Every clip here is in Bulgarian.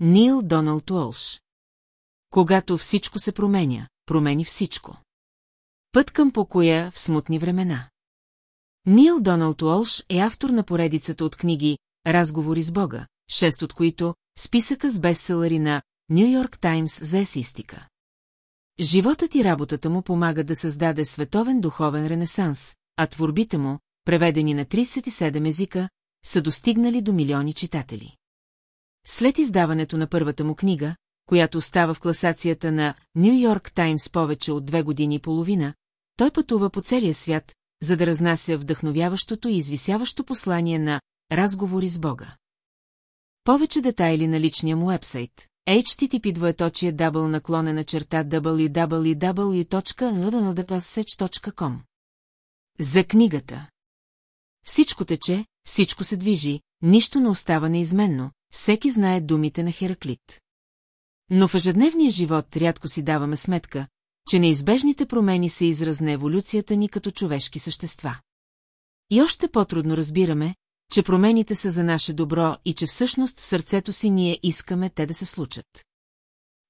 Нил Доналд Уолш. Когато всичко се променя, промени всичко. Път към покоя в смутни времена. Нил Доналд Уолш е автор на поредицата от книги «Разговори с Бога», шест от които списъка с бестселъри на Нью Йорк Таймс за есистика. Животът и работата му помага да създаде световен духовен ренесанс, а творбите му, преведени на 37 езика, са достигнали до милиони читатели. След издаването на първата му книга, която остава в класацията на Нью Йорк Таймс повече от две години и половина, той пътува по целия свят, за да разнася вдъхновяващото и извисяващо послание на «Разговори с Бога». Повече детайли на личния му вебсайт http двоеточие дабл наклонена черта www.ndpsech.com За книгата. Всичко тече, всичко се движи, нищо не остава неизменно, всеки знае думите на Хераклит. Но в ежедневния живот рядко си даваме сметка, че неизбежните промени са израз на еволюцията ни като човешки същества. И още по-трудно разбираме, че промените са за наше добро и че всъщност в сърцето си ние искаме те да се случат.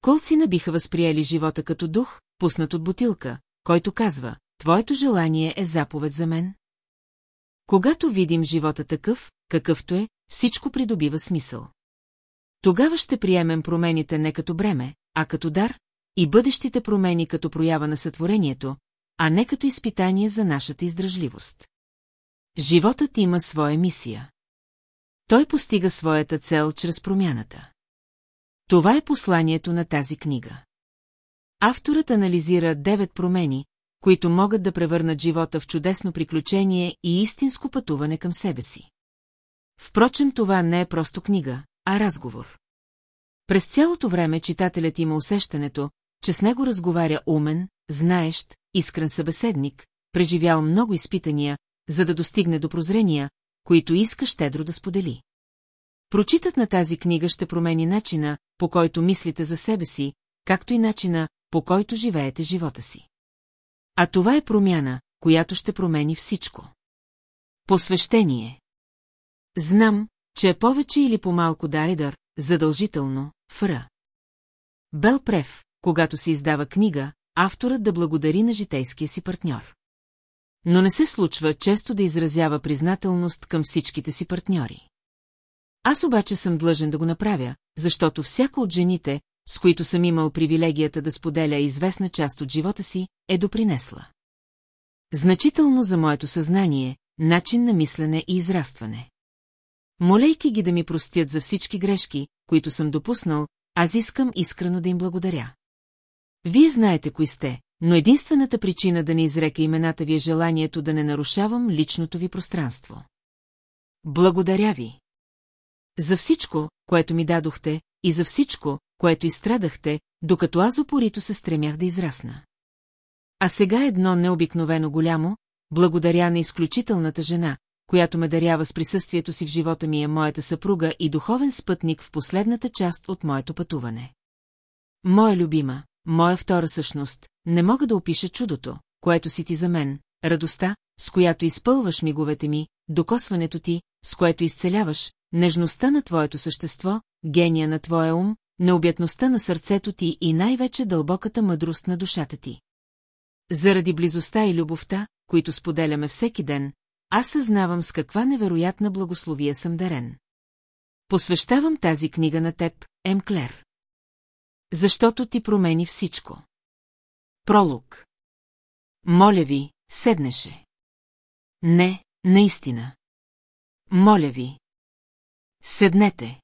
Колцина биха възприели живота като дух, пуснат от бутилка, който казва, твоето желание е заповед за мен. Когато видим живота такъв, какъвто е, всичко придобива смисъл. Тогава ще приемем промените не като бреме, а като дар, и бъдещите промени като проява на сътворението, а не като изпитание за нашата издръжливост. Животът има своя мисия. Той постига своята цел чрез промяната. Това е посланието на тази книга. Авторът анализира девет промени, които могат да превърнат живота в чудесно приключение и истинско пътуване към себе си. Впрочем, това не е просто книга, а разговор. През цялото време читателят има усещането, че с него разговаря умен, знаещ, искрен събеседник, преживял много изпитания, за да достигне до прозрения, които иска щедро да сподели. Прочитът на тази книга ще промени начина, по който мислите за себе си, както и начина, по който живеете живота си. А това е промяна, която ще промени всичко. Посвещение Знам, че е повече или по-малко Даридър, задължително, фра. Белпрев, когато се издава книга, авторът да благодари на житейския си партньор. Но не се случва често да изразява признателност към всичките си партньори. Аз обаче съм длъжен да го направя, защото всяка от жените, с които съм имал привилегията да споделя известна част от живота си, е допринесла. Значително за моето съзнание, начин на мислене и израстване. Молейки ги да ми простят за всички грешки, които съм допуснал, аз искам искрено да им благодаря. Вие знаете кои сте, но единствената причина да не изрека имената ви е желанието да не нарушавам личното ви пространство. Благодаря ви. За всичко, което ми дадохте, и за всичко, което изстрадахте, докато аз опорито се стремях да израсна. А сега едно необикновено голямо, благодаря на изключителната жена, която ме дарява с присъствието си в живота ми е моята съпруга и духовен спътник в последната част от моето пътуване. Моя любима, моя втора същност, не мога да опиша чудото, което си ти за мен, радостта, с която изпълваш миговете ми, докосването ти, с което изцеляваш, нежността на твоето същество, гения на твоя ум, необятността на сърцето ти и най-вече дълбоката мъдрост на душата ти. Заради близостта и любовта, които споделяме всеки ден, аз съзнавам с каква невероятна благословия съм дарен. Посвещавам тази книга на теб, Емклер. Защото ти промени всичко. Пролог. Моля ви, седнеше. Не, наистина. Моля ви. Седнете.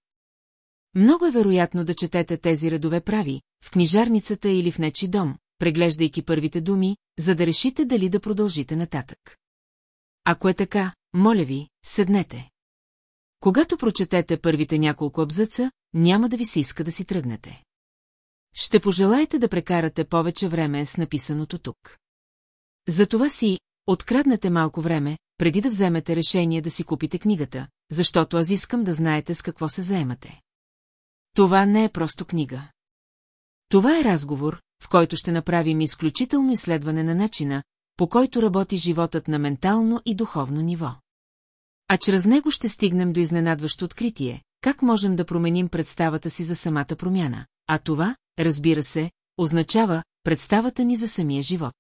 Много е вероятно да четете тези редове прави, в книжарницата или в нечи дом, преглеждайки първите думи, за да решите дали да продължите нататък. Ако е така, моля ви, седнете. Когато прочетете първите няколко абзаца, няма да ви се иска да си тръгнете. Ще пожелаете да прекарате повече време с написаното тук. Затова си откраднете малко време, преди да вземете решение да си купите книгата, защото аз искам да знаете с какво се заемате. Това не е просто книга. Това е разговор, в който ще направим изключително изследване на начина, по който работи животът на ментално и духовно ниво. А чрез него ще стигнем до изненадващо откритие, как можем да променим представата си за самата промяна, а това, разбира се, означава представата ни за самия живот.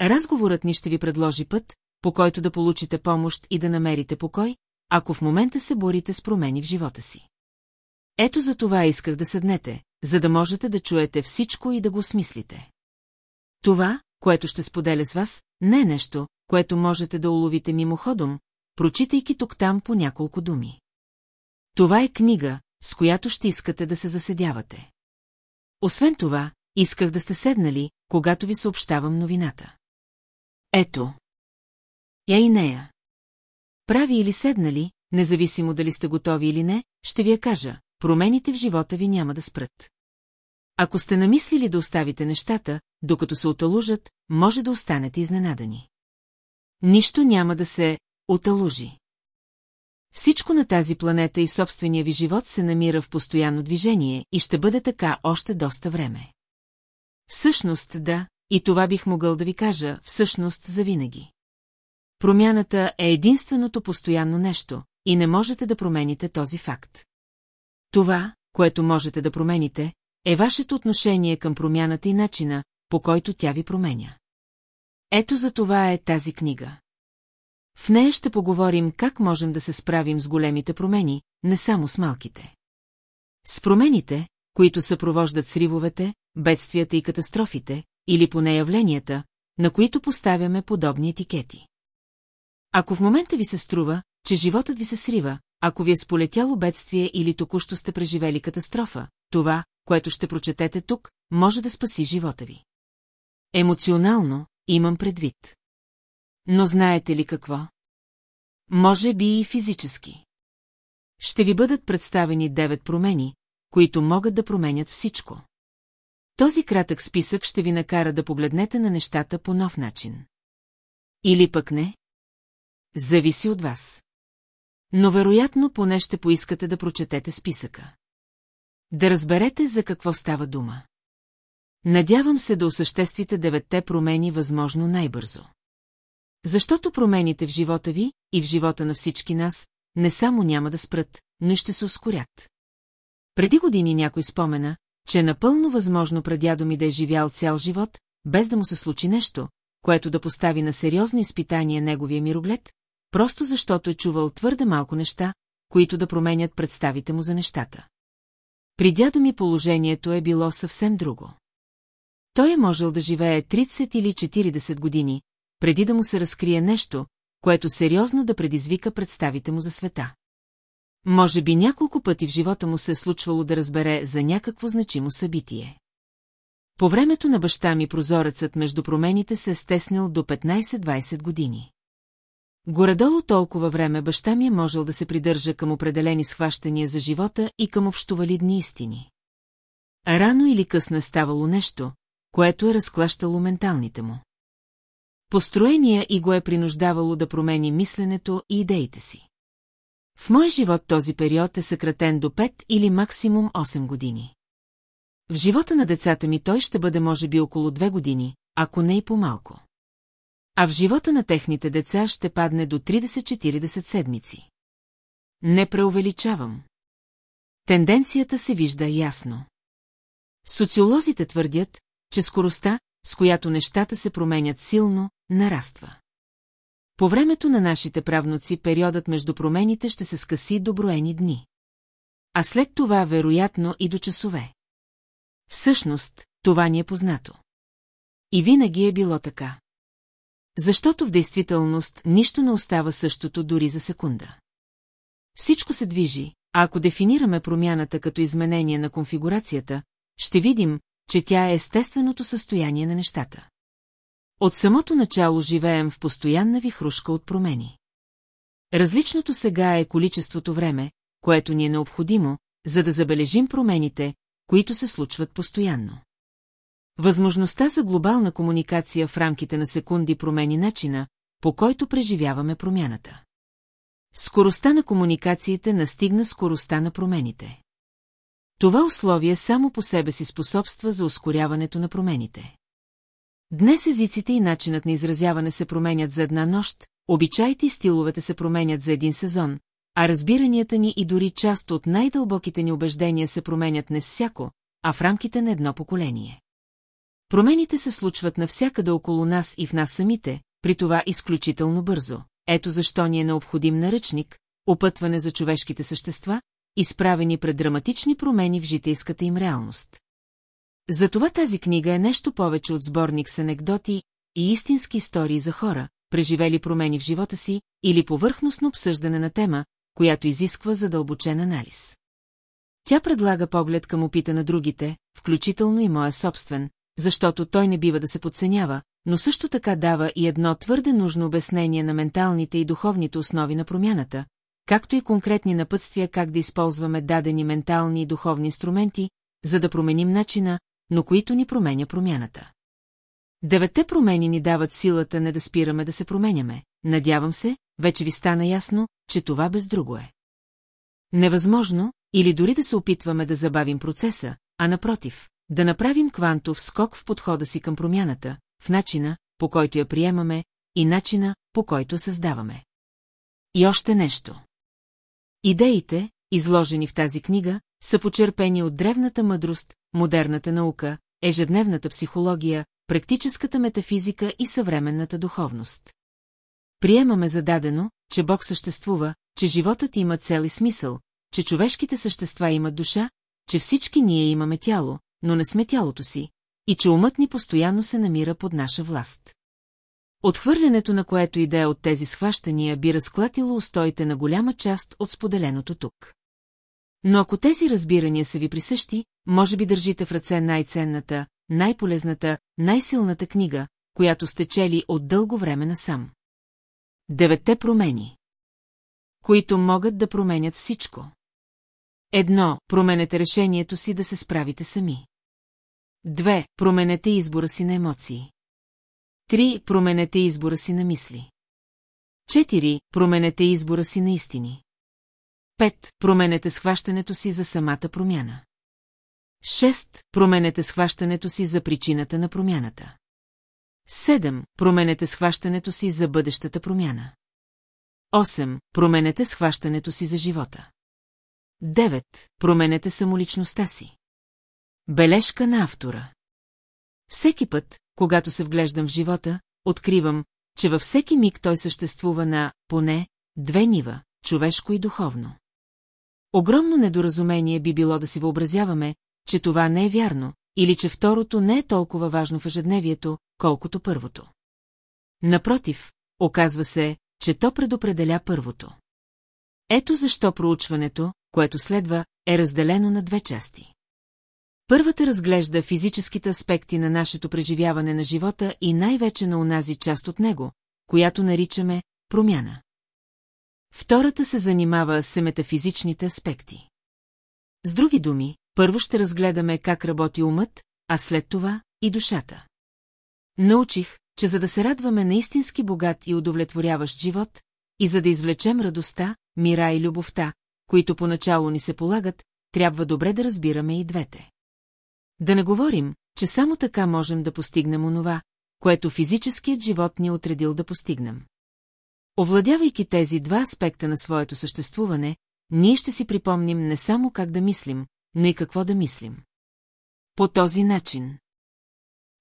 Разговорът ни ще ви предложи път, по който да получите помощ и да намерите покой, ако в момента се борите с промени в живота си. Ето за това исках да седнете, за да можете да чуете всичко и да го осмислите. Това, което ще споделя с вас, не е нещо, което можете да уловите мимоходом, прочитайки тук-там по няколко думи. Това е книга, с която ще искате да се заседявате. Освен това, исках да сте седнали, когато ви съобщавам новината. Ето. Я и нея. Прави или седнали, независимо дали сте готови или не, ще ви я кажа, промените в живота ви няма да спрат. Ако сте намислили да оставите нещата, докато се оталужат, може да останете изненадани. Нищо няма да се оталужи. Всичко на тази планета и собствения ви живот се намира в постоянно движение и ще бъде така още доста време. Всъщност да, и това бих могъл да ви кажа, всъщност завинаги. Промяната е единственото постоянно нещо, и не можете да промените този факт. Това, което можете да промените, е вашето отношение към промяната и начина, по който тя ви променя. Ето за това е тази книга. В нея ще поговорим как можем да се справим с големите промени, не само с малките. С промените, които съпровождат сривовете, бедствията и катастрофите, или поне явленията, на които поставяме подобни етикети. Ако в момента ви се струва, че животът ви се срива, ако ви е сполетяло бедствие или току-що сте преживели катастрофа, това, което ще прочетете тук, може да спаси живота ви. Емоционално имам предвид. Но знаете ли какво? Може би и физически. Ще ви бъдат представени девет промени, които могат да променят всичко. Този кратък списък ще ви накара да погледнете на нещата по нов начин. Или пък не? Зависи от вас. Но вероятно поне ще поискате да прочетете списъка. Да разберете за какво става дума. Надявам се да осъществите деветте промени възможно най-бързо. Защото промените в живота ви и в живота на всички нас не само няма да спрат, но и ще се ускорят. Преди години някой спомена, че е напълно възможно прадядо ми да е живял цял живот, без да му се случи нещо, което да постави на сериозно изпитание неговия мироглед, просто защото е чувал твърде малко неща, които да променят представите му за нещата. При дядо ми положението е било съвсем друго. Той е можел да живее 30 или 40 години, преди да му се разкрие нещо, което сериозно да предизвика представите му за света. Може би няколко пъти в живота му се е случвало да разбере за някакво значимо събитие. По времето на баща ми прозорецът между промените се е стеснил до 15-20 години. Горедолу толкова време баща ми е можел да се придържа към определени схващания за живота и към общовалидни истини. Рано или късно е ставало нещо, което е разклащало менталните му. Построения и го е принуждавало да промени мисленето и идеите си. В мой живот този период е съкратен до 5 или максимум 8 години. В живота на децата ми той ще бъде може би около 2 години, ако не и по-малко. А в живота на техните деца ще падне до 30-40 седмици. Не преувеличавам. Тенденцията се вижда ясно. Социолозите твърдят, че скоростта, с която нещата се променят силно, нараства. По времето на нашите правноци периодът между промените ще се скъси до броени дни. А след това вероятно и до часове. Всъщност, това ни е познато. И винаги е било така. Защото в действителност нищо не остава същото дори за секунда. Всичко се движи, а ако дефинираме промяната като изменение на конфигурацията, ще видим, че тя е естественото състояние на нещата. От самото начало живеем в постоянна вихрушка от промени. Различното сега е количеството време, което ни е необходимо, за да забележим промените, които се случват постоянно. Възможността за глобална комуникация в рамките на секунди промени начина, по който преживяваме промяната. Скоростта на комуникациите настигна скоростта на промените. Това условие само по себе си способства за ускоряването на промените. Днес езиците и начинът на изразяване се променят за една нощ, обичаите и стиловете се променят за един сезон, а разбиранията ни и дори част от най-дълбоките ни убеждения се променят не с всяко, а в рамките на едно поколение. Промените се случват навсякъде около нас и в нас самите, при това изключително бързо. Ето защо ни е необходим наръчник, опътване за човешките същества, изправени пред драматични промени в житейската им реалност. Затова тази книга е нещо повече от сборник с анекдоти и истински истории за хора, преживели промени в живота си, или повърхностно обсъждане на тема, която изисква задълбочен анализ. Тя предлага поглед към опита на другите, включително и моя собствен, защото той не бива да се подценява, но също така дава и едно твърде нужно обяснение на менталните и духовните основи на промяната, както и конкретни напътствия как да използваме дадени ментални и духовни инструменти, за да променим начина, но които ни променя промяната. Девете промени ни дават силата не да спираме да се променяме. Надявам се, вече ви стана ясно, че това без друго е. Невъзможно, или дори да се опитваме да забавим процеса, а напротив, да направим квантов скок в подхода си към промяната, в начина, по който я приемаме, и начина, по който създаваме. И още нещо. Идеите, изложени в тази книга, са почерпени от древната мъдрост, модерната наука, ежедневната психология, практическата метафизика и съвременната духовност. Приемаме зададено, че Бог съществува, че животът има цел и смисъл, че човешките същества имат душа, че всички ние имаме тяло, но не сме тялото си, и че умът ни постоянно се намира под наша власт. Отхвърлянето на което идея от тези схващания би разклатило устоите на голяма част от споделеното тук. Но ако тези разбирания са ви присъщи, може би държите в ръце най-ценната, най-полезната, най-силната книга, която сте чели от дълго време насам. Деветте промени. Които могат да променят всичко. Едно, променете решението си да се справите сами. Две, променете избора си на емоции. Три, променете избора си на мисли. Четири, променете избора си на истини. Пет, променете схващането си за самата промяна. Шест, променете схващането си за причината на промяната. Седем, променете схващането си за бъдещата промяна. Осем, променете схващането си за живота. Девет, променете самоличността си. Бележка на автора. Всеки път, когато се вглеждам в живота, откривам, че във всеки миг той съществува на, поне, две нива – човешко и духовно. Огромно недоразумение би било да си въобразяваме, че това не е вярно, или че второто не е толкова важно в ежедневието, колкото първото. Напротив, оказва се, че то предопределя първото. Ето защо проучването, което следва, е разделено на две части. Първата разглежда физическите аспекти на нашето преживяване на живота и най-вече на унази част от него, която наричаме промяна. Втората се занимава с метафизичните аспекти. С други думи, първо ще разгледаме как работи умът, а след това и душата. Научих, че за да се радваме на истински богат и удовлетворяващ живот, и за да извлечем радостта, мира и любовта, които поначало ни се полагат, трябва добре да разбираме и двете. Да не говорим, че само така можем да постигнем онова, което физическият живот ни е отредил да постигнем. Овладявайки тези два аспекта на своето съществуване, ние ще си припомним не само как да мислим, но и какво да мислим. По този начин.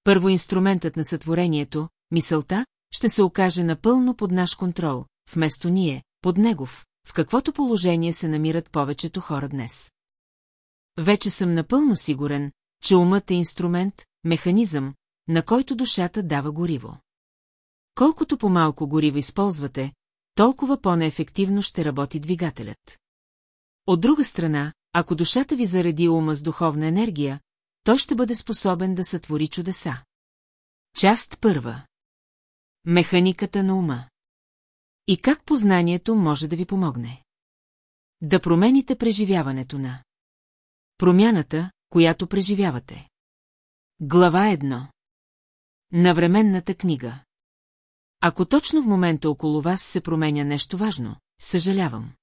Първо инструментът на сътворението, мисълта, ще се окаже напълно под наш контрол, вместо ние, под негов, в каквото положение се намират повечето хора днес. Вече съм напълно сигурен, че умът е инструмент, механизъм, на който душата дава гориво. Колкото по-малко гориво използвате, толкова по-неефективно ще работи двигателят. От друга страна, ако душата ви зареди ума с духовна енергия, той ще бъде способен да сътвори чудеса. Част първа. Механиката на ума. И как познанието може да ви помогне? Да промените преживяването на. Промяната, която преживявате. Глава 1. Навременната книга. Ако точно в момента около вас се променя нещо важно, съжалявам.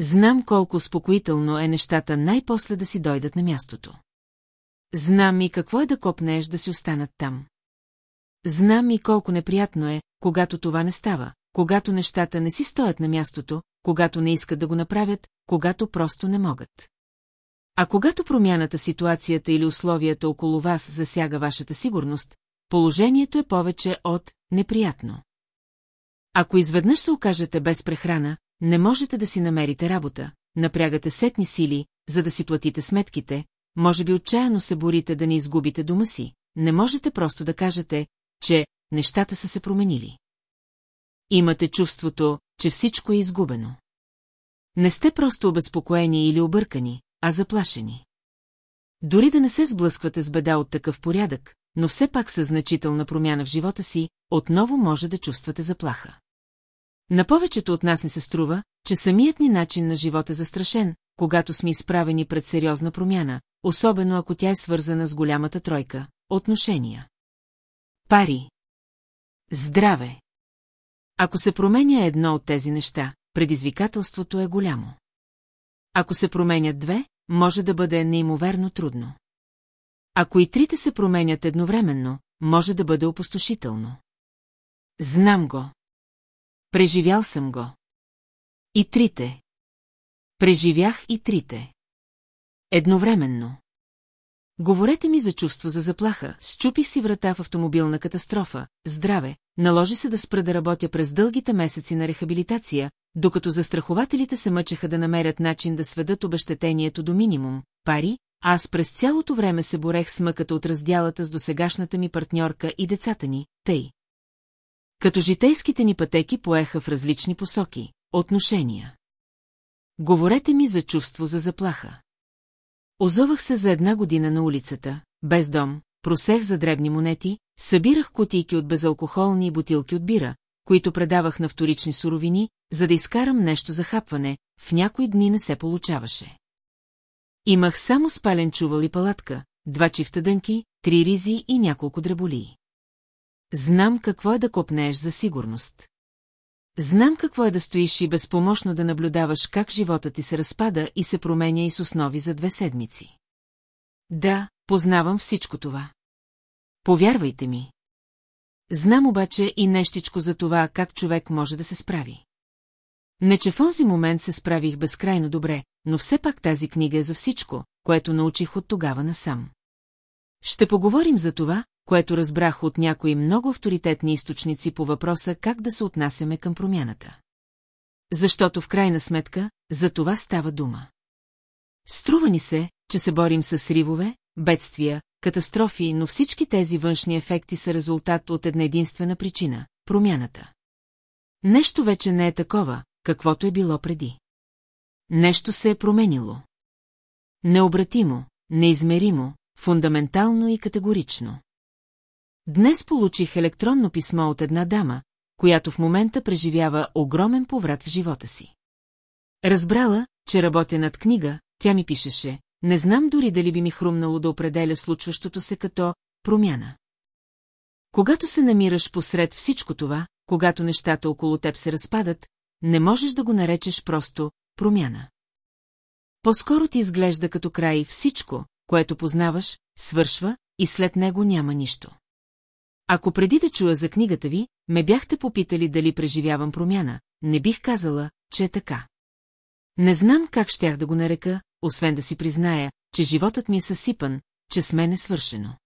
Знам колко успокоително е нещата най-после да си дойдат на мястото. Знам и какво е да копнеш да си останат там. Знам и колко неприятно е, когато това не става, когато нещата не си стоят на мястото, когато не искат да го направят, когато просто не могат. А когато промяната в ситуацията или условията около вас засяга вашата сигурност, положението е повече от неприятно. Ако изведнъж се окажете без прехрана, не можете да си намерите работа, напрягате сетни сили, за да си платите сметките, може би отчаяно се борите да не изгубите дома си, не можете просто да кажете, че нещата са се променили. Имате чувството, че всичко е изгубено. Не сте просто обезпокоени или объркани, а заплашени. Дори да не се сблъсквате с беда от такъв порядък, но все пак със значителна промяна в живота си, отново може да чувствате заплаха. На повечето от нас не се струва, че самият ни начин на живота е застрашен, когато сме изправени пред сериозна промяна, особено ако тя е свързана с голямата тройка – отношения. Пари. Здраве. Ако се променя едно от тези неща, предизвикателството е голямо. Ако се променят две, може да бъде неимоверно трудно. Ако и трите се променят едновременно, може да бъде опустошително. Знам го. Преживял съм го. И трите. Преживях и трите. Едновременно. Говорете ми за чувство за заплаха, щупих си врата в автомобилна катастрофа, здраве, наложи се да спра да работя през дългите месеци на рехабилитация, докато застрахователите се мъчеха да намерят начин да сведат обещетението до минимум, пари, аз през цялото време се борех с мъката от раздялата с досегашната ми партньорка и децата ни, тъй. Като житейските ни пътеки поеха в различни посоки, отношения. Говорете ми за чувство за заплаха. Озовах се за една година на улицата, без дом, просех за дребни монети, събирах кутийки от безалкохолни и бутилки от бира, които предавах на вторични суровини, за да изкарам нещо за хапване, в някои дни не се получаваше. Имах само спален чувал и палатка, два чифта дънки, три ризи и няколко дреболии. Знам какво е да копнееш за сигурност. Знам какво е да стоиш и безпомощно да наблюдаваш как живота ти се разпада и се променя и с основи за две седмици. Да, познавам всичко това. Повярвайте ми. Знам обаче и нещичко за това, как човек може да се справи. Не, че в онзи момент се справих безкрайно добре, но все пак тази книга е за всичко, което научих от тогава насам. Ще поговорим за това, което разбрах от някои много авторитетни източници по въпроса как да се отнасяме към промяната. Защото в крайна сметка, за това става дума. Струва ни се, че се борим с сривове, бедствия, катастрофи, но всички тези външни ефекти са резултат от една единствена причина – промяната. Нещо вече не е такова, каквото е било преди. Нещо се е променило. Необратимо, неизмеримо, фундаментално и категорично. Днес получих електронно писмо от една дама, която в момента преживява огромен поврат в живота си. Разбрала, че работя над книга, тя ми пишеше, не знам дори дали би ми хрумнало да определя случващото се като промяна. Когато се намираш посред всичко това, когато нещата около теб се разпадат, не можеш да го наречеш просто промяна. По-скоро ти изглежда като край всичко, което познаваш, свършва и след него няма нищо. Ако преди да чуя за книгата ви, ме бяхте попитали дали преживявам промяна, не бих казала, че е така. Не знам как щях да го нарека, освен да си призная, че животът ми е съсипан, че с мен е свършено.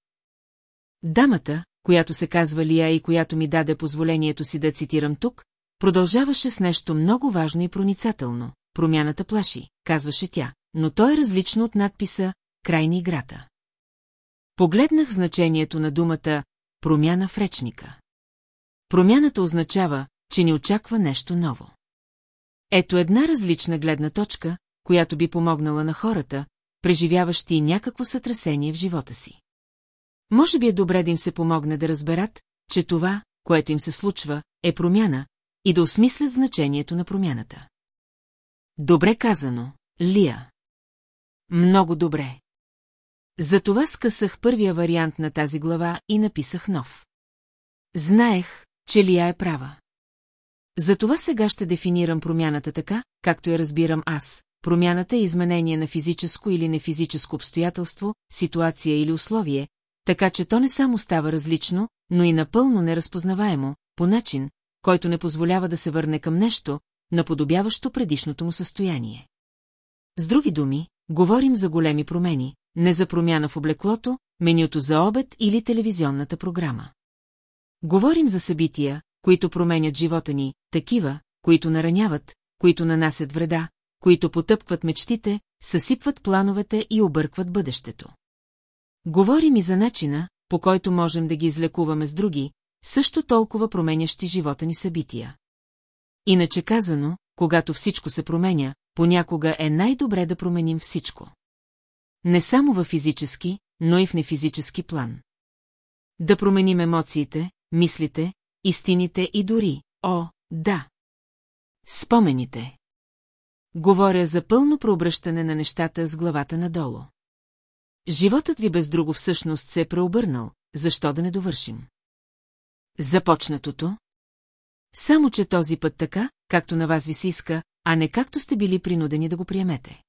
Дамата, която се казва Лия и която ми даде позволението си да цитирам тук, продължаваше с нещо много важно и проницателно. Промяната плаши, казваше тя, но то е различно от надписа «Край на играта». Погледнах значението на думата Промяна в речника. Промяната означава, че ни очаква нещо ново. Ето една различна гледна точка, която би помогнала на хората, преживяващи някакво сътресение в живота си. Може би е добре да им се помогне да разберат, че това, което им се случва, е промяна, и да осмислят значението на промяната. Добре казано, Лия. Много добре. Затова скъсах първия вариант на тази глава и написах нов. Знаех, че Лия е права. Затова сега ще дефинирам промяната така, както я разбирам аз. Промяната е изменение на физическо или нефизическо обстоятелство, ситуация или условие, така че то не само става различно, но и напълно неразпознаваемо, по начин, който не позволява да се върне към нещо, наподобяващо предишното му състояние. С други думи, говорим за големи промени, не за промяна в облеклото, менюто за обед или телевизионната програма. Говорим за събития, които променят живота ни, такива, които нараняват, които нанасят вреда, които потъпкват мечтите, съсипват плановете и объркват бъдещето. Говорим и за начина, по който можем да ги излекуваме с други, също толкова променящи живота ни събития. Иначе казано, когато всичко се променя, понякога е най-добре да променим всичко. Не само във физически, но и в нефизически план. Да променим емоциите, мислите, истините и дори, о, да. Спомените. Говоря за пълно преобръщане на нещата с главата надолу. Животът ви без друго всъщност се е преобърнал, защо да не довършим? Започнатото? Само, че този път така, както на вас ви се иска, а не както сте били принудени да го приемете.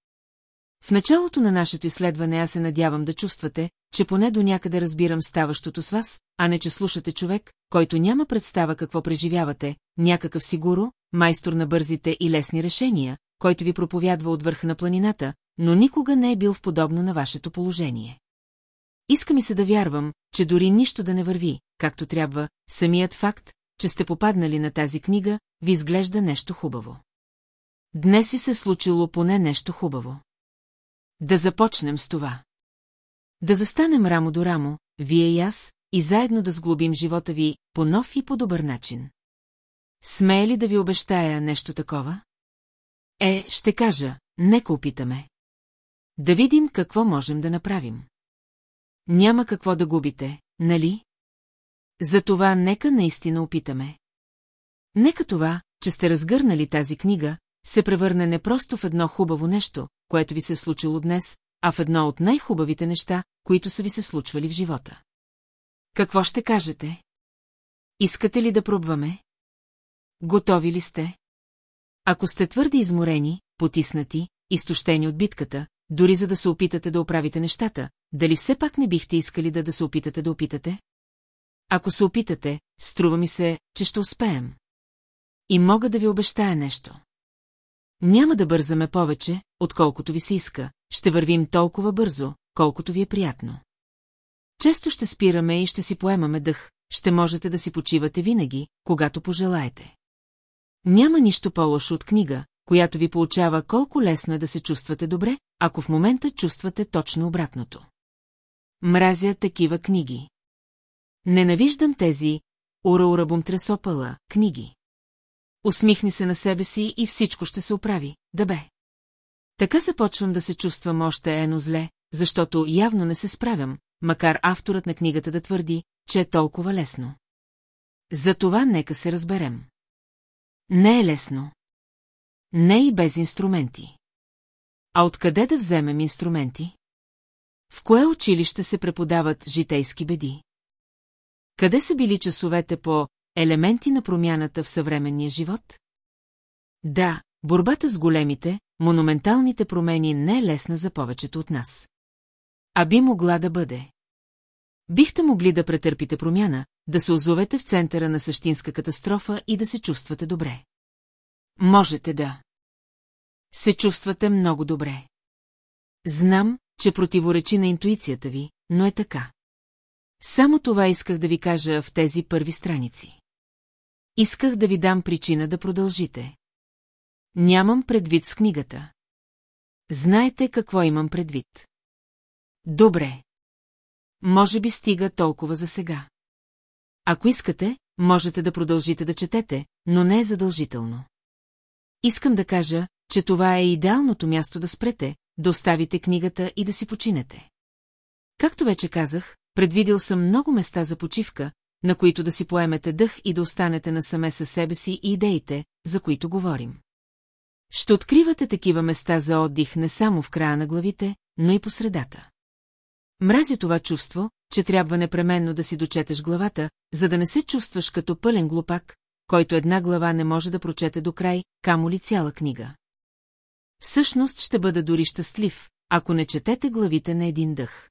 В началото на нашето изследване аз се надявам да чувствате, че поне до някъде разбирам ставащото с вас, а не че слушате човек, който няма представа какво преживявате, някакъв сигуро, майстор на бързите и лесни решения, който ви проповядва от върха на планината, но никога не е бил в подобно на вашето положение. Иска ми се да вярвам, че дори нищо да не върви, както трябва, самият факт, че сте попаднали на тази книга, ви изглежда нещо хубаво. Днес ви се случило поне нещо хубаво. Да започнем с това. Да застанем рамо до рамо, вие и аз, и заедно да сглобим живота ви по нов и по добър начин. Смея ли да ви обещая нещо такова? Е, ще кажа, нека опитаме. Да видим какво можем да направим. Няма какво да губите, нали? Затова нека наистина опитаме. Нека това, че сте разгърнали тази книга, се превърне не просто в едно хубаво нещо, което ви се случило днес, а в едно от най-хубавите неща, които са ви се случвали в живота. Какво ще кажете? Искате ли да пробваме? Готови ли сте? Ако сте твърде изморени, потиснати, изтощени от битката, дори за да се опитате да оправите нещата, дали все пак не бихте искали да, да се опитате да опитате? Ако се опитате, струва ми се, че ще успеем. И мога да ви обещая нещо. Няма да бързаме повече, отколкото ви се иска, ще вървим толкова бързо, колкото ви е приятно. Често ще спираме и ще си поемаме дъх, ще можете да си почивате винаги, когато пожелаете. Няма нищо по-лошо от книга, която ви получава колко лесно е да се чувствате добре, ако в момента чувствате точно обратното. Мразя такива книги. Ненавиждам тези «Ура-ура бум тресопала» книги. Усмихни се на себе си и всичко ще се оправи, да бе. Така започвам да се чувствам още ено зле, защото явно не се справям, макар авторът на книгата да твърди, че е толкова лесно. За това нека се разберем. Не е лесно. Не и без инструменти. А откъде да вземем инструменти? В кое училище се преподават житейски беди? Къде са били часовете по елементи на промяната в съвременния живот? Да, борбата с големите, монументалните промени не е лесна за повечето от нас. А би могла да бъде. Бихте могли да претърпите промяна, да се озовете в центъра на същинска катастрофа и да се чувствате добре. Можете да. Се чувствате много добре. Знам, че противоречи на интуицията ви, но е така. Само това исках да ви кажа в тези първи страници. Исках да ви дам причина да продължите. Нямам предвид с книгата. Знаете какво имам предвид. Добре. Може би стига толкова за сега. Ако искате, можете да продължите да четете, но не е задължително. Искам да кажа, че това е идеалното място да спрете, да оставите книгата и да си починете. Както вече казах, предвидил съм много места за почивка, на които да си поемете дъх и да останете насаме със себе си и идеите, за които говорим. Ще откривате такива места за отдих не само в края на главите, но и по средата. Мрази това чувство, че трябва непременно да си дочетеш главата, за да не се чувстваш като пълен глупак, който една глава не може да прочете до край, камо ли цяла книга. Всъщност ще бъда дори щастлив, ако не четете главите на един дъх.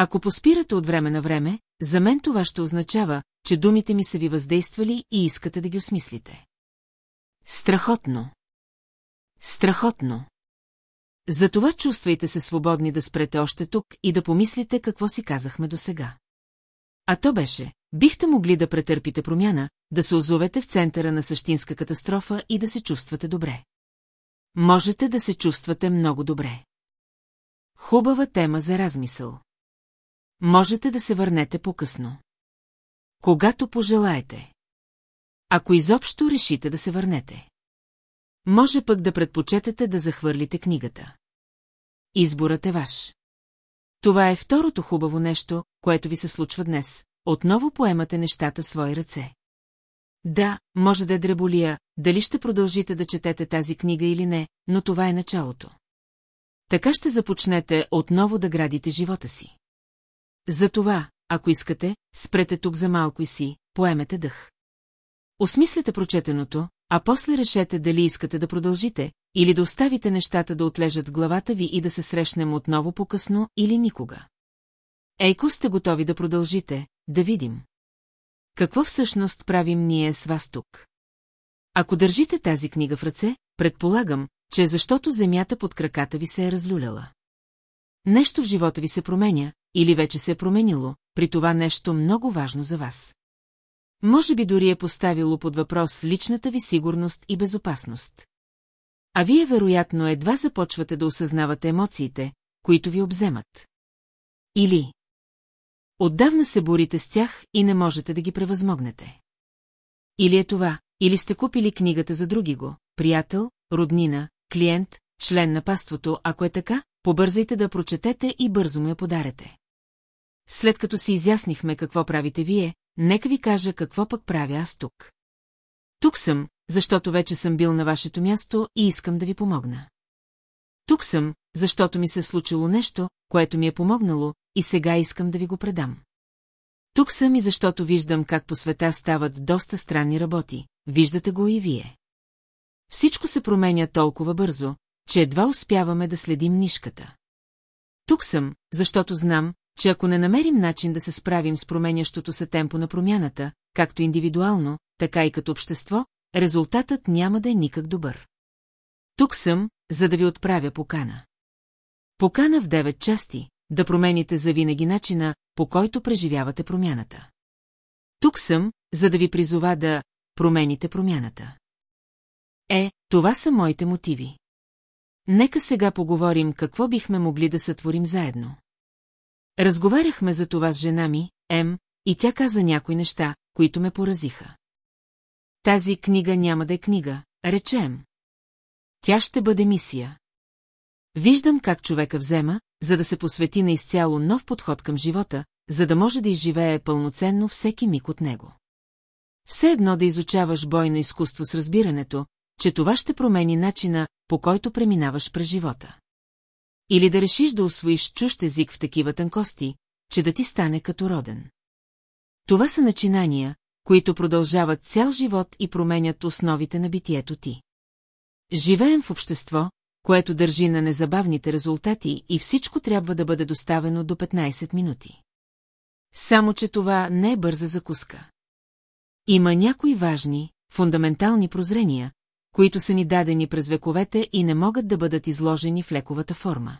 Ако поспирате от време на време, за мен това ще означава, че думите ми са ви въздействали и искате да ги осмислите. Страхотно. Страхотно. Затова чувствайте се свободни да спрете още тук и да помислите какво си казахме досега. А то беше, бихте могли да претърпите промяна, да се озовете в центъра на същинска катастрофа и да се чувствате добре. Можете да се чувствате много добре. Хубава тема за размисъл. Можете да се върнете по-късно. Когато пожелаете. Ако изобщо решите да се върнете. Може пък да предпочетете да захвърлите книгата. Изборът е ваш. Това е второто хубаво нещо, което ви се случва днес. Отново поемате нещата свои ръце. Да, може да е дреболия, дали ще продължите да четете тази книга или не, но това е началото. Така ще започнете отново да градите живота си. Затова, ако искате, спрете тук за малко и си, поемете дъх. Осмислете прочетеното, а после решете дали искате да продължите, или да оставите нещата да отлежат главата ви и да се срещнем отново по-късно или никога. Ейко сте готови да продължите, да видим. Какво всъщност правим ние с вас тук? Ако държите тази книга в ръце, предполагам, че защото земята под краката ви се е разлюляла. Нещо в живота ви се променя, или вече се е променило, при това нещо много важно за вас. Може би дори е поставило под въпрос личната ви сигурност и безопасност. А вие вероятно едва започвате да осъзнавате емоциите, които ви обземат. Или Отдавна се борите с тях и не можете да ги превъзмогнете. Или е това, или сте купили книгата за други го, приятел, роднина, клиент, член на паството, ако е така, побързайте да прочетете и бързо му я подарете. След като си изяснихме какво правите вие, нека ви кажа какво пък правя аз тук. Тук съм, защото вече съм бил на вашето място и искам да ви помогна. Тук съм, защото ми се случило нещо, което ми е помогнало, и сега искам да ви го предам. Тук съм и защото виждам как по света стават доста странни работи, виждате го и вие. Всичко се променя толкова бързо, че едва успяваме да следим нишката. Тук съм, защото знам, че ако не намерим начин да се справим с променящото се темпо на промяната, както индивидуално, така и като общество, резултатът няма да е никак добър. Тук съм, за да ви отправя покана. Покана в девет части, да промените завинаги начина, по който преживявате промяната. Тук съм, за да ви призова да промените промяната. Е, това са моите мотиви. Нека сега поговорим какво бихме могли да сътворим заедно. Разговаряхме за това с жена ми, М, и тя каза някои неща, които ме поразиха. Тази книга няма да е книга, речем. Тя ще бъде мисия. Виждам как човека взема, за да се посвети на изцяло нов подход към живота, за да може да изживее пълноценно всеки миг от него. Все едно да изучаваш бойно изкуство с разбирането, че това ще промени начина, по който преминаваш през живота. Или да решиш да освоиш чужд език в такива тънкости, че да ти стане като роден. Това са начинания, които продължават цял живот и променят основите на битието ти. Живеем в общество, което държи на незабавните резултати и всичко трябва да бъде доставено до 15 минути. Само, че това не е бърза закуска. Има някои важни, фундаментални прозрения, които са ни дадени през вековете и не могат да бъдат изложени в лековата форма.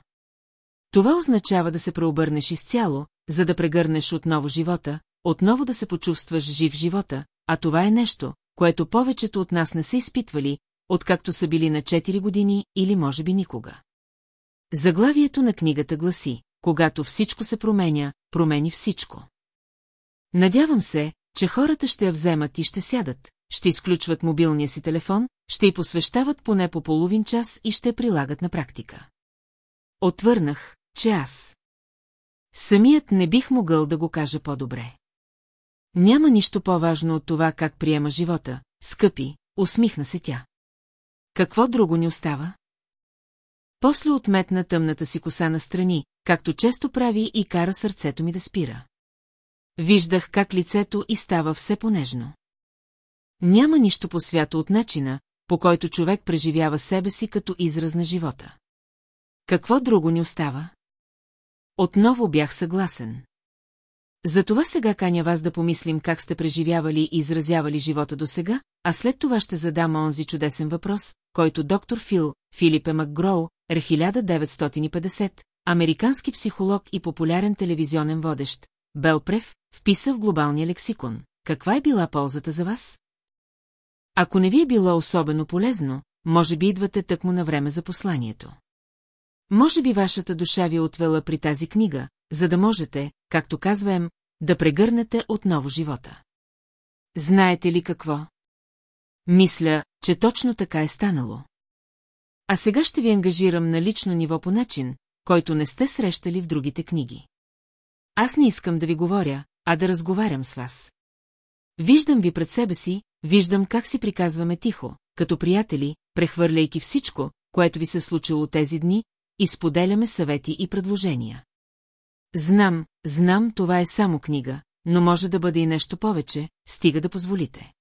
Това означава да се преобърнеш изцяло, за да прегърнеш отново живота, отново да се почувстваш жив живота, а това е нещо, което повечето от нас не са изпитвали, откакто са били на 4 години или може би никога. Заглавието на книгата гласи, когато всичко се променя, промени всичко. Надявам се, че хората ще я вземат и ще сядат, ще изключват мобилния си телефон, ще й посвещават поне по половин час и ще прилагат на практика. Отвърнах, че аз. Самият не бих могъл да го кажа по-добре. Няма нищо по-важно от това как приема живота, скъпи, усмихна се тя. Какво друго ни остава? После отметна тъмната си коса на страни, както често прави и кара сърцето ми да спира. Виждах как лицето и става все понежно. Няма нищо по свято от начина, по който човек преживява себе си като израз на живота. Какво друго ни остава? Отново бях съгласен. Затова сега каня вас да помислим как сте преживявали и изразявали живота до сега, а след това ще задам онзи чудесен въпрос, който доктор Фил, Филипе Макгроу, Р. 1950, американски психолог и популярен телевизионен водещ, Белпрев, вписа в глобалния лексикон. Каква е била ползата за вас? Ако не ви е било особено полезно, може би идвате тъкмо на време за посланието. Може би вашата душа ви е отвела при тази книга, за да можете, както казвам, да прегърнете отново живота. Знаете ли какво? Мисля, че точно така е станало. А сега ще ви ангажирам на лично ниво по начин, който не сте срещали в другите книги. Аз не искам да ви говоря, а да разговарям с вас. Виждам ви пред себе си, виждам как си приказваме тихо, като приятели, прехвърляйки всичко, което ви се случило тези дни, и споделяме съвети и предложения. Знам, знам, това е само книга, но може да бъде и нещо повече, стига да позволите.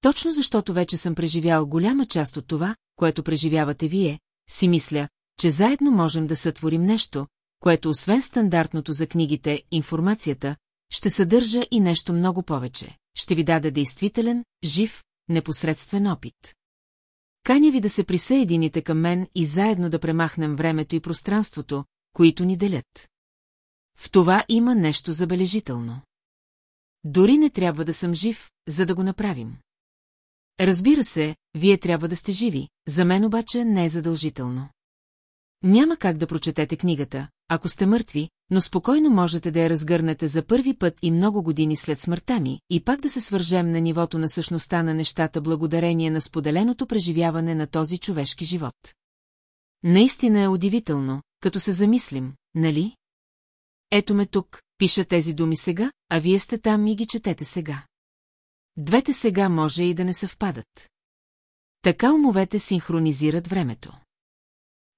Точно защото вече съм преживял голяма част от това, което преживявате вие, си мисля, че заедно можем да сътворим нещо, което освен стандартното за книгите, информацията, ще съдържа и нещо много повече. Ще ви даде действителен, жив, непосредствен опит. Каня ви да се присъедините към мен и заедно да премахнем времето и пространството, които ни делят. В това има нещо забележително. Дори не трябва да съм жив, за да го направим. Разбира се, вие трябва да сте живи, за мен обаче не е задължително. Няма как да прочетете книгата, ако сте мъртви, но спокойно можете да я разгърнете за първи път и много години след смъртта ми и пак да се свържем на нивото на същността на нещата благодарение на споделеното преживяване на този човешки живот. Наистина е удивително, като се замислим, нали? Ето ме тук, пиша тези думи сега, а вие сте там и ги четете сега. Двете сега може и да не съвпадат. Така умовете синхронизират времето.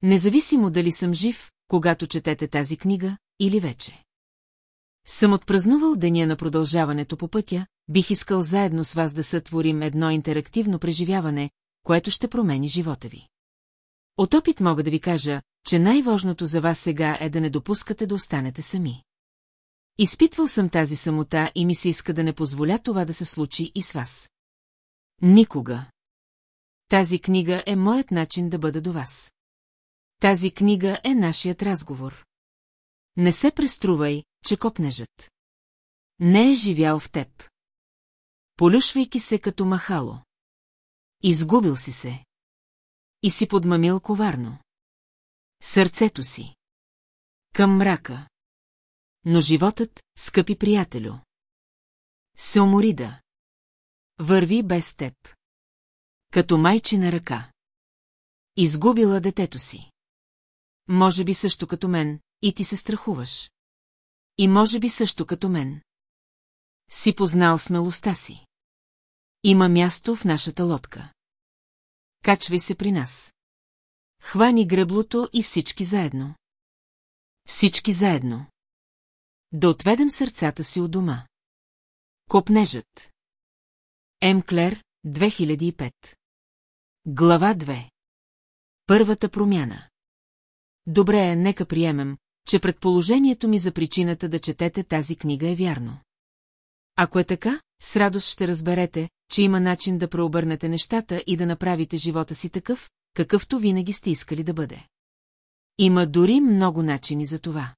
Независимо дали съм жив, когато четете тази книга, или вече. Съм отпразнувал деня на продължаването по пътя, бих искал заедно с вас да сътворим едно интерактивно преживяване, което ще промени живота ви. От опит мога да ви кажа, че най-важното за вас сега е да не допускате да останете сами. Изпитвал съм тази самота и ми се иска да не позволя това да се случи и с вас. Никога. Тази книга е моят начин да бъда до вас. Тази книга е нашият разговор. Не се преструвай, че копнежът. Не е живял в теб. Полюшвайки се като махало. Изгубил си се. И си подмамил коварно. Сърцето си. Към мрака. Но животът, скъпи приятелю. Се умори да. Върви без теб. Като майчина ръка. Изгубила детето си. Може би също като мен, и ти се страхуваш. И може би също като мен. Си познал смелостта си. Има място в нашата лодка. Качвай се при нас. Хвани греблото и всички заедно. Всички заедно. Да отведем сърцата си от дома. Копнежът. М. Клер, 2005. Глава 2. Първата промяна. Добре, нека приемем, че предположението ми за причината да четете тази книга е вярно. Ако е така, с радост ще разберете, че има начин да преобърнете нещата и да направите живота си такъв, какъвто винаги сте искали да бъде. Има дори много начини за това.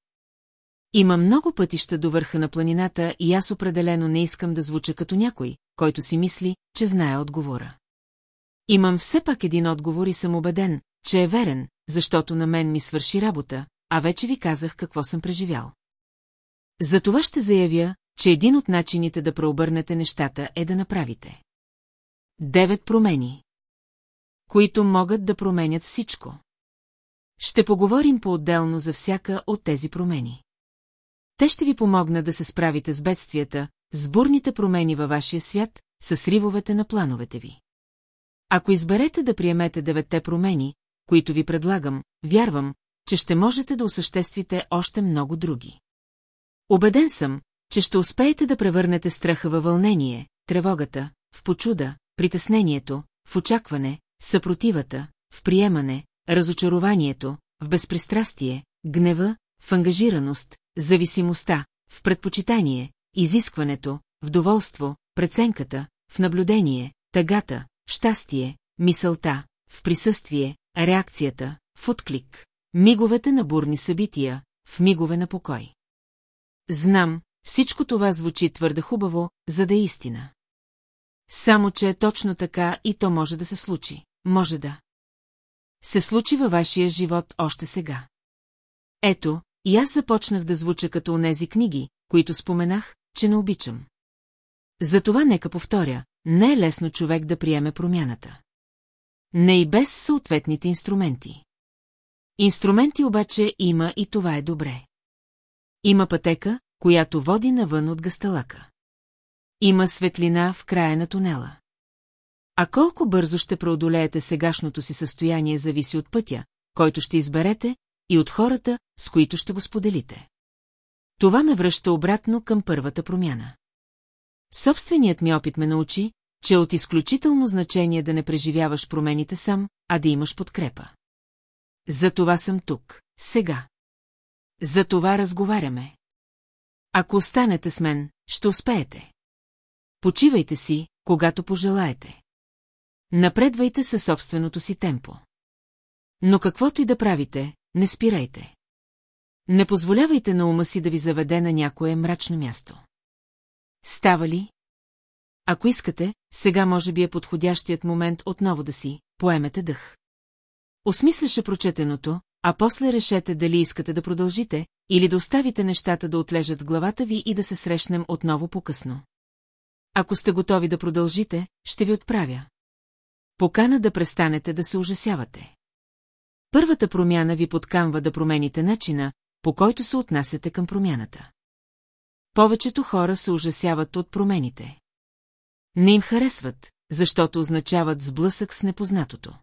Има много пътища до върха на планината и аз определено не искам да звуча като някой, който си мисли, че знае отговора. Имам все пак един отговор и съм убеден, че е верен, защото на мен ми свърши работа, а вече ви казах какво съм преживял. Затова ще заявя, че един от начините да преобърнете нещата е да направите. Девет промени. Които могат да променят всичко. Ще поговорим по-отделно за всяка от тези промени. Те ще ви помогнат да се справите с бедствията, с бурните промени във вашия свят, с сривовете на плановете ви. Ако изберете да приемете девете промени, които ви предлагам, вярвам, че ще можете да осъществите още много други. Обеден съм, че ще успеете да превърнете страха във вълнение, тревогата, в почуда, притеснението, в очакване, съпротивата, в приемане, разочарованието, в безпристрастие, гнева, в ангажираност, зависимостта, в предпочитание, изискването, в доволство, преценката, в наблюдение, тъгата, щастие, мисълта, в присъствие, реакцията, в отклик, миговете на бурни събития, в мигове на покой. Знам, всичко това звучи твърде хубаво, за да е истина. Само, че е точно така и то може да се случи. Може да. Се случи във вашия живот още сега. Ето, и аз започнах да звуча като онези книги, които споменах, че не обичам. Затова нека повторя, не е лесно човек да приеме промяната. Не и без съответните инструменти. Инструменти обаче има и това е добре. Има пътека, която води навън от гасталака. Има светлина в края на тунела. А колко бързо ще преодолеете сегашното си състояние зависи от пътя, който ще изберете, и от хората, с които ще го споделите. Това ме връща обратно към първата промяна. Собственият ми опит ме научи, че е от изключително значение да не преживяваш промените сам, а да имаш подкрепа. За това съм тук, сега. За това разговаряме. Ако останете с мен, ще успеете. Почивайте си, когато пожелаете. Напредвайте със собственото си темпо. Но каквото и да правите, не спирайте. Не позволявайте на ума си да ви заведе на някое мрачно място. Става ли? Ако искате, сега може би е подходящият момент отново да си поемете дъх. Осмисляше прочетеното, а после решете дали искате да продължите, или да оставите нещата да отлежат главата ви и да се срещнем отново по-късно. Ако сте готови да продължите, ще ви отправя. Покана да престанете да се ужасявате. Първата промяна ви подкамва да промените начина, по който се отнасяте към промяната. Повечето хора се ужасяват от промените. Не им харесват, защото означават сблъсък с непознатото.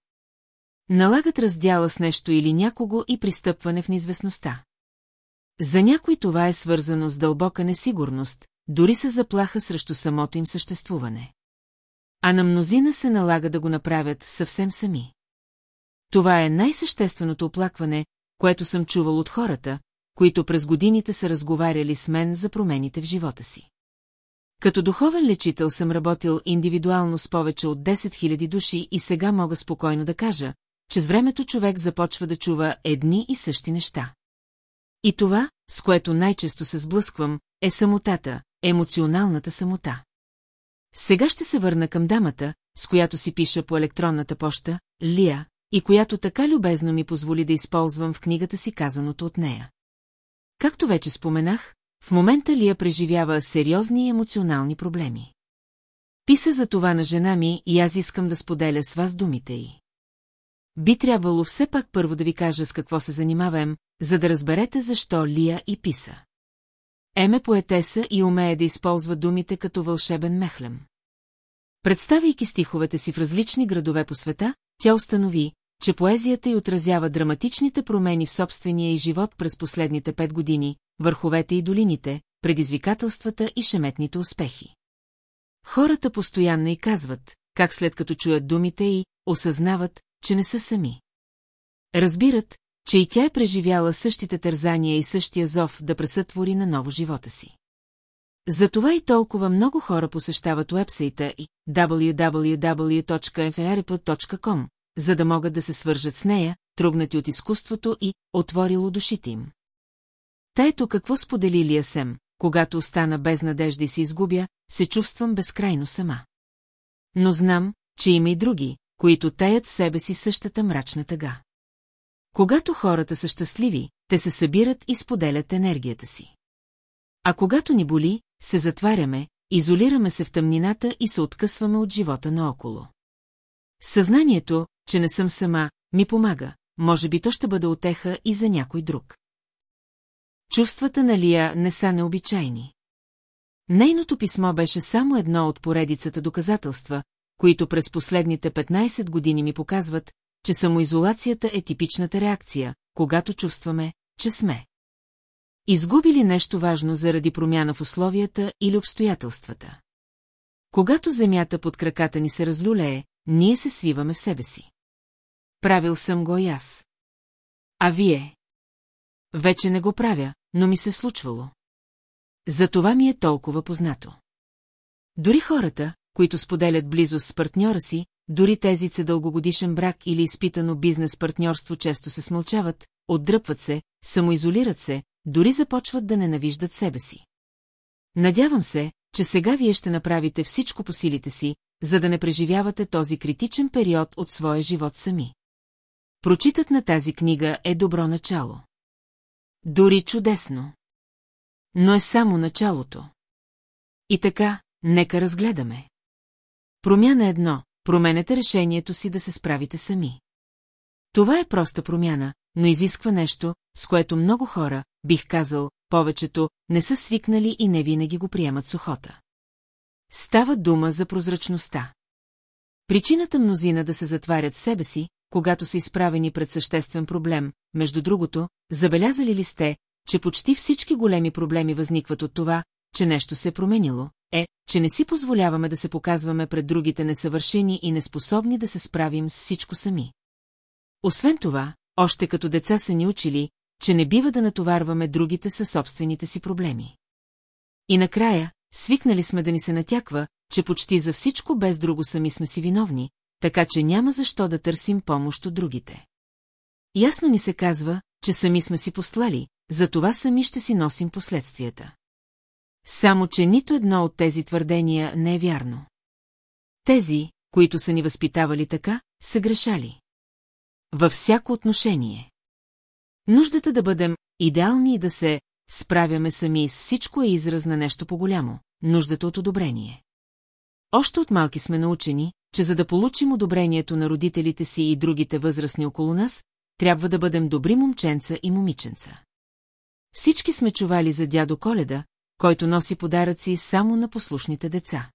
Налагат раздяла с нещо или някого и пристъпване в неизвестността. За някой това е свързано с дълбока несигурност, дори се заплаха срещу самото им съществуване. А на мнозина се налага да го направят съвсем сами. Това е най-същественото оплакване, което съм чувал от хората, които през годините са разговаряли с мен за промените в живота си. Като духовен лечител съм работил индивидуално с повече от 10 000 души и сега мога спокойно да кажа, че с времето човек започва да чува едни и същи неща. И това, с което най-често се сблъсквам, е самотата, емоционалната самота. Сега ще се върна към дамата, с която си пиша по електронната поща, Лия, и която така любезно ми позволи да използвам в книгата си казаното от нея. Както вече споменах, в момента Лия преживява сериозни емоционални проблеми. Писа за това на жена ми и аз искам да споделя с вас думите й. Би трябвало все пак първо да ви кажа с какво се занимавам, за да разберете защо Лия и писа. Еме поетеса и умее да използва думите като вълшебен мехлем. Представяйки стиховете си в различни градове по света, тя установи, че поезията й отразява драматичните промени в собствения и живот през последните пет години, върховете и долините, предизвикателствата и шеметните успехи. Хората постоянно и казват, как след като чуят думите й, осъзнават, че не са сами. Разбират, че и тя е преживяла същите тързания и същия зов да пресътвори на ново живота си. Затова и толкова много хора посещават уебсайта и www.frp.com, за да могат да се свържат с нея, трогнати от изкуството и отворило душите им. Та ето какво сподели Лия Сем, когато остана без надежда и се изгубя, се чувствам безкрайно сама. Но знам, че има и други, които таят в себе си същата мрачна тъга. Когато хората са щастливи, те се събират и споделят енергията си. А когато ни боли, се затваряме, изолираме се в тъмнината и се откъсваме от живота наоколо. Съзнанието, че не съм сама, ми помага, може би то ще бъде отеха и за някой друг. Чувствата на Лия не са необичайни. Нейното писмо беше само едно от поредицата доказателства, които през последните 15 години ми показват, че самоизолацията е типичната реакция, когато чувстваме, че сме. Изгубили нещо важно заради промяна в условията или обстоятелствата. Когато земята под краката ни се разлюлее, ние се свиваме в себе си. Правил съм го и аз. А вие? Вече не го правя, но ми се случвало. За това ми е толкова познато. Дори хората, които споделят близост с партньора си, дори тези с дългогодишен брак или изпитано бизнес партньорство често се смълчават, отдръпват се, самоизолират се, дори започват да ненавиждат себе си. Надявам се, че сега вие ще направите всичко по силите си, за да не преживявате този критичен период от своя живот сами. Прочитът на тази книга е добро начало. Дори чудесно. Но е само началото. И така, нека разгледаме. Промяна едно, променете решението си да се справите сами. Това е проста промяна, но изисква нещо, с което много хора, бих казал, повечето, не са свикнали и не винаги го приемат с охота. Става дума за прозрачността. Причината мнозина да се затварят в себе си, когато са изправени пред съществен проблем, между другото, забелязали ли сте, че почти всички големи проблеми възникват от това, че нещо се е променило, е, че не си позволяваме да се показваме пред другите несъвършени и неспособни да се справим с всичко сами. Освен това, още като деца са ни учили, че не бива да натоварваме другите със собствените си проблеми. И накрая, свикнали сме да ни се натяква, че почти за всичко без друго сами сме си виновни, така че няма защо да търсим помощ от другите. Ясно ни се казва, че сами сме си послали, затова сами ще си носим последствията. Само, че нито едно от тези твърдения не е вярно. Тези, които са ни възпитавали така, са грешали. Във всяко отношение. Нуждата да бъдем идеални и да се справяме сами с всичко е израз на нещо по-голямо – нуждата от одобрение. Още от малки сме научени, че за да получим одобрението на родителите си и другите възрастни около нас, трябва да бъдем добри момченца и момиченца. Всички сме чували за дядо Коледа, който носи подаръци само на послушните деца.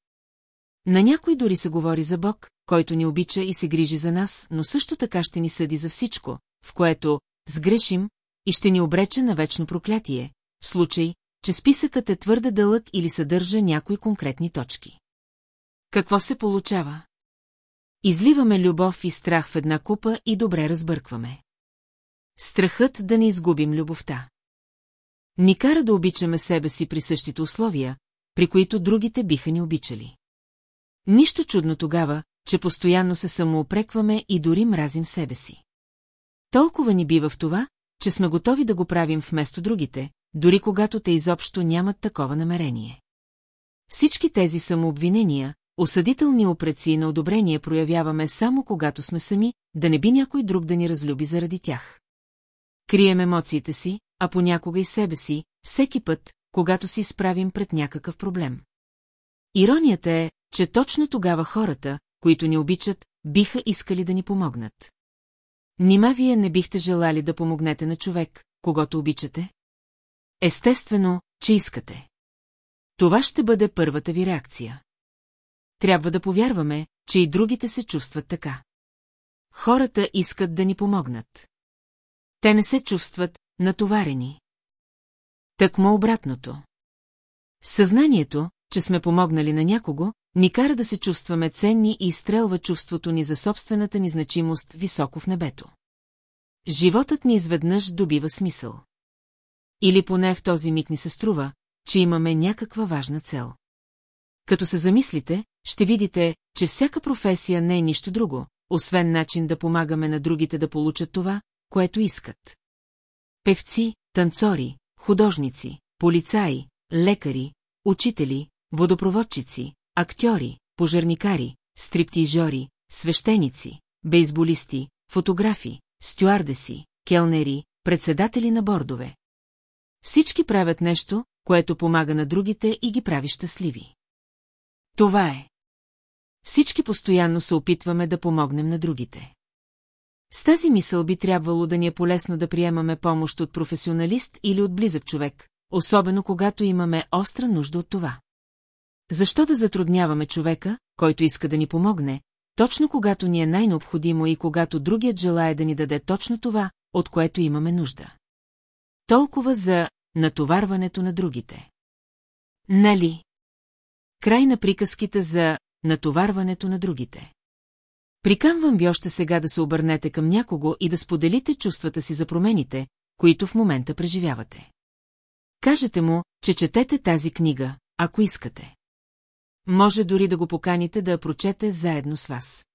На някой дори се говори за Бог, който ни обича и се грижи за нас, но също така ще ни съди за всичко, в което сгрешим и ще ни обрече на вечно проклятие, случай, че списъкът е твърде дълъг или съдържа някои конкретни точки. Какво се получава? Изливаме любов и страх в една купа и добре разбъркваме. Страхът да не изгубим любовта. Ни кара да обичаме себе си при същите условия, при които другите биха ни обичали. Нищо чудно тогава, че постоянно се самоопрекваме и дори мразим себе си. Толкова ни бива в това, че сме готови да го правим вместо другите, дори когато те изобщо нямат такова намерение. Всички тези самообвинения, осъдителни опреци на одобрение проявяваме само когато сме сами, да не би някой друг да ни разлюби заради тях. Крием емоциите си, а понякога и себе си, всеки път, когато си изправим пред някакъв проблем. Иронията е, че точно тогава хората, които ни обичат, биха искали да ни помогнат. Нима вие не бихте желали да помогнете на човек, когато обичате? Естествено, че искате. Това ще бъде първата ви реакция. Трябва да повярваме, че и другите се чувстват така. Хората искат да ни помогнат. Те не се чувстват натоварени. Тъкмо обратното. Съзнанието, че сме помогнали на някого, ни кара да се чувстваме ценни и изстрелва чувството ни за собствената ни значимост високо в небето. Животът ни изведнъж добива смисъл. Или поне в този миг ни се струва, че имаме някаква важна цел. Като се замислите, ще видите, че всяка професия не е нищо друго, освен начин да помагаме на другите да получат това, което искат. Певци, танцори, художници, полицаи, лекари, учители, водопроводчици, актьори, пожарникари, стриптижори, свещеници, бейсболисти, фотографи, стюардеси, келнери, председатели на бордове. Всички правят нещо, което помага на другите и ги прави щастливи. Това е. Всички постоянно се опитваме да помогнем на другите. С тази мисъл би трябвало да ни е полезно да приемаме помощ от професионалист или от близък човек, особено когато имаме остра нужда от това. Защо да затрудняваме човека, който иска да ни помогне, точно когато ни е най-необходимо и когато другият желая да ни даде точно това, от което имаме нужда? Толкова за натоварването на другите. Нали? Край на приказките за натоварването на другите. Приканвам ви още сега да се обърнете към някого и да споделите чувствата си за промените, които в момента преживявате. Кажете му, че четете тази книга, ако искате. Може дори да го поканите да я прочете заедно с вас.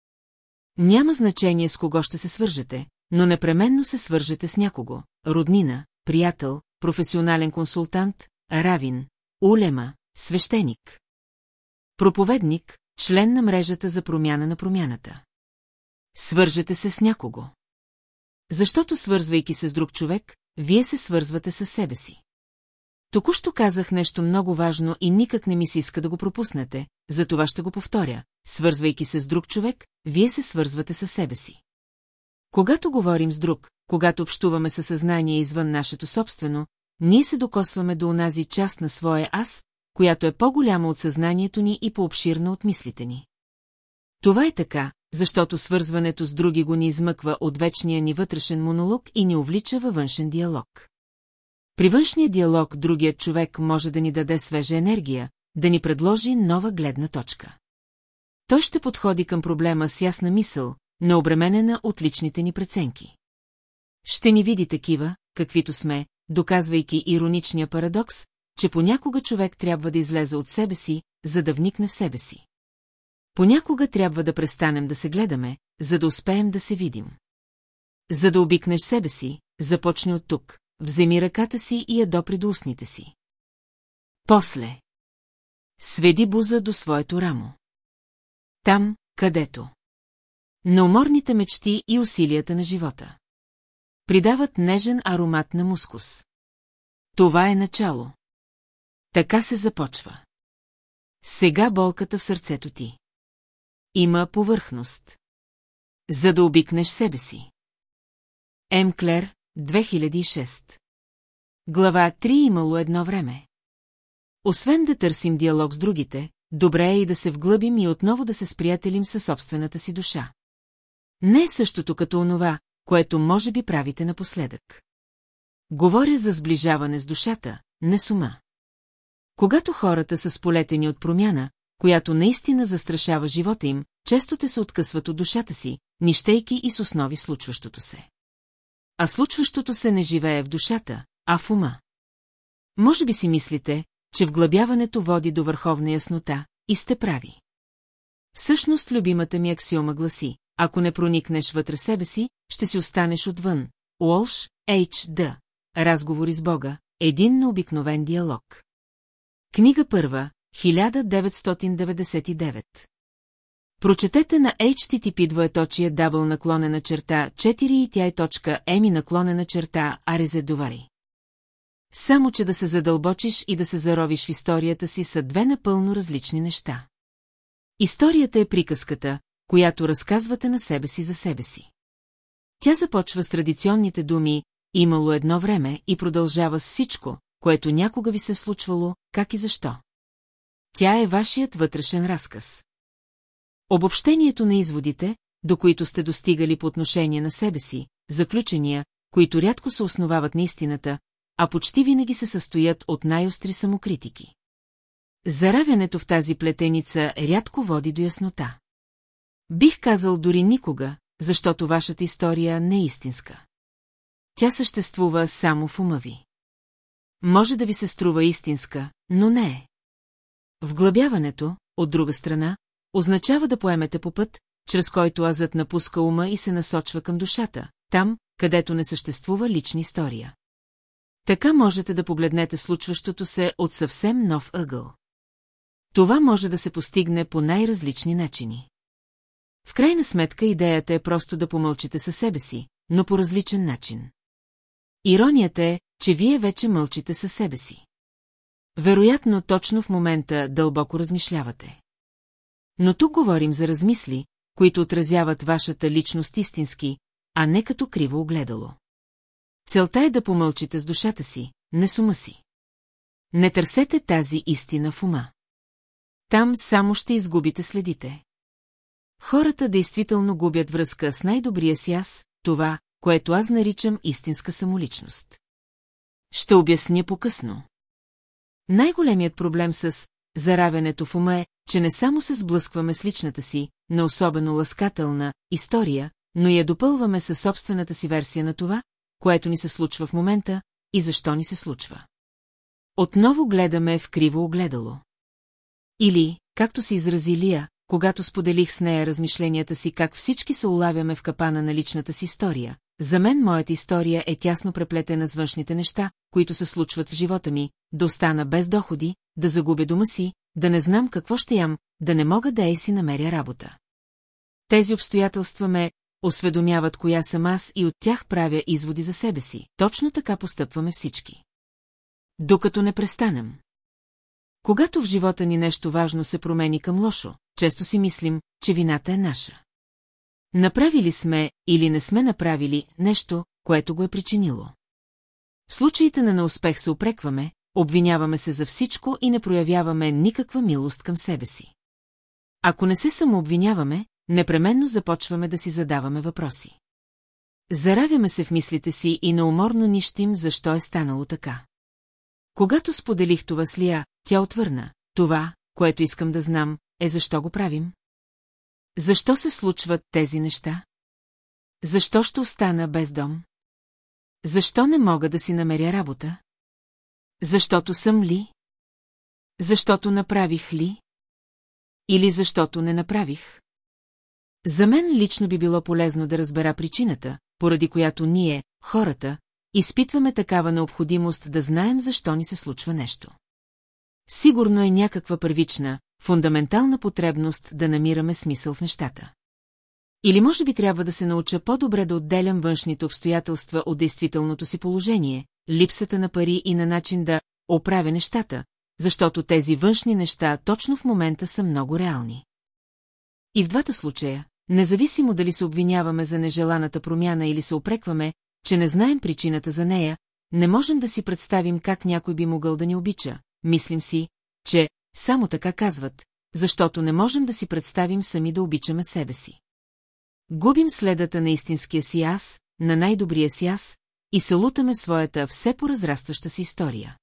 Няма значение с кого ще се свържете, но непременно се свържете с някого – роднина, приятел, професионален консултант, равин, улема, свещеник. Проповедник, член на мрежата за промяна на промяната. Свържете се с някого. Защото свързвайки се с друг човек, вие се свързвате с себе си. Току-що казах нещо много важно и никак не ми се иска да го пропуснете, затова ще го повторя. Свързвайки се с друг човек, вие се свързвате с себе си. Когато говорим с друг, когато общуваме със съзнание извън нашето собствено, ние се докосваме до онази част на своя аз, която е по-голяма от съзнанието ни и по-обширна от мислите ни. Това е така, защото свързването с други го ни измъква от вечния ни вътрешен монолог и ни увлича във външен диалог. При външния диалог другият човек може да ни даде свежа енергия, да ни предложи нова гледна точка. Той ще подходи към проблема с ясна мисъл, необременена от личните ни преценки. Ще ни види такива, каквито сме, доказвайки ироничния парадокс, че понякога човек трябва да излезе от себе си, за да вникне в себе си. Понякога трябва да престанем да се гледаме, за да успеем да се видим. За да обикнеш себе си, започни от тук, вземи ръката си и я допри до устните си. После. Сведи буза до своето рамо. Там, където. На уморните мечти и усилията на живота. Придават нежен аромат на мускус. Това е начало. Така се започва. Сега болката в сърцето ти. Има повърхност. За да обикнеш себе си. М. Клер, 2006 Глава 3 имало едно време. Освен да търсим диалог с другите, добре е и да се вглъбим и отново да се сприятелим със собствената си душа. Не е същото като онова, което може би правите напоследък. Говоря за сближаване с душата, не с ума. Когато хората са сполетени от промяна, която наистина застрашава живота им, често те се откъсват от душата си, нищейки и с основи случващото се. А случващото се не живее в душата, а в ума. Може би си мислите, че вглъбяването води до върховна яснота, и сте прави. Всъщност любимата ми аксиома гласи, ако не проникнеш вътре себе си, ще си останеш отвън. Уолш, Д. Разговори с Бога, един необикновен диалог. Книга първа, 1999. Прочетете на HTTP двоеточие дабл наклонена черта 4 и тя е точка еми наклонена черта Арезедовари. Само, че да се задълбочиш и да се заровиш в историята си са две напълно различни неща. Историята е приказката, която разказвате на себе си за себе си. Тя започва с традиционните думи «имало едно време» и продължава с всичко, което някога ви се случвало, как и защо. Тя е вашият вътрешен разказ. Обобщението на изводите, до които сте достигали по отношение на себе си, заключения, които рядко се основават на истината, а почти винаги се състоят от най-остри самокритики. Заравянето в тази плетеница рядко води до яснота. Бих казал дори никога, защото вашата история не е истинска. Тя съществува само в ума ви. Може да ви се струва истинска, но не е. Вглъбяването, от друга страна, означава да поемете по път, чрез който азът напуска ума и се насочва към душата, там, където не съществува лична история. Така можете да погледнете случващото се от съвсем нов ъгъл. Това може да се постигне по най-различни начини. В крайна сметка идеята е просто да помълчите със себе си, но по различен начин. Иронията е, че вие вече мълчите със себе си. Вероятно, точно в момента дълбоко размишлявате. Но тук говорим за размисли, които отразяват вашата личност истински, а не като криво огледало. Целта е да помълчите с душата си, не с ума си. Не търсете тази истина в ума. Там само ще изгубите следите. Хората действително губят връзка с най-добрия си аз, това, което аз наричам истинска самоличност. Ще обясня по-късно. Най-големият проблем с заравянето в ума е, че не само се сблъскваме с личната си, на особено ласкателна история, но я допълваме със собствената си версия на това, което ни се случва в момента и защо ни се случва. Отново гледаме в криво огледало. Или, както се изрази Лия, когато споделих с нея размишленията си как всички се улавяме в капана на личната си история. За мен моята история е тясно преплетена с външните неща, които се случват в живота ми, да остана без доходи, да загубя дома си, да не знам какво ще ям, да не мога да ей си намеря работа. Тези обстоятелства ме осведомяват коя съм аз и от тях правя изводи за себе си. Точно така постъпваме всички. Докато не престанем. Когато в живота ни нещо важно се промени към лошо, често си мислим, че вината е наша. Направили сме или не сме направили нещо, което го е причинило. В случаите на неуспех се опрекваме, обвиняваме се за всичко и не проявяваме никаква милост към себе си. Ако не се самообвиняваме, непременно започваме да си задаваме въпроси. Заравяме се в мислите си и науморно нищим, защо е станало така. Когато споделих това с Лия, тя отвърна. Това, което искам да знам, е защо го правим? Защо се случват тези неща? Защо ще остана без дом? Защо не мога да си намеря работа? Защото съм ли? Защото направих ли? Или защото не направих? За мен лично би било полезно да разбера причината, поради която ние, хората, изпитваме такава необходимост да знаем защо ни се случва нещо. Сигурно е някаква първична, фундаментална потребност да намираме смисъл в нещата. Или може би трябва да се науча по-добре да отделям външните обстоятелства от действителното си положение, липсата на пари и на начин да оправя нещата, защото тези външни неща точно в момента са много реални. И в двата случая, независимо дали се обвиняваме за нежеланата промяна или се опрекваме, че не знаем причината за нея, не можем да си представим как някой би могъл да ни обича. Мислим си, че само така казват, защото не можем да си представим сами да обичаме себе си. Губим следата на истинския си аз, на най-добрия си аз, и се лутаме своята все поразрастваща си история.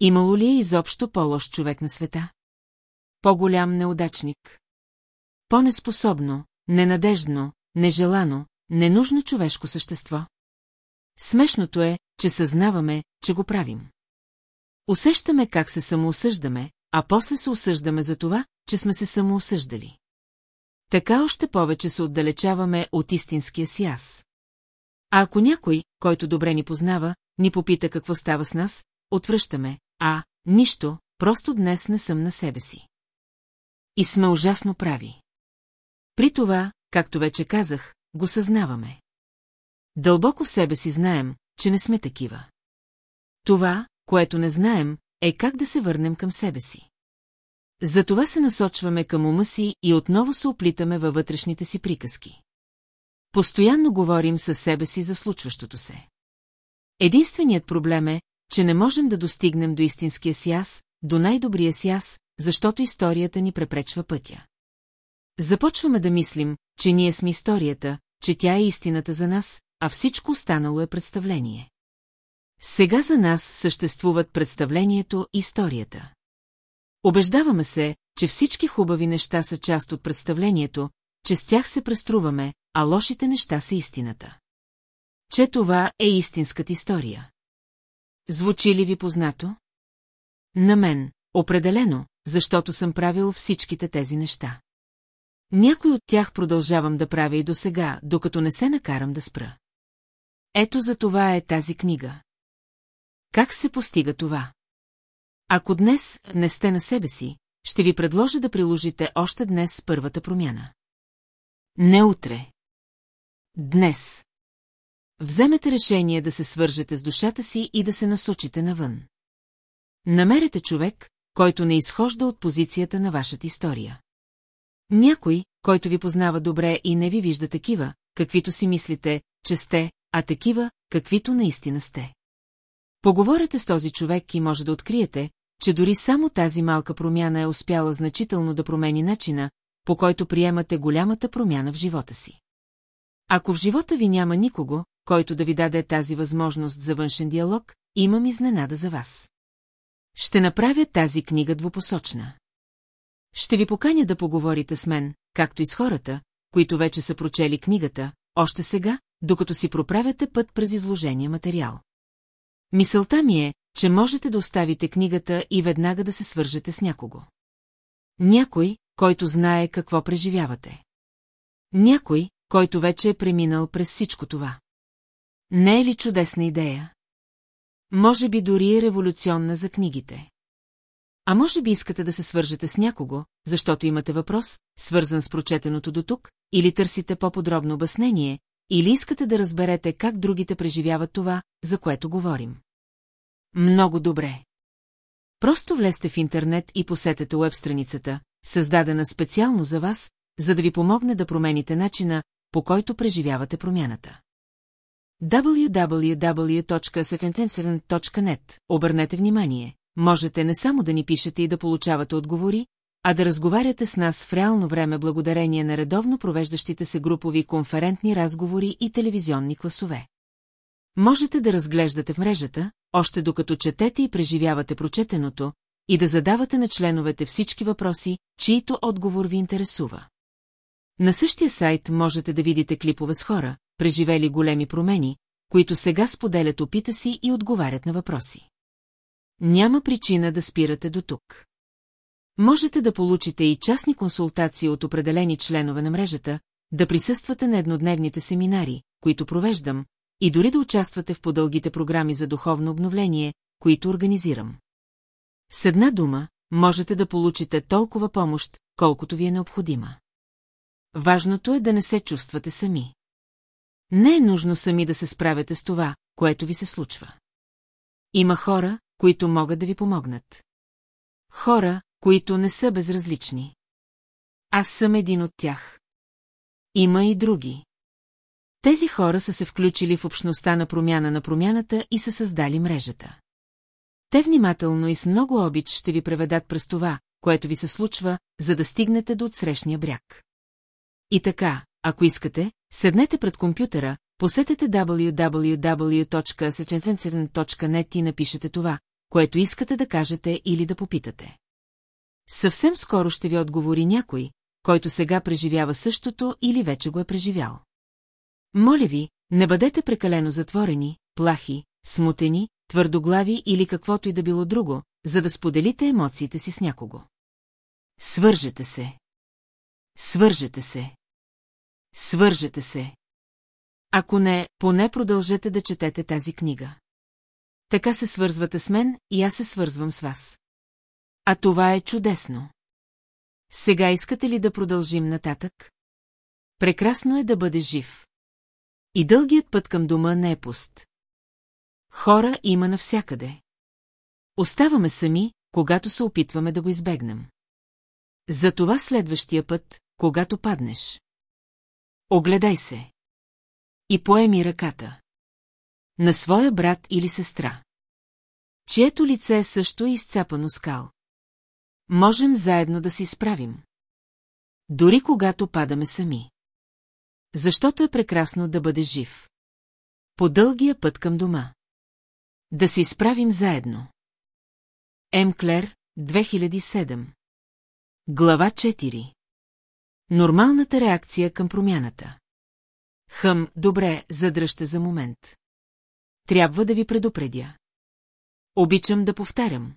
Имало ли е изобщо по-лош човек на света? По-голям неудачник? По-неспособно, ненадежно, нежелано, ненужно човешко същество? Смешното е, че съзнаваме, че го правим. Усещаме как се самоосъждаме, а после се осъждаме за това, че сме се самоосъждали. Така още повече се отдалечаваме от истинския си аз. А ако някой, който добре ни познава, ни попита какво става с нас, отвръщаме, а, нищо, просто днес не съм на себе си. И сме ужасно прави. При това, както вече казах, го съзнаваме. Дълбоко в себе си знаем, че не сме такива. Това, което не знаем, е как да се върнем към себе си. Затова се насочваме към ума си и отново се оплитаме във вътрешните си приказки. Постоянно говорим със себе си за случващото се. Единственият проблем е, че не можем да достигнем до истинския си аз, до най-добрия си аз, защото историята ни препречва пътя. Започваме да мислим, че ние сме историята, че тя е истината за нас, а всичко останало е представление. Сега за нас съществуват представлението и историята. Обеждаваме се, че всички хубави неща са част от представлението, че с тях се преструваме, а лошите неща са истината. Че това е истинската история. Звучи ли ви познато? На мен, определено, защото съм правил всичките тези неща. Някой от тях продължавам да правя и до сега, докато не се накарам да спра. Ето за това е тази книга. Как се постига това? Ако днес не сте на себе си, ще ви предложа да приложите още днес първата промяна. Не утре. Днес. Вземете решение да се свържете с душата си и да се насочите навън. Намерете човек, който не изхожда от позицията на вашата история. Някой, който ви познава добре и не ви вижда такива, каквито си мислите, че сте, а такива, каквито наистина сте. Поговорете с този човек и може да откриете, че дори само тази малка промяна е успяла значително да промени начина, по който приемате голямата промяна в живота си. Ако в живота ви няма никого, който да ви даде тази възможност за външен диалог, имам изненада за вас. Ще направя тази книга двупосочна. Ще ви поканя да поговорите с мен, както и с хората, които вече са прочели книгата, още сега, докато си проправяте път през изложения материал. Мисълта ми е, че можете да оставите книгата и веднага да се свържете с някого. Някой, който знае какво преживявате. Някой, който вече е преминал през всичко това. Не е ли чудесна идея? Може би дори е революционна за книгите. А може би искате да се свържете с някого, защото имате въпрос, свързан с прочетеното до тук, или търсите по-подробно обяснение, или искате да разберете как другите преживяват това, за което говорим. Много добре. Просто влезте в интернет и посетете уеб-страницата, създадена специално за вас, за да ви помогне да промените начина, по който преживявате промяната. www.setentenseren.net Обърнете внимание, можете не само да ни пишете и да получавате отговори, а да разговаряте с нас в реално време благодарение на редовно провеждащите се групови конферентни разговори и телевизионни класове. Можете да разглеждате в мрежата, още докато четете и преживявате прочетеното, и да задавате на членовете всички въпроси, чието отговор ви интересува. На същия сайт можете да видите клипове с хора, преживели големи промени, които сега споделят опита си и отговарят на въпроси. Няма причина да спирате до тук. Можете да получите и частни консултации от определени членове на мрежата, да присъствате на еднодневните семинари, които провеждам, и дори да участвате в подългите програми за духовно обновление, които организирам. С една дума, можете да получите толкова помощ, колкото ви е необходима. Важното е да не се чувствате сами. Не е нужно сами да се справяте с това, което ви се случва. Има хора, които могат да ви помогнат. Хора, които не са безразлични. Аз съм един от тях. Има и други. Тези хора са се включили в общността на промяна на промяната и са създали мрежата. Те внимателно и с много обич ще ви преведат през това, което ви се случва, за да стигнете до отсрещния бряг. И така, ако искате, седнете пред компютъра, посетете www.sechentenцерн.net и напишете това, което искате да кажете или да попитате. Съвсем скоро ще ви отговори някой, който сега преживява същото или вече го е преживял. Моля ви, не бъдете прекалено затворени, плахи, смутени, твърдоглави или каквото и да било друго, за да споделите емоциите си с някого. Свържете се. Свържете се. Свържете се. Ако не, поне продължете да четете тази книга. Така се свързвате с мен и аз се свързвам с вас. А това е чудесно. Сега искате ли да продължим нататък? Прекрасно е да бъдеш жив. И дългият път към дома не е пуст. Хора има навсякъде. Оставаме сами, когато се опитваме да го избегнем. Затова следващия път, когато паднеш. Огледай се. И поеми ръката. На своя брат или сестра. Чието лице също е изцапано скал. Можем заедно да си справим. Дори когато падаме сами. Защото е прекрасно да бъдеш жив. По дългия път към дома. Да се изправим заедно. М. Клер, 2007 Глава 4 Нормалната реакция към промяната. Хъм, добре, задръжте за момент. Трябва да ви предупредя. Обичам да повтарям.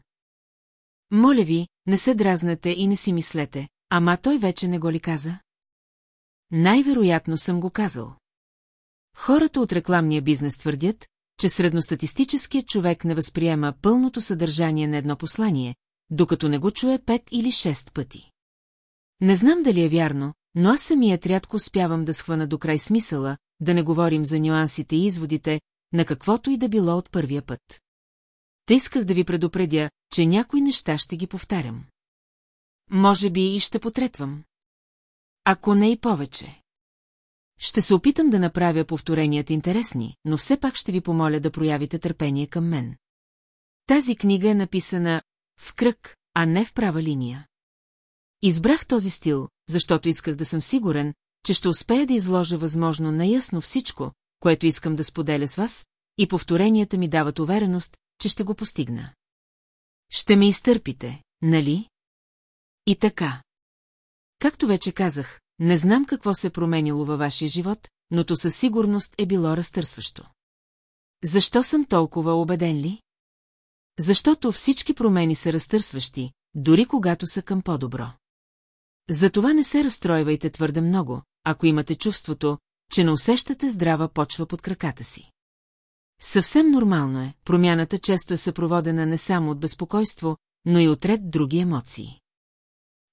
Моля ви, не се дразнете и не си мислете, ама той вече не го ли каза? Най-вероятно съм го казал. Хората от рекламния бизнес твърдят, че средностатистическият човек не възприема пълното съдържание на едно послание, докато не го чуе пет или шест пъти. Не знам дали е вярно, но аз самият рядко успявам да схвана до край смисъла, да не говорим за нюансите и изводите, на каквото и да било от първия път. Те исках да ви предупредя, че някои неща ще ги повтарям. Може би и ще потретвам. Ако не и повече. Ще се опитам да направя повторенията интересни, но все пак ще ви помоля да проявите търпение към мен. Тази книга е написана в кръг, а не в права линия. Избрах този стил, защото исках да съм сигурен, че ще успея да изложа възможно наясно всичко, което искам да споделя с вас, и повторенията ми дават увереност, че ще го постигна. Ще ме изтърпите, нали? И така. Както вече казах, не знам какво се променило във вашия живот, но то със сигурност е било разтърсващо. Защо съм толкова убеден ли? Защото всички промени са разтърсващи, дори когато са към по-добро. Затова не се разстройвайте твърде много, ако имате чувството, че не усещате здрава почва под краката си. Съвсем нормално е, промяната често е съпроводена не само от безпокойство, но и от ред други емоции.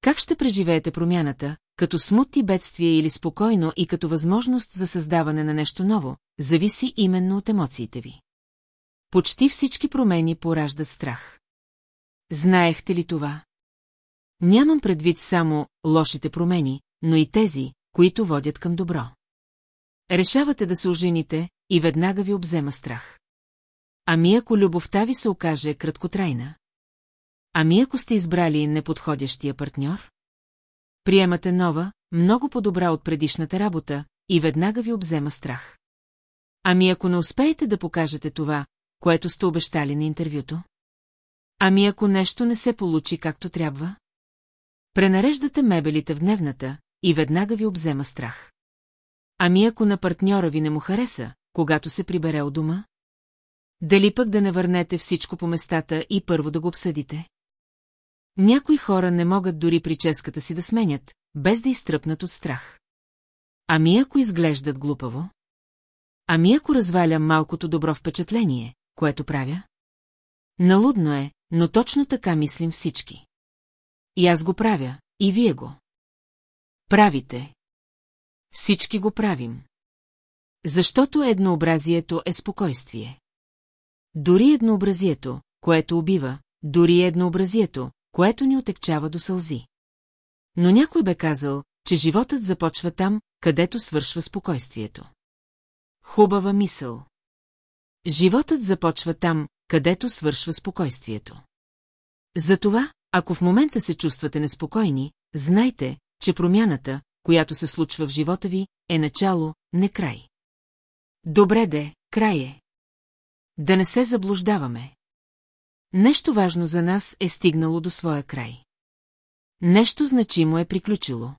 Как ще преживеете промяната, като смут и бедствие или спокойно и като възможност за създаване на нещо ново, зависи именно от емоциите ви. Почти всички промени пораждат страх. Знаехте ли това? Нямам предвид само лошите промени, но и тези, които водят към добро. Решавате да се ожените и веднага ви обзема страх. Ами ако любовта ви се окаже краткотрайна? Ами ако сте избрали неподходящия партньор? Приемате нова, много по-добра от предишната работа и веднага ви обзема страх. Ами ако не успеете да покажете това, което сте обещали на интервюто? Ами ако нещо не се получи както трябва? Пренареждате мебелите в дневната и веднага ви обзема страх. Ами ако на партньора ви не му хареса, когато се прибере от дома? Дали пък да не върнете всичко по местата и първо да го обсъдите? Някои хора не могат дори прическата си да сменят, без да изтръпнат от страх. Ами ако изглеждат глупаво? Ами ако разваля малкото добро впечатление, което правя? Налудно е, но точно така мислим всички. И аз го правя, и вие го. Правите. Всички го правим. Защото еднообразието е спокойствие. Дори еднообразието, което убива, дори еднообразието, което ни отекчава до сълзи. Но някой бе казал, че животът започва там, където свършва спокойствието. Хубава мисъл. Животът започва там, където свършва спокойствието. Затова, ако в момента се чувствате неспокойни, знайте, че промяната, която се случва в живота ви, е начало, не край. Добре де, край е. Да не се заблуждаваме. Нещо важно за нас е стигнало до своя край. Нещо значимо е приключило.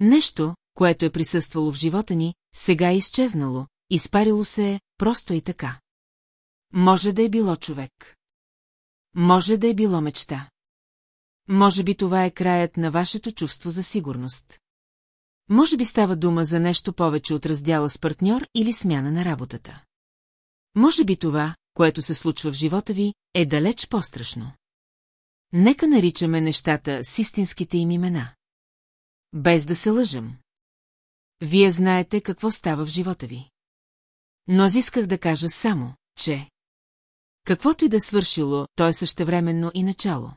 Нещо, което е присъствало в живота ни, сега е изчезнало, изпарило се е, просто и така. Може да е било човек. Може да е било мечта. Може би това е краят на вашето чувство за сигурност. Може би става дума за нещо повече от раздяла с партньор или смяна на работата. Може би това, което се случва в живота ви, е далеч по-страшно. Нека наричаме нещата с истинските им имена. Без да се лъжам. Вие знаете какво става в живота ви. Но аз исках да кажа само, че... Каквото и да свършило, то е същевременно и начало.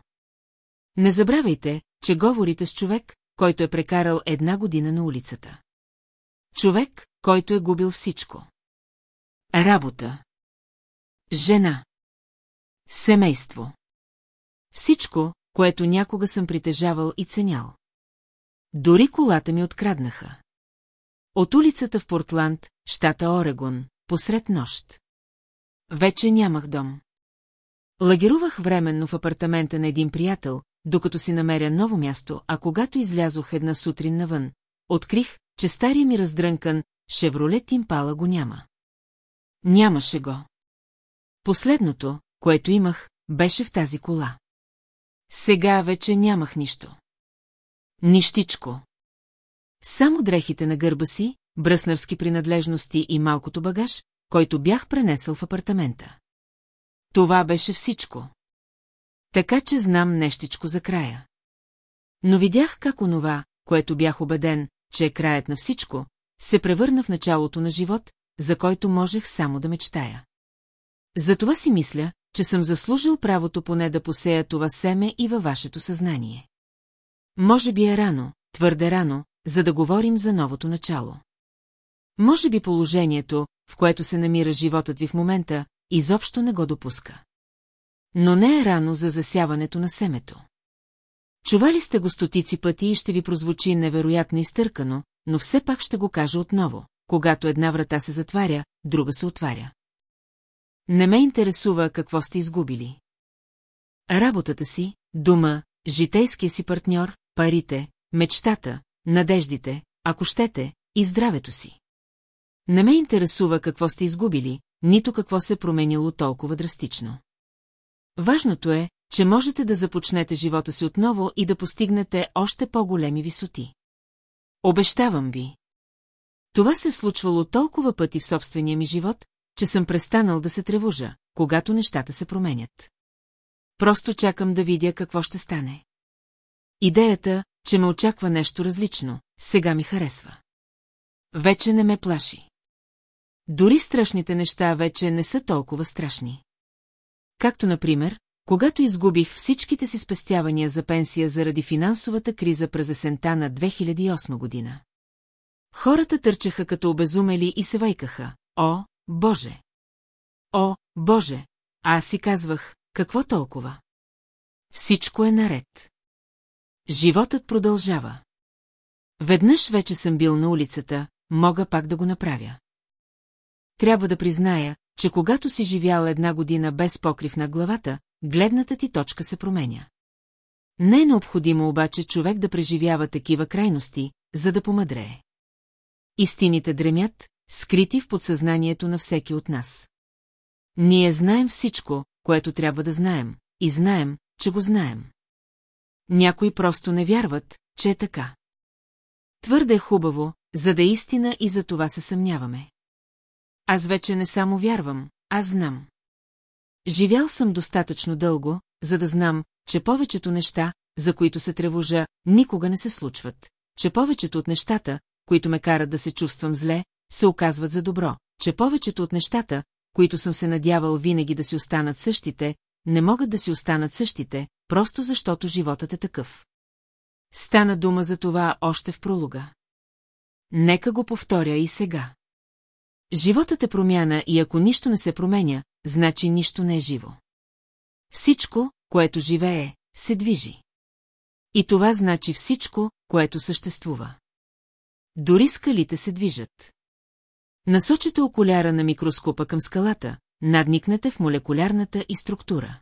Не забравяйте, че говорите с човек, който е прекарал една година на улицата. Човек, който е губил всичко. Работа. Жена. Семейство. Всичко, което някога съм притежавал и ценял. Дори колата ми откраднаха. От улицата в Портланд, щата Орегон, посред нощ. Вече нямах дом. Лагерувах временно в апартамента на един приятел, докато си намеря ново място, а когато излязох една сутрин навън, открих, че стария ми раздрънкан Шевролет Импала го няма. Нямаше го. Последното, което имах, беше в тази кола. Сега вече нямах нищо. Нищичко. Само дрехите на гърба си, бръснарски принадлежности и малкото багаж, който бях пренесъл в апартамента. Това беше всичко. Така че знам нещичко за края. Но видях как онова, което бях убеден, че е краят на всичко, се превърна в началото на живот, за който можех само да мечтая. Затова си мисля, че съм заслужил правото поне да посея това семе и във вашето съзнание. Може би е рано, твърде рано, за да говорим за новото начало. Може би положението, в което се намира животът ви в момента, изобщо не го допуска. Но не е рано за засяването на семето. Чували сте го стотици пъти и ще ви прозвучи невероятно изтъркано, но все пак ще го кажа отново. Когато една врата се затваря, друга се отваря. Не ме интересува какво сте изгубили. Работата си, дума, житейския си партньор, парите, мечтата, надеждите, ако щете, и здравето си. Не ме интересува какво сте изгубили, нито какво се променило толкова драстично. Важното е, че можете да започнете живота си отново и да постигнете още по-големи висоти. Обещавам ви. Това се е случвало толкова пъти в собствения ми живот, че съм престанал да се тревожа, когато нещата се променят. Просто чакам да видя какво ще стане. Идеята, че ме очаква нещо различно, сега ми харесва. Вече не ме плаши. Дори страшните неща вече не са толкова страшни. Както, например, когато изгубих всичките си спестявания за пенсия заради финансовата криза през есента на 2008 година. Хората търчаха като обезумели и се вайкаха. О, Боже! О, Боже! А аз си казвах, какво толкова? Всичко е наред. Животът продължава. Веднъж вече съм бил на улицата, мога пак да го направя. Трябва да призная, че когато си живял една година без покрив на главата, гледната ти точка се променя. Не е необходимо обаче човек да преживява такива крайности, за да помъдрее. Истините дремят, скрити в подсъзнанието на всеки от нас. Ние знаем всичко, което трябва да знаем, и знаем, че го знаем. Някои просто не вярват, че е така. Твърде е хубаво, за да е истина и за това се съмняваме. Аз вече не само вярвам, аз знам. Живял съм достатъчно дълго, за да знам, че повечето неща, за които се тревожа, никога не се случват, че повечето от нещата, които ме карат да се чувствам зле, се оказват за добро, че повечето от нещата, които съм се надявал винаги да си останат същите, не могат да си останат същите, просто защото животът е такъв. Стана дума за това още в пролога. Нека го повторя и сега. Животът е промяна и ако нищо не се променя, значи нищо не е живо. Всичко, което живее, се движи. И това значи всичко, което съществува. Дори скалите се движат. Насочете окуляра на микроскопа към скалата, надникнете в молекулярната и структура.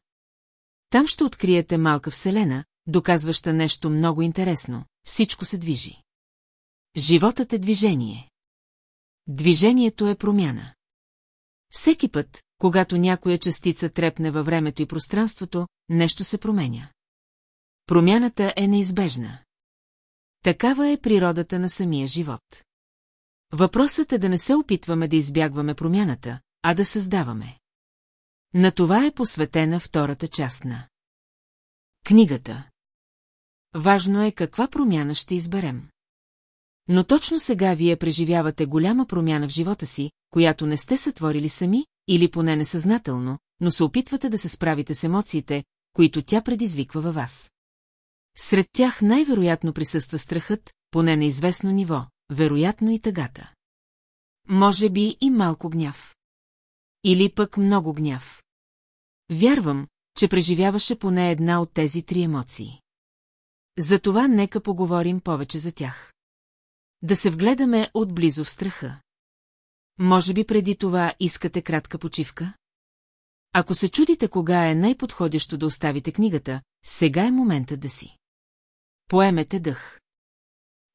Там ще откриете малка вселена, доказваща нещо много интересно. Всичко се движи. Животът е движение. Движението е промяна. Всеки път, когато някоя частица трепне във времето и пространството, нещо се променя. Промяната е неизбежна. Такава е природата на самия живот. Въпросът е да не се опитваме да избягваме промяната, а да създаваме. На това е посветена втората част на книгата. Важно е каква промяна ще изберем. Но точно сега вие преживявате голяма промяна в живота си, която не сте сътворили сами, или поне несъзнателно, но се опитвате да се справите с емоциите, които тя предизвиква във вас. Сред тях най-вероятно присъства страхът, поне на известно ниво, вероятно и тъгата. Може би и малко гняв. Или пък много гняв. Вярвам, че преживяваше поне една от тези три емоции. Затова нека поговорим повече за тях. Да се вгледаме отблизо в страха. Може би преди това искате кратка почивка? Ако се чудите кога е най-подходящо да оставите книгата, сега е моментът да си. Поемете дъх.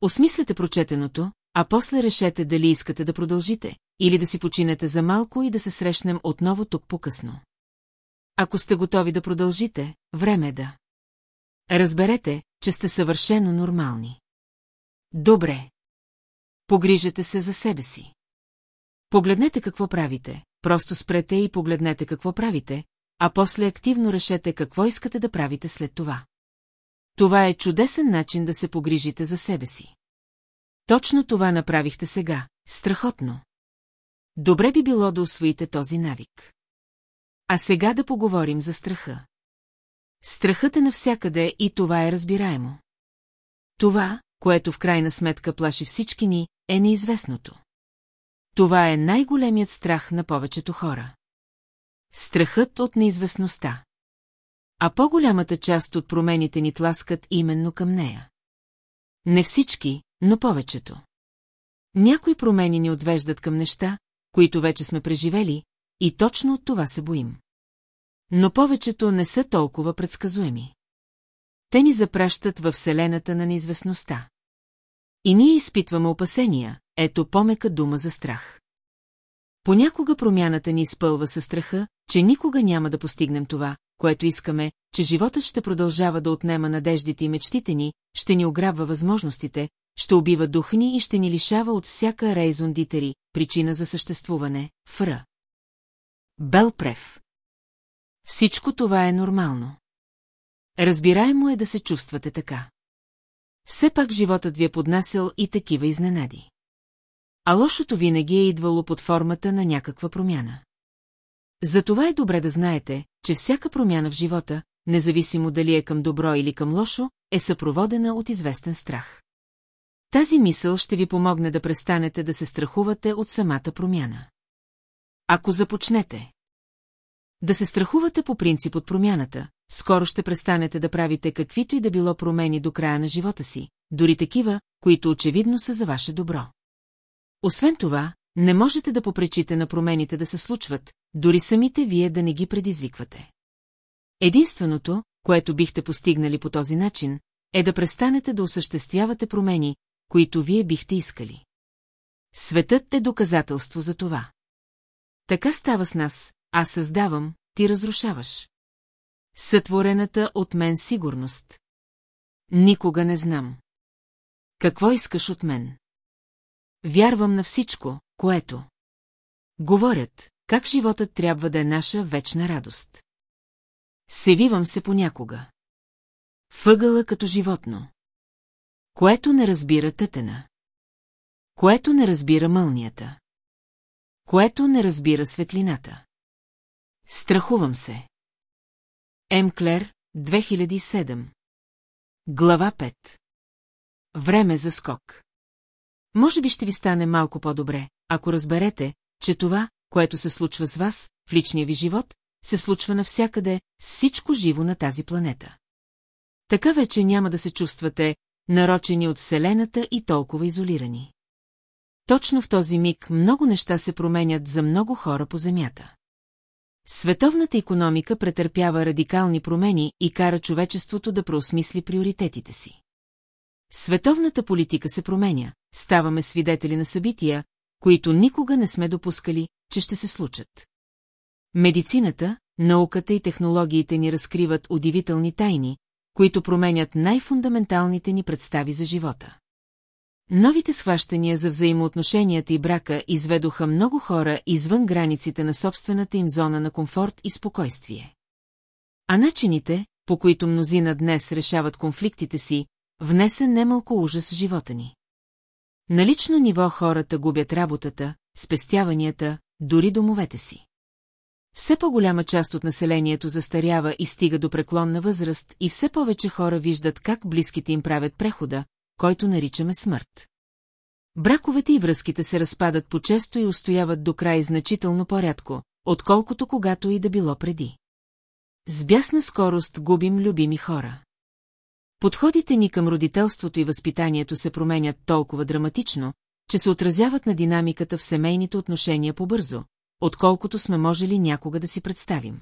Осмислете прочетеното, а после решете дали искате да продължите, или да си починете за малко и да се срещнем отново тук по-късно. Ако сте готови да продължите, време е да. Разберете, че сте съвършено нормални. Добре. Погрижете се за себе си. Погледнете какво правите, просто спрете и погледнете какво правите, а после активно решете какво искате да правите след това. Това е чудесен начин да се погрижите за себе си. Точно това направихте сега. Страхотно. Добре би било да освоите този навик. А сега да поговорим за страха. Страхът е навсякъде и това е разбираемо. Това, което в крайна сметка плаши всички ни, е неизвестното. Това е най-големият страх на повечето хора. Страхът от неизвестността. А по-голямата част от промените ни тласкат именно към нея. Не всички, но повечето. Някои промени ни отвеждат към неща, които вече сме преживели, и точно от това се боим. Но повечето не са толкова предсказуеми. Те ни запращат във вселената на неизвестността. И ние изпитваме опасения, ето помека дума за страх. Понякога промяната ни изпълва със страха, че никога няма да постигнем това, което искаме, че животът ще продължава да отнема надеждите и мечтите ни, ще ни ограбва възможностите, ще убива дух ни и ще ни лишава от всяка рейзон дитери, причина за съществуване, фра. Белпрев. Всичко това е нормално. Разбираемо е да се чувствате така. Все пак животът ви е поднасял и такива изненади. А лошото винаги е идвало под формата на някаква промяна. Затова е добре да знаете, че всяка промяна в живота, независимо дали е към добро или към лошо, е съпроводена от известен страх. Тази мисъл ще ви помогне да престанете да се страхувате от самата промяна. Ако започнете да се страхувате по принцип от промяната, скоро ще престанете да правите каквито и да било промени до края на живота си, дори такива, които очевидно са за ваше добро. Освен това, не можете да попречите на промените да се случват, дори самите вие да не ги предизвиквате. Единственото, което бихте постигнали по този начин, е да престанете да осъществявате промени, които вие бихте искали. Светът е доказателство за това. Така става с нас, аз създавам, ти разрушаваш. Сътворената от мен сигурност. Никога не знам. Какво искаш от мен? Вярвам на всичко, което. Говорят, как животът трябва да е наша вечна радост. Севивам се понякога. Въгъла като животно. Което не разбира тътена. Което не разбира мълнията. Което не разбира светлината. Страхувам се. М. Клер, 2007 Глава 5 Време за скок Може би ще ви стане малко по-добре, ако разберете, че това, което се случва с вас, в личния ви живот, се случва навсякъде, всичко живо на тази планета. Така вече няма да се чувствате нарочени от Вселената и толкова изолирани. Точно в този миг много неща се променят за много хора по Земята. Световната економика претърпява радикални промени и кара човечеството да преосмисли приоритетите си. Световната политика се променя, ставаме свидетели на събития, които никога не сме допускали, че ще се случат. Медицината, науката и технологиите ни разкриват удивителни тайни, които променят най-фундаменталните ни представи за живота. Новите схващания за взаимоотношенията и брака изведоха много хора извън границите на собствената им зона на комфорт и спокойствие. А начините, по които мнозина днес решават конфликтите си, внесе немалко ужас в живота ни. На лично ниво хората губят работата, спестяванията, дори домовете си. Все по-голяма част от населението застарява и стига до преклонна възраст и все повече хора виждат как близките им правят прехода, който наричаме смърт. Браковете и връзките се разпадат по-често и устояват до край значително по-рядко, отколкото когато и да било преди. С бясна скорост губим любими хора. Подходите ни към родителството и възпитанието се променят толкова драматично, че се отразяват на динамиката в семейните отношения по-бързо, отколкото сме можели някога да си представим.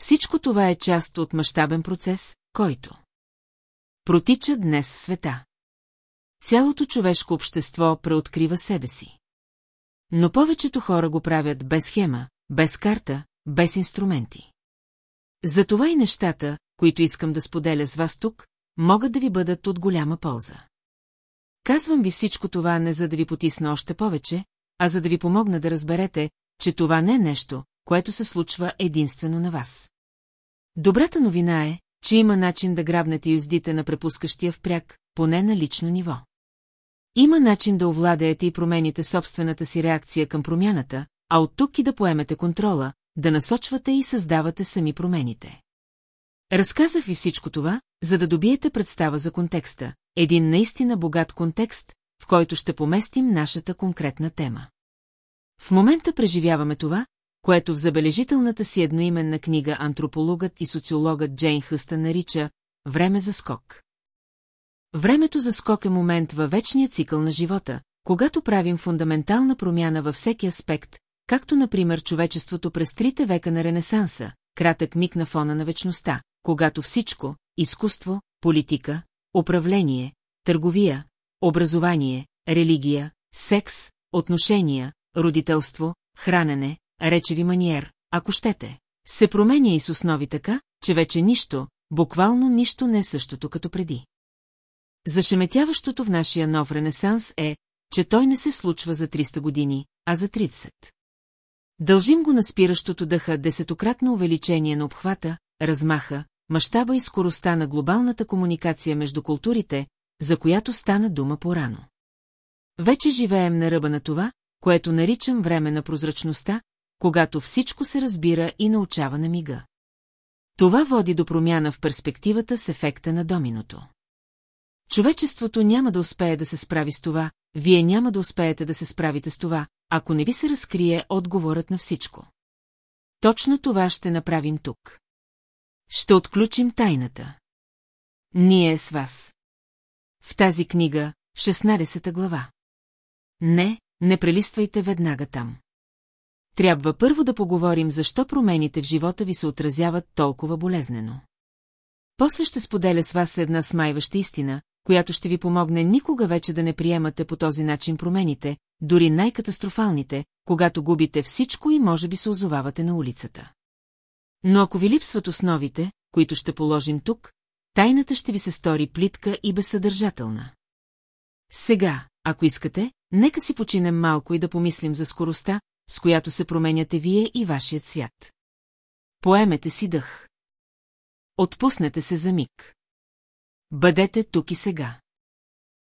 Всичко това е част от мащабен процес, който протича днес в света. Цялото човешко общество преоткрива себе си. Но повечето хора го правят без схема, без карта, без инструменти. Затова и нещата, които искам да споделя с вас тук, могат да ви бъдат от голяма полза. Казвам ви всичко това не за да ви потисна още повече, а за да ви помогна да разберете, че това не е нещо, което се случва единствено на вас. Добрата новина е, че има начин да грабнете юздите на препускащия впряг, поне на лично ниво. Има начин да овладеете и промените собствената си реакция към промяната, а от тук и да поемете контрола, да насочвате и създавате сами промените. Разказах ви всичко това, за да добиете представа за контекста, един наистина богат контекст, в който ще поместим нашата конкретна тема. В момента преживяваме това, което в забележителната си едноименна книга антропологът и социологът Джейн Хъстън нарича «Време за скок». Времето за скок е момент във вечния цикъл на живота, когато правим фундаментална промяна във всеки аспект, както например човечеството през трите века на Ренесанса, кратък миг на фона на вечността, когато всичко – изкуство, политика, управление, търговия, образование, религия, секс, отношения, родителство, хранене, речеви маниер, ако щете, се променя и с основи така, че вече нищо, буквално нищо не е същото като преди. Зашеметяващото в нашия нов ренесанс е, че той не се случва за 300 години, а за 30. Дължим го на спиращото дъха десетократно увеличение на обхвата, размаха, мащаба и скоростта на глобалната комуникация между културите, за която стана дума по-рано. Вече живеем на ръба на това, което наричам време на прозрачността, когато всичко се разбира и научава на мига. Това води до промяна в перспективата с ефекта на доминото. Човечеството няма да успее да се справи с това, вие няма да успеете да се справите с това, ако не ви се разкрие отговорът на всичко. Точно това ще направим тук. Ще отключим тайната. Ние с вас. В тази книга, 16 глава. Не, не прелиствайте веднага там. Трябва първо да поговорим защо промените в живота ви се отразяват толкова болезнено. После ще споделя с вас една смайваща истина, която ще ви помогне никога вече да не приемате по този начин промените, дори най-катастрофалните, когато губите всичко и може би се озовавате на улицата. Но ако ви липсват основите, които ще положим тук, тайната ще ви се стори плитка и безсъдържателна. Сега, ако искате, нека си починем малко и да помислим за скоростта, с която се променяте вие и вашият свят. Поемете си дъх. Отпуснете се за миг. Бъдете тук и сега.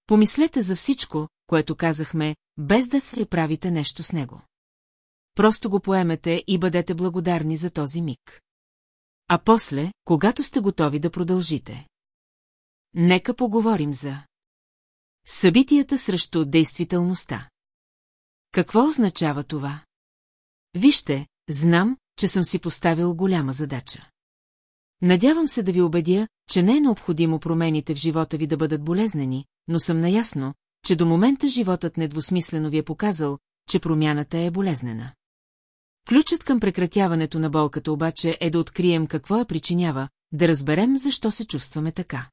Помислете за всичко, което казахме, без да правите нещо с него. Просто го поемете и бъдете благодарни за този миг. А после, когато сте готови да продължите. Нека поговорим за събитията срещу действителността. Какво означава това? Вижте, знам, че съм си поставил голяма задача. Надявам се да ви убедя, че не е необходимо промените в живота ви да бъдат болезнени, но съм наясно, че до момента животът недвусмислено ви е показал, че промяната е болезнена. Ключът към прекратяването на болката обаче е да открием какво я причинява, да разберем защо се чувстваме така.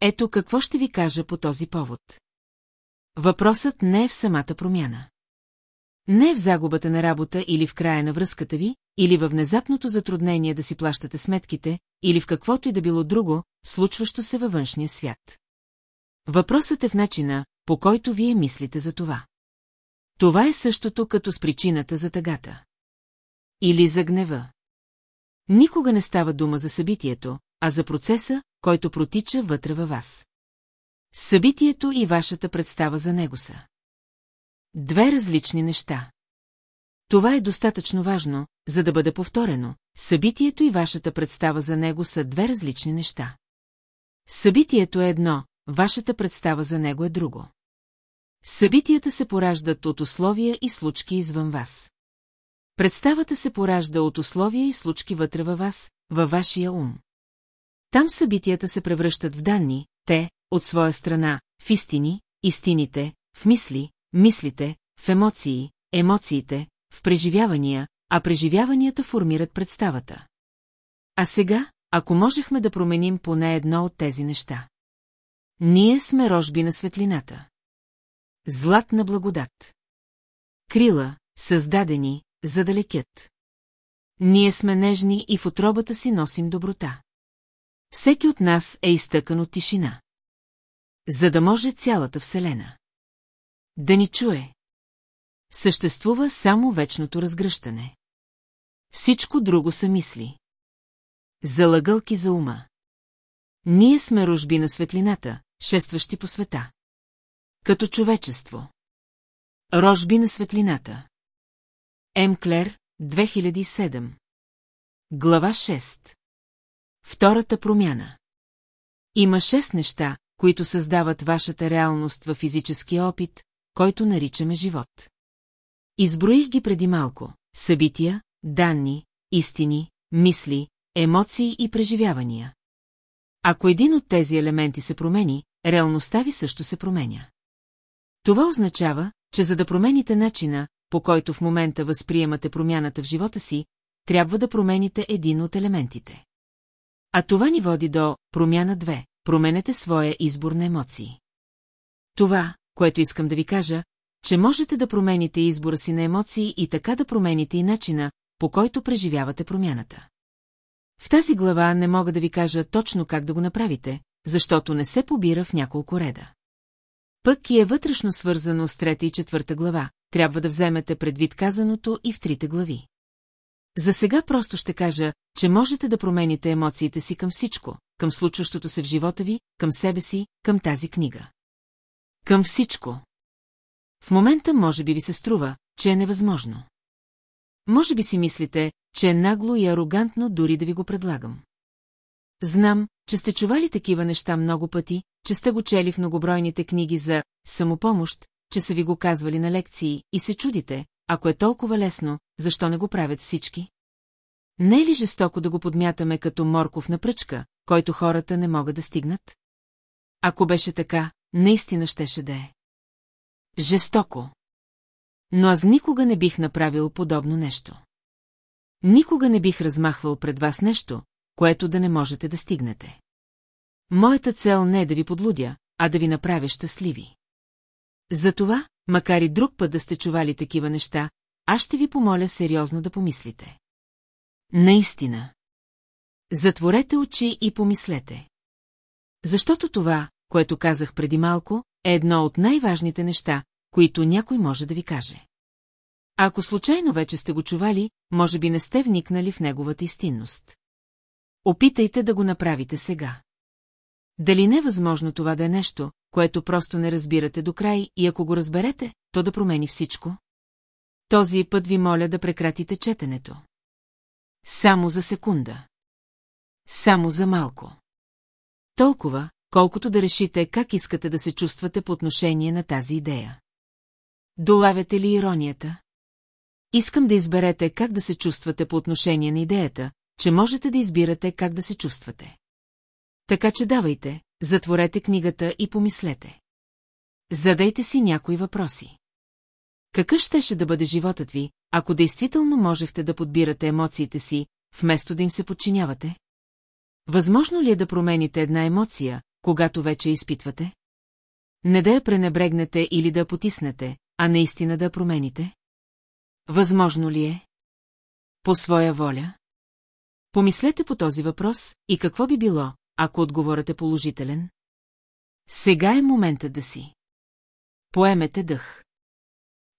Ето какво ще ви кажа по този повод. Въпросът не е в самата промяна. Не в загубата на работа или в края на връзката ви, или във внезапното затруднение да си плащате сметките, или в каквото и да било друго, случващо се във външния свят. Въпросът е в начина, по който вие мислите за това. Това е същото като с причината за тъгата. Или за гнева. Никога не става дума за събитието, а за процеса, който протича вътре във вас. Събитието и вашата представа за него са. Две различни неща. Това е достатъчно важно, за да бъде повторено. Събитието и вашата представа за него са две различни неща. Събитието е едно, вашата представа за него е друго. Събитията се пораждат от условия и случки извън вас. Представата се поражда от условия и случки вътре във вас, във вашия ум. Там събитията се превръщат в данни, те, от своя страна, в истини, истините, в мисли, мислите, в емоции, емоциите, в преживявания, а преживяванията формират представата. А сега, ако можехме да променим поне едно от тези неща. Ние сме рожби на светлината. Златна благодат. Крила, създадени, за да лекят. Ние сме нежни и в отробата си носим доброта. Всеки от нас е изтъкан от тишина. За да може цялата Вселена. Да ни чуе. Съществува само вечното разгръщане. Всичко друго са мисли. Залагълки за ума. Ние сме ружби на светлината, шестващи по света. Като човечество. Рожби на светлината. М. Клер, 2007. Глава 6. Втората промяна. Има шест неща, които създават вашата реалност във физическия опит, който наричаме живот. Изброих ги преди малко. Събития, данни, истини, мисли, емоции и преживявания. Ако един от тези елементи се промени, реалността ви също се променя. Това означава, че за да промените начина, по който в момента възприемате промяната в живота си, трябва да промените един от елементите. А това ни води до промяна 2. Променете своя избор на емоции. Това, което искам да ви кажа, че можете да промените избора си на емоции и така да промените и начина, по който преживявате промяната. В тази глава не мога да ви кажа точно как да го направите, защото не се побира в няколко реда. Пък и е вътрешно свързано с трета и четвърта глава, трябва да вземете предвид казаното и в трите глави. За сега просто ще кажа, че можете да промените емоциите си към всичко, към случващото се в живота ви, към себе си, към тази книга. Към всичко. В момента може би ви се струва, че е невъзможно. Може би си мислите, че е нагло и арогантно дори да ви го предлагам. Знам, че сте чували такива неща много пъти, че сте го чели в многобройните книги за самопомощ, че са ви го казвали на лекции и се чудите, ако е толкова лесно, защо не го правят всички? Не е ли жестоко да го подмятаме като морков на пръчка, който хората не могат да стигнат? Ако беше така, наистина щеше да е. Жестоко. Но аз никога не бих направил подобно нещо. Никога не бих размахвал пред вас нещо, което да не можете да стигнете. Моята цел не е да ви подлудя, а да ви направя щастливи. Затова, макар и друг път да сте чували такива неща, аз ще ви помоля сериозно да помислите. Наистина. Затворете очи и помислете. Защото това, което казах преди малко, е едно от най-важните неща, които някой може да ви каже. Ако случайно вече сте го чували, може би не сте вникнали в неговата истинност. Опитайте да го направите сега. Дали не е възможно това да е нещо, което просто не разбирате до край и ако го разберете, то да промени всичко? Този път ви моля да прекратите четенето. Само за секунда. Само за малко. Толкова, колкото да решите как искате да се чувствате по отношение на тази идея. Долавяте ли иронията? Искам да изберете как да се чувствате по отношение на идеята, че можете да избирате как да се чувствате. Така че давайте, затворете книгата и помислете. Задайте си някои въпроси. Какъв щеше да бъде животът ви, ако действително можехте да подбирате емоциите си, вместо да им се подчинявате? Възможно ли е да промените една емоция, когато вече изпитвате? Не да я пренебрегнете или да потиснете, а наистина да я промените? Възможно ли е? По своя воля? Помислете по този въпрос и какво би било, ако отговорът е положителен? Сега е моментът да си. Поемете дъх.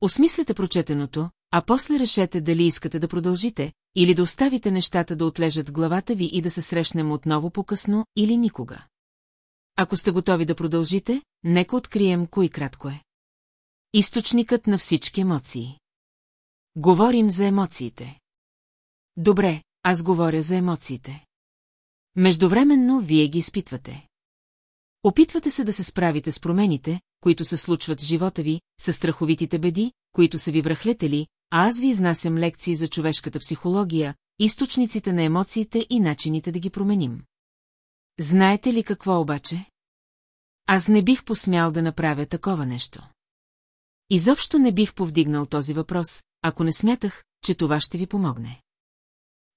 Осмислете прочетеното, а после решете дали искате да продължите, или да оставите нещата да отлежат главата ви и да се срещнем отново по-късно или никога. Ако сте готови да продължите, нека открием кой кратко е. Източникът на всички емоции. Говорим за емоциите. Добре, аз говоря за емоциите. Междувременно вие ги изпитвате. Опитвате се да се справите с промените, които се случват в живота ви, с страховитите беди, които са ви връхлетели, а аз ви изнасям лекции за човешката психология, източниците на емоциите и начините да ги променим. Знаете ли какво обаче? Аз не бих посмял да направя такова нещо. Изобщо не бих повдигнал този въпрос, ако не смятах, че това ще ви помогне.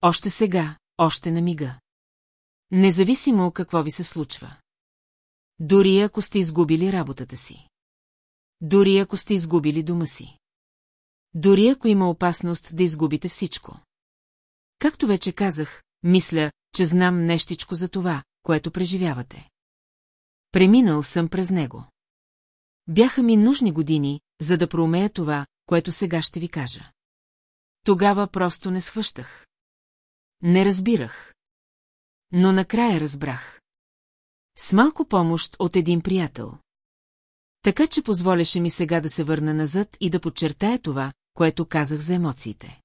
Още сега, още на мига. Независимо какво ви се случва. Дори ако сте изгубили работата си. Дори ако сте изгубили дома си. Дори ако има опасност да изгубите всичко. Както вече казах, мисля, че знам нещичко за това, което преживявате. Преминал съм през него. Бяха ми нужни години, за да проумея това, което сега ще ви кажа. Тогава просто не схващах. Не разбирах. Но накрая разбрах. С малко помощ от един приятел. Така че позволяше ми сега да се върна назад и да подчертая това, което казах за емоциите.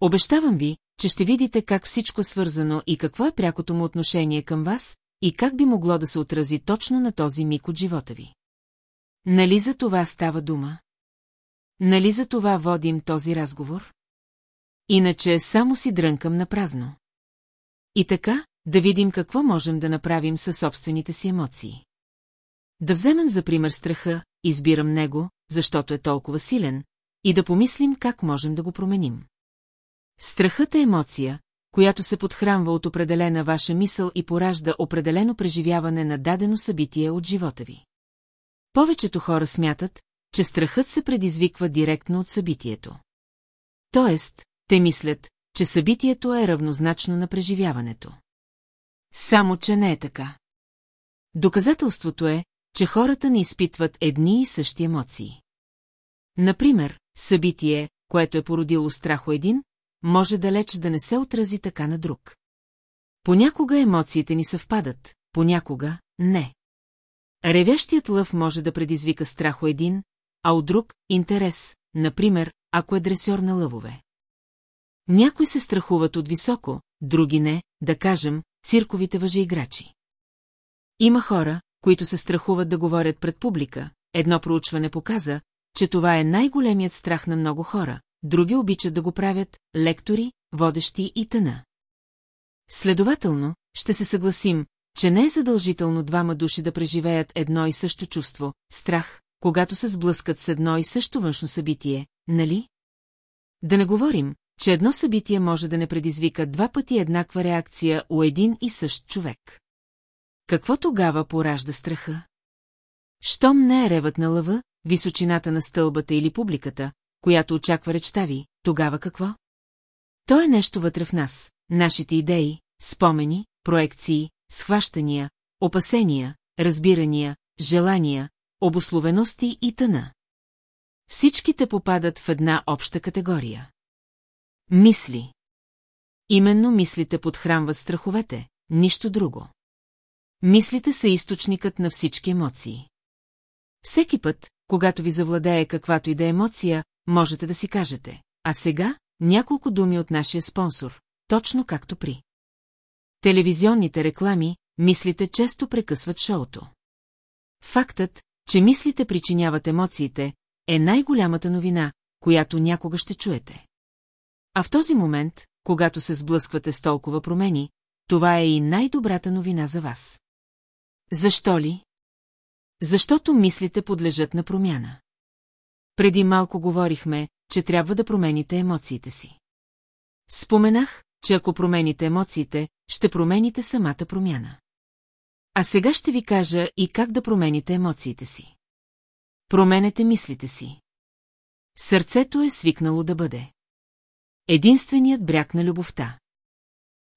Обещавам ви, че ще видите как всичко е свързано и какво е прякото му отношение към вас и как би могло да се отрази точно на този миг от живота ви. Нали за това става дума? Нали за това водим този разговор? Иначе само си дрънкам на празно. И така, да видим какво можем да направим със собствените си емоции. Да вземем за пример страха, избирам него, защото е толкова силен, и да помислим как можем да го променим. Страхът е емоция, която се подхранва от определена ваша мисъл и поражда определено преживяване на дадено събитие от живота ви. Повечето хора смятат, че страхът се предизвиква директно от събитието. Тоест, те мислят, че събитието е равнозначно на преживяването. Само, че не е така. Доказателството е, че хората не изпитват едни и същи емоции. Например, събитие, което е породило страх у един, може далеч да не се отрази така на друг. Понякога емоциите ни съвпадат, понякога – не. Ревящият лъв може да предизвика страх у един, а от друг – интерес, например, ако е дресьор на лъвове. Някои се страхуват от високо, други не, да кажем, цирковите въжеиграчи. Има хора, които се страхуват да говорят пред публика. Едно проучване показа, че това е най-големият страх на много хора, други обичат да го правят, лектори, водещи и тъна. Следователно, ще се съгласим, че не е задължително двама души да преживеят едно и също чувство, страх, когато се сблъскат с едно и също външно събитие, нали? Да не говорим, че едно събитие може да не предизвика два пъти еднаква реакция у един и същ човек. Какво тогава поражда страха? Щом не е ревът на лъва, височината на стълбата или публиката, която очаква речта ви, тогава какво? То е нещо вътре в нас, нашите идеи, спомени, проекции, схващания, опасения, разбирания, желания, обословености и тъна. Всичките попадат в една обща категория. Мисли. Именно мислите подхранват страховете, нищо друго. Мислите са източникът на всички емоции. Всеки път, когато ви завладее каквато и да е емоция, можете да си кажете. А сега, няколко думи от нашия спонсор, точно както при. Телевизионните реклами, мислите често прекъсват шоуто. Фактът, че мислите причиняват емоциите, е най-голямата новина, която някога ще чуете. А в този момент, когато се сблъсквате с толкова промени, това е и най-добрата новина за вас. Защо ли? Защото мислите подлежат на промяна. Преди малко говорихме, че трябва да промените емоциите си. Споменах, че ако промените емоциите, ще промените самата промяна. А сега ще ви кажа и как да промените емоциите си. Променете мислите си. Сърцето е свикнало да бъде. Единственият бряг на любовта.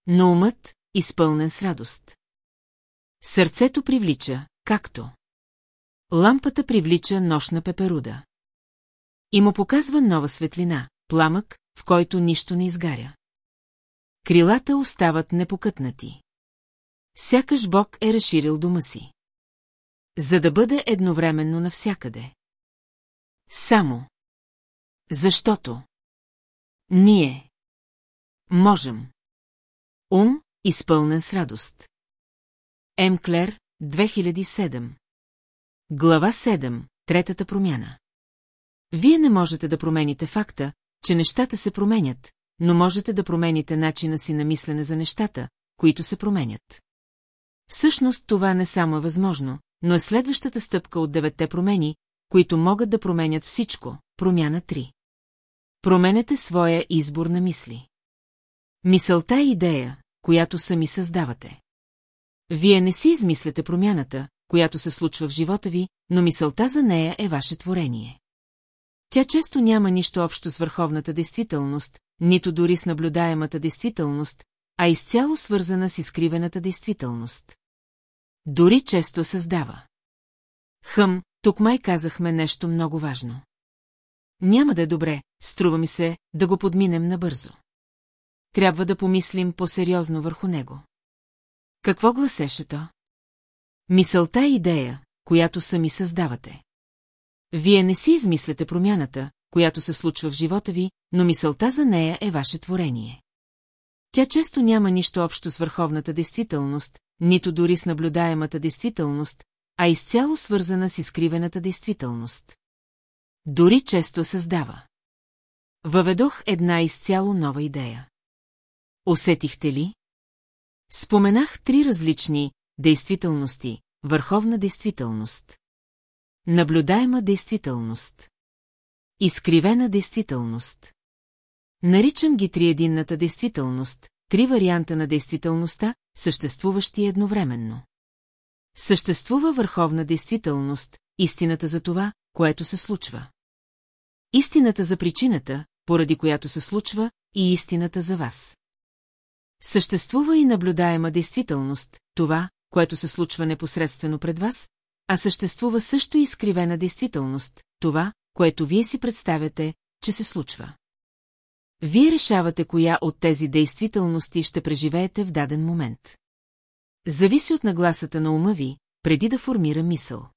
Но умът, изпълнен с радост. Сърцето привлича, както. Лампата привлича нощна пеперуда. И му показва нова светлина, пламък, в който нищо не изгаря. Крилата остават непокътнати. Сякаш Бог е разширил дома си. За да бъде едновременно навсякъде. Само. Защото. Ние. Можем. Ум, изпълнен с радост. М. Клер, 2007. Глава 7. Третата промяна. Вие не можете да промените факта, че нещата се променят, но можете да промените начина си на мислене за нещата, които се променят. Всъщност това не само е възможно, но е следващата стъпка от деветте промени, които могат да променят всичко. Промяна 3. Променете своя избор на мисли. Мисълта е идея, която сами създавате. Вие не си измисляте промяната, която се случва в живота ви, но мисълта за нея е ваше творение. Тя често няма нищо общо с върховната действителност, нито дори с наблюдаемата действителност, а изцяло свързана с изкривената действителност. Дори често създава. Хъм, тук май казахме нещо много важно. Няма да е добре, струва ми се, да го подминем набързо. Трябва да помислим по-сериозно върху него. Какво гласеше то? Мисълта е идея, която сами създавате. Вие не си измисляте промяната, която се случва в живота ви, но мисълта за нея е ваше творение. Тя често няма нищо общо с върховната действителност, нито дори с наблюдаемата действителност, а изцяло свързана с изкривената действителност. Дори често създава. Въведох една изцяло нова идея. Усетихте ли? Споменах три различни действителности, върховна действителност. Наблюдаема действителност. Изкривена действителност. Наричам ги триединната действителност, три варианта на действителността, съществуващи едновременно. Съществува върховна действителност, истината за това, което се случва. Истината за причината, поради която се случва, и истината за вас. Съществува и наблюдаема действителност, това, което се случва непосредствено пред вас, а съществува също и изкривена действителност, това, което вие си представяте, че се случва. Вие решавате коя от тези действителности ще преживеете в даден момент. Зависи от нагласата на ума ви, преди да формира мисъл.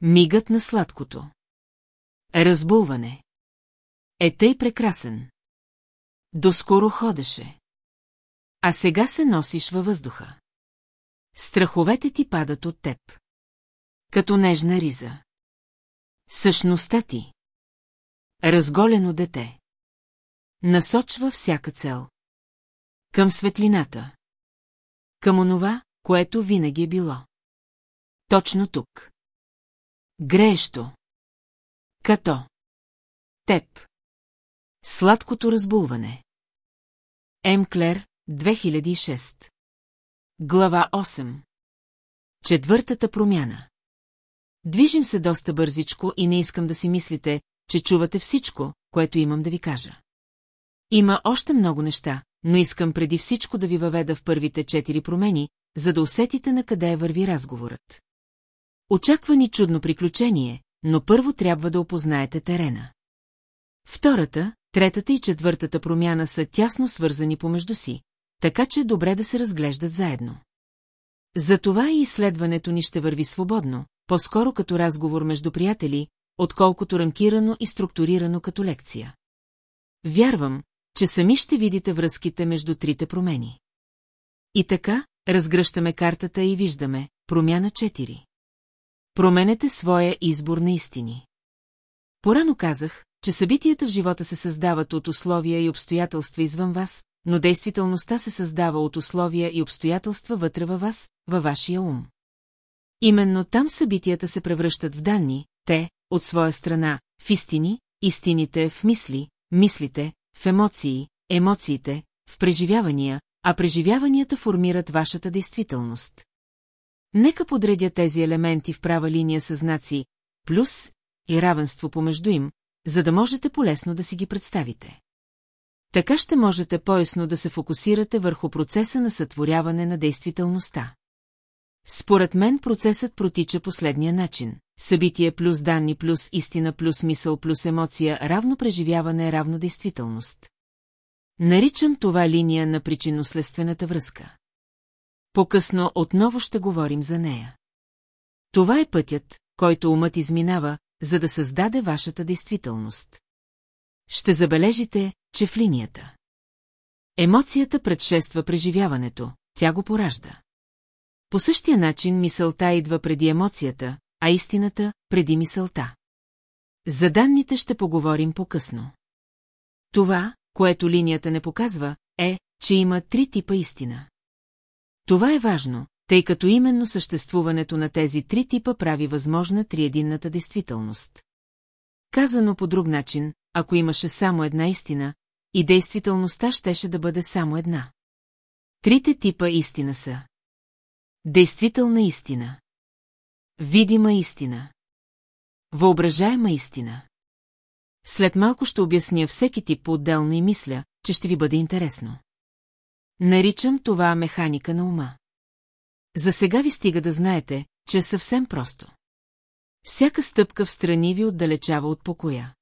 Мигът на сладкото. Разбулване. Е тъй прекрасен. Доскоро ходеше. А сега се носиш във въздуха. Страховете ти падат от теб. Като нежна риза. Същността ти. Разголено дете. Насочва всяка цел. Към светлината. Към онова, което винаги е било. Точно тук. Греещо. Като. Теб. Сладкото разбулване. М. Клер, 2006. Глава 8. Четвъртата промяна. Движим се доста бързичко и не искам да си мислите, че чувате всичко, което имам да ви кажа. Има още много неща, но искам преди всичко да ви въведа в първите четири промени, за да усетите на къде върви разговорът. Очаква ни чудно приключение, но първо трябва да опознаете терена. Втората, третата и четвъртата промяна са тясно свързани помежду си, така че е добре да се разглеждат заедно. Затова и изследването ни ще върви свободно, по-скоро като разговор между приятели, отколкото рамкирано и структурирано като лекция. Вярвам, че сами ще видите връзките между трите промени. И така, разгръщаме картата и виждаме промяна 4. Променете своя избор на истини. Порано казах, че събитията в живота се създават от условия и обстоятелства извън вас, но действителността се създава от условия и обстоятелства вътре във вас, във вашия ум. Именно там събитията се превръщат в данни, те, от своя страна, в истини, истините в мисли, мислите, в емоции, емоциите, в преживявания, а преживяванията формират вашата действителност. Нека подредя тези елементи в права линия с знаци плюс и равенство помежду им, за да можете полесно да си ги представите. Така ще можете по-ясно да се фокусирате върху процеса на сътворяване на действителността. Според мен процесът протича последния начин. Събитие плюс данни плюс истина плюс мисъл плюс емоция равно преживяване равно действителност. Наричам това линия на причинно-следствената връзка. По-късно отново ще говорим за нея. Това е пътят, който умът изминава, за да създаде вашата действителност. Ще забележите, че в линията. Емоцията предшества преживяването, тя го поражда. По същия начин мисълта идва преди емоцията, а истината преди мисълта. За данните ще поговорим по-късно. Това, което линията не показва, е, че има три типа истина. Това е важно, тъй като именно съществуването на тези три типа прави възможна триединната действителност. Казано по друг начин, ако имаше само една истина, и действителността щеше да бъде само една. Трите типа истина са Действителна истина Видима истина Въображаема истина След малко ще обясня всеки тип по-отделно и мисля, че ще ви бъде интересно. Наричам това механика на ума. За сега ви стига да знаете, че е съвсем просто. Всяка стъпка в страни ви отдалечава от покоя.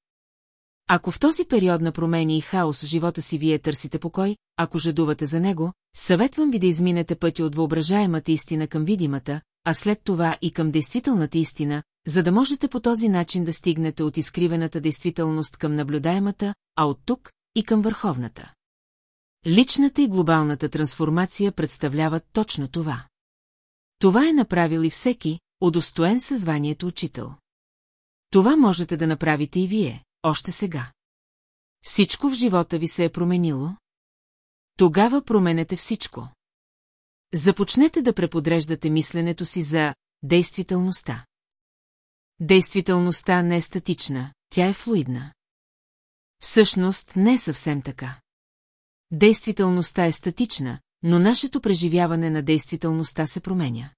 Ако в този период на промени и хаос в живота си вие търсите покой, ако жадувате за него, съветвам ви да изминете пътя от въображаемата истина към видимата, а след това и към действителната истина, за да можете по този начин да стигнете от изкривената действителност към наблюдаемата, а от тук и към върховната. Личната и глобалната трансформация представляват точно това. Това е направил и всеки, удостоен със званието учител. Това можете да направите и вие, още сега. Всичко в живота ви се е променило? Тогава променете всичко. Започнете да преподреждате мисленето си за действителността. Действителността не е статична, тя е флуидна. Всъщност не е съвсем така. Действителността е статична, но нашето преживяване на действителността се променя.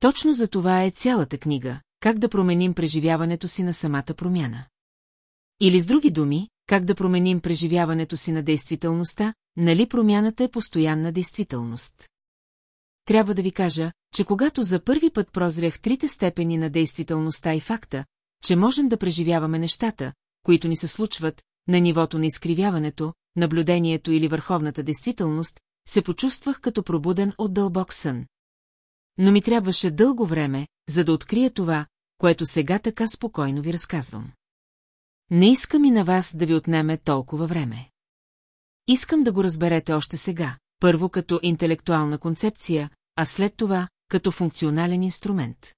Точно за това е цялата книга, как да променим преживяването си на самата промяна. Или с други думи, как да променим преживяването си на действителността, нали промяната е постоянна действителност. Трябва да ви кажа, че когато за първи път прозрях трите степени на действителността и факта, че можем да преживяваме нещата, които ни се случват, на нивото на изкривяването, наблюдението или върховната действителност, се почувствах като пробуден от дълбок сън. Но ми трябваше дълго време, за да открия това, което сега така спокойно ви разказвам. Не искам и на вас да ви отнеме толкова време. Искам да го разберете още сега, първо като интелектуална концепция, а след това като функционален инструмент.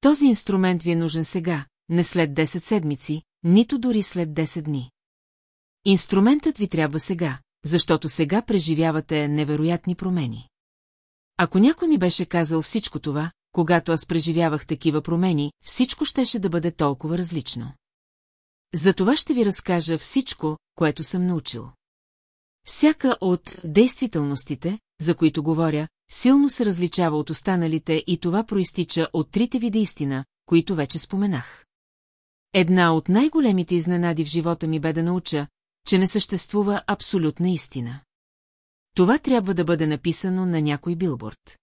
Този инструмент ви е нужен сега, не след 10 седмици, нито дори след 10 дни. Инструментът ви трябва сега, защото сега преживявате невероятни промени. Ако някой ми беше казал всичко това, когато аз преживявах такива промени, всичко щеше да бъде толкова различно. За това ще ви разкажа всичко, което съм научил. Всяка от действителностите, за които говоря, силно се различава от останалите и това проистича от трите вида истина, които вече споменах. Една от най-големите изненади в живота ми бе да науча, че не съществува абсолютна истина. Това трябва да бъде написано на някой билборд.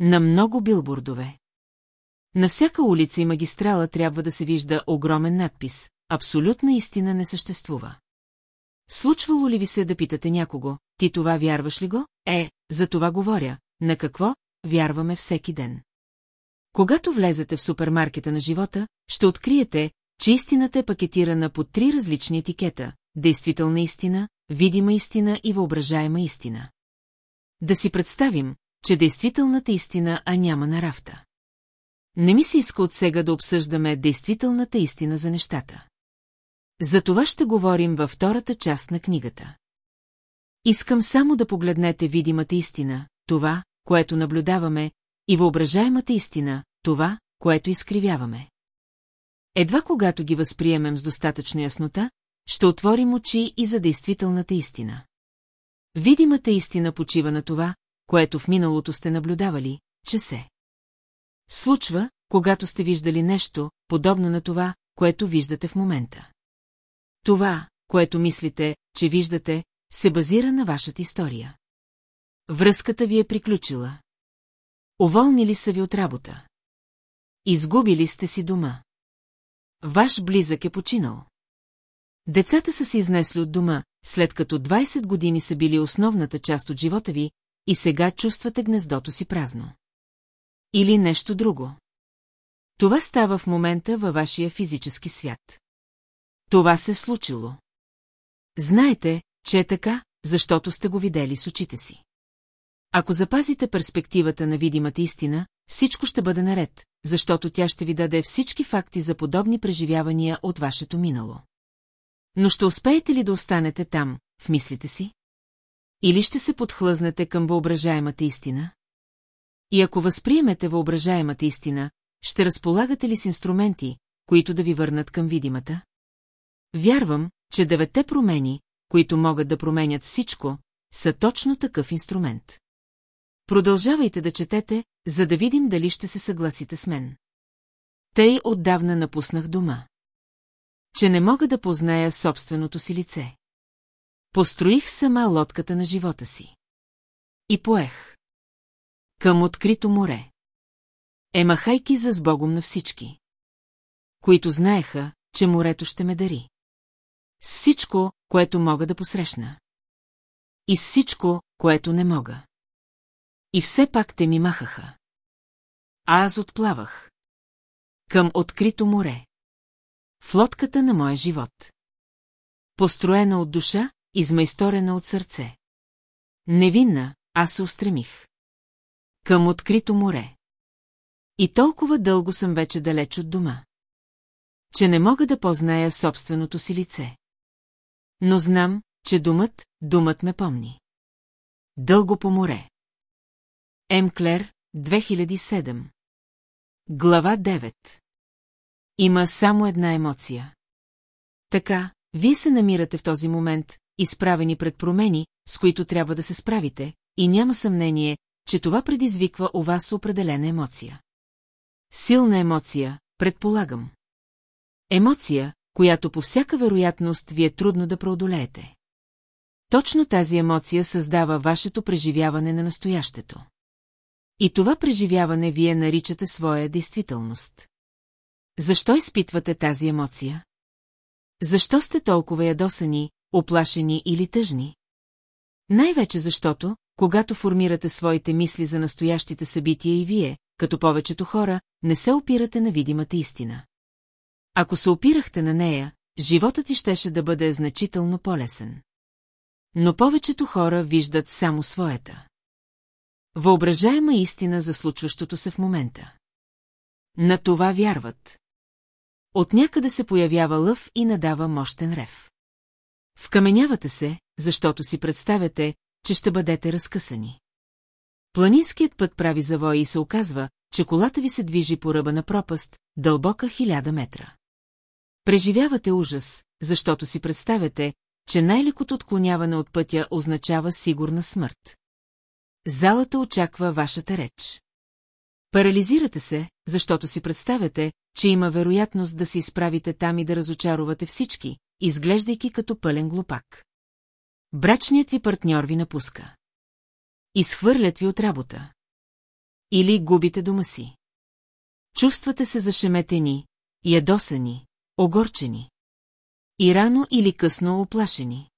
На много билбордове. На всяка улица и магистрала трябва да се вижда огромен надпис «Абсолютна истина не съществува». Случвало ли ви се да питате някого, ти това вярваш ли го? Е, за това говоря, на какво вярваме всеки ден. Когато влезете в супермаркета на живота, ще откриете, че истината е пакетирана по три различни етикета – действителна истина, видима истина и въображаема истина. Да си представим, че действителната истина а няма на рафта. Не ми се иска от сега да обсъждаме действителната истина за нещата. За това ще говорим във втората част на книгата. Искам само да погледнете видимата истина, това, което наблюдаваме, и въображаемата истина, това, което изкривяваме. Едва когато ги възприемем с достатъчно яснота, ще отворим очи и за действителната истина. Видимата истина почива на това, което в миналото сте наблюдавали, че се. Случва, когато сте виждали нещо, подобно на това, което виждате в момента. Това, което мислите, че виждате, се базира на вашата история. Връзката ви е приключила. Уволнили са ви от работа. Изгубили сте си дома. Ваш близък е починал. Децата са се изнесли от дома, след като 20 години са били основната част от живота ви и сега чувствате гнездото си празно. Или нещо друго. Това става в момента във вашия физически свят. Това се случило. Знаете, че е така, защото сте го видели с очите си. Ако запазите перспективата на видимата истина, всичко ще бъде наред, защото тя ще ви даде всички факти за подобни преживявания от вашето минало. Но ще успеете ли да останете там, в мислите си? Или ще се подхлъзнете към въображаемата истина? И ако възприемете въображаемата истина, ще разполагате ли с инструменти, които да ви върнат към видимата? Вярвам, че девете промени, които могат да променят всичко, са точно такъв инструмент. Продължавайте да четете, за да видим дали ще се съгласите с мен. Тъй отдавна напуснах дома. Че не мога да позная собственото си лице. Построих сама лодката на живота си. И поех. Към открито море. Емахайки за сбогом на всички. Които знаеха, че морето ще ме дари. С всичко, което мога да посрещна. И с всичко, което не мога. И все пак те ми махаха. Аз отплавах. Към открито море. В лодката на моя живот. Построена от душа, измайсторена от сърце. Невинна, аз се устремих. Към открито море. И толкова дълго съм вече далеч от дома. Че не мога да позная собственото си лице. Но знам, че думът, думът ме помни. Дълго по море. М. Клер, 2007 Глава 9 Има само една емоция. Така, вие се намирате в този момент, изправени пред промени, с които трябва да се справите, и няма съмнение, че това предизвиква у вас определена емоция. Силна емоция, предполагам. Емоция, която по всяка вероятност ви е трудно да преодолеете. Точно тази емоция създава вашето преживяване на настоящето. И това преживяване вие наричате своя действителност. Защо изпитвате тази емоция? Защо сте толкова ядосани, оплашени или тъжни? Най-вече защото, когато формирате своите мисли за настоящите събития и вие, като повечето хора, не се опирате на видимата истина. Ако се опирахте на нея, животът ти щеше да бъде значително по-лесен. Но повечето хора виждат само своята. Въображаема истина за случващото се в момента. На това вярват. От някъде се появява лъв и надава мощен рев. Вкаменявате се, защото си представяте, че ще бъдете разкъсани. Планинският път прави завой и се оказва, че колата ви се движи по ръба на пропаст, дълбока хиляда метра. Преживявате ужас, защото си представяте, че най-лекото отклоняване от пътя означава сигурна смърт. Залата очаква вашата реч. Парализирате се, защото си представяте, че има вероятност да се изправите там и да разочаровате всички, изглеждайки като пълен глупак. Брачният ви партньор ви напуска. Изхвърлят ви от работа. Или губите дома си. Чувствате се зашеметени, ядосани, огорчени. И рано или късно оплашени.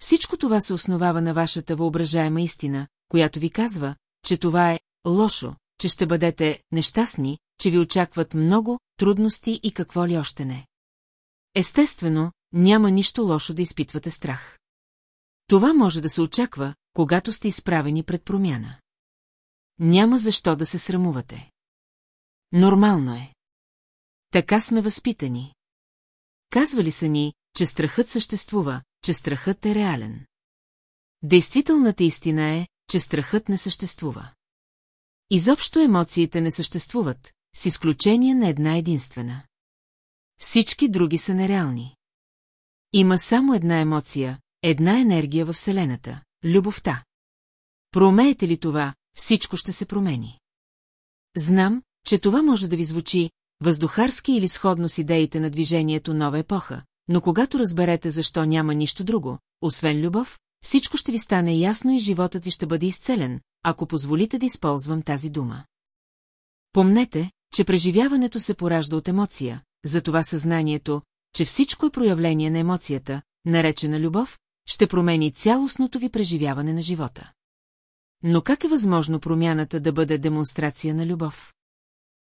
Всичко това се основава на вашата въображаема истина, която ви казва, че това е лошо, че ще бъдете нещастни, че ви очакват много трудности и какво ли още не. Естествено, няма нищо лошо да изпитвате страх. Това може да се очаква, когато сте изправени пред промяна. Няма защо да се срамувате. Нормално е. Така сме възпитани. Казвали са ни, че страхът съществува, че страхът е реален. Действителната истина е, че страхът не съществува. Изобщо емоциите не съществуват, с изключение на една единствена. Всички други са нереални. Има само една емоция, една енергия във Вселената – любовта. Проумеете ли това, всичко ще се промени. Знам, че това може да ви звучи въздухарски или сходно с идеите на движението нова епоха, но когато разберете защо няма нищо друго, освен любов, всичко ще ви стане ясно и животът ви ще бъде изцелен, ако позволите да използвам тази дума. Помнете, че преживяването се поражда от емоция, затова съзнанието, че всичко е проявление на емоцията, наречена любов, ще промени цялостното ви преживяване на живота. Но как е възможно промяната да бъде демонстрация на любов?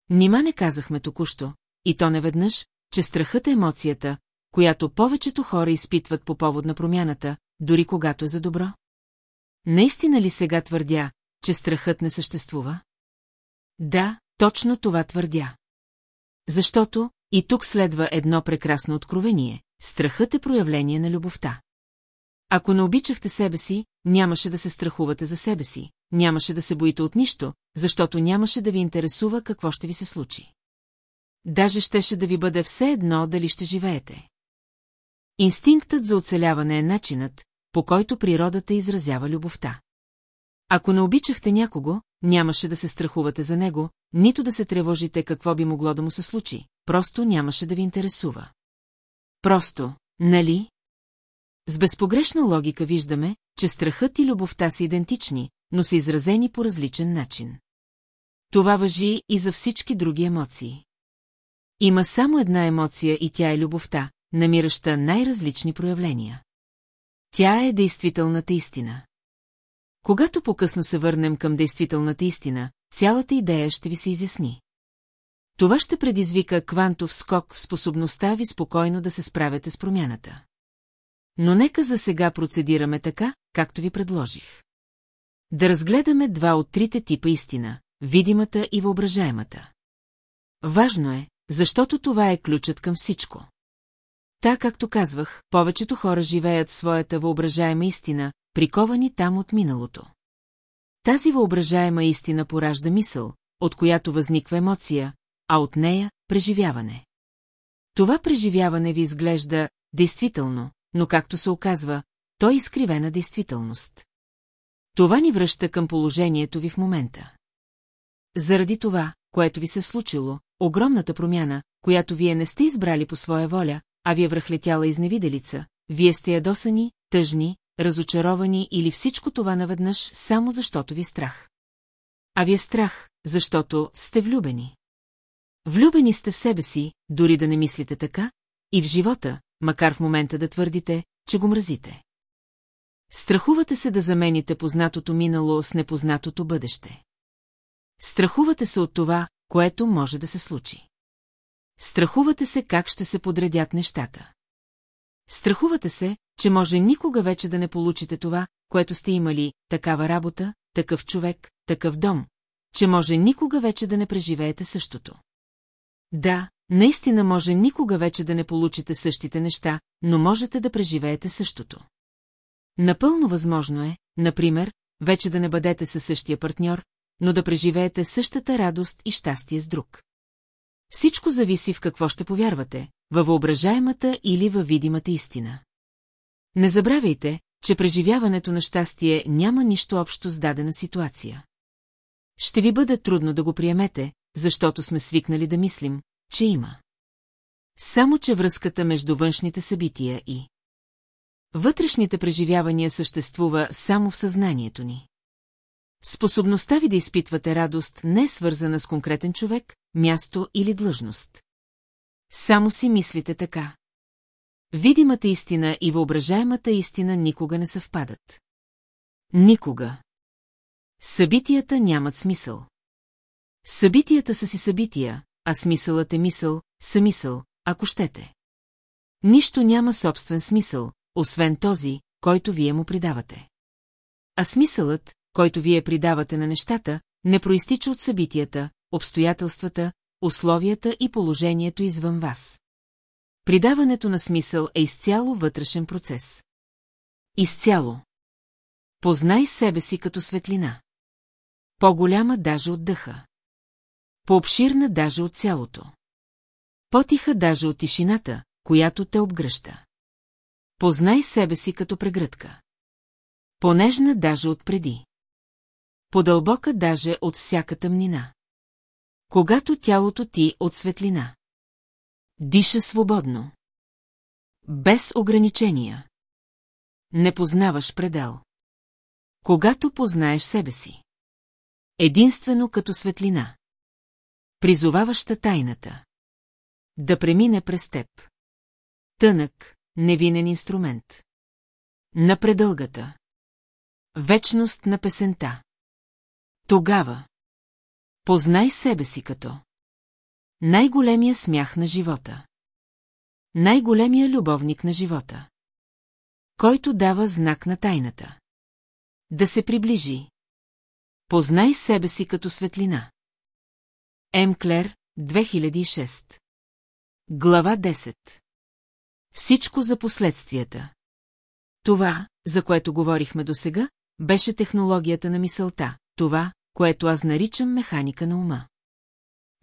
Нима не казахме току-що, и то не веднъж, че страхът е емоцията, която повечето хора изпитват по повод на промяната, дори когато е за добро? Наистина ли сега твърдя, че страхът не съществува? Да, точно това твърдя. Защото, и тук следва едно прекрасно откровение, страхът е проявление на любовта. Ако не обичахте себе си, нямаше да се страхувате за себе си, нямаше да се боите от нищо, защото нямаше да ви интересува какво ще ви се случи. Даже щеше да ви бъде все едно дали ще живеете. Инстинктът за оцеляване е начинът, по който природата изразява любовта. Ако не обичахте някого, нямаше да се страхувате за него, нито да се тревожите какво би могло да му се случи, просто нямаше да ви интересува. Просто, нали? С безпогрешна логика виждаме, че страхът и любовта са идентични, но са изразени по различен начин. Това въжи и за всички други емоции. Има само една емоция и тя е любовта, намираща най-различни проявления. Тя е действителната истина. Когато по-късно се върнем към действителната истина, цялата идея ще ви се изясни. Това ще предизвика квантов скок в способността ви спокойно да се справяте с промяната. Но нека за сега процедираме така, както ви предложих. Да разгледаме два от трите типа истина – видимата и въображаемата. Важно е, защото това е ключът към всичко. Та, както казвах, повечето хора живеят своята въображаема истина, приковани там от миналото. Тази въображаема истина поражда мисъл, от която възниква емоция, а от нея – преживяване. Това преживяване ви изглежда действително, но както се оказва, то е изкривена действителност. Това ни връща към положението ви в момента. Заради това, което ви се случило, огромната промяна, която вие не сте избрали по своя воля, а ви е връхлетяла изневиделица, вие сте ядосани, тъжни, разочаровани или всичко това наведнъж, само защото ви е страх. А ви е страх, защото сте влюбени. Влюбени сте в себе си, дори да не мислите така, и в живота, макар в момента да твърдите, че го мразите. Страхувате се да замените познатото минало с непознатото бъдеще. Страхувате се от това, което може да се случи. Страхувате се как ще се подредят нещата. Страхувате се, че може никога вече да не получите това, което сте имали, такава работа, такъв човек, такъв дом, че може никога вече да не преживеете същото. Да, наистина може никога вече да не получите същите неща, но можете да преживеете същото. Напълно възможно е, например, вече да не бъдете със същия партньор, но да преживеете същата радост и щастие с друг. Всичко зависи в какво ще повярвате, във въображаемата или във видимата истина. Не забравяйте, че преживяването на щастие няма нищо общо с дадена ситуация. Ще ви бъде трудно да го приемете, защото сме свикнали да мислим, че има. Само, че връзката между външните събития и вътрешните преживявания съществува само в съзнанието ни. Способността ви да изпитвате радост не е свързана с конкретен човек, място или длъжност. Само си мислите така. Видимата истина и въображаемата истина никога не съвпадат. Никога. Събитията нямат смисъл. Събитията са си събития, а смисълът е мисъл, самисъл, ако щете. Нищо няма собствен смисъл, освен този, който вие му придавате. А смисълът, който вие придавате на нещата, не проистича от събитията, обстоятелствата, условията и положението извън вас. Придаването на смисъл е изцяло вътрешен процес. Изцяло. Познай себе си като светлина. По-голяма даже от дъха. По-обширна даже от цялото. По-тиха даже от тишината, която те обгръща. Познай себе си като прегръдка. Понежна даже от преди. Подълбока даже от всяка тъмнина. Когато тялото ти от светлина. Диша свободно. Без ограничения. Не познаваш предел. Когато познаеш себе си. Единствено като светлина. Призоваваща тайната. Да премине през теб. Тънък, невинен инструмент. На предългата. Вечност на песента. Тогава. Познай себе си като. Най-големия смях на живота. Най-големия любовник на живота. Който дава знак на тайната. Да се приближи. Познай себе си като светлина. М. Клер, 2006 Глава 10 Всичко за последствията. Това, за което говорихме досега, беше технологията на мисълта, това, което аз наричам механика на ума.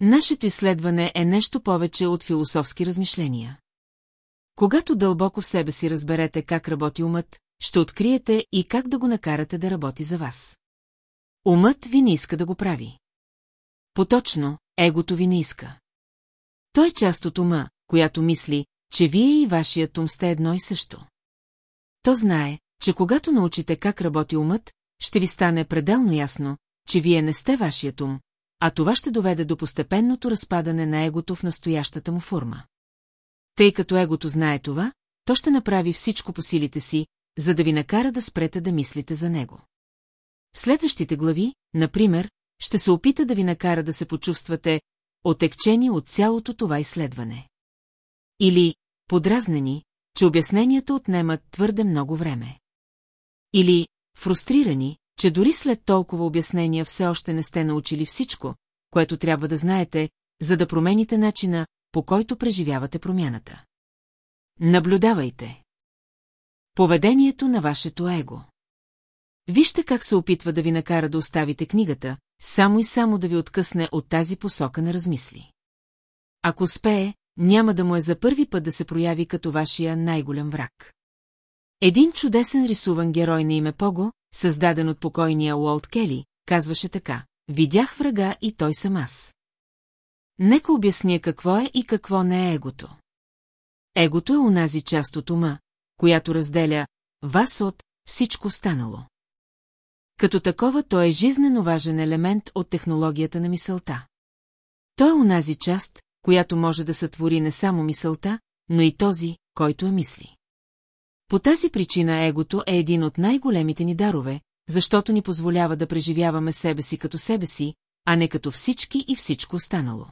Нашето изследване е нещо повече от философски размишления. Когато дълбоко в себе си разберете как работи умът, ще откриете и как да го накарате да работи за вас. Умът ви не иска да го прави. Поточно, егото ви не иска. Той е част от ума, която мисли, че вие и вашият ум сте едно и също. То знае, че когато научите как работи умът, ще ви стане пределно ясно, че вие не сте вашият ум, а това ще доведе до постепенното разпадане на егото в настоящата му форма. Тъй като егото знае това, то ще направи всичко по силите си, за да ви накара да спрете да мислите за него. В следващите глави, например, ще се опита да ви накара да се почувствате отекчени от цялото това изследване. Или подразнени, че обясненията отнемат твърде много време. Или фрустрирани, че дори след толкова обяснения все още не сте научили всичко, което трябва да знаете, за да промените начина, по който преживявате промяната. Наблюдавайте. Поведението на вашето его. Вижте как се опитва да ви накара да оставите книгата, само и само да ви откъсне от тази посока на размисли. Ако успее, няма да му е за първи път да се прояви като вашия най-голям враг. Един чудесен рисуван герой на име Пого, създаден от покойния Уолт Кели, казваше така. Видях врага и той съм аз. Нека обясня какво е и какво не е егото. егото е онази част от ума, която разделя вас от всичко станало. Като такова той е жизнено важен елемент от технологията на мисълта. Той е онази част, която може да сътвори не само мисълта, но и този, който я мисли. По тази причина егото е един от най-големите ни дарове, защото ни позволява да преживяваме себе си като себе си, а не като всички и всичко останало.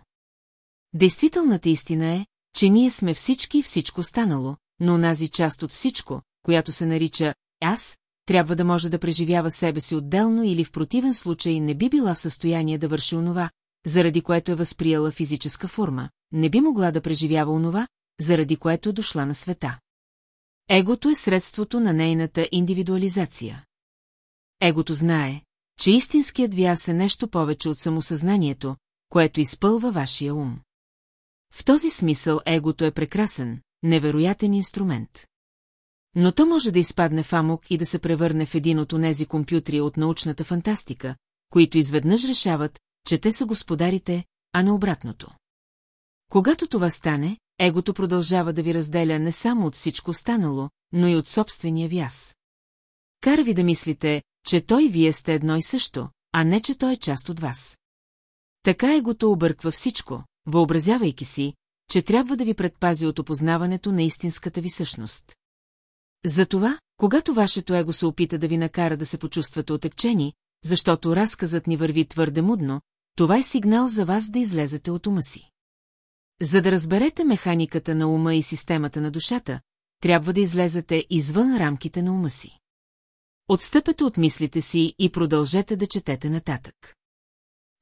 Действителната истина е, че ние сме всички и всичко останало, но онази част от всичко, която се нарича «аз», трябва да може да преживява себе си отделно или в противен случай не би била в състояние да върши онова, заради което е възприела физическа форма, не би могла да преживява онова, заради което е дошла на света. Егото е средството на нейната индивидуализация. Егото знае, че истинският вяз е нещо повече от самосъзнанието, което изпълва вашия ум. В този смисъл егото е прекрасен, невероятен инструмент. Но то може да изпадне в амок и да се превърне в един от онези компютри от научната фантастика, които изведнъж решават, че те са господарите, а не обратното. Когато това стане, егото продължава да ви разделя не само от всичко станало, но и от собствения вяз. Кара ви да мислите, че той вие сте едно и също, а не че той е част от вас. Така егото обърква всичко, въобразявайки си, че трябва да ви предпази от опознаването на истинската ви същност. Затова, когато вашето его се опита да ви накара да се почувствате отекчени, защото разказът ни върви твърде мудно, това е сигнал за вас да излезете от ума си. За да разберете механиката на ума и системата на душата, трябва да излезете извън рамките на ума си. Отстъпете от мислите си и продължете да четете нататък.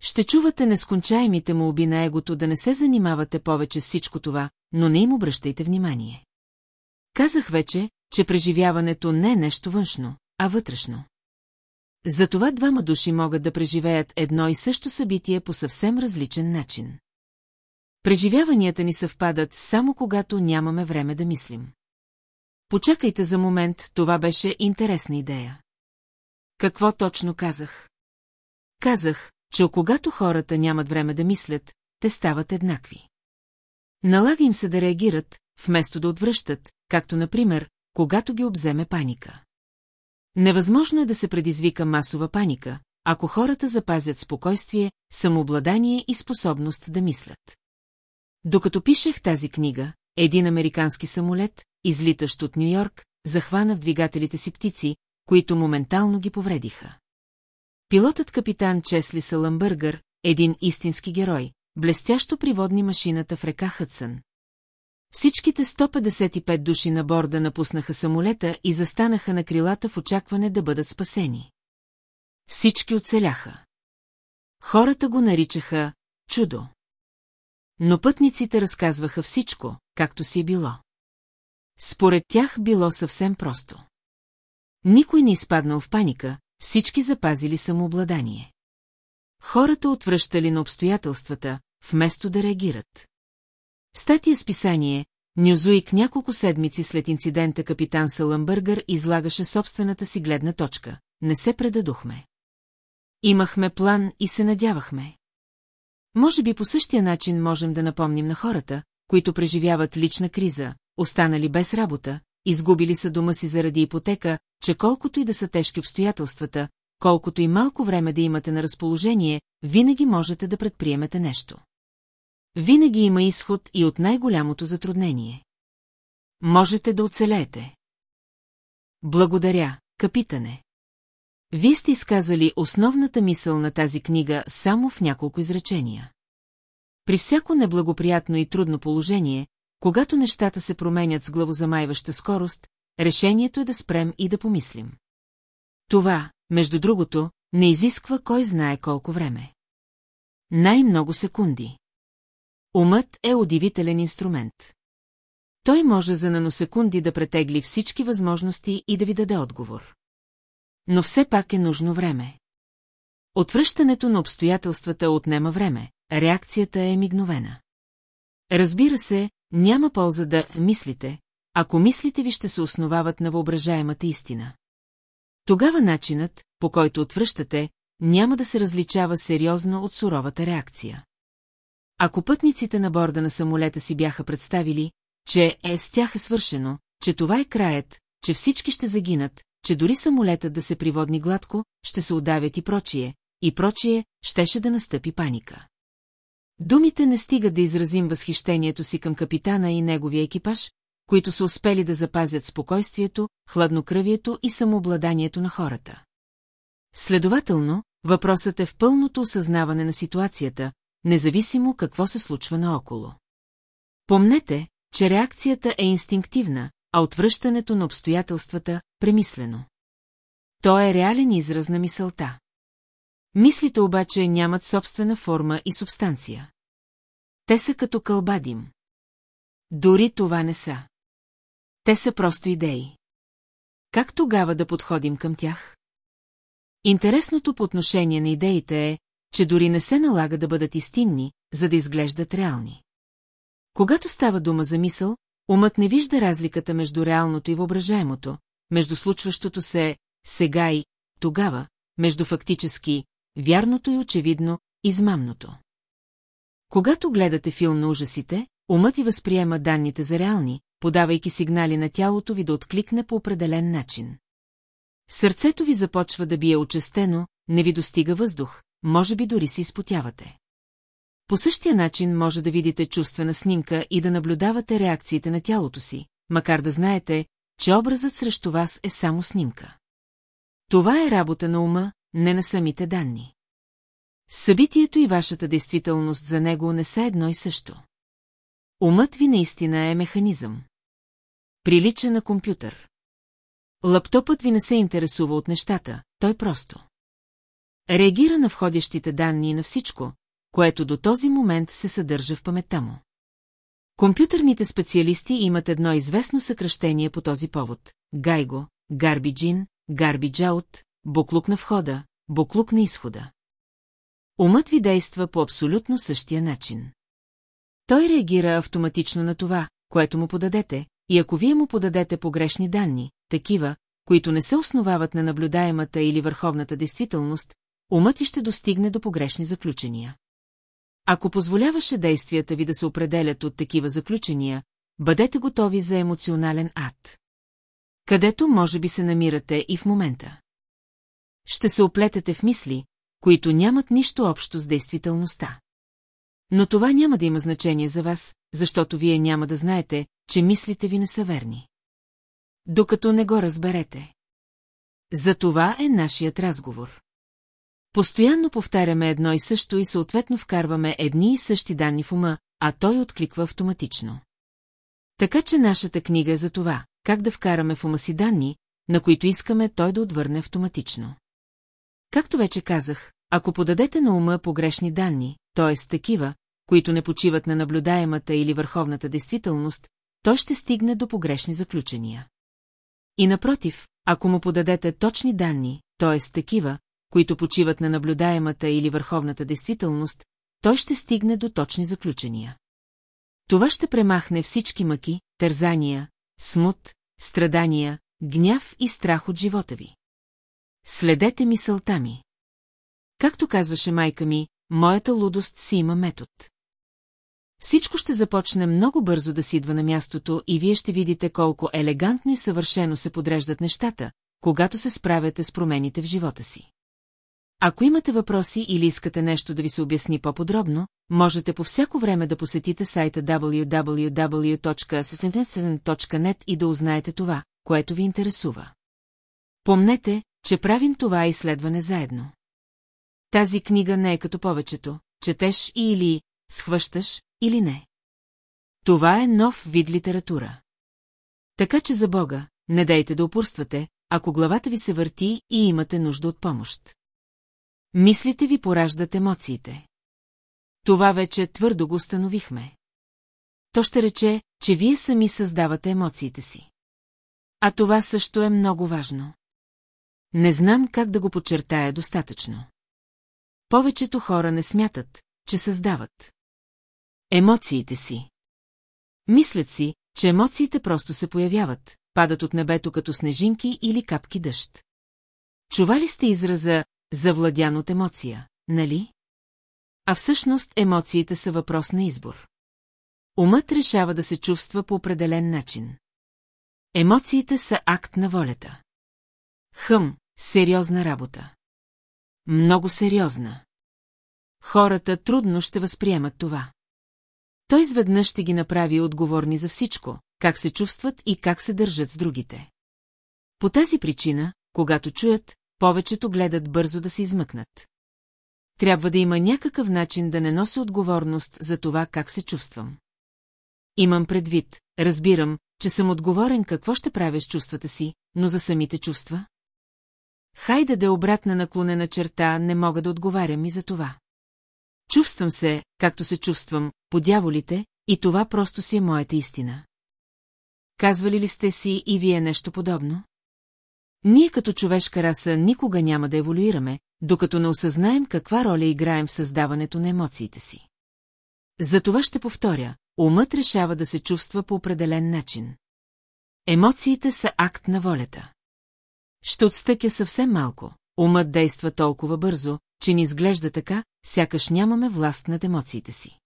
Ще чувате нескончаемите молби на егото да не се занимавате повече с всичко това, но не им обръщайте внимание. Казах вече, че преживяването не е нещо външно, а вътрешно. Затова двама души могат да преживеят едно и също събитие по съвсем различен начин. Преживяванията ни съвпадат само когато нямаме време да мислим. Почакайте за момент, това беше интересна идея. Какво точно казах? Казах, че когато хората нямат време да мислят, те стават еднакви. Налага им се да реагират, вместо да отвръщат, както, например, когато ги обземе паника. Невъзможно е да се предизвика масова паника, ако хората запазят спокойствие, самообладание и способност да мислят. Докато пишех тази книга, един американски самолет, излитащ от Нью-Йорк, захвана в двигателите си птици, които моментално ги повредиха. Пилотът капитан Чесли Саламбъргър, един истински герой, блестящо приводни машината в река Хътсън. Всичките 155 души на борда напуснаха самолета и застанаха на крилата в очакване да бъдат спасени. Всички оцеляха. Хората го наричаха чудо. Но пътниците разказваха всичко, както си е било. Според тях било съвсем просто. Никой не изпаднал в паника, всички запазили самообладание. Хората отвръщали на обстоятелствата, вместо да реагират. Статия с писание Нюзуик няколко седмици след инцидента капитан Саламбъргър излагаше собствената си гледна точка. Не се предадохме. Имахме план и се надявахме. Може би по същия начин можем да напомним на хората, които преживяват лична криза, останали без работа, изгубили са дома си заради ипотека, че колкото и да са тежки обстоятелствата, колкото и малко време да имате на разположение, винаги можете да предприемете нещо. Винаги има изход и от най-голямото затруднение. Можете да оцелеете. Благодаря, капитане. Вие сте изказали основната мисъл на тази книга само в няколко изречения. При всяко неблагоприятно и трудно положение, когато нещата се променят с главозамайваща скорост, решението е да спрем и да помислим. Това, между другото, не изисква кой знае колко време. Най-много секунди. Умът е удивителен инструмент. Той може за наносекунди да претегли всички възможности и да ви даде отговор. Но все пак е нужно време. Отвръщането на обстоятелствата отнема време, реакцията е мигновена. Разбира се, няма полза да мислите, ако мислите ви ще се основават на въображаемата истина. Тогава начинът, по който отвръщате, няма да се различава сериозно от суровата реакция. Ако пътниците на борда на самолета си бяха представили, че е с тях е свършено, че това е краят, че всички ще загинат, че дори самолетът да се приводни гладко, ще се удавят и прочие, и прочие, щеше да настъпи паника. Думите не стигат да изразим възхищението си към капитана и неговия екипаж, които са успели да запазят спокойствието, хладнокръвието и самообладанието на хората. Следователно, въпросът е в пълното осъзнаване на ситуацията, независимо какво се случва наоколо. Помнете, че реакцията е инстинктивна, а отвръщането на обстоятелствата – премислено. То е реален израз на мисълта. Мислите обаче нямат собствена форма и субстанция. Те са като кълбадим. Дори това не са. Те са просто идеи. Как тогава да подходим към тях? Интересното по отношение на идеите е, че дори не се налага да бъдат истинни, за да изглеждат реални. Когато става дума за мисъл, умът не вижда разликата между реалното и въображаемото, между случващото се сега и тогава, между фактически вярното и очевидно измамното. Когато гледате филм на ужасите, умът и възприема данните за реални, подавайки сигнали на тялото ви да откликне по определен начин. Сърцето ви започва да бие очестено, не ви достига въздух, може би дори се изпотявате. По същия начин може да видите чувствена снимка и да наблюдавате реакциите на тялото си, макар да знаете, че образът срещу вас е само снимка. Това е работа на ума, не на самите данни. Събитието и вашата действителност за него не са едно и също. Умът ви наистина е механизъм. Прилича на компютър. Лаптопът ви не се интересува от нещата, той просто. Реагира на входящите данни и на всичко, което до този момент се съдържа в паметта му. Компютърните специалисти имат едно известно съкръщение по този повод. Гайго, гарбиджин, гарбиджаут, буклук на входа, буклук на изхода. Умът ви действа по абсолютно същия начин. Той реагира автоматично на това, което му подадете, и ако вие му подадете погрешни данни, такива, които не се основават на наблюдаемата или върховната действителност, умът ви ще достигне до погрешни заключения. Ако позволяваше действията ви да се определят от такива заключения, бъдете готови за емоционален ад. Където може би се намирате и в момента. Ще се оплетете в мисли, които нямат нищо общо с действителността. Но това няма да има значение за вас, защото вие няма да знаете, че мислите ви не са верни. Докато не го разберете. За това е нашият разговор. Постоянно повтаряме едно и също и съответно вкарваме едни и същи данни в ума, а той откликва автоматично. Така че нашата книга е за това, как да вкараме в ума си данни, на които искаме той да отвърне автоматично. Както вече казах, ако подадете на ума погрешни данни, т.е. такива, които не почиват на наблюдаемата или върховната действителност, той ще стигне до погрешни заключения. И напротив, ако му подадете точни данни, т.е. такива, които почиват на наблюдаемата или върховната действителност, той ще стигне до точни заключения. Това ще премахне всички мъки, тързания, смут, страдания, гняв и страх от живота ви. Следете мисълта ми. Както казваше майка ми, моята лудост си има метод. Всичко ще започне много бързо да си идва на мястото и вие ще видите колко елегантно и съвършено се подреждат нещата, когато се справяте с промените в живота си. Ако имате въпроси или искате нещо да ви се обясни по-подробно, можете по всяко време да посетите сайта www.assistant.net и да узнаете това, което ви интересува. Помнете, че правим това изследване заедно. Тази книга не е като повечето, четеш или схващаш, или не. Това е нов вид литература. Така че за Бога, не дайте да упорствате, ако главата ви се върти и имате нужда от помощ. Мислите ви пораждат емоциите. Това вече твърдо го установихме. То ще рече, че вие сами създавате емоциите си. А това също е много важно. Не знам как да го подчертая достатъчно. Повечето хора не смятат, че създават. Емоциите си. Мислят си, че емоциите просто се появяват, падат от небето като снежинки или капки дъжд. Чували сте израза завладян от емоция, нали? А всъщност емоциите са въпрос на избор. Умът решава да се чувства по определен начин. Емоциите са акт на волята. Хъм, сериозна работа. Много сериозна. Хората трудно ще възприемат това. Той изведнъж ще ги направи отговорни за всичко, как се чувстват и как се държат с другите. По тази причина, когато чуят, повечето гледат бързо да се измъкнат. Трябва да има някакъв начин да не нося отговорност за това как се чувствам. Имам предвид, разбирам, че съм отговорен какво ще правя с чувствата си, но за самите чувства? Хайде да е обратна наклонена черта, не мога да отговарям и за това. Чувствам се, както се чувствам, по дяволите, и това просто си е моята истина. Казвали ли сте си и вие нещо подобно? Ние като човешка раса никога няма да еволюираме, докато не осъзнаем каква роля играем в създаването на емоциите си. Затова ще повторя, умът решава да се чувства по определен начин. Емоциите са акт на волята. Ще отстъкя съвсем малко. Умът действа толкова бързо, че ни изглежда така, сякаш нямаме власт над емоциите си.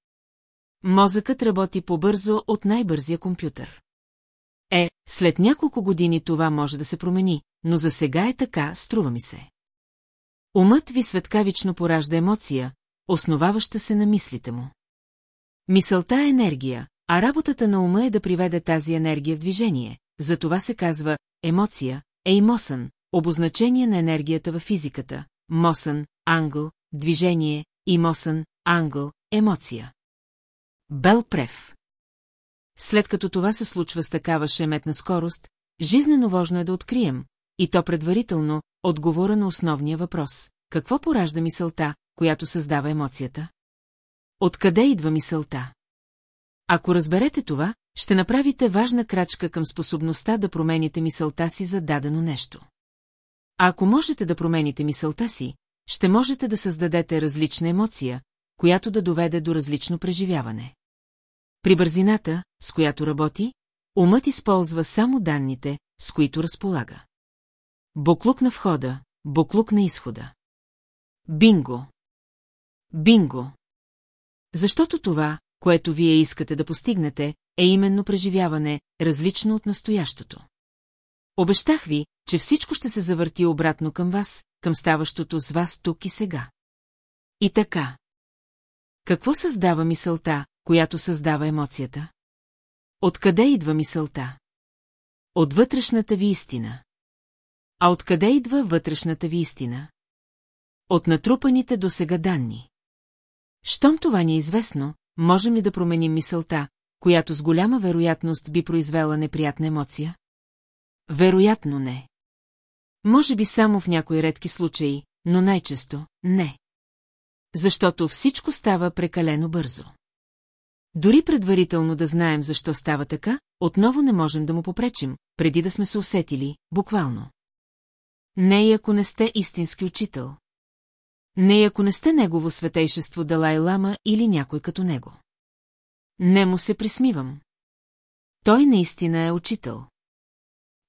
Мозъкът работи по-бързо от най-бързия компютър. Е, след няколко години това може да се промени, но за сега е така, струва ми се. Умът ви светкавично поражда емоция, основаваща се на мислите му. Мисълта е енергия, а работата на ума е да приведе тази енергия в движение. За това се казва емоция, еймосън, обозначение на енергията във физиката, мосън, англ, движение, имосън, англ, емоция. Белпрев След като това се случва с такава шеметна скорост, жизнено важно е да открием, и то предварително, отговора на основния въпрос. Какво поражда мисълта, която създава емоцията? Откъде идва мисълта? Ако разберете това, ще направите важна крачка към способността да промените мисълта си за дадено нещо. А ако можете да промените мисълта си, ще можете да създадете различна емоция, която да доведе до различно преживяване. При бързината, с която работи, умът използва само данните, с които разполага. Буклук на входа, буклук на изхода. Бинго! Бинго! Защото това, което вие искате да постигнете, е именно преживяване, различно от настоящото. Обещах ви, че всичко ще се завърти обратно към вас, към ставащото с вас тук и сега. И така. Какво създава мисълта, която създава емоцията? Откъде идва мисълта? От вътрешната ви истина. А откъде идва вътрешната ви истина? От натрупаните до сега данни. Щом това ни е известно, можем ли да променим мисълта, която с голяма вероятност би произвела неприятна емоция? Вероятно не. Може би само в някои редки случаи, но най-често не. Защото всичко става прекалено бързо. Дори предварително да знаем защо става така, отново не можем да му попречим, преди да сме се усетили, буквално. Не и ако не сте истински учител. Не и ако не сте негово светейшество Далай Лама или някой като него. Не му се присмивам. Той наистина е учител.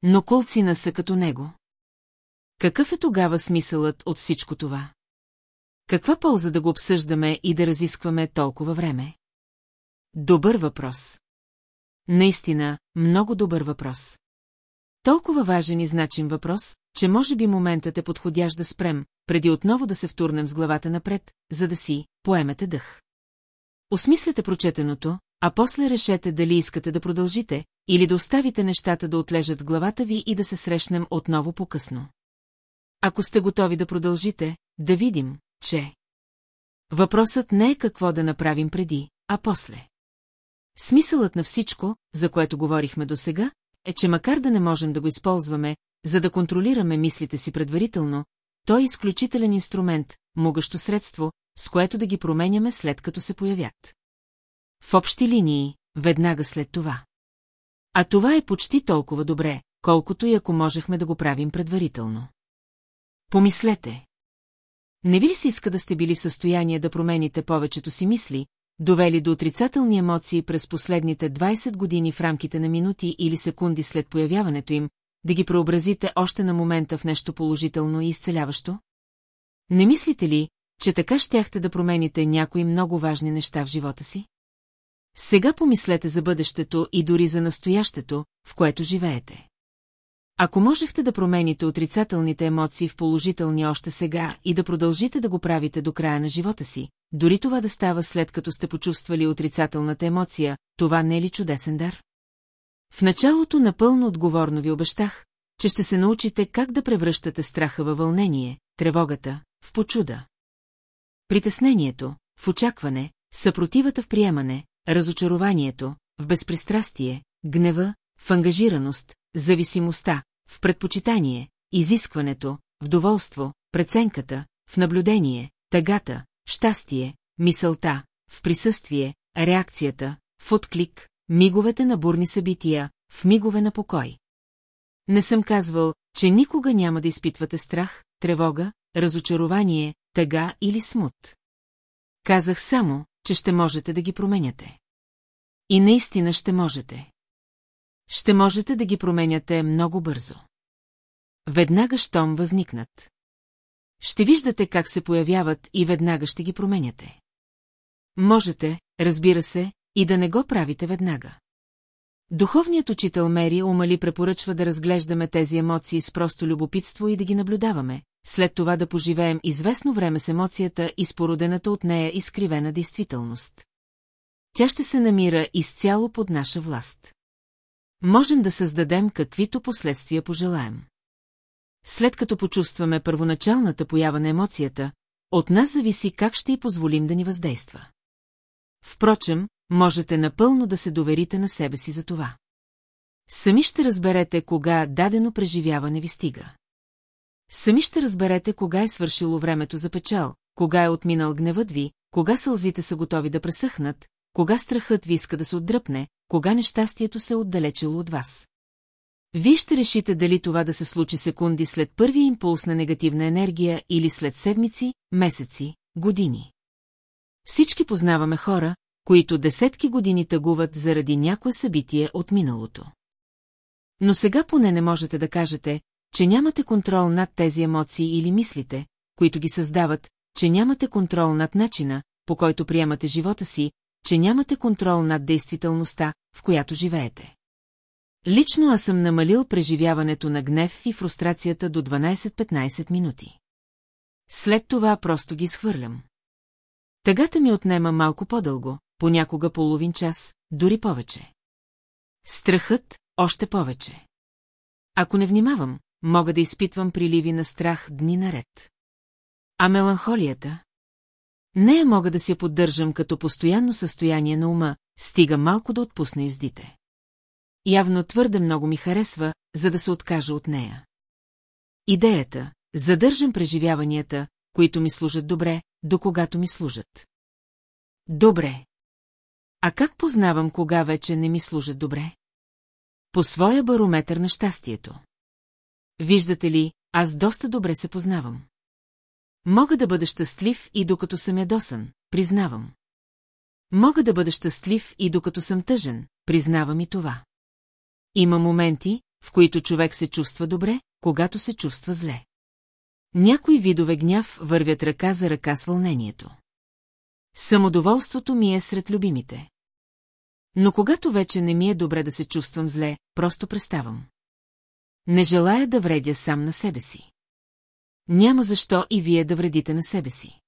Но колцина са като него. Какъв е тогава смисълът от всичко това? Каква полза да го обсъждаме и да разискваме толкова време? Добър въпрос. Наистина, много добър въпрос. Толкова важен и значим въпрос, че може би моментът е подходящ да спрем, преди отново да се втурнем с главата напред, за да си поемете дъх. Осмислете прочетеното, а после решете дали искате да продължите, или да оставите нещата да отлежат главата ви и да се срещнем отново по-късно. Ако сте готови да продължите, да видим, че... Въпросът не е какво да направим преди, а после. Смисълът на всичко, за което говорихме досега, е, че макар да не можем да го използваме, за да контролираме мислите си предварително, той е изключителен инструмент, могащо средство, с което да ги променяме след като се появят. В общи линии, веднага след това. А това е почти толкова добре, колкото и ако можехме да го правим предварително. Помислете. Не ви ли си иска да сте били в състояние да промените повечето си мисли, довели до отрицателни емоции през последните 20 години в рамките на минути или секунди след появяването им, да ги преобразите още на момента в нещо положително и изцеляващо? Не мислите ли, че така щяхте да промените някои много важни неща в живота си? Сега помислете за бъдещето и дори за настоящето, в което живеете. Ако можехте да промените отрицателните емоции в положителни още сега и да продължите да го правите до края на живота си, дори това да става след като сте почувствали отрицателната емоция, това не е ли чудесен дар? В началото напълно отговорно ви обещах, че ще се научите как да превръщате страха във вълнение, тревогата, в почуда. Притеснението, в очакване, съпротивата в приемане, разочарованието, в безпристрастие, гнева, в ангажираност, зависимостта, в предпочитание, изискването, в доволство, преценката, в наблюдение, тъгата, щастие, мисълта, в присъствие, реакцията, в отклик, миговете на бурни събития, в мигове на покой. Не съм казвал, че никога няма да изпитвате страх, тревога, разочарование, тъга или смут. Казах само, че ще можете да ги променяте. И наистина ще можете. Ще можете да ги променяте много бързо. Веднага щом възникнат. Ще виждате как се появяват и веднага ще ги променяте. Можете, разбира се, и да не го правите веднага. Духовният учител Мери Омали препоръчва да разглеждаме тези емоции с просто любопитство и да ги наблюдаваме, след това да поживеем известно време с емоцията и с породената от нея изкривена действителност. Тя ще се намира изцяло под наша власт. Можем да създадем каквито последствия пожелаем. След като почувстваме първоначалната поява на емоцията, от нас зависи как ще й позволим да ни въздейства. Впрочем, можете напълно да се доверите на себе си за това. Сами ще разберете кога дадено преживяване ви стига. Сами ще разберете кога е свършило времето за печал, кога е отминал гневът ви, кога сълзите са готови да пресъхнат, кога страхът ви иска да се отдръпне, кога нещастието се е отдалечило от вас. Вие ще решите дали това да се случи секунди след първия импулс на негативна енергия или след седмици, месеци, години. Всички познаваме хора, които десетки години тъгуват заради някое събитие от миналото. Но сега поне не можете да кажете, че нямате контрол над тези емоции или мислите, които ги създават, че нямате контрол над начина, по който приемате живота си, че нямате контрол над действителността, в която живеете. Лично аз съм намалил преживяването на гнев и фрустрацията до 12-15 минути. След това просто ги схвърлям. Тъгата ми отнема малко по-дълго, понякога половин час, дори повече. Страхът още повече. Ако не внимавам, мога да изпитвам приливи на страх дни наред. А меланхолията? Не мога да се поддържам като постоянно състояние на ума, стига малко да отпусна юздите. Явно твърде много ми харесва, за да се откажа от нея. Идеята – задържам преживяванията, които ми служат добре, до когато ми служат. Добре. А как познавам кога вече не ми служат добре? По своя барометър на щастието. Виждате ли, аз доста добре се познавам. Мога да бъда щастлив и докато съм ядосан, признавам. Мога да бъда щастлив и докато съм тъжен, признавам и това. Има моменти, в които човек се чувства добре, когато се чувства зле. Някои видове гняв вървят ръка за ръка с вълнението. Самодоволството ми е сред любимите. Но когато вече не ми е добре да се чувствам зле, просто преставам. Не желая да вредя сам на себе си. Няма защо и вие да вредите на себе си.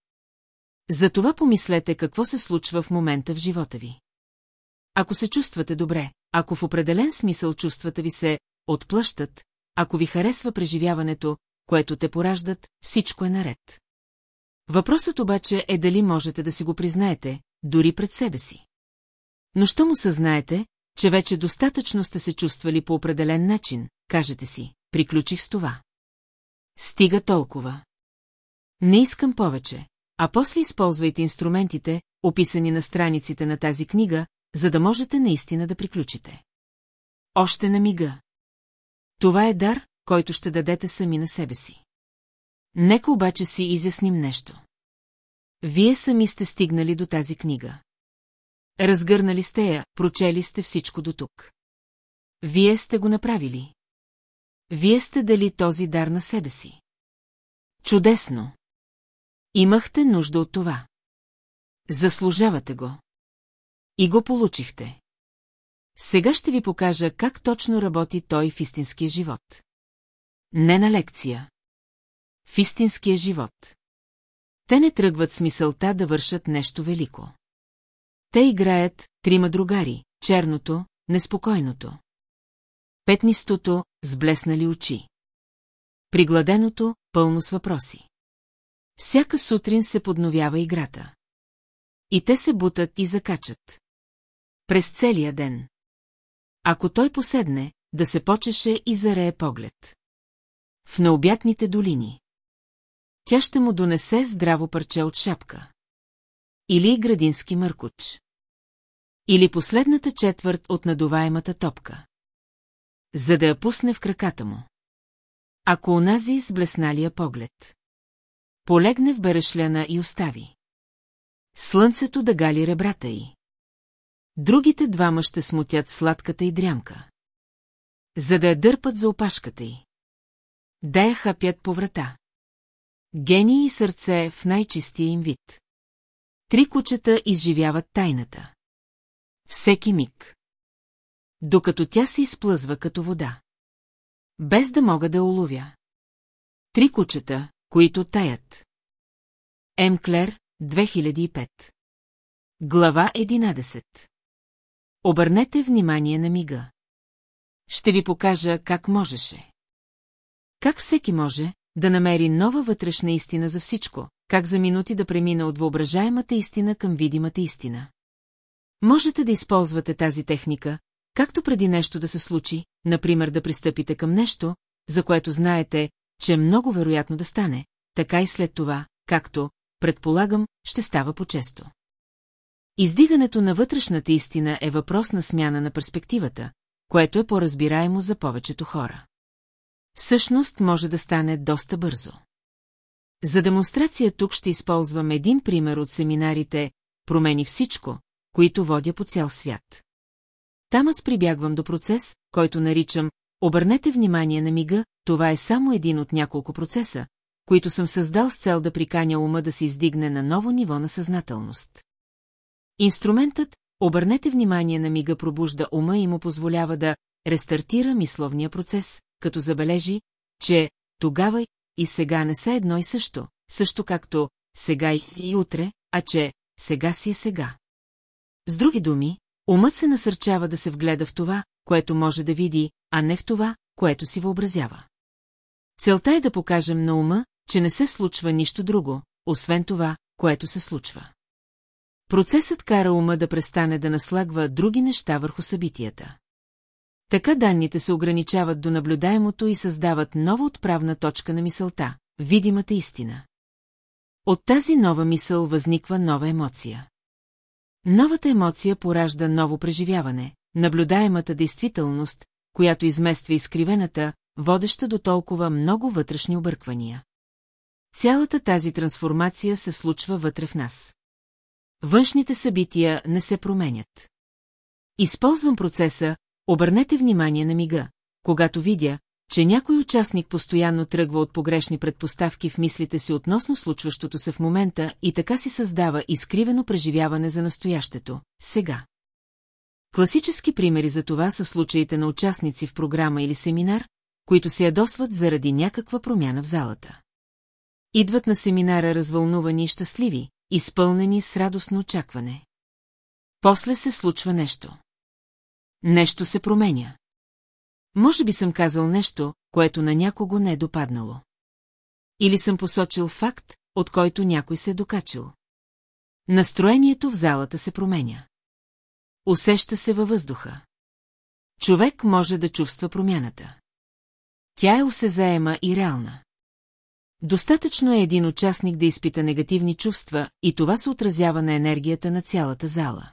Затова помислете какво се случва в момента в живота ви. Ако се чувствате добре, ако в определен смисъл чувствата ви се отплъщат, ако ви харесва преживяването, което те пораждат, всичко е наред. Въпросът обаче е дали можете да си го признаете, дори пред себе си. Но що му съзнаете, че вече достатъчно сте се чувствали по определен начин, кажете си, приключих с това. Стига толкова. Не искам повече, а после използвайте инструментите, описани на страниците на тази книга, за да можете наистина да приключите. Още на мига. Това е дар, който ще дадете сами на себе си. Нека обаче си изясним нещо. Вие сами сте стигнали до тази книга. Разгърнали сте я, прочели сте всичко до тук. Вие сте го направили. Вие сте дали този дар на себе си. Чудесно! Имахте нужда от това. Заслужавате го. И го получихте. Сега ще ви покажа как точно работи той в истинския живот. Не на лекция. В истинския живот. Те не тръгват с мисълта да вършат нещо велико. Те играят трима другари, черното, неспокойното. Петнистото, с блеснали очи. Пригладеното, пълно с въпроси. Всяка сутрин се подновява играта. И те се бутат и закачат. През целия ден. Ако той поседне, да се почеше и зарее поглед. В необятните долини. Тя ще му донесе здраво парче от шапка. Или градински мъркуч. Или последната четвърт от надуваемата топка. За да я пусне в краката му. Ако онази с блесналия поглед. Полегне в берешляна и остави. Слънцето да гали ребрата й. Другите двама ще смутят сладката и дрямка. За да я дърпат за опашката й. Да я хапят по врата. Гений и сърце в най-чистия им вид. Три кучета изживяват тайната. Всеки миг. Докато тя се изплъзва като вода. Без да мога да уловя. Три кучета, които таят. Емклер, 2005. Глава 11. Обърнете внимание на мига. Ще ви покажа как можеше. Как всеки може да намери нова вътрешна истина за всичко, как за минути да премина от въображаемата истина към видимата истина. Можете да използвате тази техника, както преди нещо да се случи, например да пристъпите към нещо, за което знаете, че е много вероятно да стане, така и след това, както, предполагам, ще става по-често. Издигането на вътрешната истина е въпрос на смяна на перспективата, което е по-разбираемо за повечето хора. Всъщност може да стане доста бързо. За демонстрация тук ще използвам един пример от семинарите «Промени всичко», които водя по цял свят. Там аз прибягвам до процес, който наричам «Обърнете внимание на мига», това е само един от няколко процеса, които съм създал с цел да приканя ума да се издигне на ново ниво на съзнателност. Инструментът «Обърнете внимание на мига» пробужда ума и му позволява да рестартира мисловния процес, като забележи, че тогава и сега не са едно и също, също както сега и утре, а че сега си е сега. С други думи, умът се насърчава да се вгледа в това, което може да види, а не в това, което си въобразява. Целта е да покажем на ума, че не се случва нищо друго, освен това, което се случва. Процесът кара ума да престане да наслагва други неща върху събитията. Така данните се ограничават до наблюдаемото и създават нова отправна точка на мисълта – видимата истина. От тази нова мисъл възниква нова емоция. Новата емоция поражда ново преживяване, наблюдаемата действителност, която измества изкривената, водеща до толкова много вътрешни обърквания. Цялата тази трансформация се случва вътре в нас. Външните събития не се променят. Използвам процеса, обърнете внимание на мига, когато видя, че някой участник постоянно тръгва от погрешни предпоставки в мислите си относно случващото се в момента и така си създава изкривено преживяване за настоящето, сега. Класически примери за това са случаите на участници в програма или семинар, които се ядосват заради някаква промяна в залата. Идват на семинара развълнувани и щастливи, изпълнени с радостно очакване. После се случва нещо. Нещо се променя. Може би съм казал нещо, което на някого не е допаднало. Или съм посочил факт, от който някой се е докачил. Настроението в залата се променя. Усеща се във въздуха. Човек може да чувства промяната. Тя е осезаема и реална. Достатъчно е един участник да изпита негативни чувства и това се отразява на енергията на цялата зала.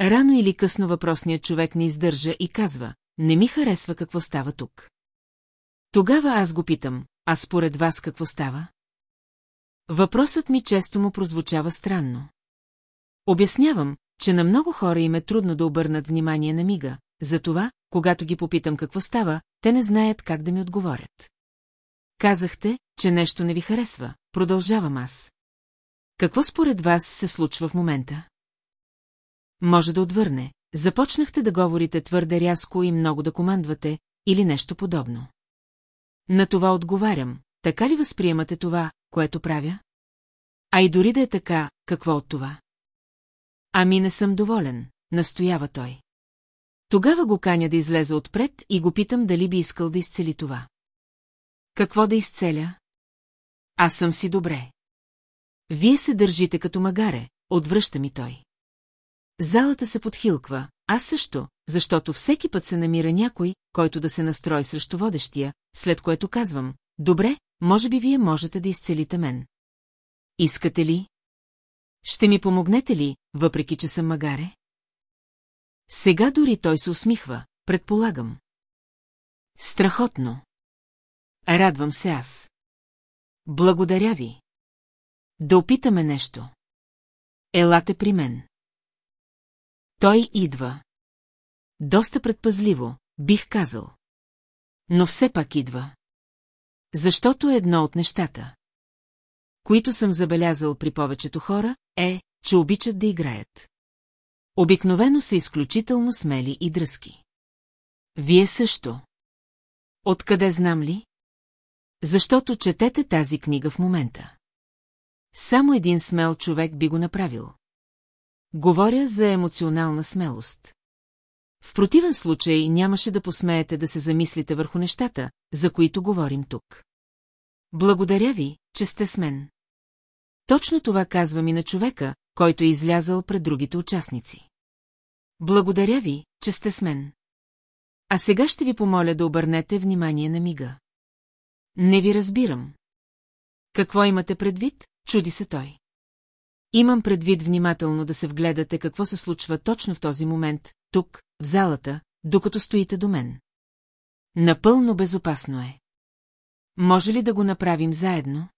Рано или късно въпросният човек не издържа и казва, не ми харесва какво става тук. Тогава аз го питам, а според вас какво става? Въпросът ми често му прозвучава странно. Обяснявам, че на много хора им е трудно да обърнат внимание на мига, затова, когато ги попитам какво става, те не знаят как да ми отговорят. Казахте, че нещо не ви харесва, продължавам аз. Какво според вас се случва в момента? Може да отвърне. Започнахте да говорите твърде рязко и много да командвате, или нещо подобно. На това отговарям. Така ли възприемате това, което правя? А и дори да е така, какво от това? Ами не съм доволен, настоява той. Тогава го каня да излезе отпред и го питам дали би искал да изцели това. Какво да изцеля? Аз съм си добре. Вие се държите като магаре, отвръща ми той. Залата се подхилква, аз също, защото всеки път се намира някой, който да се настрои срещу водещия, след което казвам, добре, може би вие можете да изцелите мен. Искате ли? Ще ми помогнете ли, въпреки че съм магаре? Сега дори той се усмихва, предполагам. Страхотно. Радвам се аз. Благодаря ви. Да опитаме нещо. Елате при мен. Той идва. Доста предпазливо, бих казал. Но все пак идва. Защото едно от нещата, които съм забелязал при повечето хора, е, че обичат да играят. Обикновено са изключително смели и дръзки. Вие също. Откъде знам ли? Защото четете тази книга в момента. Само един смел човек би го направил. Говоря за емоционална смелост. В противен случай нямаше да посмеете да се замислите върху нещата, за които говорим тук. Благодаря ви, че сте с мен. Точно това казвам и на човека, който е излязъл пред другите участници. Благодаря ви, че сте с мен. А сега ще ви помоля да обърнете внимание на мига. Не ви разбирам. Какво имате предвид? Чуди се той. Имам предвид внимателно да се вгледате какво се случва точно в този момент, тук, в залата, докато стоите до мен. Напълно безопасно е. Може ли да го направим заедно?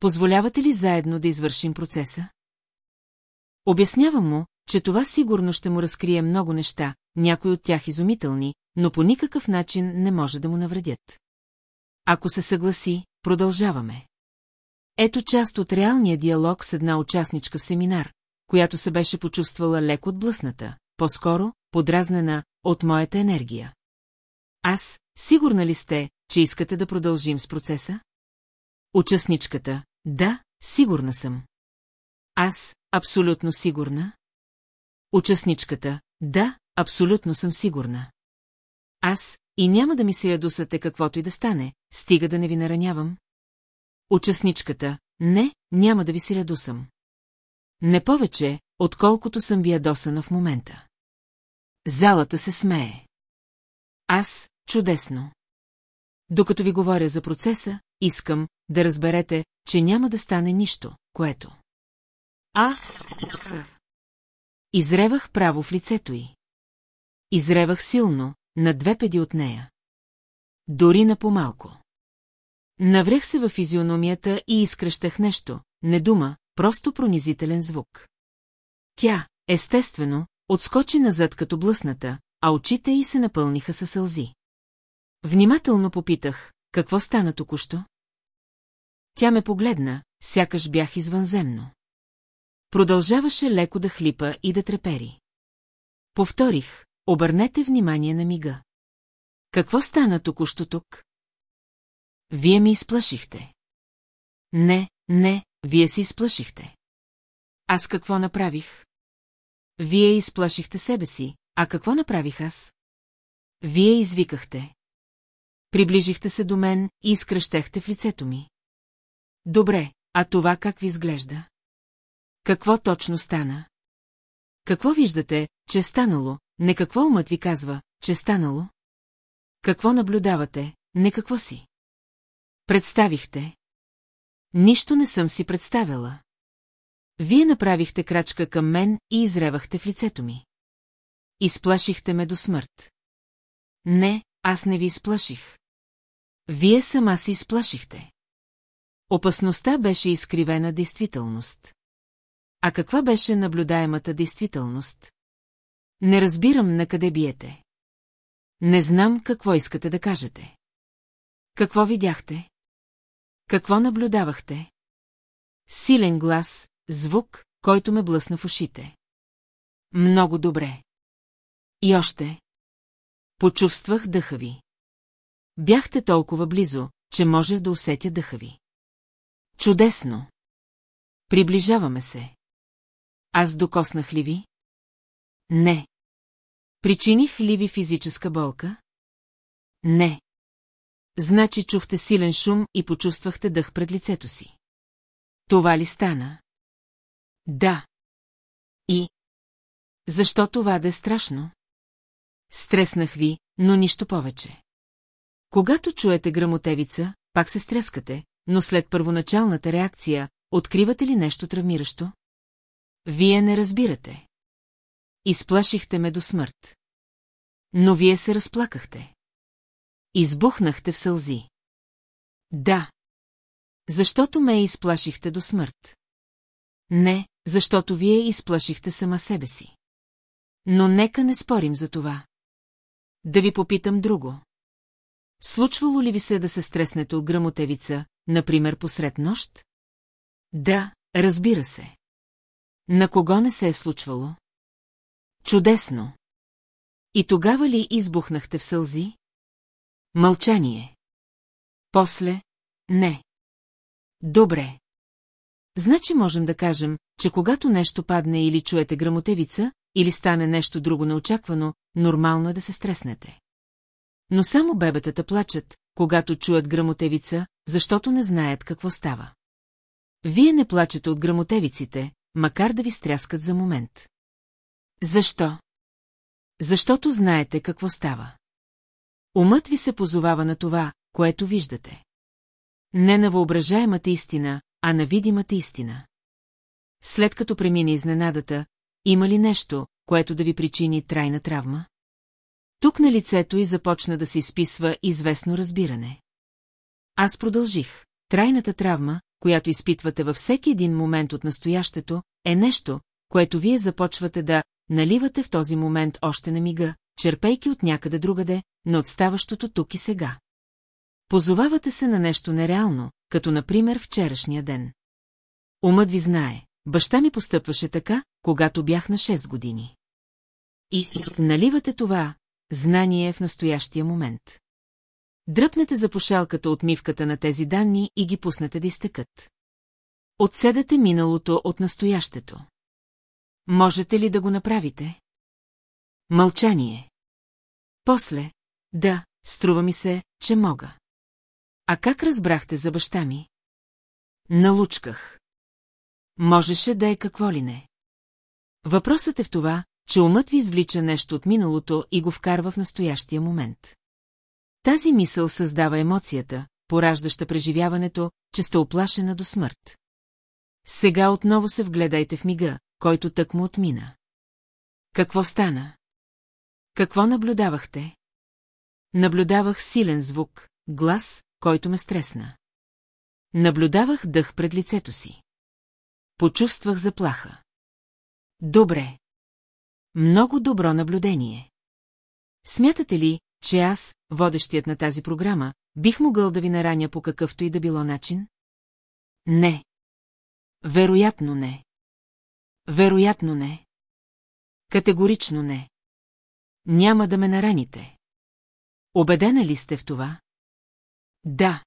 Позволявате ли заедно да извършим процеса? Обяснявам му, че това сигурно ще му разкрие много неща, някои от тях изумителни, но по никакъв начин не може да му навредят. Ако се съгласи, продължаваме. Ето част от реалния диалог с една участничка в семинар, която се беше почувствала леко отблъсната, по-скоро подразнена от моята енергия. Аз, сигурна ли сте, че искате да продължим с процеса? Участничката, да, сигурна съм. Аз, абсолютно сигурна. Участничката, да, абсолютно съм сигурна. Аз, и няма да ми се ядосате каквото и да стане, стига да не ви наранявам. Участничката, не, няма да ви се ядосам. Не повече, отколкото съм ви ядосана в момента. Залата се смее. Аз, чудесно. Докато ви говоря за процеса, искам да разберете, че няма да стане нищо, което. Аз... Изревах право в лицето й. Изревах силно, на две педи от нея. Дори на помалко. Наврях се във физиономията и изкръщах нещо, не дума, просто пронизителен звук. Тя, естествено, отскочи назад като блъсната, а очите й се напълниха със сълзи. Внимателно попитах, какво стана току-що? Тя ме погледна, сякаш бях извънземно. Продължаваше леко да хлипа и да трепери. Повторих, обърнете внимание на мига. Какво стана току-що тук? Вие ми изплашихте. Не, не, вие си изплашихте. Аз какво направих? Вие изплашихте себе си, а какво направих аз? Вие извикахте. Приближихте се до мен и изкръщехте в лицето ми. Добре, а това как ви изглежда? Какво точно стана? Какво виждате, че е станало, не какво умът ви казва, че е станало? Какво наблюдавате, не какво си? Представихте. Нищо не съм си представила. Вие направихте крачка към мен и изревахте в лицето ми. Изплашихте ме до смърт. Не, аз не ви изплаших. Вие сама се изплашихте. Опасността беше изкривена действителност. А каква беше наблюдаемата действителност? Не разбирам на къде биете. Не знам какво искате да кажете. Какво видяхте? Какво наблюдавахте? Силен глас, звук, който ме блъсна в ушите. Много добре. И още. Почувствах дъха ви. Бяхте толкова близо, че можех да усетя дъха ви. Чудесно. Приближаваме се. Аз докоснах ли ви? Не. Причиних ли ви физическа болка? Не. Значи чухте силен шум и почувствахте дъх пред лицето си. Това ли стана? Да. И? Защо това да е страшно? Стреснах ви, но нищо повече. Когато чуете грамотевица, пак се стряскате, но след първоначалната реакция, откривате ли нещо травмиращо? Вие не разбирате. Изплашихте ме до смърт. Но вие се разплакахте. Избухнахте в сълзи. Да. Защото ме изплашихте до смърт. Не, защото вие изплашихте сама себе си. Но нека не спорим за това. Да ви попитам друго. Случвало ли ви се да се стреснете от грамотевица, например посред нощ? Да, разбира се. На кого не се е случвало? Чудесно. И тогава ли избухнахте в сълзи? Мълчание. После – не. Добре. Значи можем да кажем, че когато нещо падне или чуете грамотевица, или стане нещо друго неочаквано, нормално е да се стреснете. Но само бебетата плачат, когато чуят грамотевица, защото не знаят какво става. Вие не плачете от грамотевиците, макар да ви стряскат за момент. Защо? Защото знаете какво става. Умът ви се позовава на това, което виждате. Не на въображаемата истина, а на видимата истина. След като премине изненадата, има ли нещо, което да ви причини трайна травма? Тук на лицето й започна да се изписва известно разбиране. Аз продължих. Трайната травма, която изпитвате във всеки един момент от настоящето, е нещо, което вие започвате да наливате в този момент още на мига, черпейки от някъде другаде, но от ставащото тук и сега. Позовавате се на нещо нереално, като например вчерашния ден. Умът ви знае, баща ми постъпваше така, когато бях на 6 години. И наливате това, знание в настоящия момент. Дръпнете за пошалката от мивката на тези данни и ги пуснете да изтекат. Отседате миналото от настоящето. Можете ли да го направите? Мълчание. После, да, струва ми се, че мога. А как разбрахте за баща ми? Налучках. Можеше да е какво ли не. Въпросът е в това, че умът ви извлича нещо от миналото и го вкарва в настоящия момент. Тази мисъл създава емоцията, пораждаща преживяването, че сте оплашена до смърт. Сега отново се вгледайте в мига, който тък му отмина. Какво стана? Какво наблюдавахте? Наблюдавах силен звук, глас, който ме стресна. Наблюдавах дъх пред лицето си. Почувствах заплаха. Добре. Много добро наблюдение. Смятате ли, че аз, водещият на тази програма, бих могъл да ви нараня по какъвто и да било начин? Не. Вероятно не. Вероятно не. Категорично не. Няма да ме нараните. Обедена ли сте в това? Да.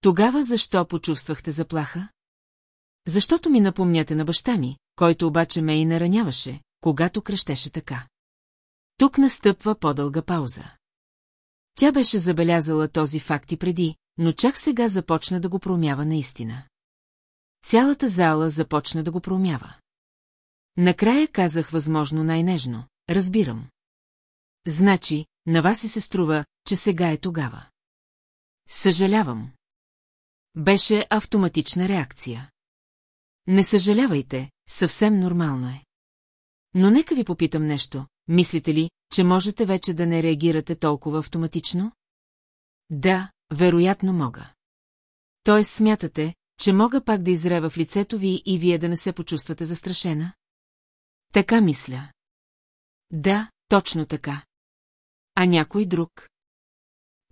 Тогава защо почувствахте заплаха? Защото ми напомняте на баща ми, който обаче ме и нараняваше, когато крещеше така. Тук настъпва по-дълга пауза. Тя беше забелязала този факт и преди, но чак сега започна да го промява наистина. Цялата зала започна да го промява. Накрая казах възможно най-нежно. Разбирам. Значи, на вас ви се струва, че сега е тогава. Съжалявам. Беше автоматична реакция. Не съжалявайте, съвсем нормално е. Но нека ви попитам нещо. Мислите ли, че можете вече да не реагирате толкова автоматично? Да, вероятно мога. Тоест смятате, че мога пак да изрева в лицето ви и вие да не се почувствате застрашена? Така мисля. Да, точно така. А някой друг?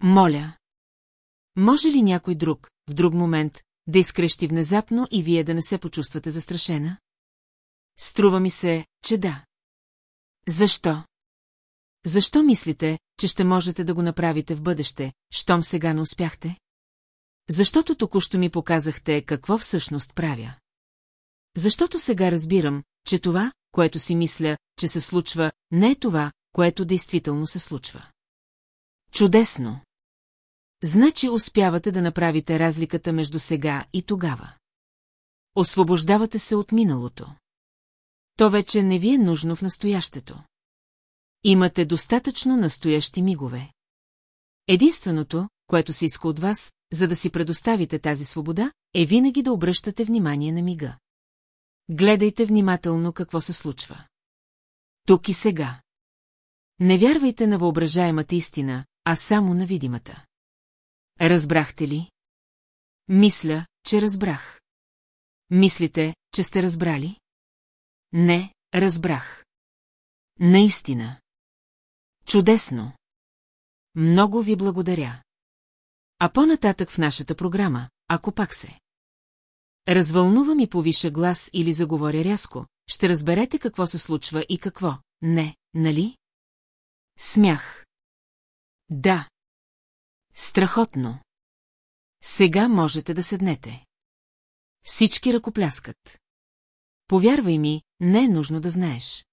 Моля. Може ли някой друг, в друг момент, да изкрещи внезапно и вие да не се почувствате застрашена? Струва ми се, че да. Защо? Защо мислите, че ще можете да го направите в бъдеще, щом сега не успяхте? Защото току-що ми показахте какво всъщност правя. Защото сега разбирам, че това, което си мисля, че се случва, не е това, което действително се случва. Чудесно! Значи успявате да направите разликата между сега и тогава. Освобождавате се от миналото. То вече не ви е нужно в настоящето. Имате достатъчно настоящи мигове. Единственото, което се иска от вас, за да си предоставите тази свобода, е винаги да обръщате внимание на мига. Гледайте внимателно какво се случва. Тук и сега. Не вярвайте на въображаемата истина, а само на видимата. Разбрахте ли? Мисля, че разбрах. Мислите, че сте разбрали? Не, разбрах. Наистина. Чудесно. Много ви благодаря. А по-нататък в нашата програма, ако пак се. Развълнувам и повиша глас или заговоря рязко, ще разберете какво се случва и какво. Не, нали? Смях. Да. Страхотно. Сега можете да седнете. Всички ръкопляскат. Повярвай ми, не е нужно да знаеш.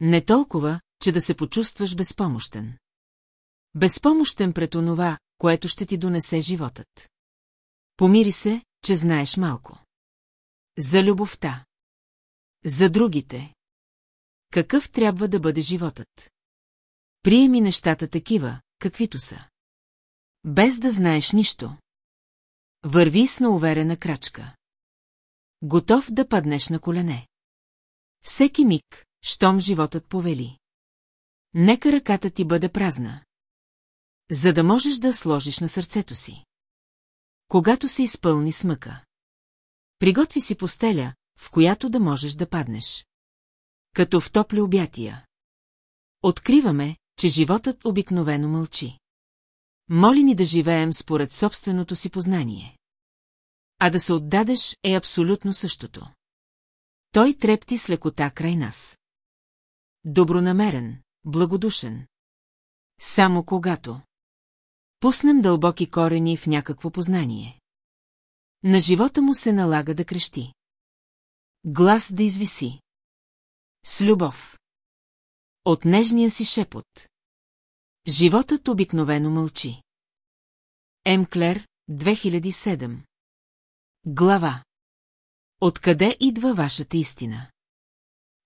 Не толкова, че да се почувстваш безпомощен. Безпомощен пред онова, което ще ти донесе животът. Помири се, че знаеш малко. За любовта. За другите. Какъв трябва да бъде животът? Приеми нещата такива, каквито са. Без да знаеш нищо. Върви с науверена крачка. Готов да паднеш на колене. Всеки миг, щом животът повели. Нека ръката ти бъде празна. За да можеш да сложиш на сърцето си. Когато се изпълни смъка. Приготви си постеля, в която да можеш да паднеш. Като в топли обятия. Откриваме, че животът обикновено мълчи. Моли ни да живеем според собственото си познание. А да се отдадеш е абсолютно същото. Той трепти с лекота край нас. Добронамерен, благодушен. Само когато. Пуснем дълбоки корени в някакво познание. На живота му се налага да крещи. Глас да извиси. С любов. От нежния си шепот. Животът обикновено мълчи. Емклер, 2007 Глава Откъде идва вашата истина?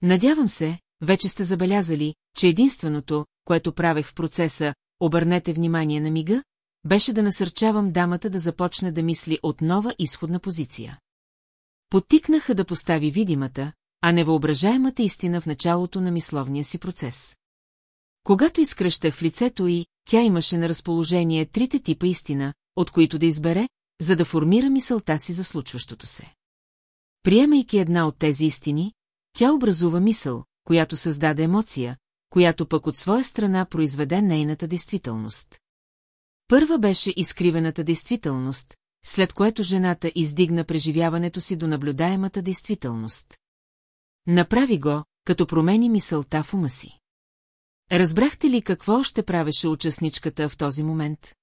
Надявам се, вече сте забелязали, че единственото, което правех в процеса, обърнете внимание на мига, беше да насърчавам дамата да започне да мисли от нова изходна позиция. Потикнаха да постави видимата, а невъображаемата истина в началото на мисловния си процес. Когато изкръщах в лицето й, тя имаше на разположение трите типа истина, от които да избере, за да формира мисълта си за случващото се. Приемайки една от тези истини, тя образува мисъл, която създаде емоция, която пък от своя страна произведе нейната действителност. Първа беше изкривената действителност, след което жената издигна преживяването си до наблюдаемата действителност. Направи го, като промени мисълта в ума си. Разбрахте ли какво ще правеше участничката в този момент?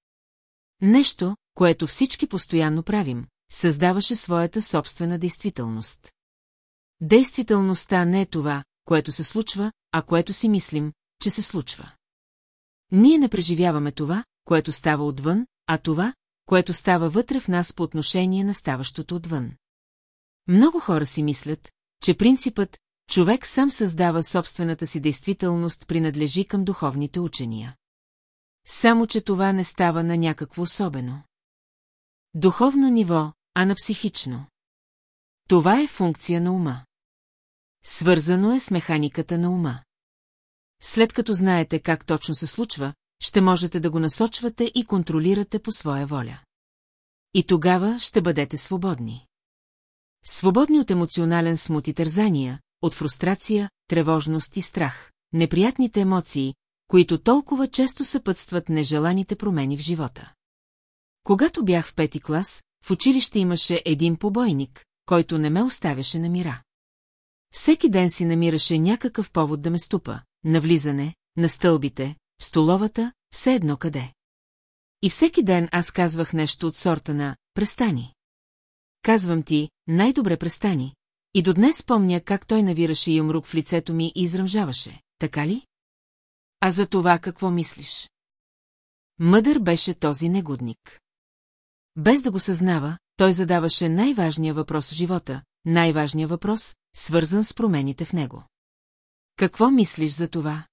Нещо, което всички постоянно правим, създаваше своята собствена действителност. Действителността не е това, което се случва, а което си мислим, че се случва. Ние не преживяваме това, което става отвън, а това, което става вътре в нас по отношение на ставащото отвън. Много хора си мислят, че принципът човек сам създава собствената си действителност принадлежи към духовните учения. Само, че това не става на някакво особено. Духовно ниво, а на психично. Това е функция на ума. Свързано е с механиката на ума. След като знаете как точно се случва, ще можете да го насочвате и контролирате по своя воля. И тогава ще бъдете свободни. Свободни от емоционален смут и тързания, от фрустрация, тревожност и страх, неприятните емоции, които толкова често съпътстват нежеланите промени в живота. Когато бях в пети клас, в училище имаше един побойник, който не ме оставяше на мира. Всеки ден си намираше някакъв повод да ме ступа, на влизане, на стълбите, столовата, все едно къде. И всеки ден аз казвах нещо от сорта на «Престани». Казвам ти, най-добре престани. И до днес помня как той навираше юмрук в лицето ми и изръмжаваше. Така ли? А за това какво мислиш? Мъдър беше този негодник. Без да го съзнава, той задаваше най-важния въпрос в живота, най-важния въпрос, свързан с промените в него. Какво мислиш за това?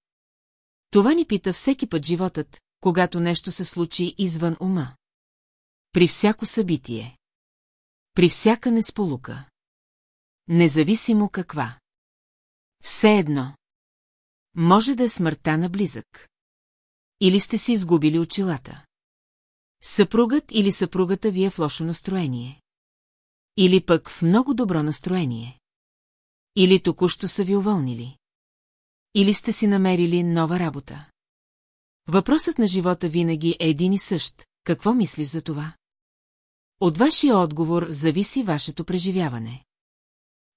Това ни пита всеки път животът, когато нещо се случи извън ума. При всяко събитие. При всяка несполука. Независимо каква. Все едно. Може да е смъртта на близък. Или сте си изгубили очилата. Съпругът или съпругата ви е в лошо настроение. Или пък в много добро настроение. Или току-що са ви уволнили. Или сте си намерили нова работа. Въпросът на живота винаги е един и същ. Какво мислиш за това? От вашия отговор зависи вашето преживяване.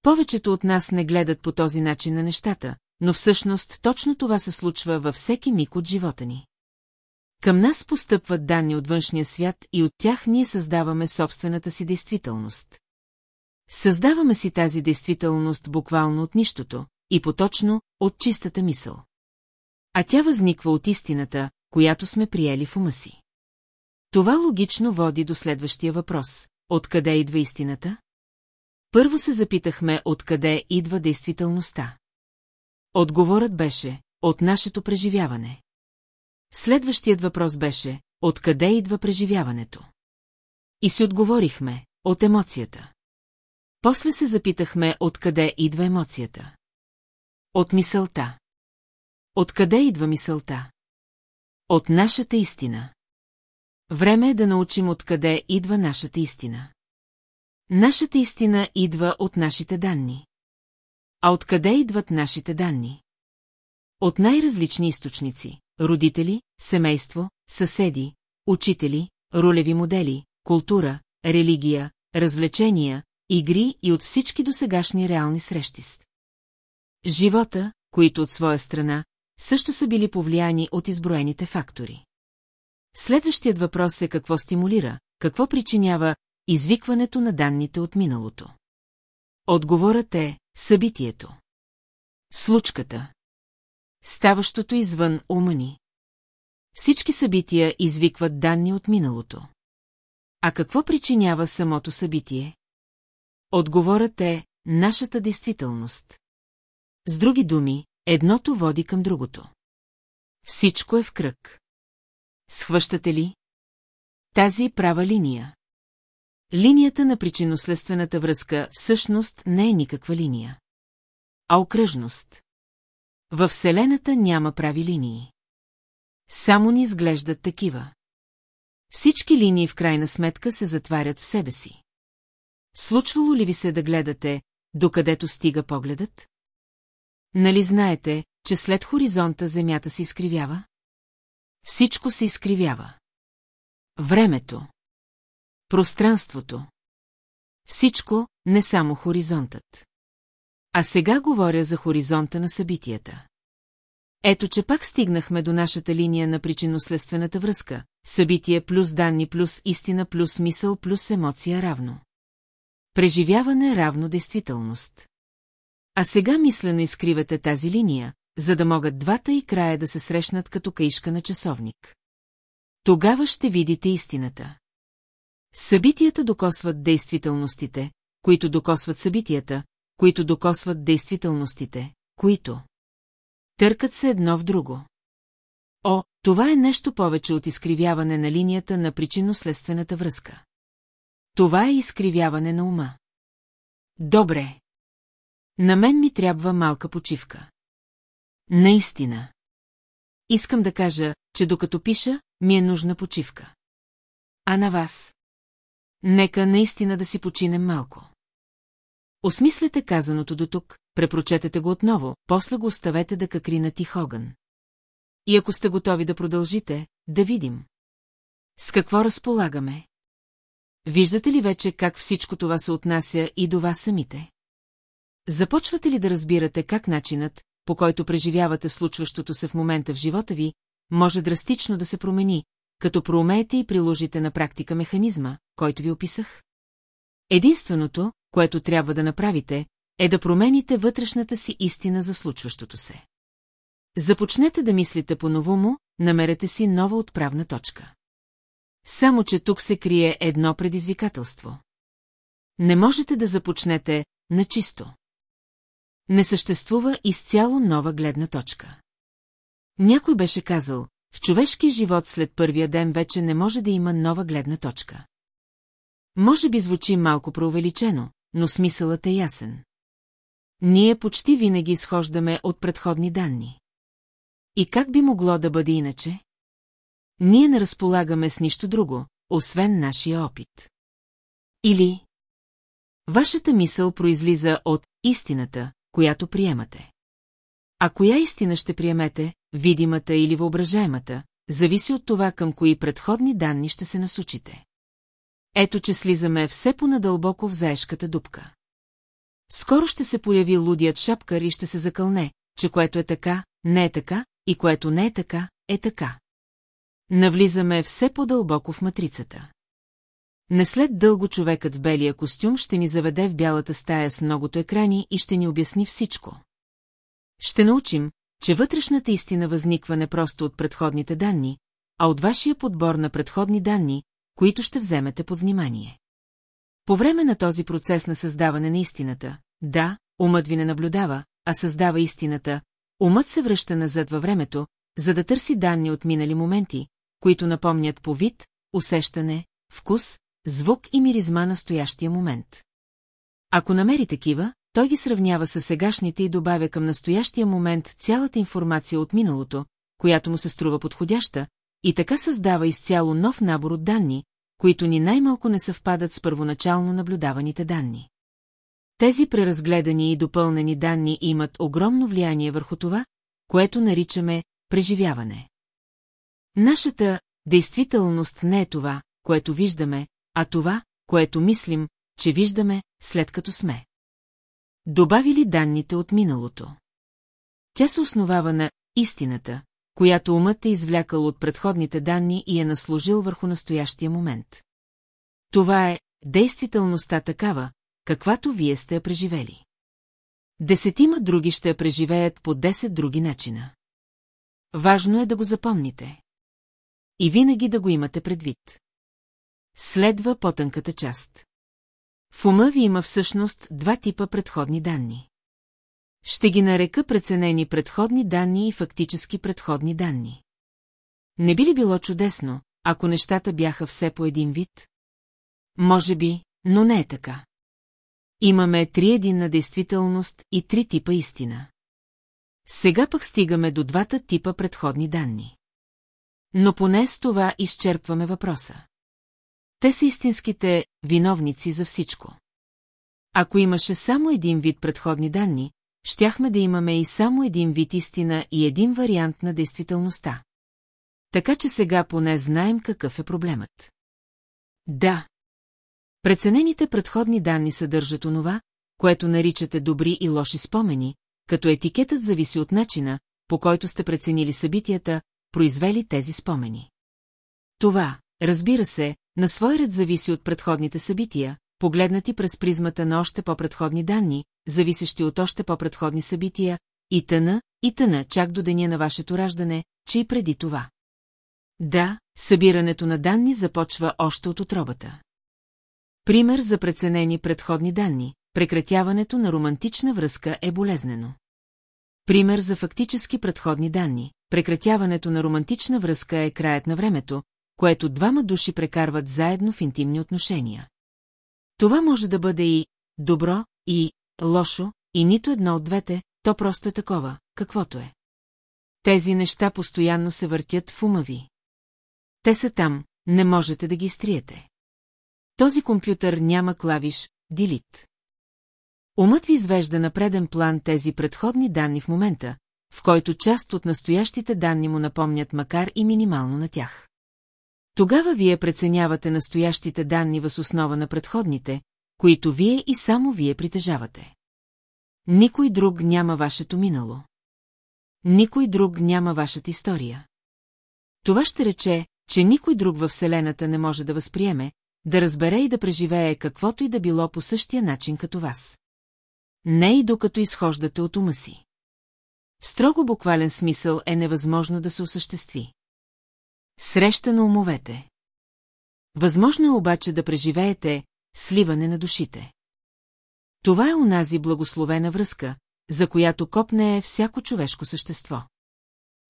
Повечето от нас не гледат по този начин на нещата, но всъщност точно това се случва във всеки миг от живота ни. Към нас постъпват данни от външния свят и от тях ние създаваме собствената си действителност. Създаваме си тази действителност буквално от нищото и поточно от чистата мисъл. А тя възниква от истината, която сме приели в ума си. Това логично води до следващия въпрос. Откъде идва истината? Първо се запитахме откъде идва действителността. Отговорът беше от нашето преживяване. Следващият въпрос беше откъде идва преживяването? И си отговорихме от емоцията. После се запитахме откъде идва емоцията. От мисълта. Откъде идва мисълта? От нашата истина. Време е да научим откъде идва нашата истина. Нашата истина идва от нашите данни. А откъде идват нашите данни? От най-различни източници – родители, семейство, съседи, учители, ролеви модели, култура, религия, развлечения, игри и от всички досегашни реални срещи. Живота, които от своя страна, също са били повлияни от изброените фактори. Следващият въпрос е какво стимулира, какво причинява извикването на данните от миналото. Отговорът е събитието. Случката. Ставащото извън ума ни. Всички събития извикват данни от миналото. А какво причинява самото събитие? Отговорът е нашата действителност. С други думи, едното води към другото. Всичко е в кръг. Схващате ли? Тази права линия. Линията на причинно-следствената връзка всъщност не е никаква линия. А окръжност. Във Вселената няма прави линии. Само ни изглеждат такива. Всички линии в крайна сметка се затварят в себе си. Случвало ли ви се да гледате, докъдето стига погледът? Нали знаете, че след хоризонта Земята се изкривява? Всичко се изкривява. Времето. Пространството. Всичко, не само хоризонтът. А сега говоря за хоризонта на събитията. Ето, че пак стигнахме до нашата линия на причинно-следствената връзка. Събитие плюс данни плюс истина плюс мисъл плюс емоция равно. Преживяване равно действителност. А сега мислено изкривате тази линия, за да могат двата и края да се срещнат като каишка на часовник. Тогава ще видите истината. Събитията докосват действителностите, които докосват събитията, които докосват действителностите, които търкат се едно в друго. О, това е нещо повече от изкривяване на линията на причинно-следствената връзка. Това е изкривяване на ума. Добре. На мен ми трябва малка почивка. Наистина. Искам да кажа, че докато пиша, ми е нужна почивка. А на вас? Нека наистина да си починем малко. Осмислете казаното до тук, препрочетете го отново, после го оставете да какри на тих огън. И ако сте готови да продължите, да видим. С какво разполагаме? Виждате ли вече как всичко това се отнася и до вас самите? Започвате ли да разбирате как начинът, по който преживявате случващото се в момента в живота ви, може драстично да се промени, като проумеете и приложите на практика механизма, който ви описах? Единственото, което трябва да направите, е да промените вътрешната си истина за случващото се. Започнете да мислите по-новому, намерете си нова отправна точка. Само, че тук се крие едно предизвикателство. Не можете да започнете на чисто. Не съществува изцяло нова гледна точка. Някой беше казал, в човешкия живот след първия ден вече не може да има нова гледна точка. Може би звучи малко преувеличено, но смисълът е ясен. Ние почти винаги изхождаме от предходни данни. И как би могло да бъде иначе? Ние не разполагаме с нищо друго, освен нашия опит. Или... Вашата мисъл произлиза от истината, която приемате. А коя истина ще приемете, видимата или въображаемата, зависи от това към кои предходни данни ще се насучите. Ето, че слизаме все по-надълбоко в заешката дупка. Скоро ще се появи лудият шапкар и ще се закълне, че което е така, не е така, и което не е така, е така. Навлизаме все по-дълбоко в матрицата. Не след дълго човекът в белия костюм ще ни заведе в бялата стая с многото екрани и ще ни обясни всичко. Ще научим, че вътрешната истина възниква не просто от предходните данни, а от вашия подбор на предходни данни, които ще вземете под внимание. По време на този процес на създаване на истината, да, умът ви не наблюдава, а създава истината, умът се връща назад във времето, за да търси данни от минали моменти, които напомнят по вид, усещане, вкус, звук и миризма настоящия момент. Ако намери такива, той ги сравнява с сегашните и добавя към настоящия момент цялата информация от миналото, която му се струва подходяща, и така създава изцяло нов набор от данни, които ни най-малко не съвпадат с първоначално наблюдаваните данни. Тези преразгледани и допълнени данни имат огромно влияние върху това, което наричаме преживяване. Нашата действителност не е това, което виждаме, а това, което мислим, че виждаме, след като сме. Добавили данните от миналото. Тя се основава на истината, която умът е извлякал от предходните данни и е наслужил върху настоящия момент. Това е действителността такава, каквато вие сте я преживели. Десетима други ще я преживеят по 10 други начина. Важно е да го запомните. И винаги да го имате предвид. Следва потънката част. В ума ви има всъщност два типа предходни данни. Ще ги нарека преценени предходни данни и фактически предходни данни. Не би ли било чудесно, ако нещата бяха все по един вид? Може би, но не е така. Имаме три единна действителност и три типа истина. Сега пък стигаме до двата типа предходни данни. Но поне с това изчерпваме въпроса. Те са истинските виновници за всичко. Ако имаше само един вид предходни данни, щяхме да имаме и само един вид истина и един вариант на действителността. Така че сега поне знаем какъв е проблемът. Да. Преценените предходни данни съдържат онова, което наричате добри и лоши спомени, като етикетът зависи от начина, по който сте преценили събитията, произвели тези спомени. Това, разбира се, на свой ред зависи от предходните събития, погледнати през призмата на още по-предходни данни, зависещи от още по-предходни събития, и тъна, и тъна, чак до деня на вашето раждане, че и преди това. Да, събирането на данни започва още от отробата. Пример за преценени предходни данни – прекратяването на романтична връзка е болезнено. Пример за фактически предходни данни – прекратяването на романтична връзка е краят на времето, което двама души прекарват заедно в интимни отношения. Това може да бъде и добро, и лошо, и нито едно от двете, то просто е такова, каквото е. Тези неща постоянно се въртят в ума ви. Те са там, не можете да ги изтриете. Този компютър няма клавиш «Delete». Умът ви извежда на преден план тези предходни данни в момента, в който част от настоящите данни му напомнят макар и минимално на тях. Тогава вие преценявате настоящите данни въз основа на предходните, които вие и само вие притежавате. Никой друг няма вашето минало. никой друг няма вашата история. Това ще рече, че никой друг във Вселената не може да възприеме, да разбере и да преживее каквото и да било по същия начин като вас. Не и докато изхождате от ума си. Строго буквален смисъл е невъзможно да се осъществи. Среща на умовете. Възможно е обаче да преживеете сливане на душите. Това е унази благословена връзка, за която копне е всяко човешко същество.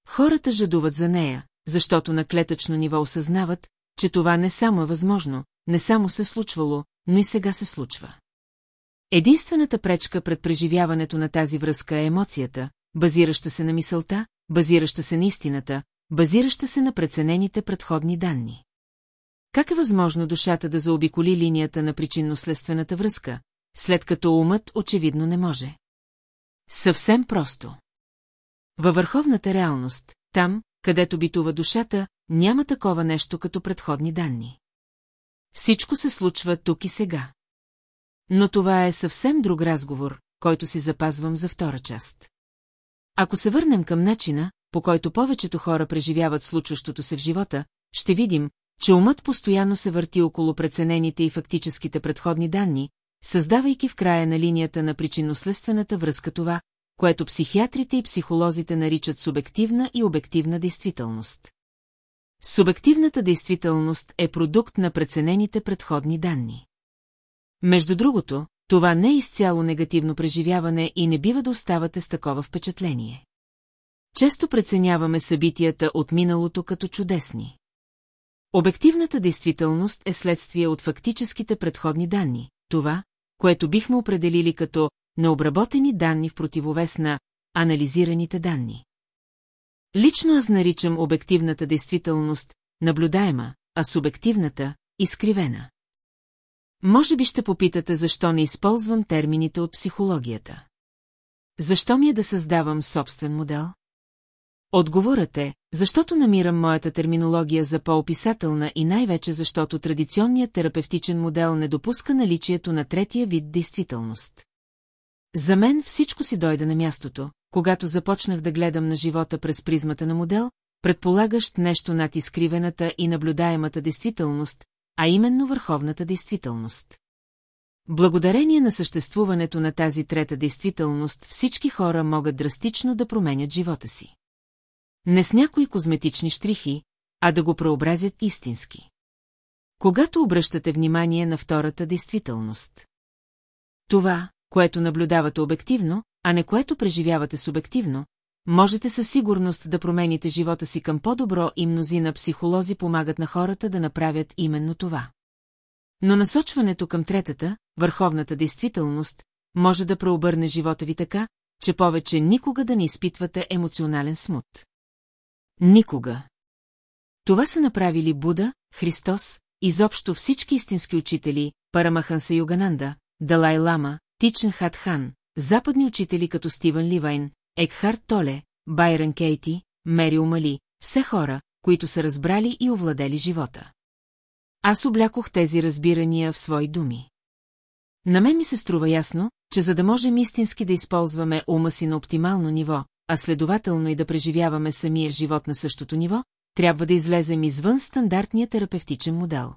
Хората жадуват за нея, защото на клетъчно ниво осъзнават, че това не само е възможно, не само се случвало, но и сега се случва. Единствената пречка пред преживяването на тази връзка е емоцията, базираща се на мисълта, базираща се на истината, базираща се на преценените предходни данни. Как е възможно душата да заобиколи линията на причинно-следствената връзка, след като умът очевидно не може? Съвсем просто. Във върховната реалност, там, където битува душата, няма такова нещо като предходни данни. Всичко се случва тук и сега. Но това е съвсем друг разговор, който си запазвам за втора част. Ако се върнем към начина, по който повечето хора преживяват случващото се в живота, ще видим, че умът постоянно се върти около преценените и фактическите предходни данни, създавайки в края на линията на причинно-следствената връзка това, което психиатрите и психолозите наричат субективна и обективна действителност. Субективната действителност е продукт на преценените предходни данни. Между другото, това не е изцяло негативно преживяване и не бива да оставате с такова впечатление. Често преценяваме събитията от миналото като чудесни. Обективната действителност е следствие от фактическите предходни данни, това, което бихме определили като необработени данни в противовес на анализираните данни. Лично аз наричам обективната действителност наблюдаема, а субективната – изкривена. Може би ще попитате защо не използвам термините от психологията. Защо ми е да създавам собствен модел? Отговорът е, защото намирам моята терминология за по-описателна и най-вече защото традиционният терапевтичен модел не допуска наличието на третия вид действителност. За мен всичко си дойде на мястото, когато започнах да гледам на живота през призмата на модел, предполагащ нещо над изкривената и наблюдаемата действителност, а именно върховната действителност. Благодарение на съществуването на тази трета действителност всички хора могат драстично да променят живота си. Не с някои козметични штрихи, а да го преобразят истински. Когато обръщате внимание на втората действителност. Това, което наблюдавате обективно, а не което преживявате субективно, можете със сигурност да промените живота си към по-добро и мнозина психолози помагат на хората да направят именно това. Но насочването към третата, върховната действителност, може да преобърне живота ви така, че повече никога да не изпитвате емоционален смут. Никога. Това са направили Буда, Христос, изобщо всички истински учители, Парамаханса Йогананда, Далай Лама, Тичен Хат Хан, западни учители като Стивън Ливайн, Екхарт Толе, Байрон Кейти, Мери Умали, все хора, които са разбрали и овладели живота. Аз облякох тези разбирания в свои думи. На мен ми се струва ясно, че за да можем истински да използваме ума си на оптимално ниво, а следователно и да преживяваме самия живот на същото ниво, трябва да излезем извън стандартния терапевтичен модел.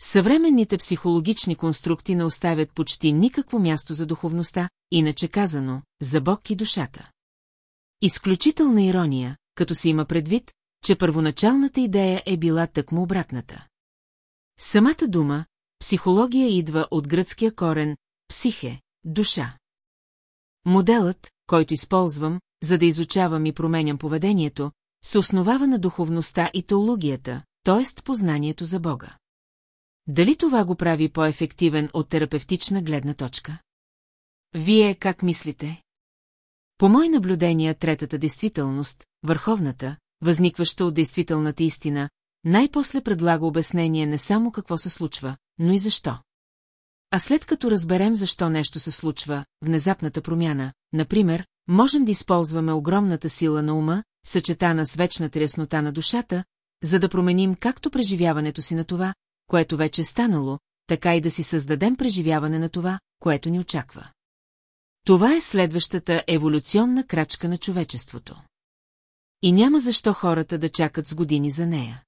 Съвременните психологични конструкти не оставят почти никакво място за духовността, иначе казано, за Бог и душата. Изключителна ирония, като се има предвид, че първоначалната идея е била тъкмо обратната. Самата дума, психология идва от гръцкия корен психе, душа. Моделът, който използвам, за да изучавам и променям поведението, се основава на духовността и теологията, т.е. познанието за Бога. Дали това го прави по-ефективен от терапевтична гледна точка? Вие как мислите? По мои наблюдения третата действителност, върховната, възникваща от действителната истина, най-после предлага обяснение не само какво се случва, но и защо. А след като разберем защо нещо се случва, внезапната промяна, например, можем да използваме огромната сила на ума, съчетана с вечната яснота на душата, за да променим както преживяването си на това, което вече е станало, така и да си създадем преживяване на това, което ни очаква. Това е следващата еволюционна крачка на човечеството. И няма защо хората да чакат с години за нея.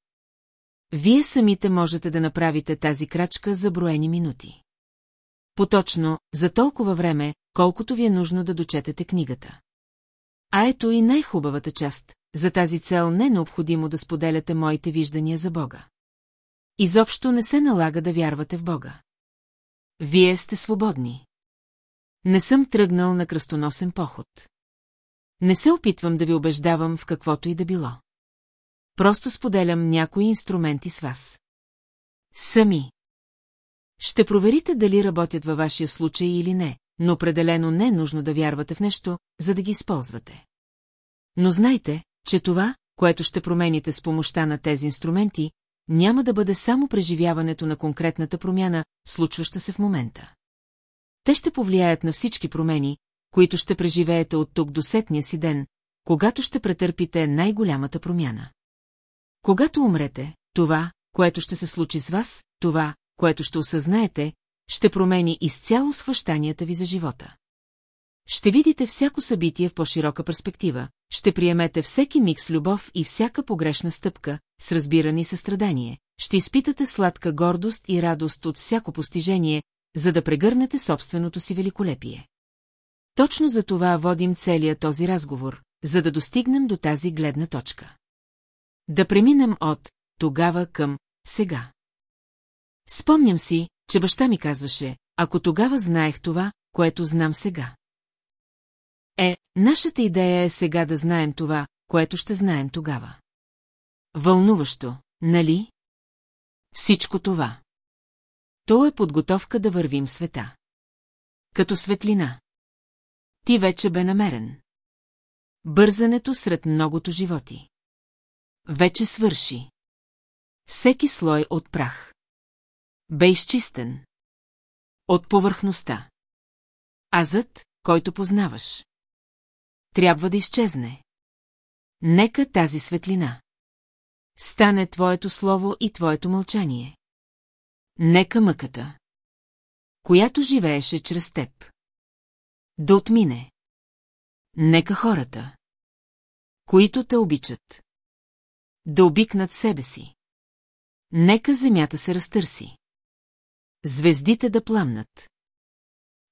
Вие самите можете да направите тази крачка за броени минути. Поточно, за толкова време, колкото ви е нужно да дочетете книгата. А ето и най-хубавата част. За тази цел не е необходимо да споделяте моите виждания за Бога. Изобщо не се налага да вярвате в Бога. Вие сте свободни. Не съм тръгнал на кръстоносен поход. Не се опитвам да ви убеждавам в каквото и да било. Просто споделям някои инструменти с вас. Сами. Ще проверите дали работят във вашия случай или не, но определено не е нужно да вярвате в нещо, за да ги използвате. Но знайте, че това, което ще промените с помощта на тези инструменти, няма да бъде само преживяването на конкретната промяна, случваща се в момента. Те ще повлияят на всички промени, които ще преживеете от тук до сетния си ден, когато ще претърпите най-голямата промяна. Когато умрете, това, което ще се случи с вас, това, което ще осъзнаете, ще промени изцяло схващанията ви за живота. Ще видите всяко събитие в по-широка перспектива, ще приемете всеки миг с любов и всяка погрешна стъпка, с разбиране и състрадание, ще изпитате сладка гордост и радост от всяко постижение, за да прегърнете собственото си великолепие. Точно за това водим целия този разговор, за да достигнем до тази гледна точка. Да преминем от тогава към сега. Спомням си, че баща ми казваше, ако тогава знаех това, което знам сега. Е, нашата идея е сега да знаем това, което ще знаем тогава. Вълнуващо, нали? Всичко това. То е подготовка да вървим света. Като светлина. Ти вече бе намерен. Бързането сред многото животи. Вече свърши. Всеки слой от прах. Бе изчистен. От повърхността. Азът, който познаваш. Трябва да изчезне. Нека тази светлина. Стане твоето слово и твоето мълчание. Нека мъката. Която живееше чрез теб. Да отмине. Нека хората. Които те обичат. Да обикнат себе си. Нека земята се разтърси. Звездите да пламнат.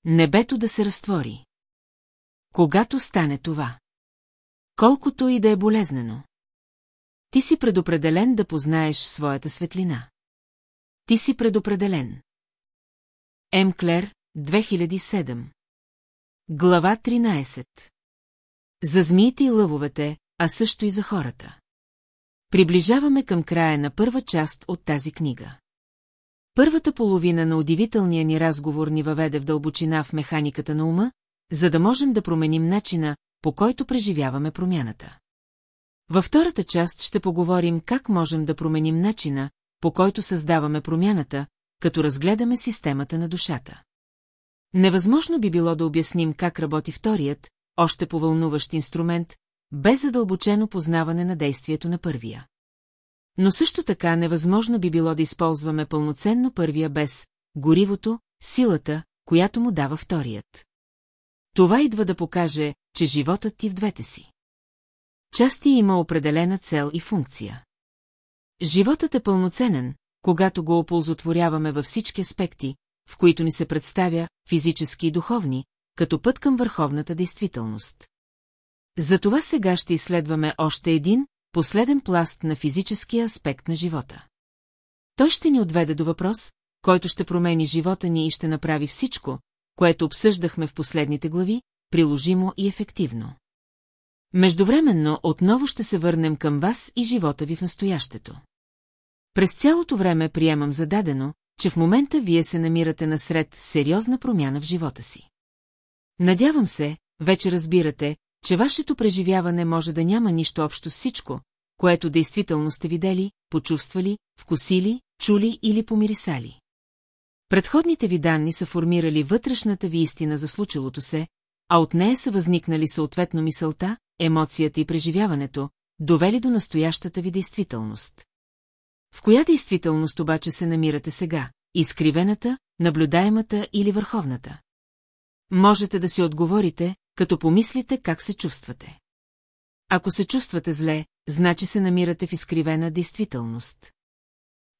Небето да се разтвори. Когато стане това. Колкото и да е болезнено. Ти си предопределен да познаеш своята светлина. Ти си предопределен. М. Клер, 2007 Глава 13 За змиите и лъвовете, а също и за хората. Приближаваме към края на първа част от тази книга. Първата половина на удивителния ни разговор ни въведе в дълбочина в механиката на ума, за да можем да променим начина, по който преживяваме промяната. Във втората част ще поговорим как можем да променим начина, по който създаваме промяната, като разгледаме системата на душата. Невъзможно би било да обясним как работи вторият, още повълнуващ инструмент, без задълбочено познаване на действието на първия. Но също така невъзможно би било да използваме пълноценно първия без горивото, силата, която му дава вторият. Това идва да покаже, че животът ти в двете си. Части има определена цел и функция. Животът е пълноценен, когато го оползотворяваме във всички аспекти, в които ни се представя, физически и духовни, като път към върховната действителност. Затова сега ще изследваме още един, последен пласт на физическия аспект на живота. Той ще ни отведе до въпрос, който ще промени живота ни и ще направи всичко, което обсъждахме в последните глави, приложимо и ефективно. Междувременно отново ще се върнем към вас и живота ви в настоящето. През цялото време приемам зададено, че в момента вие се намирате насред сериозна промяна в живота си. Надявам се, вече разбирате, че вашето преживяване може да няма нищо общо с всичко, което действително сте видели, почувствали, вкусили, чули или помирисали. Предходните ви данни са формирали вътрешната ви истина за случилото се, а от нея са възникнали съответно мисълта, емоцията и преживяването, довели до настоящата ви действителност. В коя действителност обаче се намирате сега? Изкривената, наблюдаемата или върховната? Можете да си отговорите, като помислите как се чувствате. Ако се чувствате зле, значи се намирате в изкривена действителност.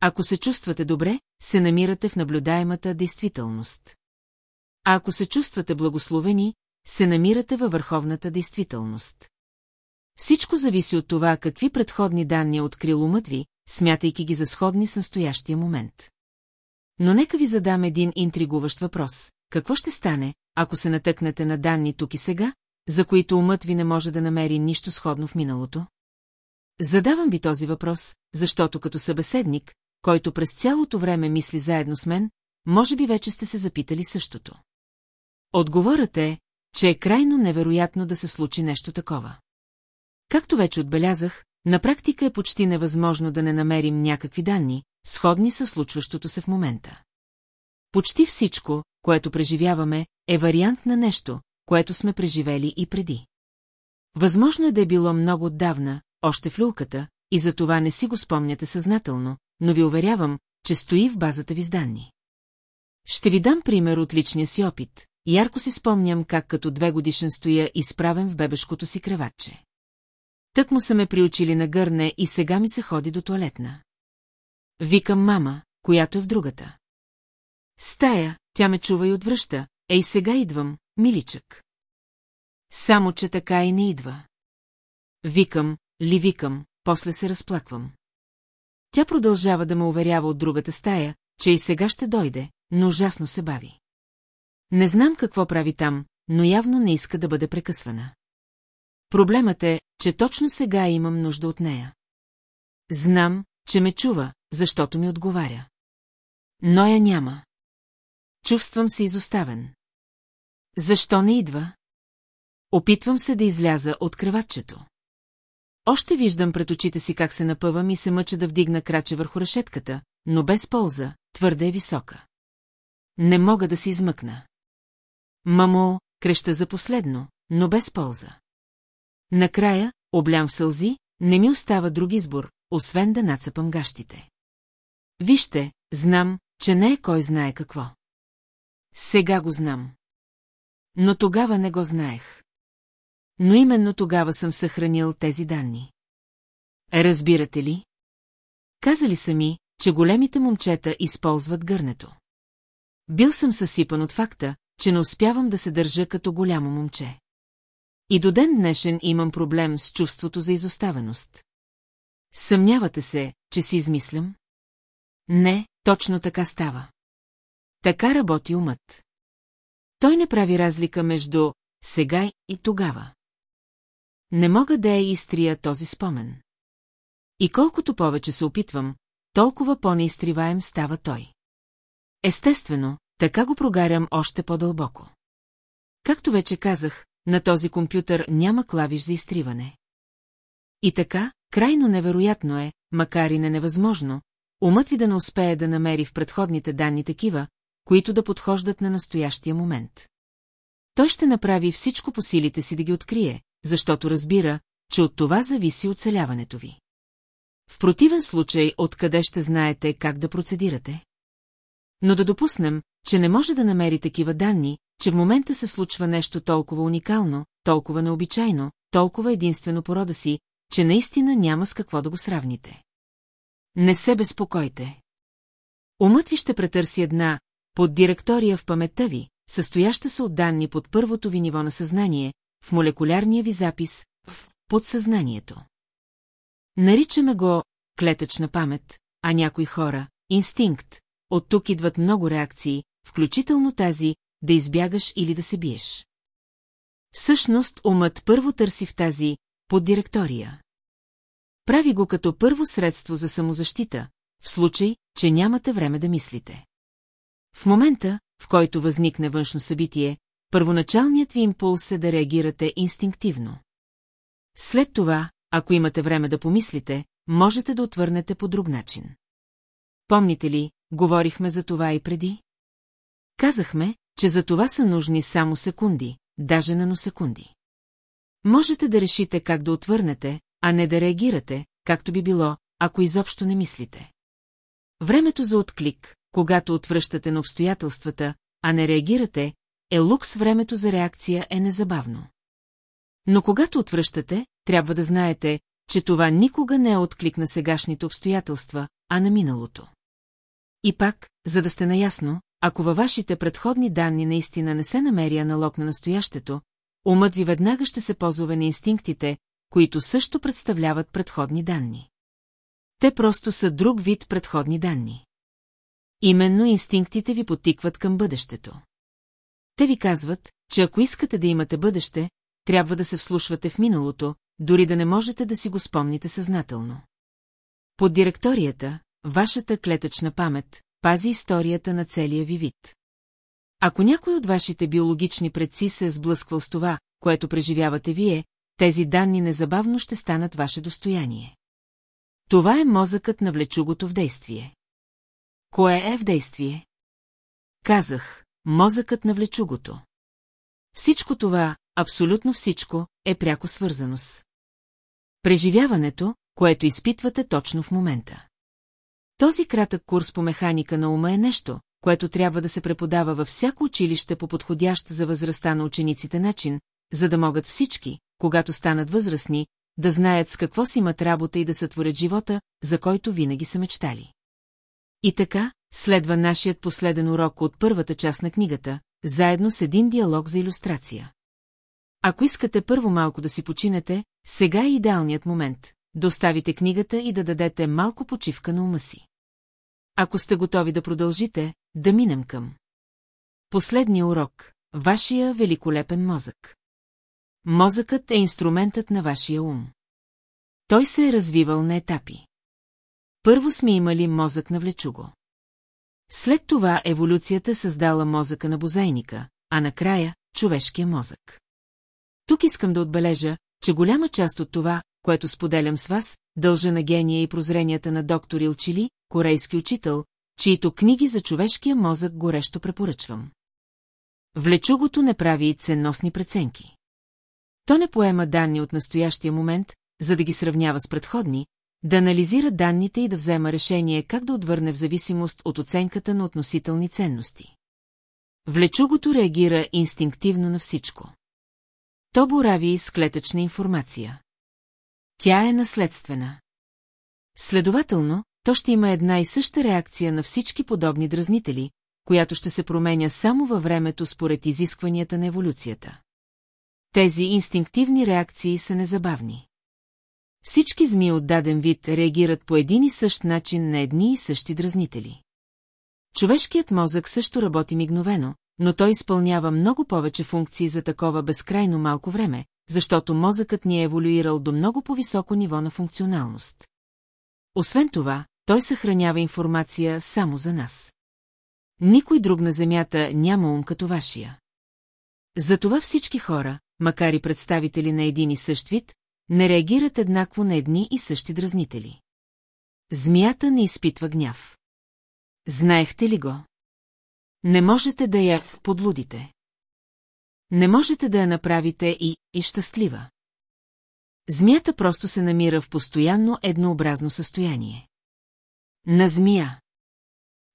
Ако се чувствате добре, се намирате в наблюдаемата действителност. А ако се чувствате благословени, се намирате във върховната действителност. Всичко зависи от това, какви предходни данни е открил умът ви, смятайки ги за сходни с настоящия момент. Но нека ви задам един интригуващ въпрос. Какво ще стане, ако се натъкнете на данни тук и сега, за които умът ви не може да намери нищо сходно в миналото? Задавам ви този въпрос, защото като събеседник, който през цялото време мисли заедно с мен, може би вече сте се запитали същото. Отговорът е, че е крайно невероятно да се случи нещо такова. Както вече отбелязах, на практика е почти невъзможно да не намерим някакви данни, сходни с случващото се в момента. Почти всичко, което преживяваме, е вариант на нещо, което сме преживели и преди. Възможно е да е било много отдавна, още в люлката, и за това не си го спомняте съзнателно, но ви уверявам, че стои в базата ви с данни. Ще ви дам пример от личния си опит. Ярко си спомням как като две годишен стоя изправен в бебешкото си креватче. Тък му са ме приучили на гърне и сега ми се ходи до туалетна. Викам мама, която е в другата. Стая, тя ме чува и отвръща, ей сега идвам, миличък. Само, че така и не идва. Викам, ли викам, после се разплаквам. Тя продължава да ме уверява от другата стая, че и сега ще дойде, но ужасно се бави. Не знам какво прави там, но явно не иска да бъде прекъсвана. Проблемът е, че точно сега имам нужда от нея. Знам, че ме чува, защото ми отговаря. Но я няма. Чувствам се изоставен. Защо не идва? Опитвам се да изляза от креватчето. Още виждам пред очите си как се напъвам и се мъча да вдигна краче върху решетката, но без полза, твърде е висока. Не мога да се измъкна. Мамо, креща за последно, но без полза. Накрая, облям в сълзи, не ми остава друг избор, освен да нацепам гащите. Вижте, знам, че не е кой знае какво. Сега го знам. Но тогава не го знаех. Но именно тогава съм съхранил тези данни. Разбирате ли? Казали са ми, че големите момчета използват гърнето. Бил съм съсипан от факта, че не успявам да се държа като голямо момче. И до ден днешен имам проблем с чувството за изоставеност. Съмнявате се, че си измислям? Не, точно така става. Така работи умът. Той не прави разлика между сега и тогава. Не мога да я изтрия този спомен. И колкото повече се опитвам, толкова по-неизтриваем става той. Естествено, така го прогарям още по-дълбоко. Както вече казах, на този компютър няма клавиш за изтриване. И така, крайно невероятно е, макар и не невъзможно, умът ви да не успее да намери в предходните данни такива, които да подхождат на настоящия момент. Той ще направи всичко по силите си да ги открие, защото разбира, че от това зависи оцеляването ви. В противен случай, откъде ще знаете как да процедирате? Но да допуснем, че не може да намери такива данни, че в момента се случва нещо толкова уникално, толкова необичайно, толкова единствено по рода си, че наистина няма с какво да го сравните. Не се безпокойте. Умът ви ще претърси една под директория в паметта ви, състояща се от данни под първото ви ниво на съзнание, в молекулярния ви запис, в подсъзнанието. Наричаме го клетъчна памет, а някои хора – инстинкт. От тук идват много реакции, включително тази да избягаш или да се биеш. Всъщност умът първо търси в тази поддиректория. Прави го като първо средство за самозащита, в случай, че нямате време да мислите. В момента, в който възникне външно събитие, първоначалният ви импулс е да реагирате инстинктивно. След това, ако имате време да помислите, можете да отвърнете по друг начин. Помните ли, говорихме за това и преди? Казахме, че за това са нужни само секунди, даже наносекунди. Можете да решите как да отвърнете, а не да реагирате, както би било, ако изобщо не мислите. Времето за отклик, когато отвръщате на обстоятелствата, а не реагирате, е лукс времето за реакция е незабавно. Но когато отвръщате, трябва да знаете, че това никога не е отклик на сегашните обстоятелства, а на миналото. И пак, за да сте наясно, ако във вашите предходни данни наистина не се намери аналог на настоящето, умът ви веднага ще се позове на инстинктите, които също представляват предходни данни. Те просто са друг вид предходни данни. Именно инстинктите ви потикват към бъдещето. Те ви казват, че ако искате да имате бъдеще, трябва да се вслушвате в миналото, дори да не можете да си го спомните съзнателно. Под директорията, вашата клетъчна памет, пази историята на целия ви вид. Ако някой от вашите биологични предци се е сблъсквал с това, което преживявате вие, тези данни незабавно ще станат ваше достояние. Това е мозъкът на влечугото в действие. Кое е в действие? Казах, мозъкът на влечугото. Всичко това, абсолютно всичко, е пряко свързано с преживяването, което изпитвате точно в момента. Този кратък курс по механика на ума е нещо, което трябва да се преподава във всяко училище по подходящ за възрастта на учениците начин, за да могат всички, когато станат възрастни, да знаят с какво си имат работа и да сътворят живота, за който винаги са мечтали. И така, следва нашият последен урок от първата част на книгата, заедно с един диалог за иллюстрация. Ако искате първо малко да си починете, сега е идеалният момент, да оставите книгата и да дадете малко почивка на ума си. Ако сте готови да продължите, да минем към. Последния урок – вашия великолепен мозък. Мозъкът е инструментът на вашия ум. Той се е развивал на етапи. Първо сме имали мозък на влечуго. След това еволюцията създала мозъка на бозайника, а накрая – човешкия мозък. Тук искам да отбележа, че голяма част от това, което споделям с вас, дължа на гения и прозренията на доктор Илчили, корейски учител, чието книги за човешкия мозък горещо препоръчвам. Влечугото не прави и ценносни преценки. То не поема данни от настоящия момент, за да ги сравнява с предходни, да анализира данните и да взема решение как да отвърне в зависимост от оценката на относителни ценности. Влечугото реагира инстинктивно на всичко. То борави с клетъчна информация. Тя е наследствена. Следователно, то ще има една и съща реакция на всички подобни дразнители, която ще се променя само във времето според изискванията на еволюцията. Тези инстинктивни реакции са незабавни. Всички змии от даден вид реагират по един и същ начин на едни и същи дразнители. Човешкият мозък също работи мигновено, но той изпълнява много повече функции за такова безкрайно малко време, защото мозъкът ни е еволюирал до много по-високо ниво на функционалност. Освен това, той съхранява информация само за нас. Никой друг на Земята няма ум като вашия. Затова всички хора, макар и представители на един и същ вид, не реагират еднакво на едни и същи дразнители. Змията не изпитва гняв. Знаехте ли го? Не можете да я подлудите. Не можете да я направите и, и щастлива. Змията просто се намира в постоянно еднообразно състояние. На змия.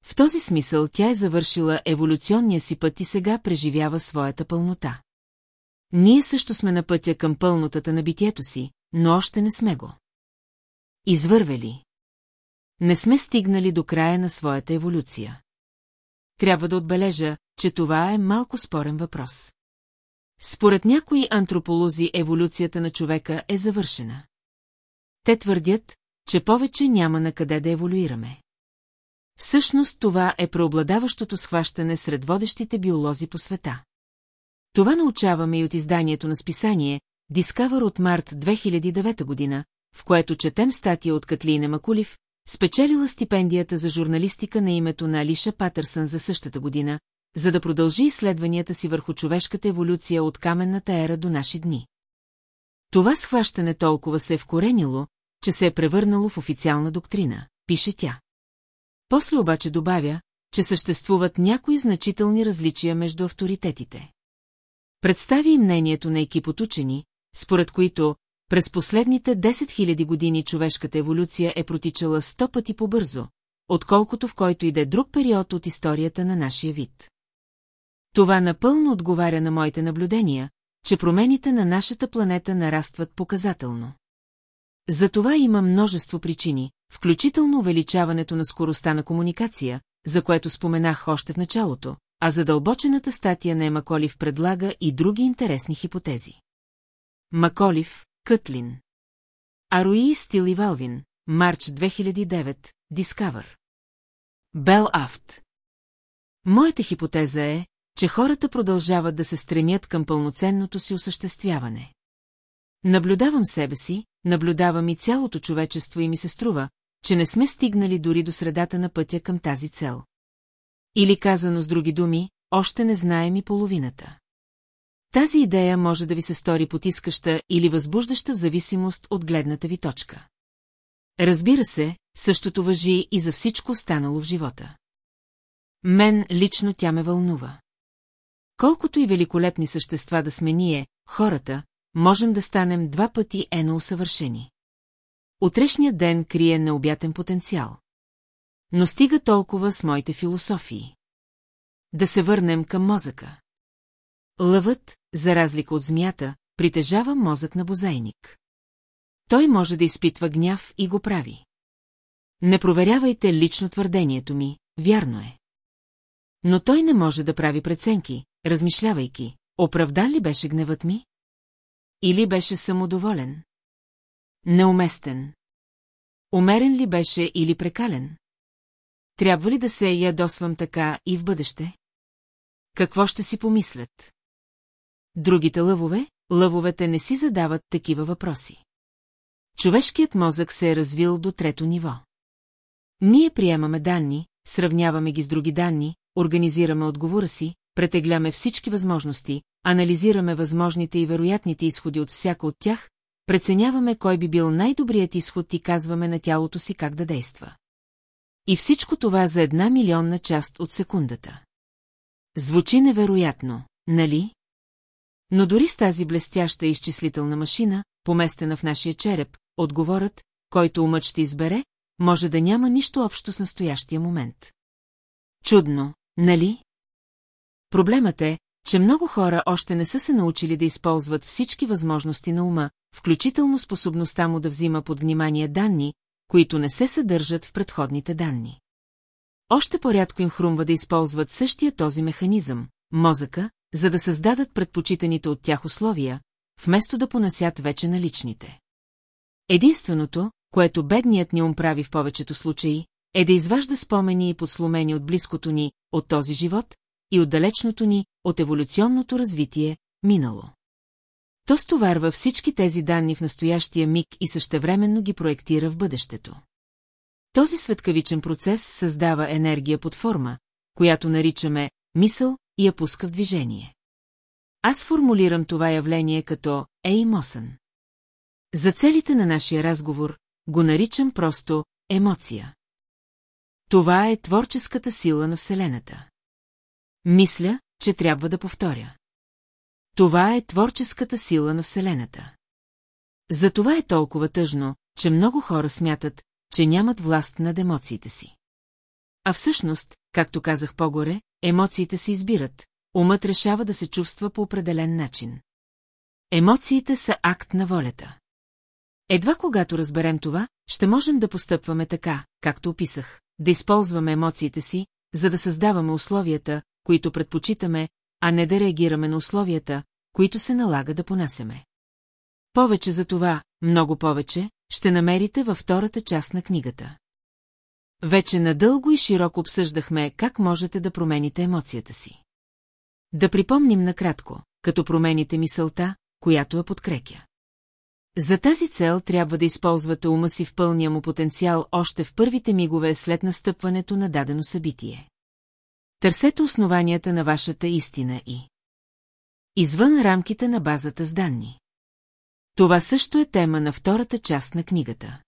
В този смисъл тя е завършила еволюционния си път и сега преживява своята пълнота. Ние също сме на пътя към пълнотата на битието си, но още не сме го. Извървели. Не сме стигнали до края на своята еволюция. Трябва да отбележа, че това е малко спорен въпрос. Според някои антрополози еволюцията на човека е завършена. Те твърдят, че повече няма на къде да еволюираме. Всъщност това е преобладаващото схващане сред водещите биолози по света. Това научаваме и от изданието на списание Discover от март 2009 година, в което четем статия от Катлина Макулив, спечелила стипендията за журналистика на името на Алиша Патърсън за същата година, за да продължи изследванията си върху човешката еволюция от каменната ера до наши дни. Това схващане толкова се е вкоренило, че се е превърнало в официална доктрина, пише тя. После обаче добавя, че съществуват някои значителни различия между авторитетите. Представи мнението на екип от учени, според които през последните 10 000 години човешката еволюция е протичала сто пъти по-бързо, отколкото в който и да е друг период от историята на нашия вид. Това напълно отговаря на моите наблюдения, че промените на нашата планета нарастват показателно. За това има множество причини, включително увеличаването на скоростта на комуникация, за което споменах още в началото, а задълбочената статия на Емаколив предлага и други интересни хипотези. Маколив, Кътлин. Аруи Стил и Валвин, Марч 2009, Discover. Бел Афт. Моята хипотеза е, че хората продължават да се стремят към пълноценното си осъществяване. Наблюдавам себе си, наблюдавам и цялото човечество и ми се струва, че не сме стигнали дори до средата на пътя към тази цел. Или казано с други думи, още не знаем и половината. Тази идея може да ви се стори потискаща или възбуждаща в зависимост от гледната ви точка. Разбира се, същото въжи и за всичко останало в живота. Мен лично тя ме вълнува. Колкото и великолепни същества да сме ние, хората, можем да станем два пъти ено усъвършени. Утрешният ден крие необятен потенциал. Но стига толкова с моите философии. Да се върнем към мозъка. Лъвът, за разлика от змията, притежава мозък на бозайник. Той може да изпитва гняв и го прави. Не проверявайте лично твърдението ми, вярно е. Но той не може да прави преценки, размишлявайки, оправдан ли беше гневът ми? Или беше самодоволен? Неуместен. Умерен ли беше или прекален? Трябва ли да се ядосвам така и в бъдеще? Какво ще си помислят? Другите лъвове, лъвовете не си задават такива въпроси. Човешкият мозък се е развил до трето ниво. Ние приемаме данни, сравняваме ги с други данни, организираме отговора си, претегляме всички възможности, анализираме възможните и вероятните изходи от всяка от тях, преценяваме кой би бил най-добрият изход и казваме на тялото си как да действа. И всичко това за една милионна част от секундата. Звучи невероятно, нали? Но дори с тази блестяща изчислителна машина, поместена в нашия череп, отговорът, който умът ще избере, може да няма нищо общо с настоящия момент. Чудно, нали? Проблемът е, че много хора още не са се научили да използват всички възможности на ума, включително способността му да взима под внимание данни, които не се съдържат в предходните данни. Още по-рядко им хрумва да използват същия този механизъм, мозъка, за да създадат предпочитаните от тях условия, вместо да понасят вече наличните. Единственото, което бедният ни ум прави в повечето случаи, е да изважда спомени и подсломени от близкото ни, от този живот, и от далечното ни, от еволюционното развитие, минало. То стоварва всички тези данни в настоящия миг и същевременно ги проектира в бъдещето. Този светкавичен процес създава енергия под форма, която наричаме мисъл и я пуска в движение. Аз формулирам това явление като еймосън. За целите на нашия разговор го наричам просто емоция. Това е творческата сила на Вселената. Мисля, че трябва да повторя. Това е творческата сила на Вселената. Затова е толкова тъжно, че много хора смятат, че нямат власт над емоциите си. А всъщност, както казах по-горе, емоциите се избират, умът решава да се чувства по определен начин. Емоциите са акт на волята. Едва когато разберем това, ще можем да постъпваме така, както описах, да използваме емоциите си, за да създаваме условията, които предпочитаме, а не да реагираме на условията, които се налага да понасеме. Повече за това, много повече, ще намерите във втората част на книгата. Вече надълго и широко обсъждахме как можете да промените емоцията си. Да припомним накратко, като промените мисълта, която я подкрепя. За тази цел трябва да използвате ума си в пълния му потенциал още в първите мигове след настъпването на дадено събитие. Търсете основанията на вашата истина и извън рамките на базата с данни. Това също е тема на втората част на книгата.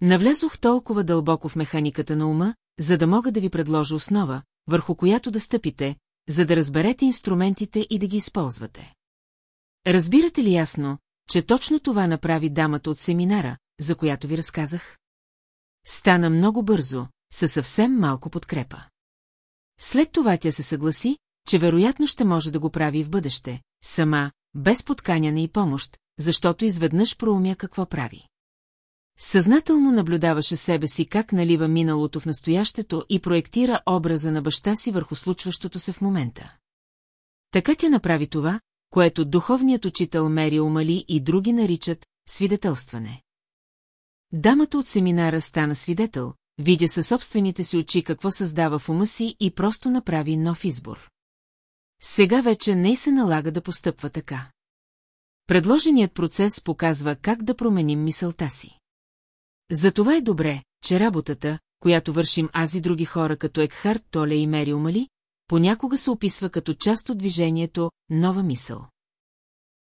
Навлязох толкова дълбоко в механиката на ума, за да мога да ви предложа основа, върху която да стъпите, за да разберете инструментите и да ги използвате. Разбирате ли ясно, че точно това направи дамата от семинара, за която ви разказах? Стана много бързо, със съвсем малко подкрепа. След това тя се съгласи, че вероятно ще може да го прави в бъдеще, сама, без подканяне и помощ, защото изведнъж проумя какво прави. Съзнателно наблюдаваше себе си как налива миналото в настоящето и проектира образа на баща си върху случващото се в момента. Така тя направи това, което духовният учител Мери Омали и други наричат свидетелстване. Дамата от семинара стана свидетел, видя със собствените си очи какво създава в ума си и просто направи нов избор. Сега вече не се налага да постъпва така. Предложеният процес показва как да променим мисълта си. Затова е добре, че работата, която вършим аз и други хора като Екхарт Толе и Мери Омали, понякога се описва като част от движението «Нова мисъл».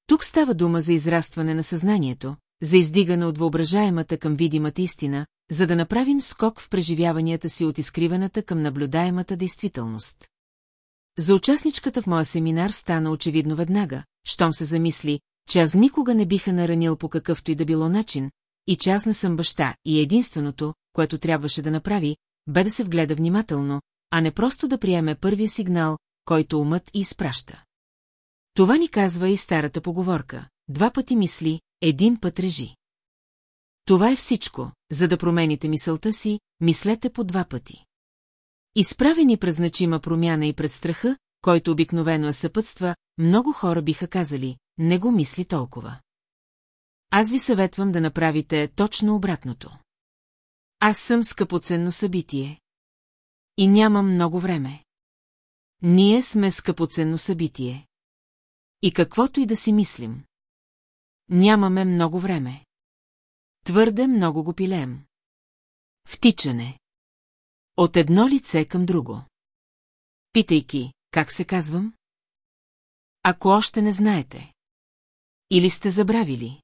Тук става дума за израстване на съзнанието, за издигане от въображаемата към видимата истина, за да направим скок в преживяванията си от изкриваната към наблюдаемата действителност. За участничката в моя семинар стана очевидно веднага, щом се замисли, че аз никога не биха наранил по какъвто и да било начин, и че аз не съм баща, и единственото, което трябваше да направи, бе да се вгледа внимателно, а не просто да приеме първия сигнал, който умът и изпраща. Това ни казва и старата поговорка. Два пъти мисли, един път режи. Това е всичко, за да промените мисълта си, мислете по два пъти. Изправени през значима промяна и пред страха, който обикновено е съпътства, много хора биха казали, не го мисли толкова. Аз ви съветвам да направите точно обратното. Аз съм скъпоценно събитие. И нямам много време. Ние сме скъпоценно събитие. И каквото и да си мислим. Нямаме много време. Твърде много го пилеем. Втичане. От едно лице към друго. Питайки, как се казвам? Ако още не знаете. Или сте забравили?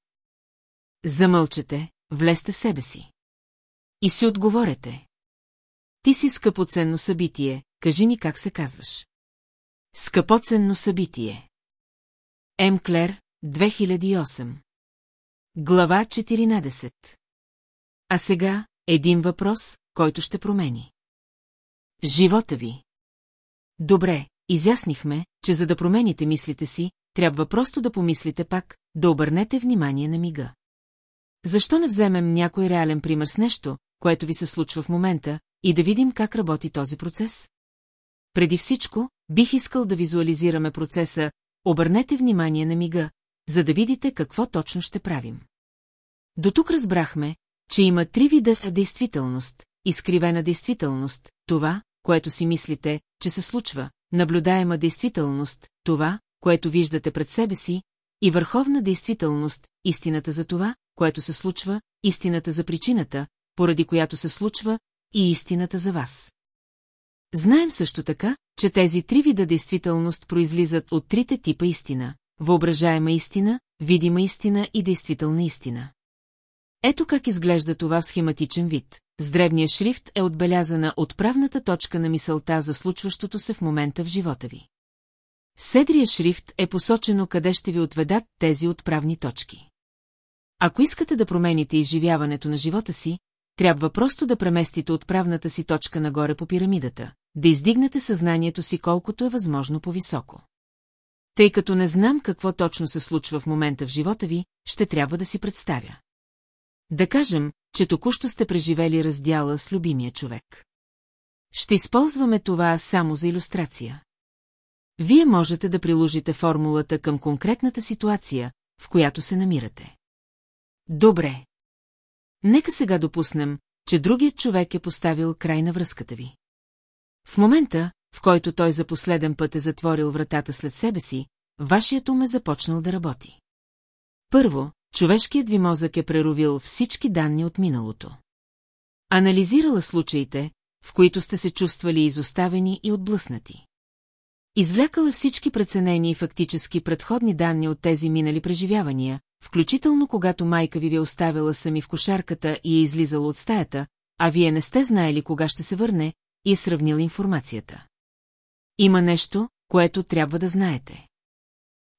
Замълчете, влезте в себе си. И си отговорете. Ти си скъпоценно събитие, кажи ни как се казваш. Скъпоценно събитие. М. Клер, 2008. Глава 14. А сега един въпрос, който ще промени. Живота ви. Добре, изяснихме, че за да промените мислите си, трябва просто да помислите пак, да обърнете внимание на мига. Защо не вземем някой реален пример с нещо, което ви се случва в момента, и да видим как работи този процес? Преди всичко, бих искал да визуализираме процеса Обърнете внимание на мига, за да видите какво точно ще правим. До тук разбрахме, че има три вида действителност, изкривена действителност, това, което си мислите, че се случва, наблюдаема действителност, това, което виждате пред себе си, и върховна действителност, истината за това, което се случва, истината за причината, поради която се случва, и истината за вас. Знаем също така, че тези три вида действителност произлизат от трите типа истина – въображаема истина, видима истина и действителна истина. Ето как изглежда това в схематичен вид. С дребния шрифт е отбелязана отправната точка на мисълта за случващото се в момента в живота ви. Седрия шрифт е посочено къде ще ви отведат тези отправни точки. Ако искате да промените изживяването на живота си, трябва просто да преместите отправната си точка нагоре по пирамидата, да издигнете съзнанието си колкото е възможно по-високо. Тъй като не знам какво точно се случва в момента в живота ви, ще трябва да си представя. Да кажем, че току-що сте преживели раздяла с любимия човек. Ще използваме това само за иллюстрация. Вие можете да приложите формулата към конкретната ситуация, в която се намирате. Добре. Нека сега допуснем, че другият човек е поставил край на връзката ви. В момента, в който той за последен път е затворил вратата след себе си, вашият ум е започнал да работи. Първо, човешкият ви мозък е преровил всички данни от миналото. Анализирала случаите, в които сте се чувствали изоставени и отблъснати. Извлякала всички преценени и фактически предходни данни от тези минали преживявания, включително когато майка ви ви е оставила сами в кошарката и е излизала от стаята, а вие не сте знаели кога ще се върне, и е сравнил информацията. Има нещо, което трябва да знаете.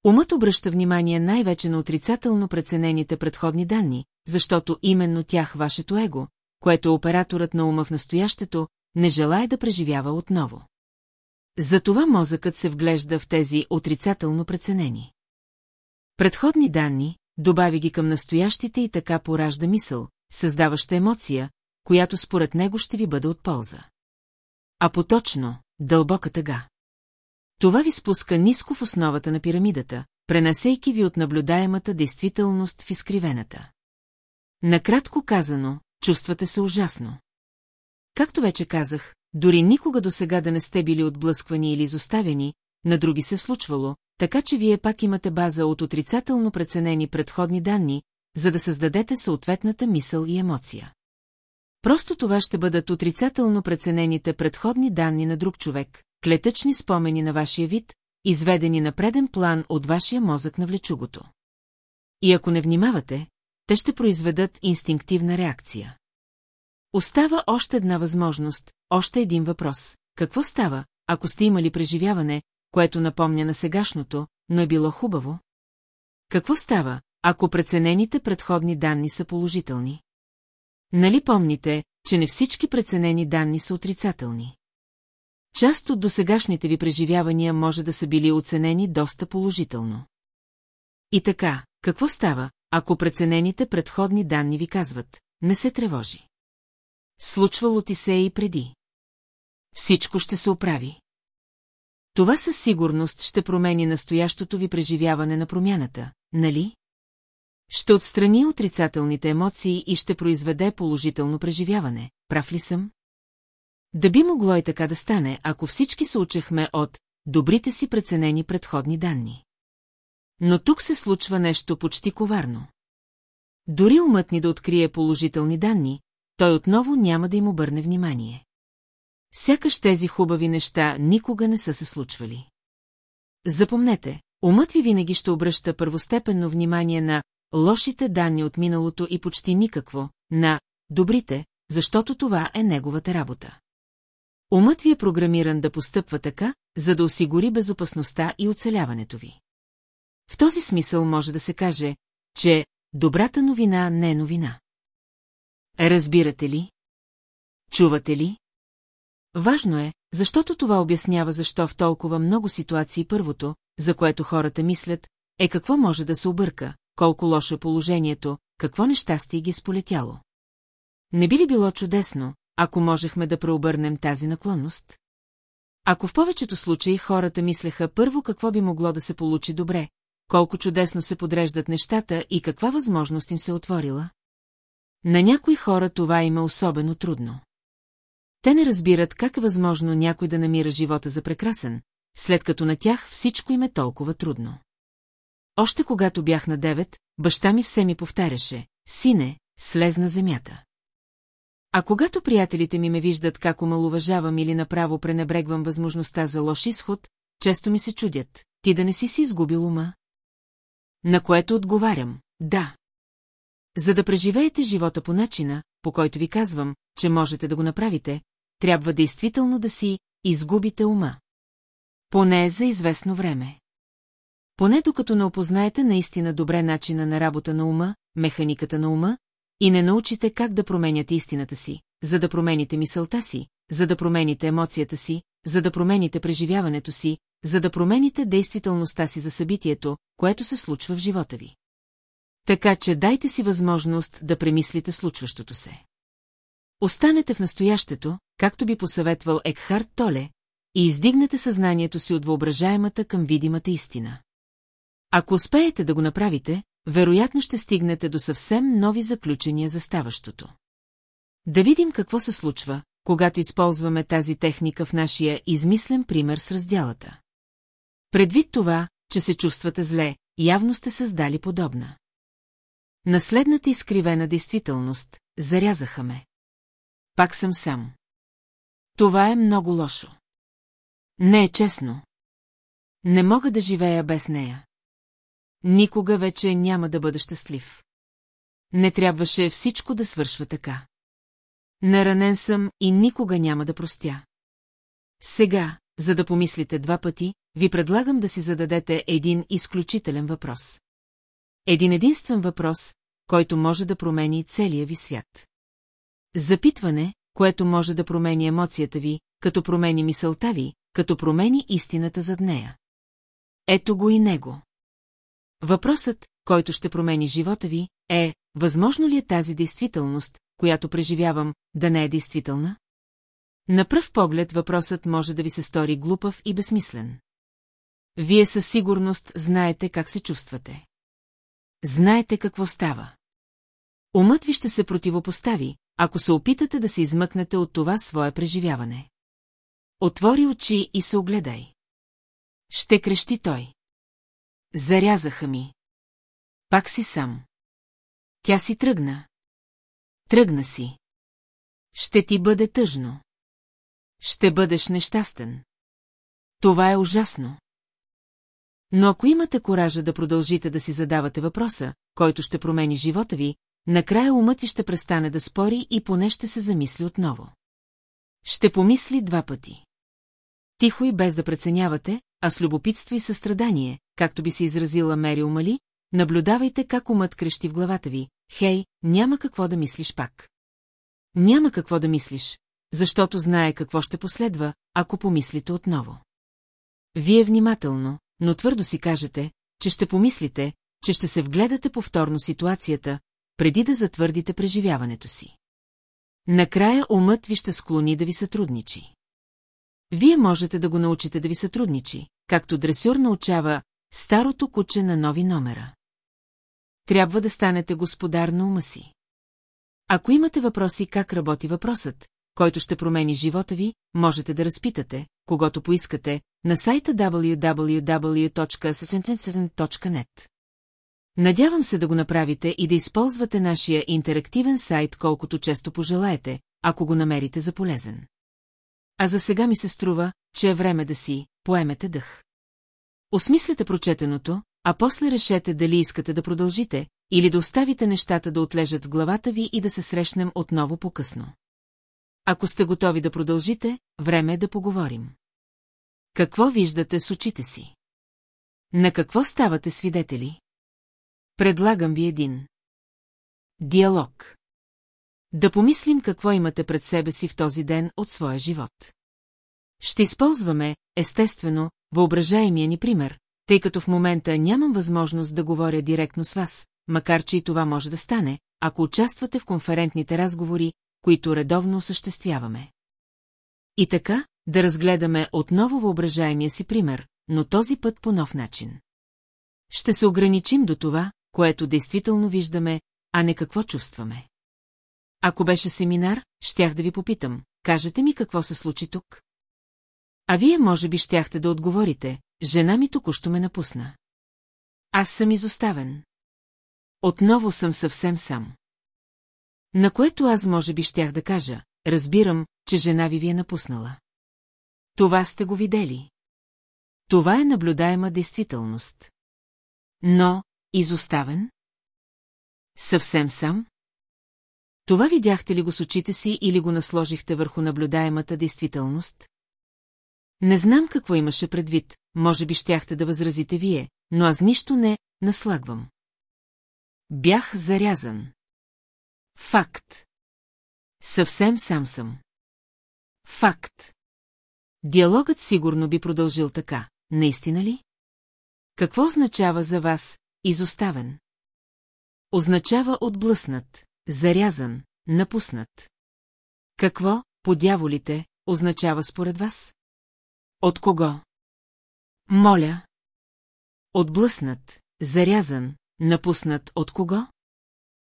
Умът обръща внимание най-вече на отрицателно преценените предходни данни, защото именно тях вашето его, което операторът на ума в настоящето, не желая да преживява отново. Затова мозъкът се вглежда в тези отрицателно преценени. Предходни данни, добави ги към настоящите и така поражда мисъл, създаваща емоция, която според него ще ви бъде от полза. А поточно, дълбока тъга. Това ви спуска ниско в основата на пирамидата, пренасейки ви от наблюдаемата действителност в изкривената. Накратко казано, чувствате се ужасно. Както вече казах, дори никога до сега да не сте били отблъсквани или изоставени, на други се случвало, така че вие пак имате база от отрицателно преценени предходни данни, за да създадете съответната мисъл и емоция. Просто това ще бъдат отрицателно преценените предходни данни на друг човек, клетъчни спомени на вашия вид, изведени на преден план от вашия мозък на влечугото. И ако не внимавате, те ще произведат инстинктивна реакция. Остава още една възможност, още един въпрос. Какво става, ако сте имали преживяване, което напомня на сегашното, но е било хубаво? Какво става, ако преценените предходни данни са положителни? Нали помните, че не всички преценени данни са отрицателни? Част от досегашните ви преживявания може да са били оценени доста положително. И така, какво става, ако преценените предходни данни ви казват, не се тревожи. Случвало ти се и преди. Всичко ще се оправи. Това със сигурност ще промени настоящото ви преживяване на промяната, нали? Ще отстрани отрицателните емоции и ще произведе положително преживяване. Прав ли съм? Да би могло и така да стане, ако всички се учехме от добрите си преценени предходни данни. Но тук се случва нещо почти коварно. Дори умът ни да открие положителни данни, той отново няма да им обърне внимание. Сякаш тези хубави неща никога не са се случвали. Запомнете, умът ви винаги ще обръща първостепенно внимание на лошите данни от миналото и почти никакво, на добрите, защото това е неговата работа. Умът ви е програмиран да постъпва така, за да осигури безопасността и оцеляването ви. В този смисъл може да се каже, че добрата новина не е новина. Разбирате ли? Чувате ли? Важно е, защото това обяснява защо в толкова много ситуации първото, за което хората мислят, е какво може да се обърка, колко лошо е положението, какво нещастие ги сполетяло. Не би ли било чудесно, ако можехме да преобърнем тази наклонност? Ако в повечето случаи хората мислеха първо какво би могло да се получи добре, колко чудесно се подреждат нещата и каква възможност им се отворила? На някои хора това им е особено трудно. Те не разбират как е възможно някой да намира живота за прекрасен, след като на тях всичко им е толкова трудно. Още когато бях на девет, баща ми все ми повтаряше, сине, слез на земята. А когато приятелите ми ме виждат как омалуважавам или направо пренебрегвам възможността за лош изход, често ми се чудят, ти да не си си изгубил ума? На което отговарям, да. За да преживеете живота по начина, по който ви казвам, че можете да го направите, трябва действително да си изгубите ума. Поне за известно време. Поне докато не опознаете наистина добре начина на работа на ума, механиката на ума, и не научите как да променяте истината си, за да промените мисълта си, за да промените емоцията си, за да промените преживяването си, за да промените действителността си за събитието, което се случва в живота ви. Така че дайте си възможност да премислите случващото се. Останете в настоящето, както би посъветвал Екхард Толе, и издигнете съзнанието си от въображаемата към видимата истина. Ако успеете да го направите, вероятно ще стигнете до съвсем нови заключения за ставащото. Да видим какво се случва, когато използваме тази техника в нашия измислен пример с разделата. Предвид това, че се чувствате зле, явно сте създали подобна. Наследната изкривена действителност, зарязаха ме. Пак съм сам. Това е много лошо. Не е честно. Не мога да живея без нея. Никога вече няма да бъда щастлив. Не трябваше всичко да свършва така. Наранен съм и никога няма да простя. Сега, за да помислите два пъти, ви предлагам да си зададете един изключителен въпрос. Един единствен въпрос, който може да промени целия ви свят. Запитване, което може да промени емоцията ви, като промени мисълта ви, като промени истината зад нея. Ето го и него. Въпросът, който ще промени живота ви, е, възможно ли е тази действителност, която преживявам, да не е действителна? На пръв поглед въпросът може да ви се стори глупав и безсмислен. Вие със сигурност знаете как се чувствате. Знаете какво става. Умът ви ще се противопостави, ако се опитате да се измъкнете от това свое преживяване. Отвори очи и се огледай. Ще крещи той. Зарязаха ми. Пак си сам. Тя си тръгна. Тръгна си. Ще ти бъде тъжно. Ще бъдеш нещастен. Това е ужасно. Но ако имате коража да продължите да си задавате въпроса, който ще промени живота ви, накрая умът ви ще престане да спори и поне ще се замисли отново. Ще помисли два пъти. Тихо и без да преценявате, а с любопитство и състрадание, както би се изразила Мери Умали, наблюдавайте как умът крещи в главата ви. Хей, няма какво да мислиш пак. Няма какво да мислиш, защото знае какво ще последва, ако помислите отново. Вие внимателно, но твърдо си кажете, че ще помислите, че ще се вгледате повторно ситуацията, преди да затвърдите преживяването си. Накрая умът ви ще склони да ви сътрудничи. Вие можете да го научите да ви сътрудничи, както дресюр научава старото куче на нови номера. Трябва да станете господар на ума си. Ако имате въпроси как работи въпросът, който ще промени живота ви, можете да разпитате, когато поискате, на сайта www.77.net. Надявам се да го направите и да използвате нашия интерактивен сайт колкото често пожелаете, ако го намерите за полезен. А за сега ми се струва, че е време да си поемете дъх. Осмислете прочетеното, а после решете дали искате да продължите, или да оставите нещата да отлежат в главата ви и да се срещнем отново по-късно. Ако сте готови да продължите, време е да поговорим. Какво виждате с очите си? На какво ставате свидетели? Предлагам ви един. Диалог. Да помислим какво имате пред себе си в този ден от своя живот. Ще използваме, естествено, въображаемия ни пример, тъй като в момента нямам възможност да говоря директно с вас, макар че и това може да стане, ако участвате в конферентните разговори, които редовно осъществяваме. И така, да разгледаме отново въображаемия си пример, но този път по нов начин. Ще се ограничим до това, което действително виждаме, а не какво чувстваме. Ако беше семинар, щях да ви попитам, кажете ми какво се случи тук. А вие може би щяхте да отговорите, жена ми току-що ме напусна. Аз съм изоставен. Отново съм съвсем сам. На което аз може би щях да кажа, разбирам, че жена ви ви е напуснала. Това сте го видели. Това е наблюдаема действителност. Но, изоставен? Съвсем сам? Това видяхте ли го с очите си или го насложихте върху наблюдаемата действителност? Не знам какво имаше предвид, може би щяхте да възразите вие, но аз нищо не наслагвам. Бях зарязан. Факт. Съвсем сам съм. Факт. Диалогът сигурно би продължил така, наистина ли? Какво означава за вас изоставен? Означава отблъснат, зарязан, напуснат. Какво, по дяволите, означава според вас? От кого? Моля. Отблъснат, зарязан, напуснат от кого?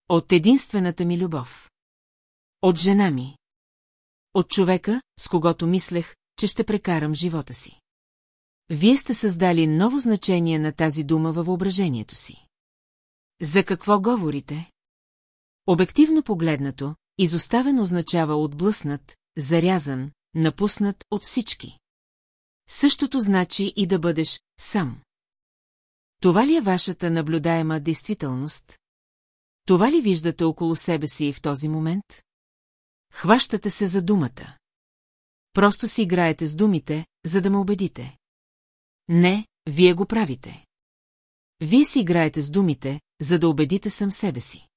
От единствената ми любов. От жена ми. От човека, с когото мислех, че ще прекарам живота си. Вие сте създали ново значение на тази дума във въображението си. За какво говорите? Обективно погледнато, изоставен означава отблъснат, зарязан, напуснат от всички. Същото значи и да бъдеш сам. Това ли е вашата наблюдаема действителност? Това ли виждате около себе си в този момент? Хващате се за думата. Просто си играете с думите, за да ме убедите. Не, вие го правите. Вие си играете с думите, за да убедите сам себе си.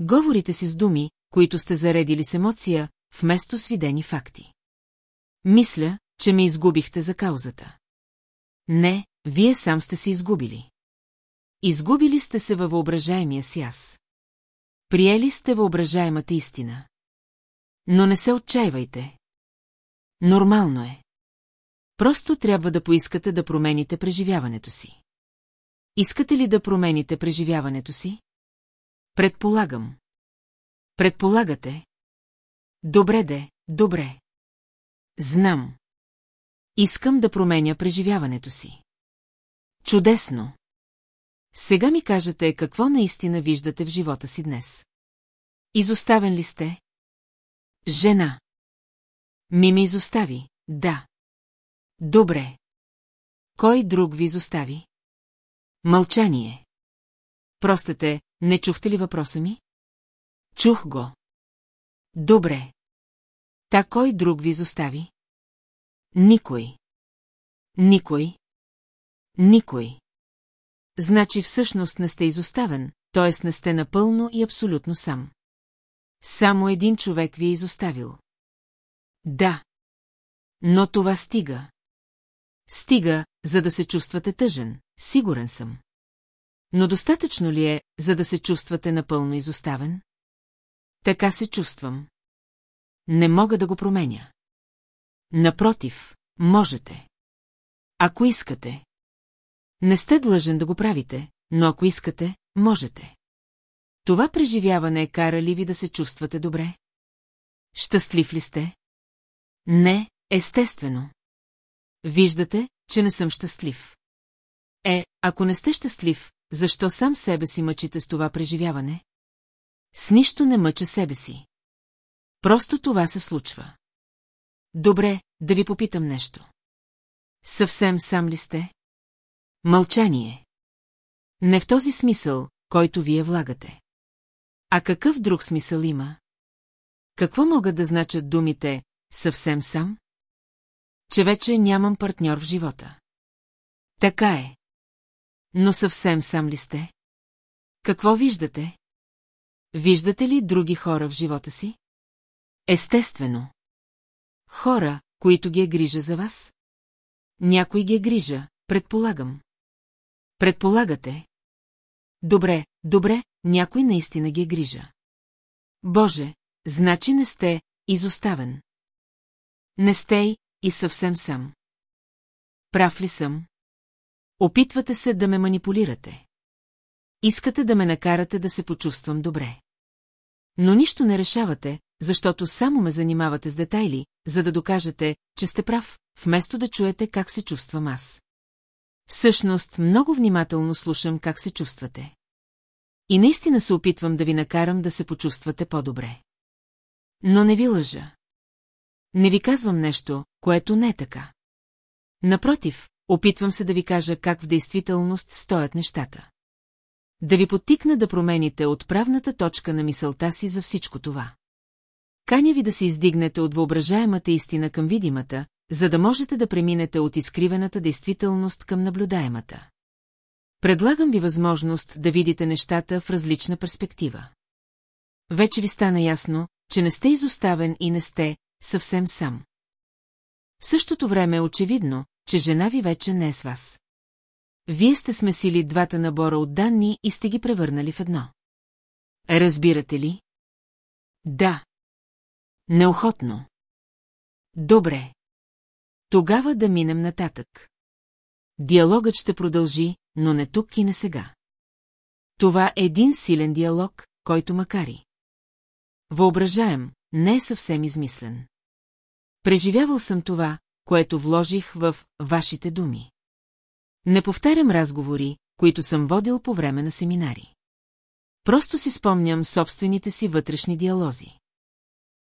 Говорите си с думи, които сте заредили с емоция, вместо с видени факти. Мисля, че ме изгубихте за каузата. Не, вие сам сте се изгубили. Изгубили сте се във въображаемия си аз. Приели сте въображаемата истина. Но не се отчаивайте. Нормално е. Просто трябва да поискате да промените преживяването си. Искате ли да промените преживяването си? Предполагам. Предполагате. Добре де, добре. Знам. Искам да променя преживяването си. Чудесно. Сега ми кажете какво наистина виждате в живота си днес. Изоставен ли сте? Жена. Ми ме изостави, да. Добре. Кой друг ви изостави? Мълчание. Простете, не чухте ли въпроса ми? Чух го. Добре. Та кой друг ви изостави? Никой. Никой. Никой. Значи всъщност не сте изоставен, т.е. не сте напълно и абсолютно сам. Само един човек ви е изоставил. Да. Но това стига. Стига, за да се чувствате тъжен, сигурен съм. Но достатъчно ли е, за да се чувствате напълно изоставен? Така се чувствам. Не мога да го променя. Напротив, можете. Ако искате. Не сте длъжен да го правите, но ако искате, можете. Това преживяване кара ли ви да се чувствате добре? Щастлив ли сте? Не, естествено. Виждате, че не съм щастлив. Е, ако не сте щастлив, защо сам себе си мъчите с това преживяване? С нищо не мъча себе си. Просто това се случва. Добре, да ви попитам нещо. Съвсем сам ли сте? Мълчание. Не в този смисъл, който вие влагате. А какъв друг смисъл има? Какво могат да значат думите «съвсем сам»? Че вече нямам партньор в живота. Така е. Но съвсем сам ли сте? Какво виждате? Виждате ли други хора в живота си? Естествено. Хора, които ги е грижа за вас? Някой ги е грижа, предполагам. Предполагате. Добре, добре, някой наистина ги е грижа. Боже, значи не сте изоставен. Не сте и съвсем сам. Прав ли съм? Опитвате се да ме манипулирате. Искате да ме накарате да се почувствам добре. Но нищо не решавате, защото само ме занимавате с детайли, за да докажете, че сте прав, вместо да чуете как се чувствам аз. Всъщност, много внимателно слушам как се чувствате. И наистина се опитвам да ви накарам да се почувствате по-добре. Но не ви лъжа. Не ви казвам нещо, което не е така. Напротив, опитвам се да ви кажа как в действителност стоят нещата. Да ви подтикна да промените отправната точка на мисълта си за всичко това. Каня ви да се издигнете от въображаемата истина към видимата, за да можете да преминете от изкривената действителност към наблюдаемата. Предлагам ви възможност да видите нещата в различна перспектива. Вече ви стана ясно, че не сте изоставен и не сте съвсем сам. В същото време е очевидно, че жена ви вече не е с вас. Вие сте смесили двата набора от данни и сте ги превърнали в едно. Разбирате ли? Да. Неохотно. Добре. Тогава да минем нататък. Диалогът ще продължи, но не тук и не сега. Това е един силен диалог, който макари. Въображаем, не е съвсем измислен. Преживявал съм това, което вложих в вашите думи. Не повтарям разговори, които съм водил по време на семинари. Просто си спомням собствените си вътрешни диалози.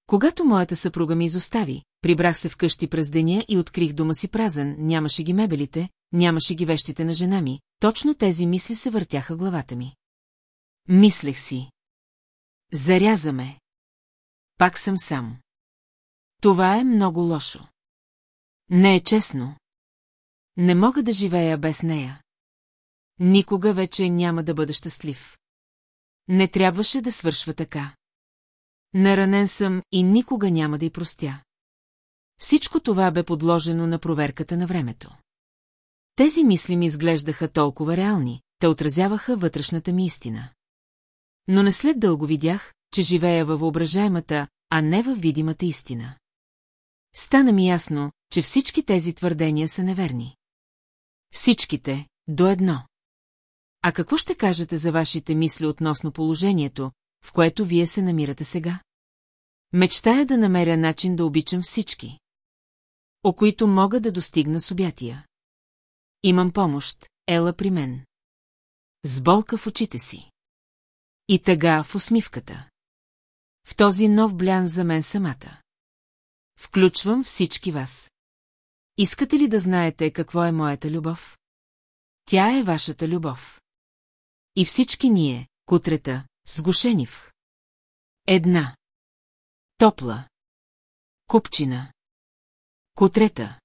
Когато моята съпруга ми изостави, прибрах се вкъщи през деня и открих дома си празен, нямаше ги мебелите, нямаше ги вещите на жена ми, точно тези мисли се въртяха главата ми. Мислех си. Зарязаме. Пак съм сам. Това е много лошо. Не е честно. Не мога да живея без нея. Никога вече няма да бъда щастлив. Не трябваше да свършва така. Наранен съм и никога няма да й простя. всичко това бе подложено на проверката на времето. Тези мисли ми изглеждаха толкова реални, те отразяваха вътрешната ми истина. Но не след дълго видях, че живея във въображаемата, а не във видимата истина. Стана ми ясно, че всички тези твърдения са неверни. Всичките, до едно. А какво ще кажете за вашите мисли относно положението, в което вие се намирате сега? Мечтая да намеря начин да обичам всички. О които мога да достигна с обятия. Имам помощ, ела при мен. С болка в очите си. И тъга в усмивката. В този нов блян за мен самата. Включвам всички вас. Искате ли да знаете какво е моята любов? Тя е вашата любов. И всички ние, кутрета, сгушени. Една. Топла. Купчина. Кутрета.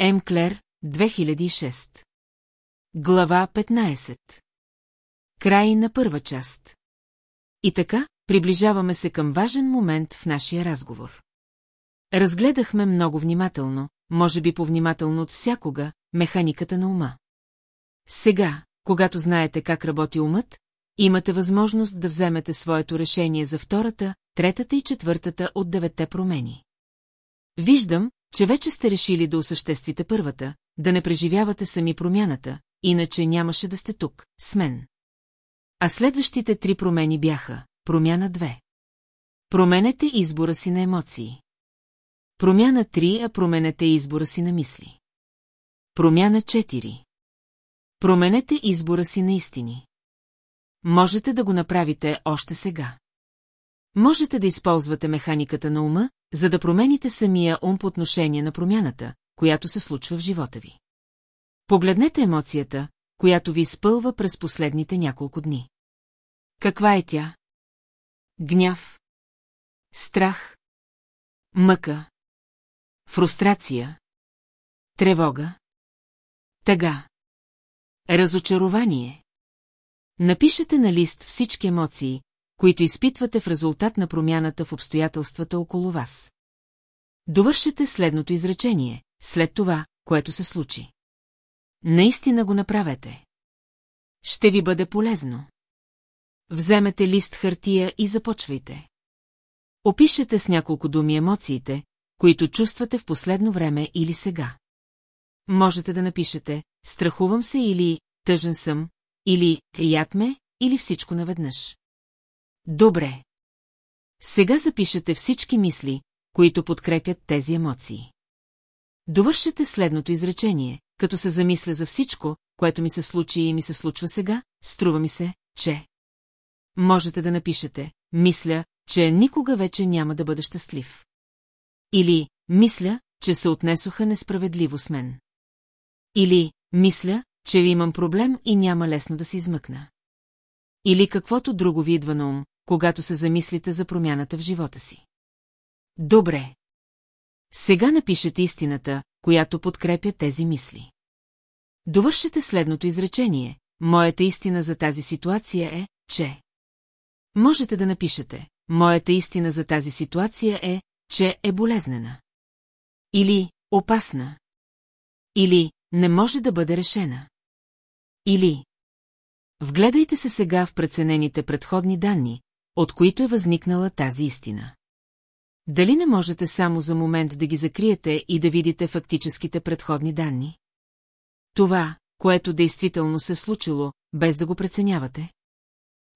М. Клер, 2006. Глава 15. Край на първа част. И така, приближаваме се към важен момент в нашия разговор. Разгледахме много внимателно, може би повнимателно от всякога, механиката на ума. Сега, когато знаете как работи умът, имате възможност да вземете своето решение за втората, третата и четвъртата от девете промени. Виждам, че вече сте решили да осъществите първата, да не преживявате сами промяната, иначе нямаше да сте тук, с мен. А следващите три промени бяха промяна 2. Променете избора си на емоции. Промяна 3, а променете избора си на мисли. Промяна 4. Променете избора си на истини. Можете да го направите още сега. Можете да използвате механиката на ума, за да промените самия ум по отношение на промяната, която се случва в живота ви. Погледнете емоцията, която ви изпълва през последните няколко дни. Каква е тя? Гняв. Страх. Мъка. Фрустрация. Тревога. Тъга. Разочарование. Напишете на лист всички емоции, които изпитвате в резултат на промяната в обстоятелствата около вас. Довършете следното изречение, след това, което се случи. Наистина го направете. Ще ви бъде полезно. Вземете лист хартия и започвайте. Опишете с няколко думи емоциите, които чувствате в последно време или сега. Можете да напишете «Страхувам се» или «Тъжен съм» или «Яд ме» или всичко наведнъж. Добре. Сега запишете всички мисли, които подкрепят тези емоции. Довършете следното изречение, като се замисля за всичко, което ми се случи и ми се случва сега, струва ми се, че... Можете да напишете, мисля, че никога вече няма да бъда щастлив. Или, мисля, че се отнесоха несправедливо с мен. Или, мисля, че имам проблем и няма лесно да се измъкна. Или каквото друго ви идва на ум, когато се замислите за промяната в живота си. Добре. Сега напишете истината, която подкрепя тези мисли. Довършете следното изречение. Моята истина за тази ситуация е, че... Можете да напишете. Моята истина за тази ситуация е, че е болезнена. Или опасна. Или не може да бъде решена. Или Вгледайте се сега в преценените предходни данни, от които е възникнала тази истина. Дали не можете само за момент да ги закриете и да видите фактическите предходни данни? Това, което действително се случило, без да го преценявате?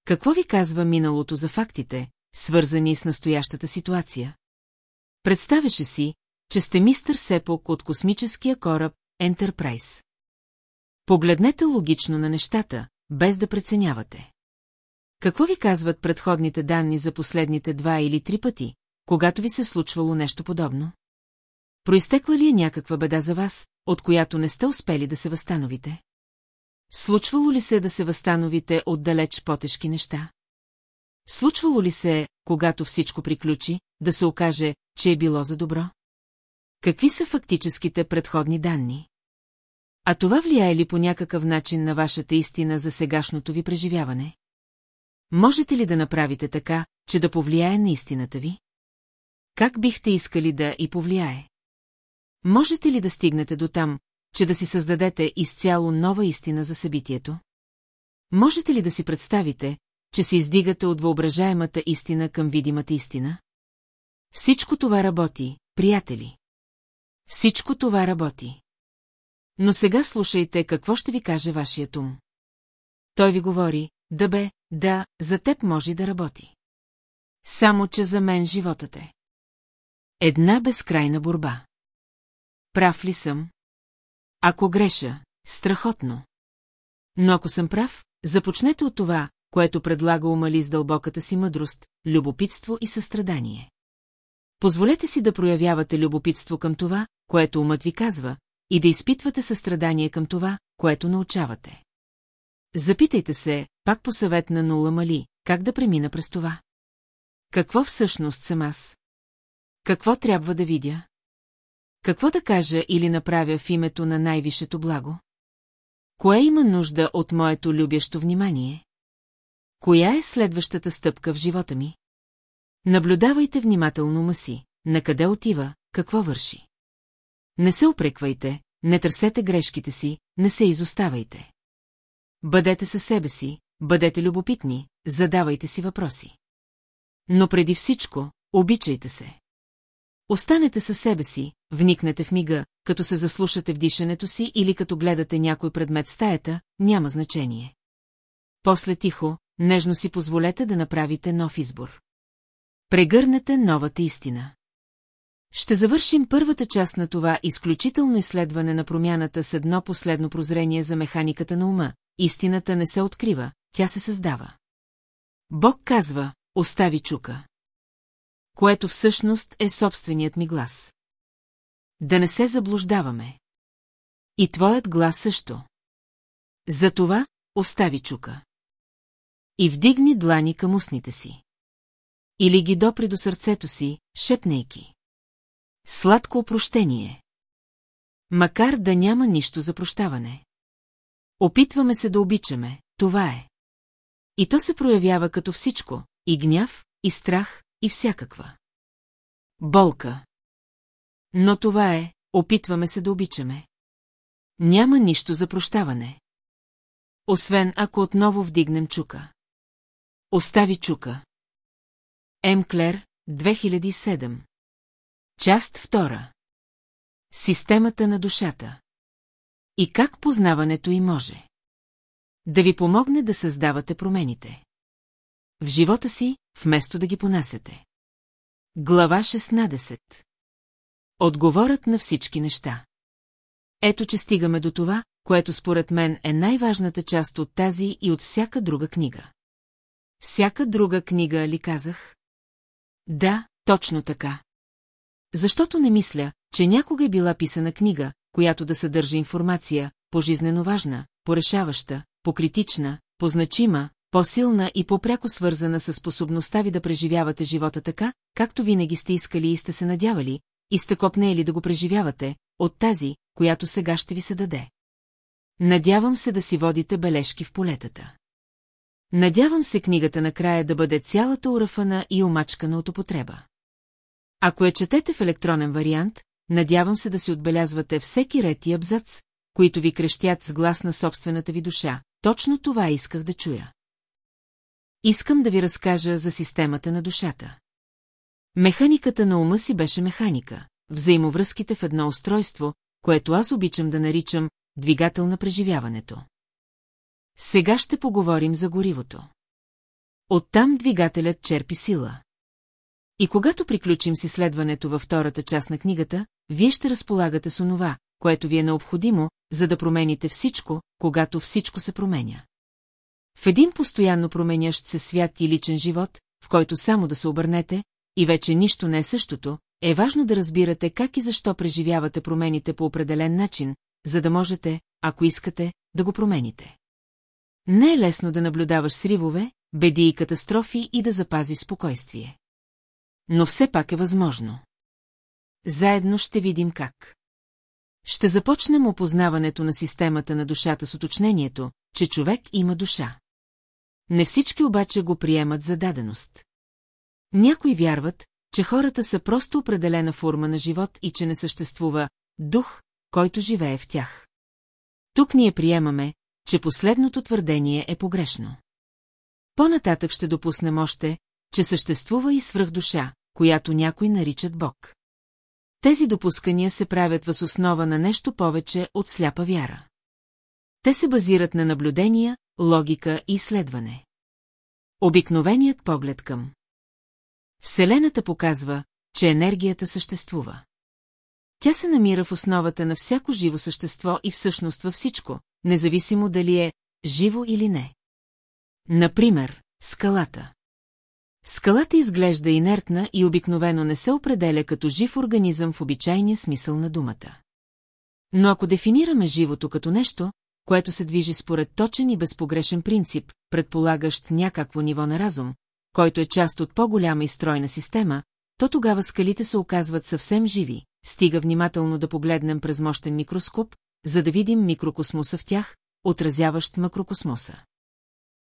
Какво ви казва миналото за фактите, свързани с настоящата ситуация? Представяше си, че сте мистър Сепок от космическия кораб Ентерпрайз. Погледнете логично на нещата, без да преценявате. Какво ви казват предходните данни за последните два или три пъти, когато ви се случвало нещо подобно? Проистекла ли е някаква беда за вас, от която не сте успели да се възстановите? Случвало ли се да се възстановите от далеч по-тежки неща? Случвало ли се, когато всичко приключи, да се окаже, че е било за добро? Какви са фактическите предходни данни? А това влияе ли по някакъв начин на вашата истина за сегашното ви преживяване? Можете ли да направите така, че да повлияе на истината ви? как бихте искали да и повлияе? Можете ли да стигнете до там, че да си създадете изцяло нова истина за събитието? Можете ли да си представите, че се издигате от въображаемата истина към видимата истина? Всичко това работи, приятели. Всичко това работи. Но сега слушайте какво ще ви каже вашият ум. Той ви говори, да бе, да, за теб може да работи. Само, че за мен животът е. Една безкрайна борба. Прав ли съм? Ако греша, страхотно. Но ако съм прав, започнете от това, което предлага умали с дълбоката си мъдрост, любопитство и състрадание. Позволете си да проявявате любопитство към това, което умът ви казва, и да изпитвате състрадание към това, което научавате. Запитайте се, пак по съвет на Нула Мали, как да премина през това. Какво всъщност съм аз? Какво трябва да видя? Какво да кажа или направя в името на най-висшето благо? Кое има нужда от моето любящо внимание? Коя е следващата стъпка в живота ми? Наблюдавайте внимателно ума си, на къде отива, какво върши. Не се опреквайте, не търсете грешките си, не се изоставайте. Бъдете със себе си, бъдете любопитни, задавайте си въпроси. Но преди всичко, обичайте се. Останете със себе си, вникнете в мига, като се заслушате в дишането си или като гледате някой предмет в стаята, няма значение. После тихо, нежно си позволете да направите нов избор. Прегърнете новата истина. Ще завършим първата част на това изключително изследване на промяната с едно последно прозрение за механиката на ума. Истината не се открива, тя се създава. Бог казва, остави чука. Което всъщност е собственият ми глас. Да не се заблуждаваме. И твоят глас също. Затова остави чука. И вдигни длани към устните си. Или ги допри до сърцето си, шепнейки. Сладко опрощение. Макар да няма нищо за прощаване. Опитваме се да обичаме, това е. И то се проявява като всичко, и гняв, и страх, и всякаква. Болка. Но това е, опитваме се да обичаме. Няма нищо за прощаване. Освен ако отново вдигнем чука. Остави чука. М. Клер, 2007 Част втора. Системата на душата. И как познаването й може? Да ви помогне да създавате промените. В живота си, вместо да ги понасете. Глава 16. Отговорът на всички неща. Ето, че стигаме до това, което според мен е най-важната част от тази и от всяка друга книга. Всяка друга книга ли казах? Да, точно така. Защото не мисля, че някога е била писана книга, която да съдържа информация, пожизнено важна, порешаваща, покритична, позначима, по-силна и по-пряко свързана с способността ви да преживявате живота така, както винаги сте искали и сте се надявали, и сте копнели да го преживявате, от тази, която сега ще ви се даде. Надявам се да си водите бележки в полетата. Надявам се книгата накрая да бъде цялата урафана и омачкана от употреба. Ако я четете в електронен вариант, надявам се да си отбелязвате всеки ред и абзац, които ви крещят с глас на собствената ви душа. Точно това исках да чуя. Искам да ви разкажа за системата на душата. Механиката на ума си беше механика, взаимовръзките в едно устройство, което аз обичам да наричам двигател на преживяването. Сега ще поговорим за горивото. Оттам двигателят черпи сила. И когато приключим с изследването във втората част на книгата, вие ще разполагате с онова, което ви е необходимо, за да промените всичко, когато всичко се променя. В един постоянно променящ се свят и личен живот, в който само да се обърнете, и вече нищо не е същото, е важно да разбирате как и защо преживявате промените по определен начин, за да можете, ако искате, да го промените. Не е лесно да наблюдаваш сривове, беди и катастрофи и да запази спокойствие. Но все пак е възможно. Заедно ще видим как. Ще започнем опознаването на системата на душата с уточнението, че човек има душа. Не всички обаче го приемат за даденост. Някои вярват, че хората са просто определена форма на живот и че не съществува дух, който живее в тях. Тук ние приемаме, че последното твърдение е погрешно. По-нататък ще допуснем още, че съществува и свръхдуша, която някои наричат Бог. Тези допускания се правят въз основа на нещо повече от сляпа вяра. Те се базират на наблюдения, логика и изследване. Обикновеният поглед към Вселената показва, че енергията съществува. Тя се намира в основата на всяко живо същество и всъщност във всичко, независимо дали е живо или не. Например, скалата. Скалата изглежда инертна и обикновено не се определя като жив организъм в обичайния смисъл на думата. Но ако дефинираме живото като нещо, което се движи според точен и безпогрешен принцип, предполагащ някакво ниво на разум, който е част от по-голяма и стройна система, то тогава скалите се оказват съвсем живи, стига внимателно да погледнем през мощен микроскоп, за да видим микрокосмоса в тях, отразяващ макрокосмоса.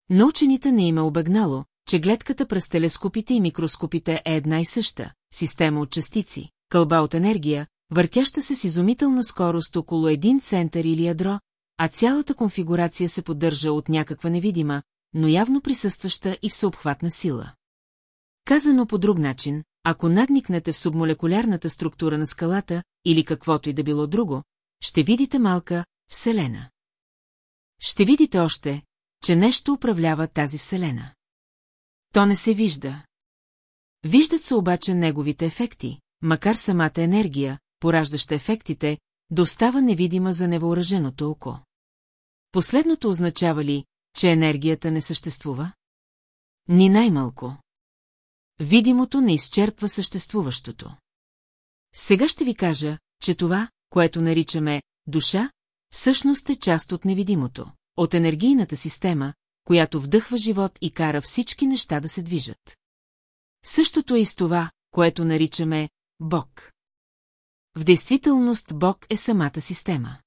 Научените не има обегнало, че гледката през телескопите и микроскопите е една и съща, система от частици, кълба от енергия, въртяща се с изумителна скорост около един център или ядро, а цялата конфигурация се поддържа от някаква невидима, но явно присъстваща и всеобхватна сила. Казано по друг начин, ако надникнете в субмолекулярната структура на скалата или каквото и да било друго, ще видите малка Вселена. Ще видите още, че нещо управлява тази Вселена. То не се вижда. Виждат се обаче неговите ефекти, макар самата енергия, пораждаща ефектите, да остава невидима за невъоръженото око. Последното означава ли, че енергията не съществува? Ни най-малко. Видимото не изчерпва съществуващото. Сега ще ви кажа, че това, което наричаме душа, всъщност е част от невидимото, от енергийната система, която вдъхва живот и кара всички неща да се движат. Същото е и с това, което наричаме Бог. В действителност Бог е самата система.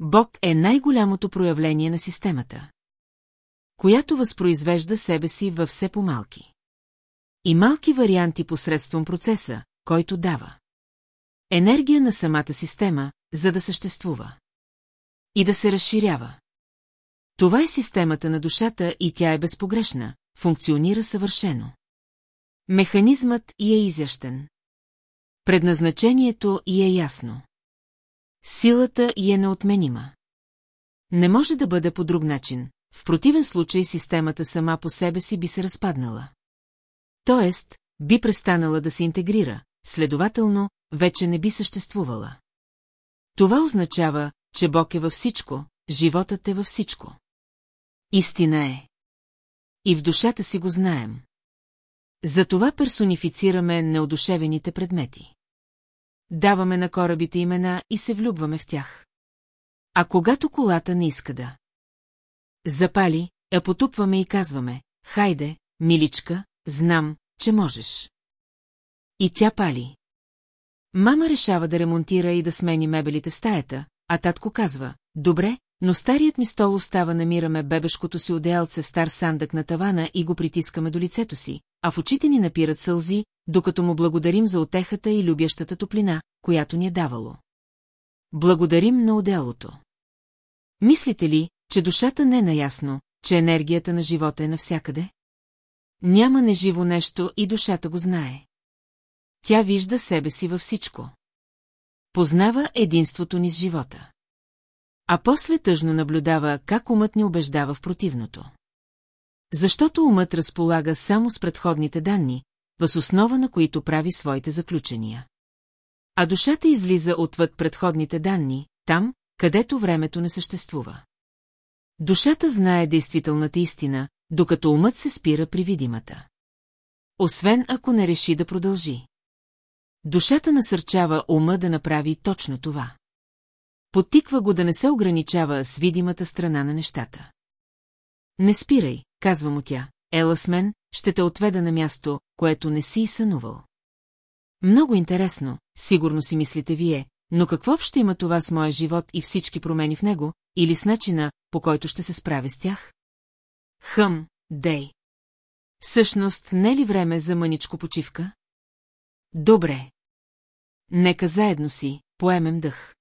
Бог е най-голямото проявление на системата, която възпроизвежда себе си във все по-малки. И малки варианти посредством процеса, който дава. Енергия на самата система, за да съществува. И да се разширява. Това е системата на душата и тя е безпогрешна, функционира съвършено. Механизмът и е изящен. Предназначението и е ясно. Силата и е неотменима. Не може да бъде по друг начин, в противен случай системата сама по себе си би се разпаднала. Тоест, би престанала да се интегрира, следователно, вече не би съществувала. Това означава, че Бог е във всичко, животът е във всичко. Истина е. И в душата си го знаем. Затова персонифицираме неодушевените предмети. Даваме на корабите имена и се влюбваме в тях. А когато колата не иска да запали, я потупваме и казваме, хайде, миличка, знам, че можеш. И тя пали. Мама решава да ремонтира и да смени мебелите в стаята, а татко казва, добре, но старият ми стол остава намираме бебешкото си одеялце стар сандък на тавана и го притискаме до лицето си, а в очите ни напират сълзи, докато му благодарим за отехата и любящата топлина, която ни е давало. Благодарим на отделото. Мислите ли, че душата не е наясно, че енергията на живота е навсякъде? Няма неживо нещо и душата го знае. Тя вижда себе си във всичко. Познава единството ни с живота. А после тъжно наблюдава как умът ни убеждава в противното. Защото умът разполага само с предходните данни, въз основа на които прави своите заключения. А душата излиза отвъд предходните данни, там, където времето не съществува. Душата знае действителната истина, докато умът се спира при видимата. Освен ако не реши да продължи. Душата насърчава ума да направи точно това. Потиква го да не се ограничава с видимата страна на нещата. Не спирай, казва му тя. Ела с мен, ще те отведа на място, което не си и сънувал. Много интересно, сигурно си мислите вие, но какво общо има това с моя живот и всички промени в него, или с начина, по който ще се справя с тях? Хъм, дей. Всъщност, не е ли време за мъничко почивка? Добре. Нека заедно си поемем дъх.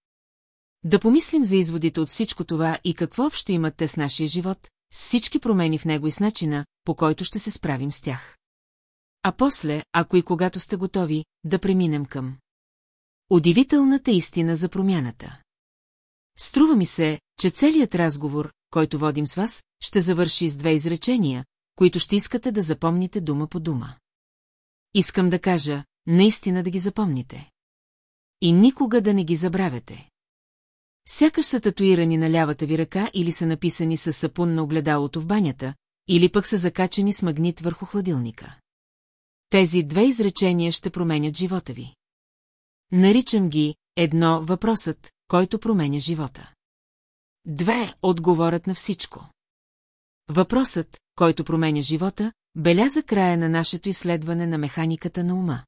Да помислим за изводите от всичко това и какво общо имат те с нашия живот, с всички промени в него и с начина, по който ще се справим с тях. А после, ако и когато сте готови, да преминем към Удивителната истина за промяната. Струва ми се, че целият разговор, който водим с вас, ще завърши с две изречения, които ще искате да запомните дума по дума. Искам да кажа, наистина да ги запомните. И никога да не ги забравяте. Сякаш са татуирани на лявата ви ръка или са написани с сапун на огледалото в банята, или пък са закачени с магнит върху хладилника. Тези две изречения ще променят живота ви. Наричам ги едно въпросът, който променя живота. Две отговорят на всичко. Въпросът, който променя живота, беляза края на нашето изследване на механиката на ума.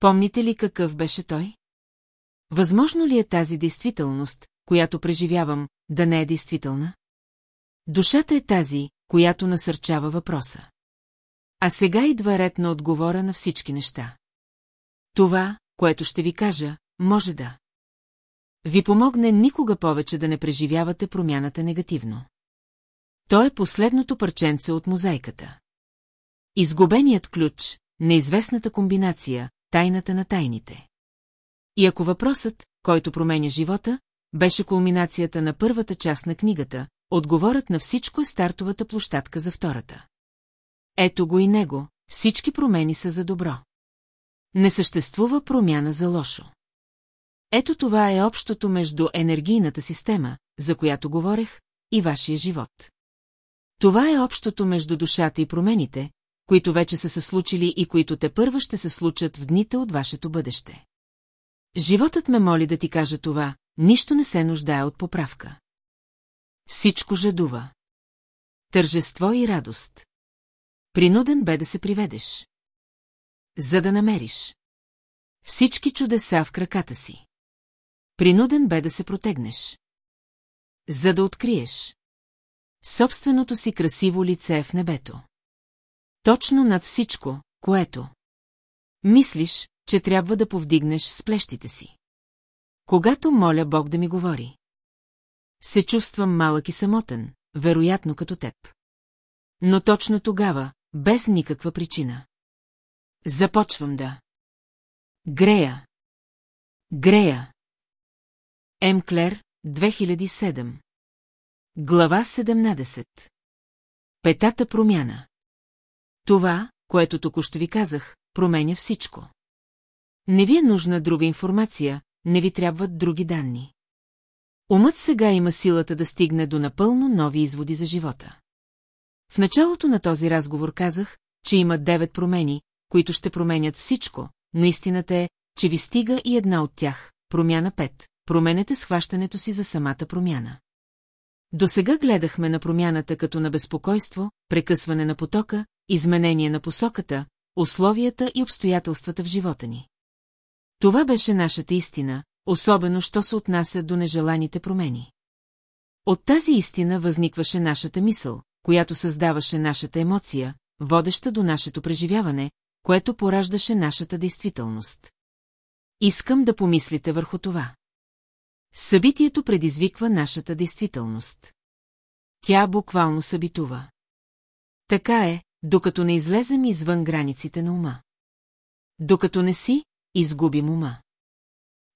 Помните ли какъв беше той? Възможно ли е тази действителност, която преживявам, да не е действителна? Душата е тази, която насърчава въпроса. А сега идва ред на отговора на всички неща. Това, което ще ви кажа, може да. Ви помогне никога повече да не преживявате промяната негативно. То е последното парченце от мозайката. Изгубеният ключ, неизвестната комбинация, тайната на тайните. И ако въпросът, който променя живота, беше кулминацията на първата част на книгата, отговорът на всичко е стартовата площадка за втората. Ето го и него, всички промени са за добро. Не съществува промяна за лошо. Ето това е общото между енергийната система, за която говорех, и вашия живот. Това е общото между душата и промените, които вече са се случили и които те първа ще се случат в дните от вашето бъдеще. Животът ме моли да ти кажа това, нищо не се нуждае от поправка. Всичко жадува. Тържество и радост. Принуден бе да се приведеш. За да намериш. Всички чудеса в краката си. Принуден бе да се протегнеш. За да откриеш. Собственото си красиво лице в небето. Точно над всичко, което. Мислиш, че трябва да повдигнеш с плещите си. Когато моля Бог да ми говори. Се чувствам малък и самотен, вероятно като теб. Но точно тогава, без никаква причина. Започвам да. Грея. Грея. М. Клер, 2007. Глава 17. Петата промяна. Това, което току-що ви казах, променя всичко. Не ви е нужна друга информация, не ви трябват други данни. Умът сега има силата да стигне до напълно нови изводи за живота. В началото на този разговор казах, че има девет промени, които ще променят всичко, но истината е, че ви стига и една от тях, промяна 5, променете схващането си за самата промяна. До сега гледахме на промяната като на безпокойство, прекъсване на потока, изменение на посоката, условията и обстоятелствата в живота ни. Това беше нашата истина, особено що се отнася до нежеланите промени. От тази истина възникваше нашата мисъл, която създаваше нашата емоция, водеща до нашето преживяване, което пораждаше нашата действителност. Искам да помислите върху това. Събитието предизвиква нашата действителност. Тя буквално събитува. Така е, докато не излезем извън границите на ума. Докато не си, изгубим ума.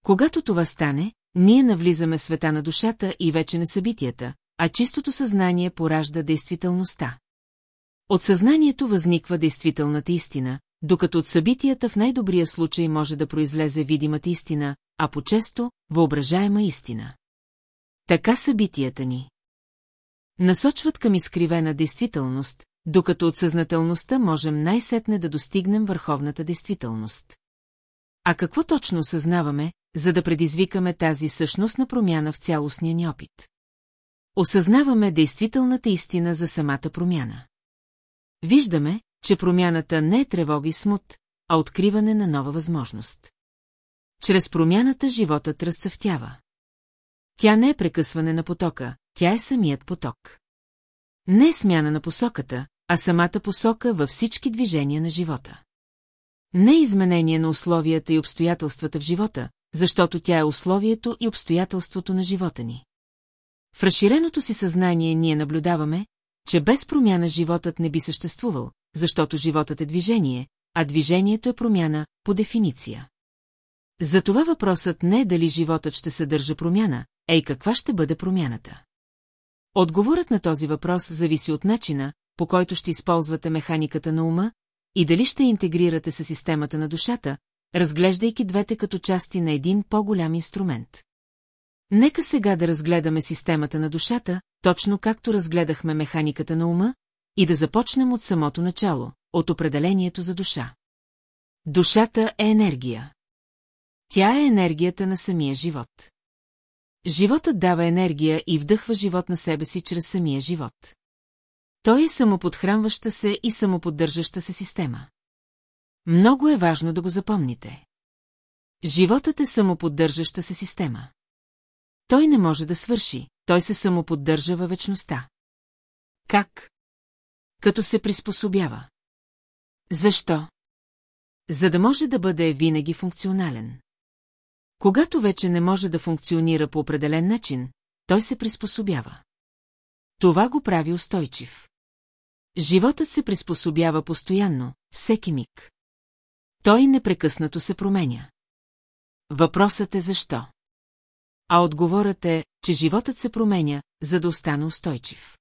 Когато това стане, ние навлизаме в света на душата и вече не събитията, а чистото съзнание поражда действителността. От съзнанието възниква действителната истина, докато от събитията в най-добрия случай може да произлезе видимата истина, а по-често – въображаема истина. Така събитията ни. Насочват към изкривена действителност, докато от съзнателността можем най-сетне да достигнем върховната действителност. А какво точно съзнаваме, за да предизвикаме тази същностна промяна в цялостния ни опит? Осъзнаваме действителната истина за самата промяна. Виждаме, че промяната не е тревога и смут, а откриване на нова възможност. Чрез промяната животът разцъфтява. Тя не е прекъсване на потока, тя е самият поток. Не е смяна на посоката, а самата посока във всички движения на живота. Не изменение на условията и обстоятелствата в живота, защото тя е условието и обстоятелството на живота ни. В разширеното си съзнание ние наблюдаваме, че без промяна животът не би съществувал, защото животът е движение, а движението е промяна по дефиниция. Затова въпросът не е дали животът ще съдържа промяна, а и каква ще бъде промяната. Отговорът на този въпрос зависи от начина, по който ще използвате механиката на ума и дали ще интегрирате с системата на душата, разглеждайки двете като части на един по-голям инструмент. Нека сега да разгледаме системата на душата, точно както разгледахме механиката на ума, и да започнем от самото начало, от определението за душа. Душата е енергия. Тя е енергията на самия живот. Животът дава енергия и вдъхва живот на себе си чрез самия живот. Той е самоподхранваща се и самоподдържаща се система. Много е важно да го запомните. Животът е самоподдържаща се система. Той не може да свърши, той се самоподдържа във вечността. Как? Като се приспособява. Защо? За да може да бъде винаги функционален. Когато вече не може да функционира по определен начин, той се приспособява. Това го прави устойчив. Животът се приспособява постоянно, всеки миг. Той непрекъснато се променя. Въпросът е защо? А отговорът е, че животът се променя, за да остане устойчив.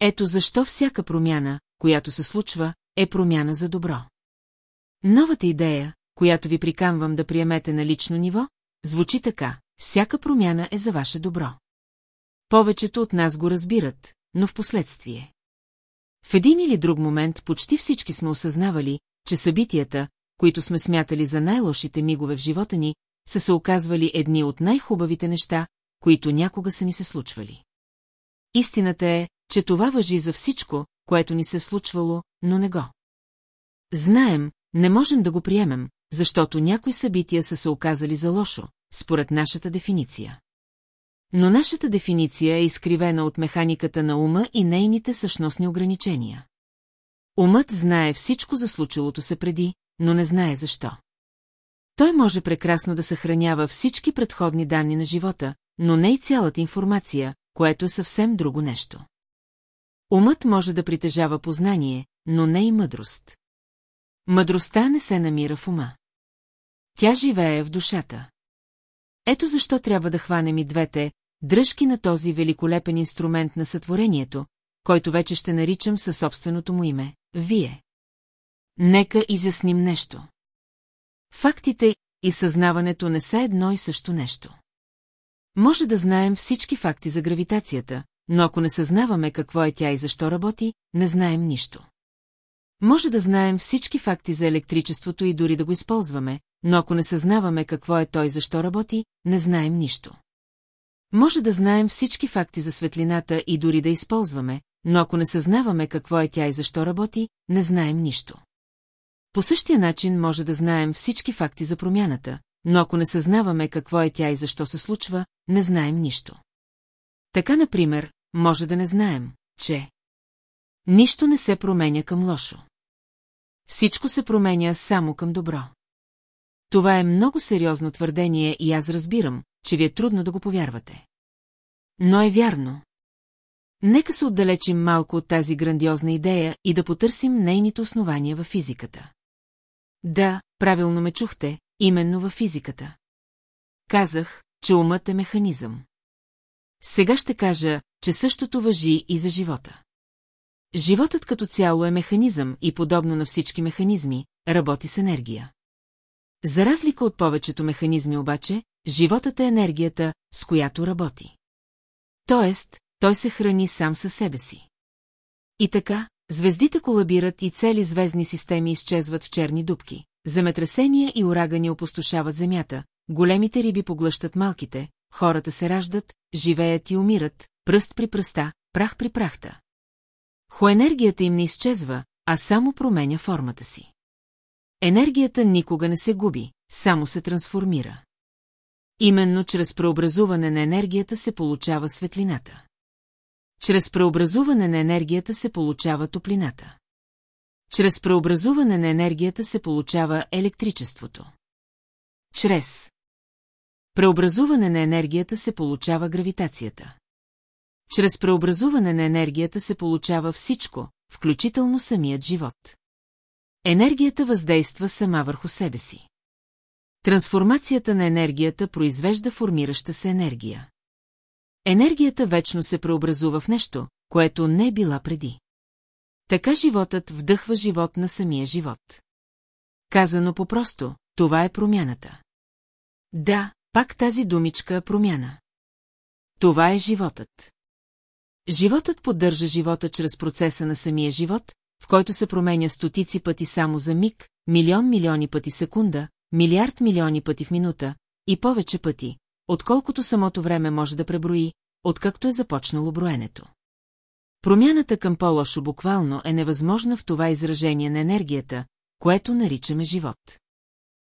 Ето защо всяка промяна, която се случва, е промяна за добро. Новата идея, която ви приканвам да приемете на лично ниво, звучи така – всяка промяна е за ваше добро. Повечето от нас го разбират, но в последствие. В един или друг момент почти всички сме осъзнавали, че събитията, които сме смятали за най-лошите мигове в живота ни, са се оказвали едни от най-хубавите неща, които някога са ни се случвали. Истината е, че това въжи за всичко, което ни се е случвало, но не го. Знаем, не можем да го приемем, защото някои събития са се оказали за лошо, според нашата дефиниция. Но нашата дефиниция е изкривена от механиката на ума и нейните същностни ограничения. Умът знае всичко за случилото се преди, но не знае защо. Той може прекрасно да съхранява всички предходни данни на живота, но не и цялата информация, което е съвсем друго нещо. Умът може да притежава познание, но не и мъдрост. Мъдростта не се намира в ума. Тя живее в душата. Ето защо трябва да хванем и двете дръжки на този великолепен инструмент на сътворението, който вече ще наричам със собственото му име – Вие. Нека изясним нещо. Фактите и съзнаването не са едно и също нещо. Може да знаем всички факти за гравитацията, но ако не съзнаваме какво е тя и защо работи, не знаем нищо. Може да знаем всички факти за електричеството и дори да го използваме, но ако не съзнаваме какво е той и защо работи, не знаем нищо. Може да знаем всички факти за светлината и дори да използваме, но ако не съзнаваме какво е тя и защо работи, не знаем нищо. По същия начин може да знаем всички факти за промяната, но ако не съзнаваме какво е тя и защо се случва, не знаем нищо. Така, например, може да не знаем, че нищо не се променя към лошо. Всичко се променя само към добро. Това е много сериозно твърдение и аз разбирам, че ви е трудно да го повярвате. Но е вярно. Нека се отдалечим малко от тази грандиозна идея и да потърсим нейните основания във физиката. Да, правилно ме чухте, именно във физиката. Казах, че умът е механизъм. Сега ще кажа, че същото въжи и за живота. Животът като цяло е механизъм и подобно на всички механизми, работи с енергия. За разлика от повечето механизми обаче, животът е енергията, с която работи. Тоест, той се храни сам със себе си. И така, звездите колабират и цели звездни системи изчезват в черни дубки. Земетресения и урагани опустошават земята, големите риби поглъщат малките, хората се раждат, живеят и умират, пръст при пръста, прах при прахта. Хоенергията им не изчезва, а само променя формата си. Енергията никога не се губи, само се трансформира. Именно чрез преобразуване на енергията се получава светлината. Чрез преобразуване на енергията се получава топлината. Чрез преобразуване на енергията се получава електричеството. Чрез преобразуване на енергията се получава гравитацията. Чрез преобразуване на енергията се получава всичко, включително самият живот. Енергията въздейства сама върху себе си. Трансформацията на енергията произвежда формираща се енергия. Енергията вечно се преобразува в нещо, което не е била преди. Така животът вдъхва живот на самия живот. Казано по-просто, това е промяната. Да, пак тази думичка е промяна. Това е животът. Животът поддържа живота чрез процеса на самия живот, в който се променя стотици пъти само за миг, милион милиони пъти секунда, милиард милиони пъти в минута и повече пъти, отколкото самото време може да преброи, откакто е започнало броенето. Промяната към по-лошо буквално е невъзможна в това изражение на енергията, което наричаме живот.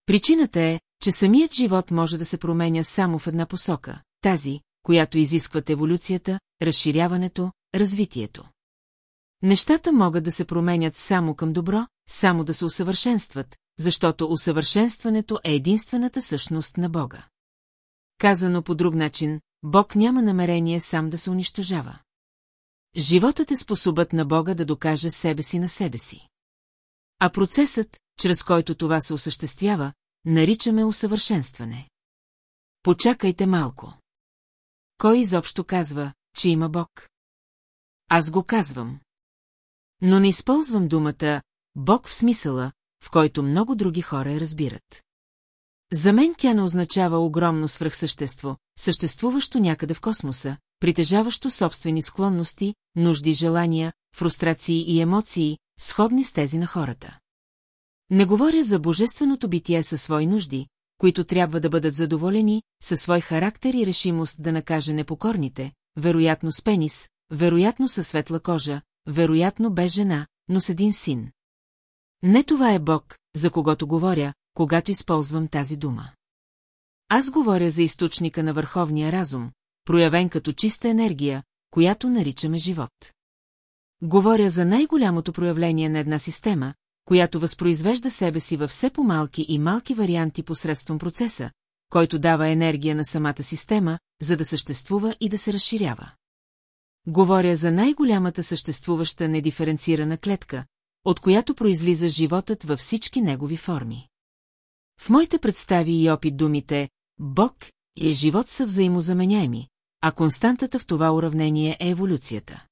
Причината е, че самият живот може да се променя само в една посока, тази, която изискват еволюцията, разширяването, развитието. Нещата могат да се променят само към добро, само да се усъвършенстват, защото усъвършенстването е единствената същност на Бога. Казано по друг начин, Бог няма намерение сам да се унищожава. Животът е способът на Бога да докаже себе си на себе си. А процесът, чрез който това се осъществява, наричаме усъвършенстване. Почакайте малко. Кой изобщо казва, че има Бог? Аз го казвам. Но не използвам думата Бог в смисъла, в който много други хора я разбират. За мен тя не означава огромно свръхсъщество, съществуващо някъде в космоса, притежаващо собствени склонности, нужди, желания, фрустрации и емоции, сходни с тези на хората. Не говоря за божественото битие със свои нужди, които трябва да бъдат задоволени, със свой характер и решимост да накаже непокорните, вероятно с пенис, вероятно със светла кожа, вероятно без жена, но с един син. Не това е Бог, за когото говоря, когато използвам тази дума. Аз говоря за източника на върховния разум, проявен като чиста енергия, която наричаме живот. Говоря за най-голямото проявление на една система, която възпроизвежда себе си във все по-малки и малки варианти посредством процеса, който дава енергия на самата система, за да съществува и да се разширява. Говоря за най-голямата съществуваща недиференцирана клетка, от която произлиза животът във всички негови форми. В моите представи и опит думите «Бог» и «Живот» са взаимозаменяеми, а константата в това уравнение е еволюцията.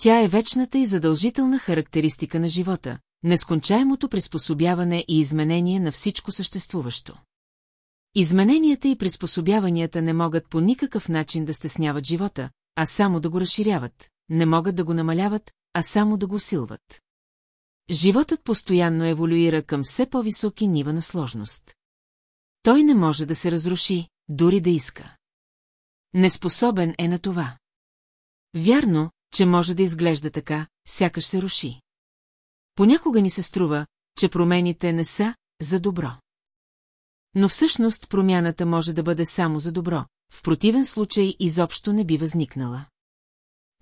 Тя е вечната и задължителна характеристика на живота, нескончаемото приспособяване и изменение на всичко съществуващо. Измененията и приспособяванията не могат по никакъв начин да стесняват живота, а само да го разширяват, не могат да го намаляват, а само да го усилват. Животът постоянно еволюира към все по-високи нива на сложност. Той не може да се разруши, дори да иска. Неспособен е на това. Вярно, че може да изглежда така, сякаш се руши. Понякога ни се струва, че промените не са за добро. Но всъщност промяната може да бъде само за добро, в противен случай изобщо не би възникнала.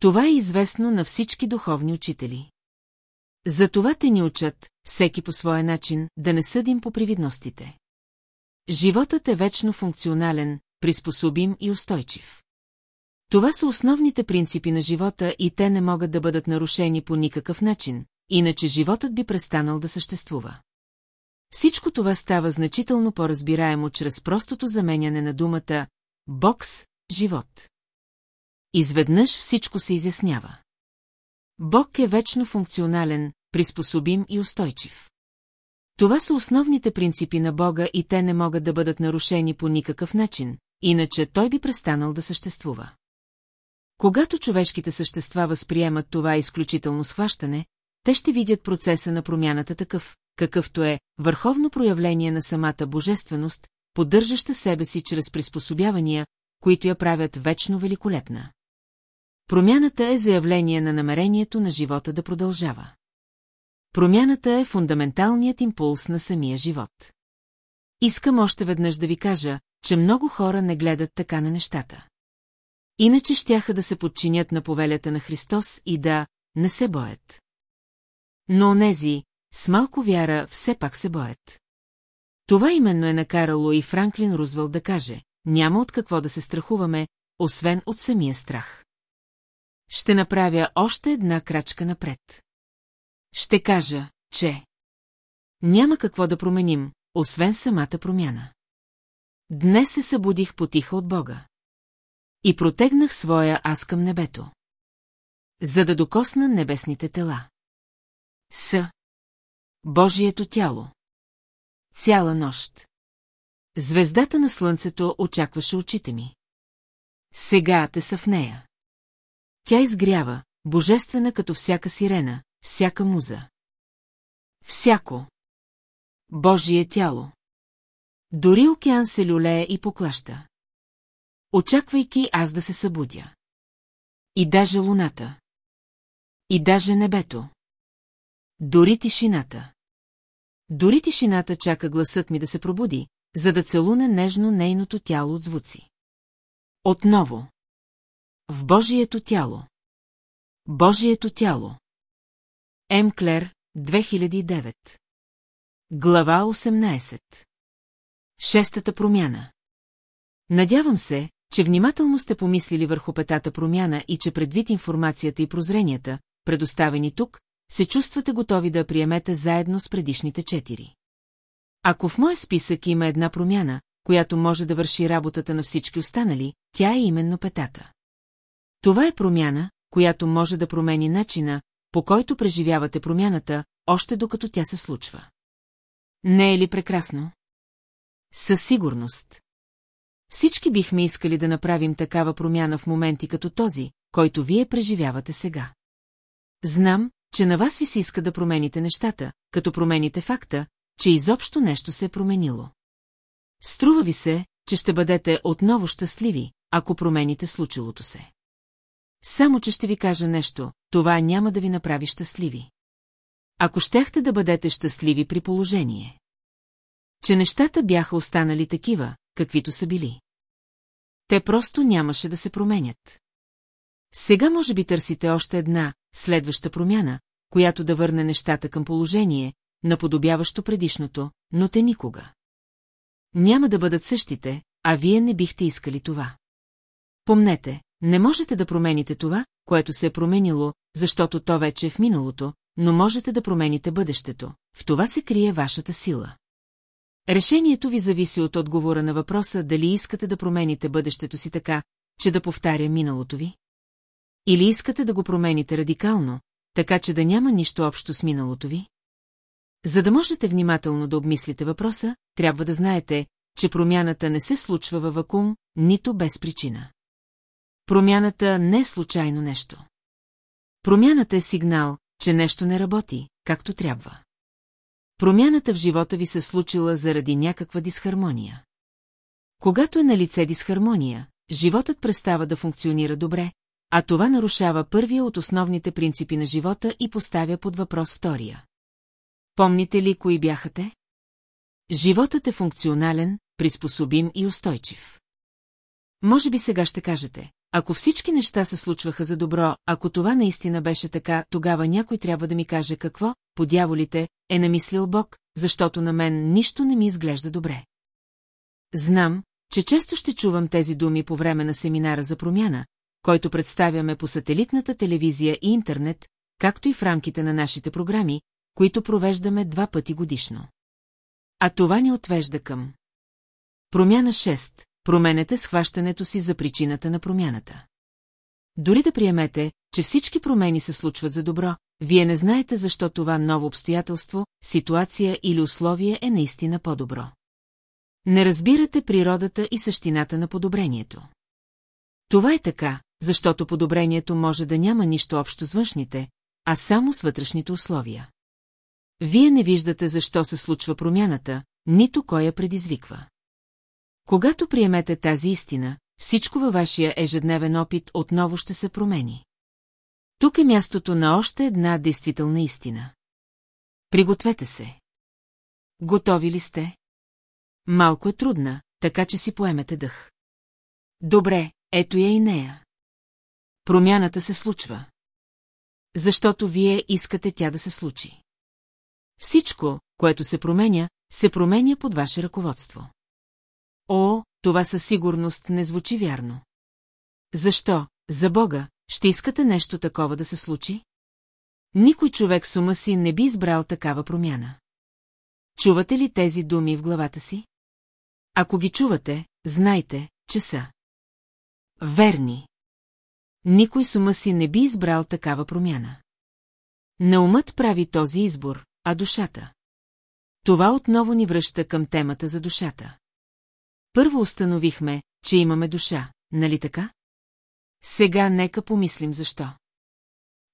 Това е известно на всички духовни учители. Затова те ни учат, всеки по своя начин, да не съдим по привидностите. Животът е вечно функционален, приспособим и устойчив. Това са основните принципи на живота и те не могат да бъдат нарушени по никакъв начин, иначе животът би престанал да съществува. Всичко това става значително по-разбираемо чрез простото заменяне на думата «бокс» – живот. Изведнъж всичко се изяснява. Бог е вечно функционален, приспособим и устойчив. Това са основните принципи на Бога и те не могат да бъдат нарушени по никакъв начин, иначе той би престанал да съществува. Когато човешките същества възприемат това изключително схващане, те ще видят процеса на промяната такъв, какъвто е върховно проявление на самата божественост, поддържаща себе си чрез приспособявания, които я правят вечно великолепна. Промяната е заявление на намерението на живота да продължава. Промяната е фундаменталният импулс на самия живот. Искам още веднъж да ви кажа, че много хора не гледат така на нещата. Иначе щяха да се подчинят на повелята на Христос и да не се боят. Но онези, с малко вяра, все пак се боят. Това именно е накарало и Франклин Рузвелт да каже, няма от какво да се страхуваме, освен от самия страх. Ще направя още една крачка напред. Ще кажа, че няма какво да променим, освен самата промяна. Днес се събудих потиха от Бога. И протегнах своя аз към небето. За да докосна небесните тела. С. Божието тяло. Цяла нощ. Звездата на слънцето очакваше очите ми. Сега те са в нея. Тя изгрява, божествена като всяка сирена, всяка муза. Всяко. Божие тяло. Дори океан се люлее и поклаща. Очаквайки аз да се събудя. И даже луната. И даже небето. Дори тишината. Дори тишината чака гласът ми да се пробуди, за да целуне нежно нейното тяло от звуци. Отново. В Божието тяло. Божието тяло. М. Клер, 2009. Глава 18. Шестата промяна. Надявам се, че внимателно сте помислили върху петата промяна и че предвид информацията и прозренията, предоставени тук, се чувствате готови да приемете заедно с предишните четири. Ако в моя списък има една промяна, която може да върши работата на всички останали, тя е именно петата. Това е промяна, която може да промени начина, по който преживявате промяната, още докато тя се случва. Не е ли прекрасно? Със сигурност. Всички бихме искали да направим такава промяна в моменти като този, който вие преживявате сега. Знам, че на вас ви се иска да промените нещата, като промените факта, че изобщо нещо се е променило. Струва ви се, че ще бъдете отново щастливи, ако промените случилото се. Само, че ще ви кажа нещо, това няма да ви направи щастливи. Ако щяхте да бъдете щастливи при положение. Че нещата бяха останали такива, каквито са били. Те просто нямаше да се променят. Сега може би търсите още една, следваща промяна, която да върне нещата към положение, наподобяващо предишното, но те никога. Няма да бъдат същите, а вие не бихте искали това. Помнете, не можете да промените това, което се е променило, защото то вече е в миналото, но можете да промените бъдещето. В това се крие вашата сила. Решението ви зависи от отговора на въпроса дали искате да промените бъдещето си така, че да повтаря миналото ви. Или искате да го промените радикално, така че да няма нищо общо с миналото ви? За да можете внимателно да обмислите въпроса, трябва да знаете, че промяната не се случва във вакуум, нито без причина. Промяната не е случайно нещо. Промяната е сигнал, че нещо не работи, както трябва. Промяната в живота ви се случила заради някаква дисхармония. Когато е на лице дисхармония, животът престава да функционира добре, а това нарушава първия от основните принципи на живота и поставя под въпрос втория. Помните ли кои бяха? Животът е функционален, приспособим и устойчив. Може би сега ще кажете, ако всички неща се случваха за добро, ако това наистина беше така, тогава някой трябва да ми каже какво, по дяволите, е намислил Бог, защото на мен нищо не ми изглежда добре. Знам, че често ще чувам тези думи по време на семинара за промяна, който представяме по сателитната телевизия и интернет, както и в рамките на нашите програми, които провеждаме два пъти годишно. А това ни отвежда към. Промяна 6. Променете схващането си за причината на промяната. Дори да приемете, че всички промени се случват за добро, вие не знаете защо това ново обстоятелство, ситуация или условие е наистина по-добро. Не разбирате природата и същината на подобрението. Това е така, защото подобрението може да няма нищо общо с външните, а само с вътрешните условия. Вие не виждате защо се случва промяната, нито кой я предизвиква. Когато приемете тази истина, всичко във вашия ежедневен опит отново ще се промени. Тук е мястото на още една действителна истина. Пригответе се. Готови ли сте? Малко е трудна, така че си поемете дъх. Добре, ето я и нея. Промяната се случва. защото вие искате тя да се случи. Всичко, което се променя, се променя под ваше ръководство. О, това със сигурност не звучи вярно. Защо, за Бога, ще искате нещо такова да се случи? Никой човек с ума си не би избрал такава промяна. Чувате ли тези думи в главата си? Ако ги чувате, знайте, че са. Верни. Никой с ума си не би избрал такава промяна. Не умът прави този избор, а душата. Това отново ни връща към темата за душата. Първо установихме, че имаме душа, нали така? Сега нека помислим защо.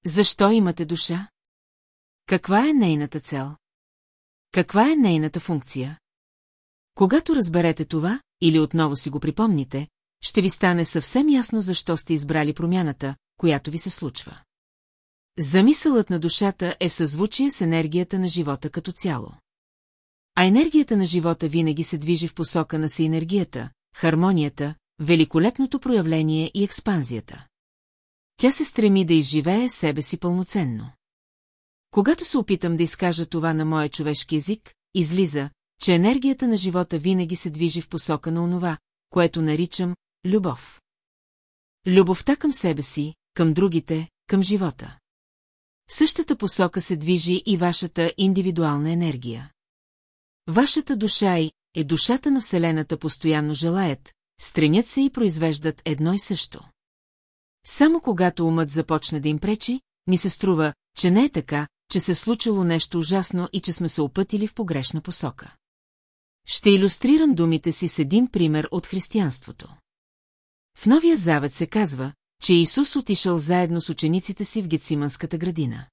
Защо имате душа? Каква е нейната цел? Каква е нейната функция? Когато разберете това, или отново си го припомните, ще ви стане съвсем ясно защо сте избрали промяната, която ви се случва. Замисълът на душата е в съзвучие с енергията на живота като цяло. А енергията на живота винаги се движи в посока на синергията, хармонията, великолепното проявление и експанзията. Тя се стреми да изживее себе си пълноценно. Когато се опитам да изкажа това на моя човешки език, излиза, че енергията на живота винаги се движи в посока на онова, което наричам любов. Любовта към себе си, към другите, към живота. В същата посока се движи и вашата индивидуална енергия. Вашата душа и е душата на Вселената постоянно желаят, стремят се и произвеждат едно и също. Само когато умът започне да им пречи, ми се струва, че не е така, че се случило нещо ужасно и че сме се опътили в погрешна посока. Ще иллюстрирам думите си с един пример от християнството. В Новия Завет се казва, че Исус отишъл заедно с учениците си в Гециманската градина.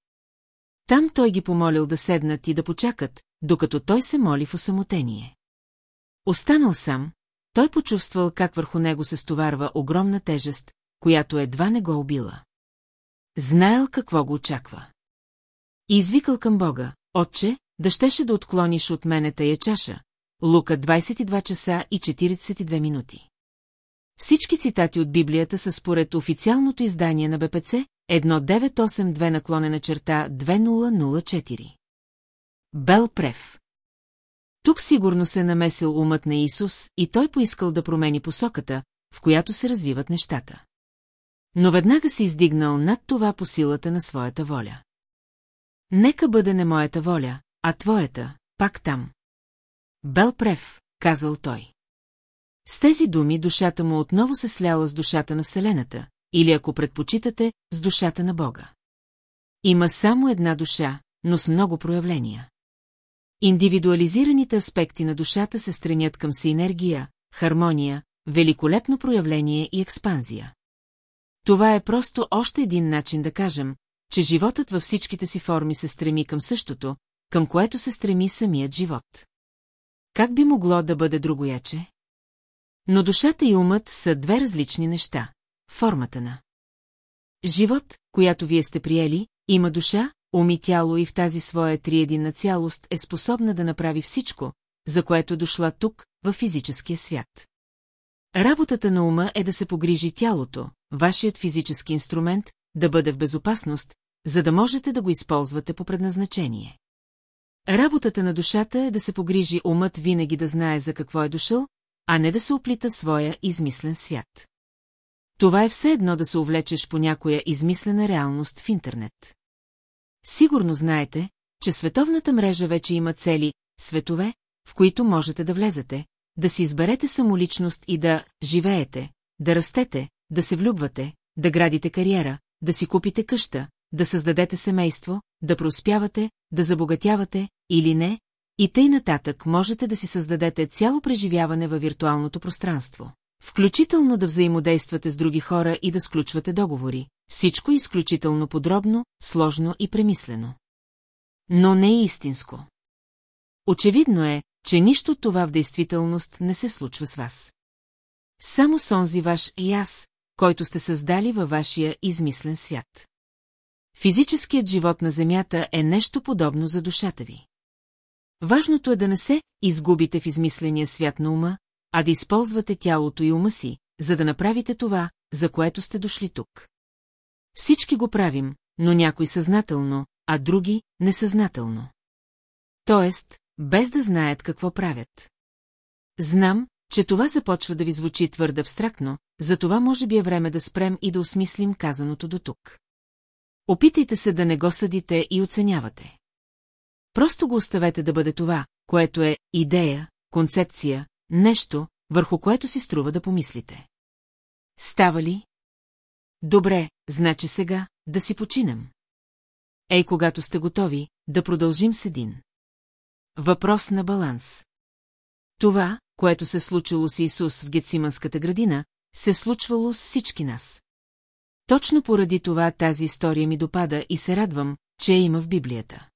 Там той ги помолил да седнат и да почакат, докато той се моли в осамотение. Останал сам, той почувствал как върху него се стоварва огромна тежест, която едва не го убила. Знаел какво го очаква. И извикал към Бога, Отче, да щеше да отклониш от мене тая чаша. Лука 22 часа и 42 минути. Всички цитати от Библията са според официалното издание на БПЦ 1982 наклонена черта 2004. Бел Прев Тук сигурно се е намесил умът на Исус и той поискал да промени посоката, в която се развиват нещата. Но веднага се издигнал над това по силата на своята воля. Нека бъде не моята воля, а твоята, пак там. Бел Прев, казал той. С тези думи душата му отново се сляла с душата на Вселената, или ако предпочитате, с душата на Бога. Има само една душа, но с много проявления. Индивидуализираните аспекти на душата се стремят към синергия, хармония, великолепно проявление и експанзия. Това е просто още един начин да кажем, че животът във всичките си форми се стреми към същото, към което се стреми самият живот. Как би могло да бъде другояче? Но душата и умът са две различни неща. Формата на живот, която вие сте приели, има душа, ум и тяло и в тази своя триединна цялост е способна да направи всичко, за което дошла тук, в физическия свят. Работата на ума е да се погрижи тялото, вашият физически инструмент, да бъде в безопасност, за да можете да го използвате по предназначение. Работата на душата е да се погрижи умът винаги да знае за какво е дошъл, а не да се оплита своя измислен свят. Това е все едно да се увлечеш по някоя измислена реалност в интернет. Сигурно знаете, че световната мрежа вече има цели, светове, в които можете да влезете, да си изберете самоличност и да живеете, да растете, да се влюбвате, да градите кариера, да си купите къща, да създадете семейство, да проспявате, да забогатявате или не, и тъй нататък можете да си създадете цяло преживяване във виртуалното пространство. Включително да взаимодействате с други хора и да сключвате договори. Всичко изключително подробно, сложно и премислено. Но не е истинско. Очевидно е, че нищо това в действителност не се случва с вас. Само сонзи ваш и аз, който сте създали във вашия измислен свят. Физическият живот на Земята е нещо подобно за душата ви. Важното е да не се изгубите в измисления свят на ума, а да използвате тялото и ума си, за да направите това, за което сте дошли тук. Всички го правим, но някои съзнателно, а други несъзнателно. Тоест, без да знаят какво правят. Знам, че това започва да ви звучи твърде абстрактно, затова може би е време да спрем и да осмислим казаното до тук. Опитайте се да не го съдите и оценявате. Просто го оставете да бъде това, което е идея, концепция, нещо, върху което си струва да помислите. Става ли? Добре, значи сега да си починем. Ей, когато сте готови, да продължим с един. Въпрос на баланс. Това, което се случило с Исус в Гециманската градина, се случвало с всички нас. Точно поради това тази история ми допада и се радвам, че я има в Библията.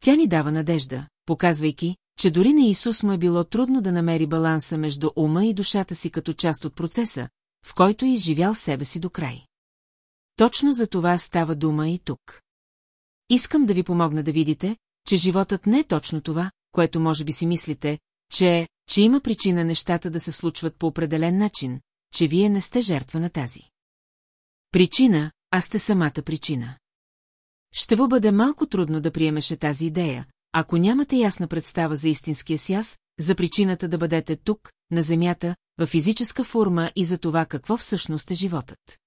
Тя ни дава надежда, показвайки, че дори на Исус му е било трудно да намери баланса между ума и душата си като част от процеса, в който е изживял себе си до край. Точно за това става дума и тук. Искам да ви помогна да видите, че животът не е точно това, което може би си мислите, че е, че има причина нещата да се случват по определен начин, че вие не сте жертва на тази. Причина, а сте самата причина. Ще ви бъде малко трудно да приемеше тази идея, ако нямате ясна представа за истинския си аз, за причината да бъдете тук, на Земята, в физическа форма и за това какво всъщност е животът.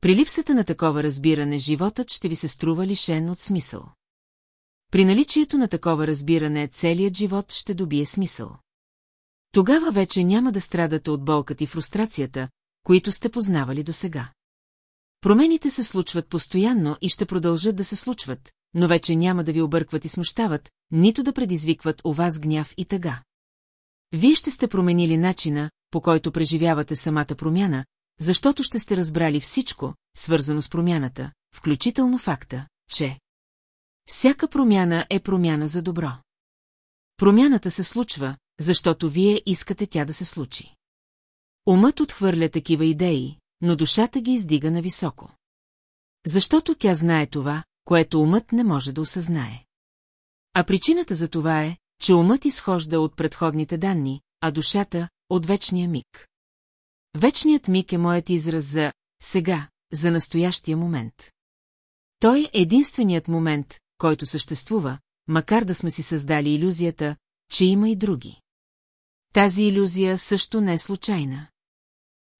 При липсата на такова разбиране животът ще ви се струва лишен от смисъл. При наличието на такова разбиране целият живот ще добие смисъл. Тогава вече няма да страдате от болката и фрустрацията, които сте познавали досега. Промените се случват постоянно и ще продължат да се случват, но вече няма да ви объркват и смущават, нито да предизвикват у вас гняв и тъга. Вие ще сте променили начина, по който преживявате самата промяна, защото ще сте разбрали всичко, свързано с промяната, включително факта, че всяка промяна е промяна за добро. Промяната се случва, защото вие искате тя да се случи. Умът отхвърля такива идеи, но душата ги издига на високо. Защото тя знае това, което умът не може да осъзнае. А причината за това е, че умът изхожда от предходните данни, а душата – от вечния миг. Вечният миг е моят израз за сега, за настоящия момент. Той е единственият момент, който съществува, макар да сме си създали иллюзията, че има и други. Тази иллюзия също не е случайна.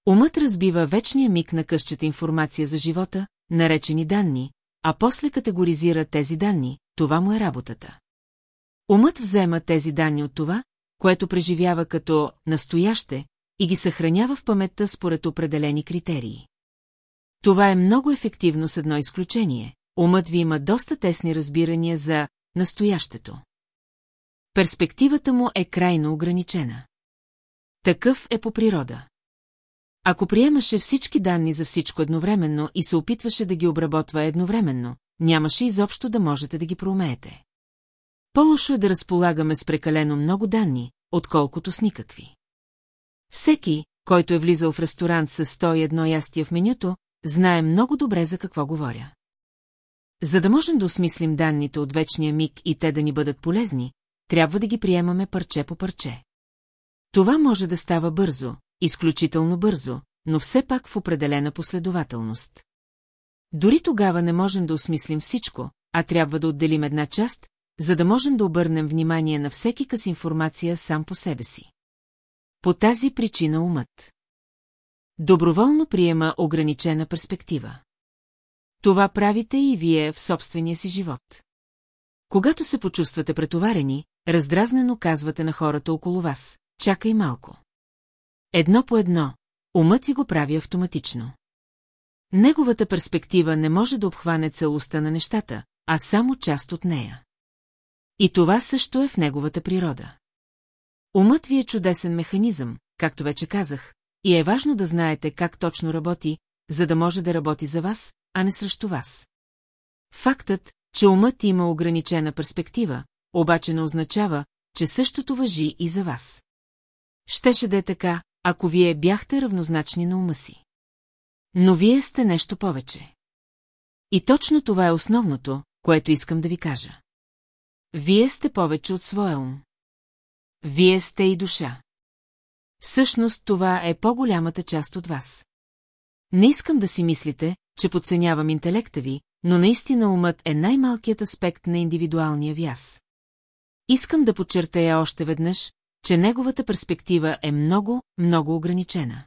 Умът разбива вечния миг на къщата информация за живота, наречени данни, а после категоризира тези данни, това му е работата. Умът взема тези данни от това, което преживява като настояще и ги съхранява в паметта според определени критерии. Това е много ефективно с едно изключение. Умът ви има доста тесни разбирания за настоящето. Перспективата му е крайно ограничена. Такъв е по природа. Ако приемаше всички данни за всичко едновременно и се опитваше да ги обработва едновременно, нямаше изобщо да можете да ги проумеете. По-лошо е да разполагаме с прекалено много данни, отколкото с никакви. Всеки, който е влизал в ресторант с 101 ястия в менюто, знае много добре за какво говоря. За да можем да осмислим данните от вечния миг и те да ни бъдат полезни, трябва да ги приемаме парче по парче. Това може да става бързо, изключително бързо, но все пак в определена последователност. Дори тогава не можем да осмислим всичко, а трябва да отделим една част, за да можем да обърнем внимание на всеки къс информация сам по себе си. По тази причина умът. Доброволно приема ограничена перспектива. Това правите и вие в собствения си живот. Когато се почувствате претоварени, раздразнено казвате на хората около вас, чакай малко. Едно по едно, умът ви го прави автоматично. Неговата перспектива не може да обхване целостта на нещата, а само част от нея. И това също е в неговата природа. Умът ви е чудесен механизъм, както вече казах, и е важно да знаете как точно работи, за да може да работи за вас, а не срещу вас. Фактът, че умът има ограничена перспектива, обаче не означава, че същото въжи и за вас. Щеше да е така, ако вие бяхте равнозначни на ума си. Но вие сте нещо повече. И точно това е основното, което искам да ви кажа. Вие сте повече от своя ум. Вие сте и душа. Всъщност това е по-голямата част от вас. Не искам да си мислите, че подценявам интелекта ви, но наистина умът е най-малкият аспект на индивидуалния вяз. Искам да подчертая още веднъж, че неговата перспектива е много, много ограничена.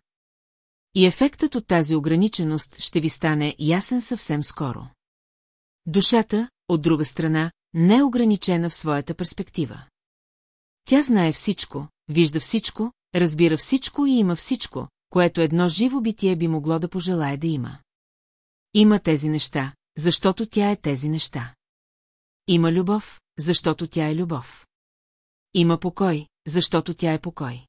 И ефектът от тази ограниченост ще ви стане ясен съвсем скоро. Душата, от друга страна, не е ограничена в своята перспектива. Тя знае всичко, вижда всичко, разбира всичко и има всичко, което едно живо битие би могло да пожелае да има. Има тези неща, защото тя е тези неща. Има любов, защото тя е любов. Има покой, защото тя е покой.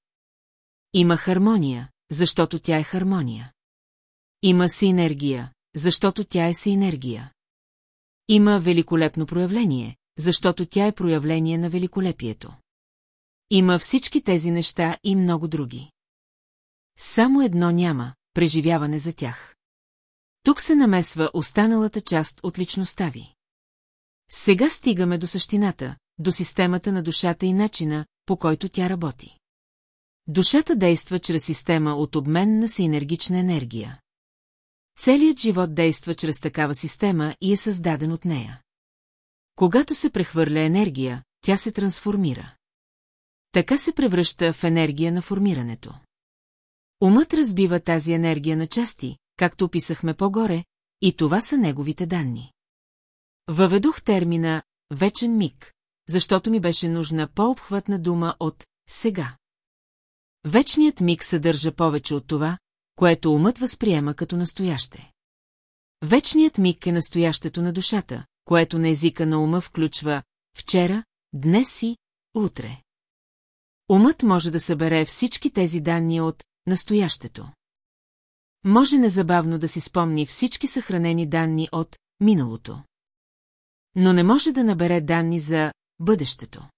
Има хармония, защото тя е хармония. Има синергия, защото тя е синергия. Има великолепно проявление, защото тя е проявление на великолепието. Има всички тези неща и много други. Само едно няма – преживяване за тях. Тук се намесва останалата част от личността ви. Сега стигаме до същината, до системата на душата и начина, по който тя работи. Душата действа чрез система от обмен на синергична енергия. Целият живот действа чрез такава система и е създаден от нея. Когато се прехвърля енергия, тя се трансформира. Така се превръща в енергия на формирането. Умът разбива тази енергия на части, както описахме по-горе, и това са неговите данни. Въведох термина «вечен миг», защото ми беше нужна по-обхватна дума от «сега». Вечният миг съдържа повече от това, което умът възприема като настояще. Вечният миг е настоящето на душата, което на езика на ума включва вчера, днес и утре. Умът може да събере всички тези данни от настоящето. Може незабавно да си спомни всички съхранени данни от миналото. Но не може да набере данни за бъдещето.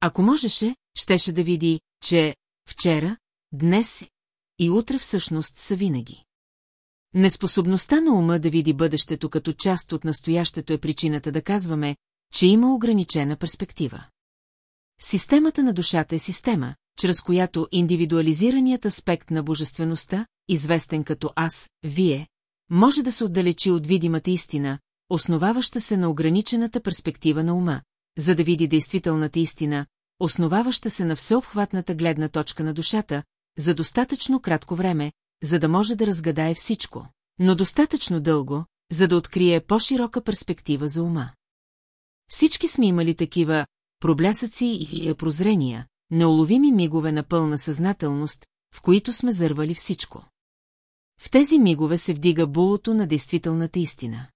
Ако можеше, щеше да види, че вчера, днес и утре всъщност са винаги. Неспособността на ума да види бъдещето като част от настоящето е причината да казваме, че има ограничена перспектива. Системата на душата е система, чрез която индивидуализираният аспект на божествеността, известен като аз, вие, може да се отдалечи от видимата истина, основаваща се на ограничената перспектива на ума, за да види действителната истина, основаваща се на всеобхватната гледна точка на душата, за достатъчно кратко време, за да може да разгадае всичко, но достатъчно дълго, за да открие по-широка перспектива за ума. Всички сме имали такива проблясъци и прозрения, неуловими мигове на пълна съзнателност, в които сме зървали всичко. В тези мигове се вдига булото на действителната истина.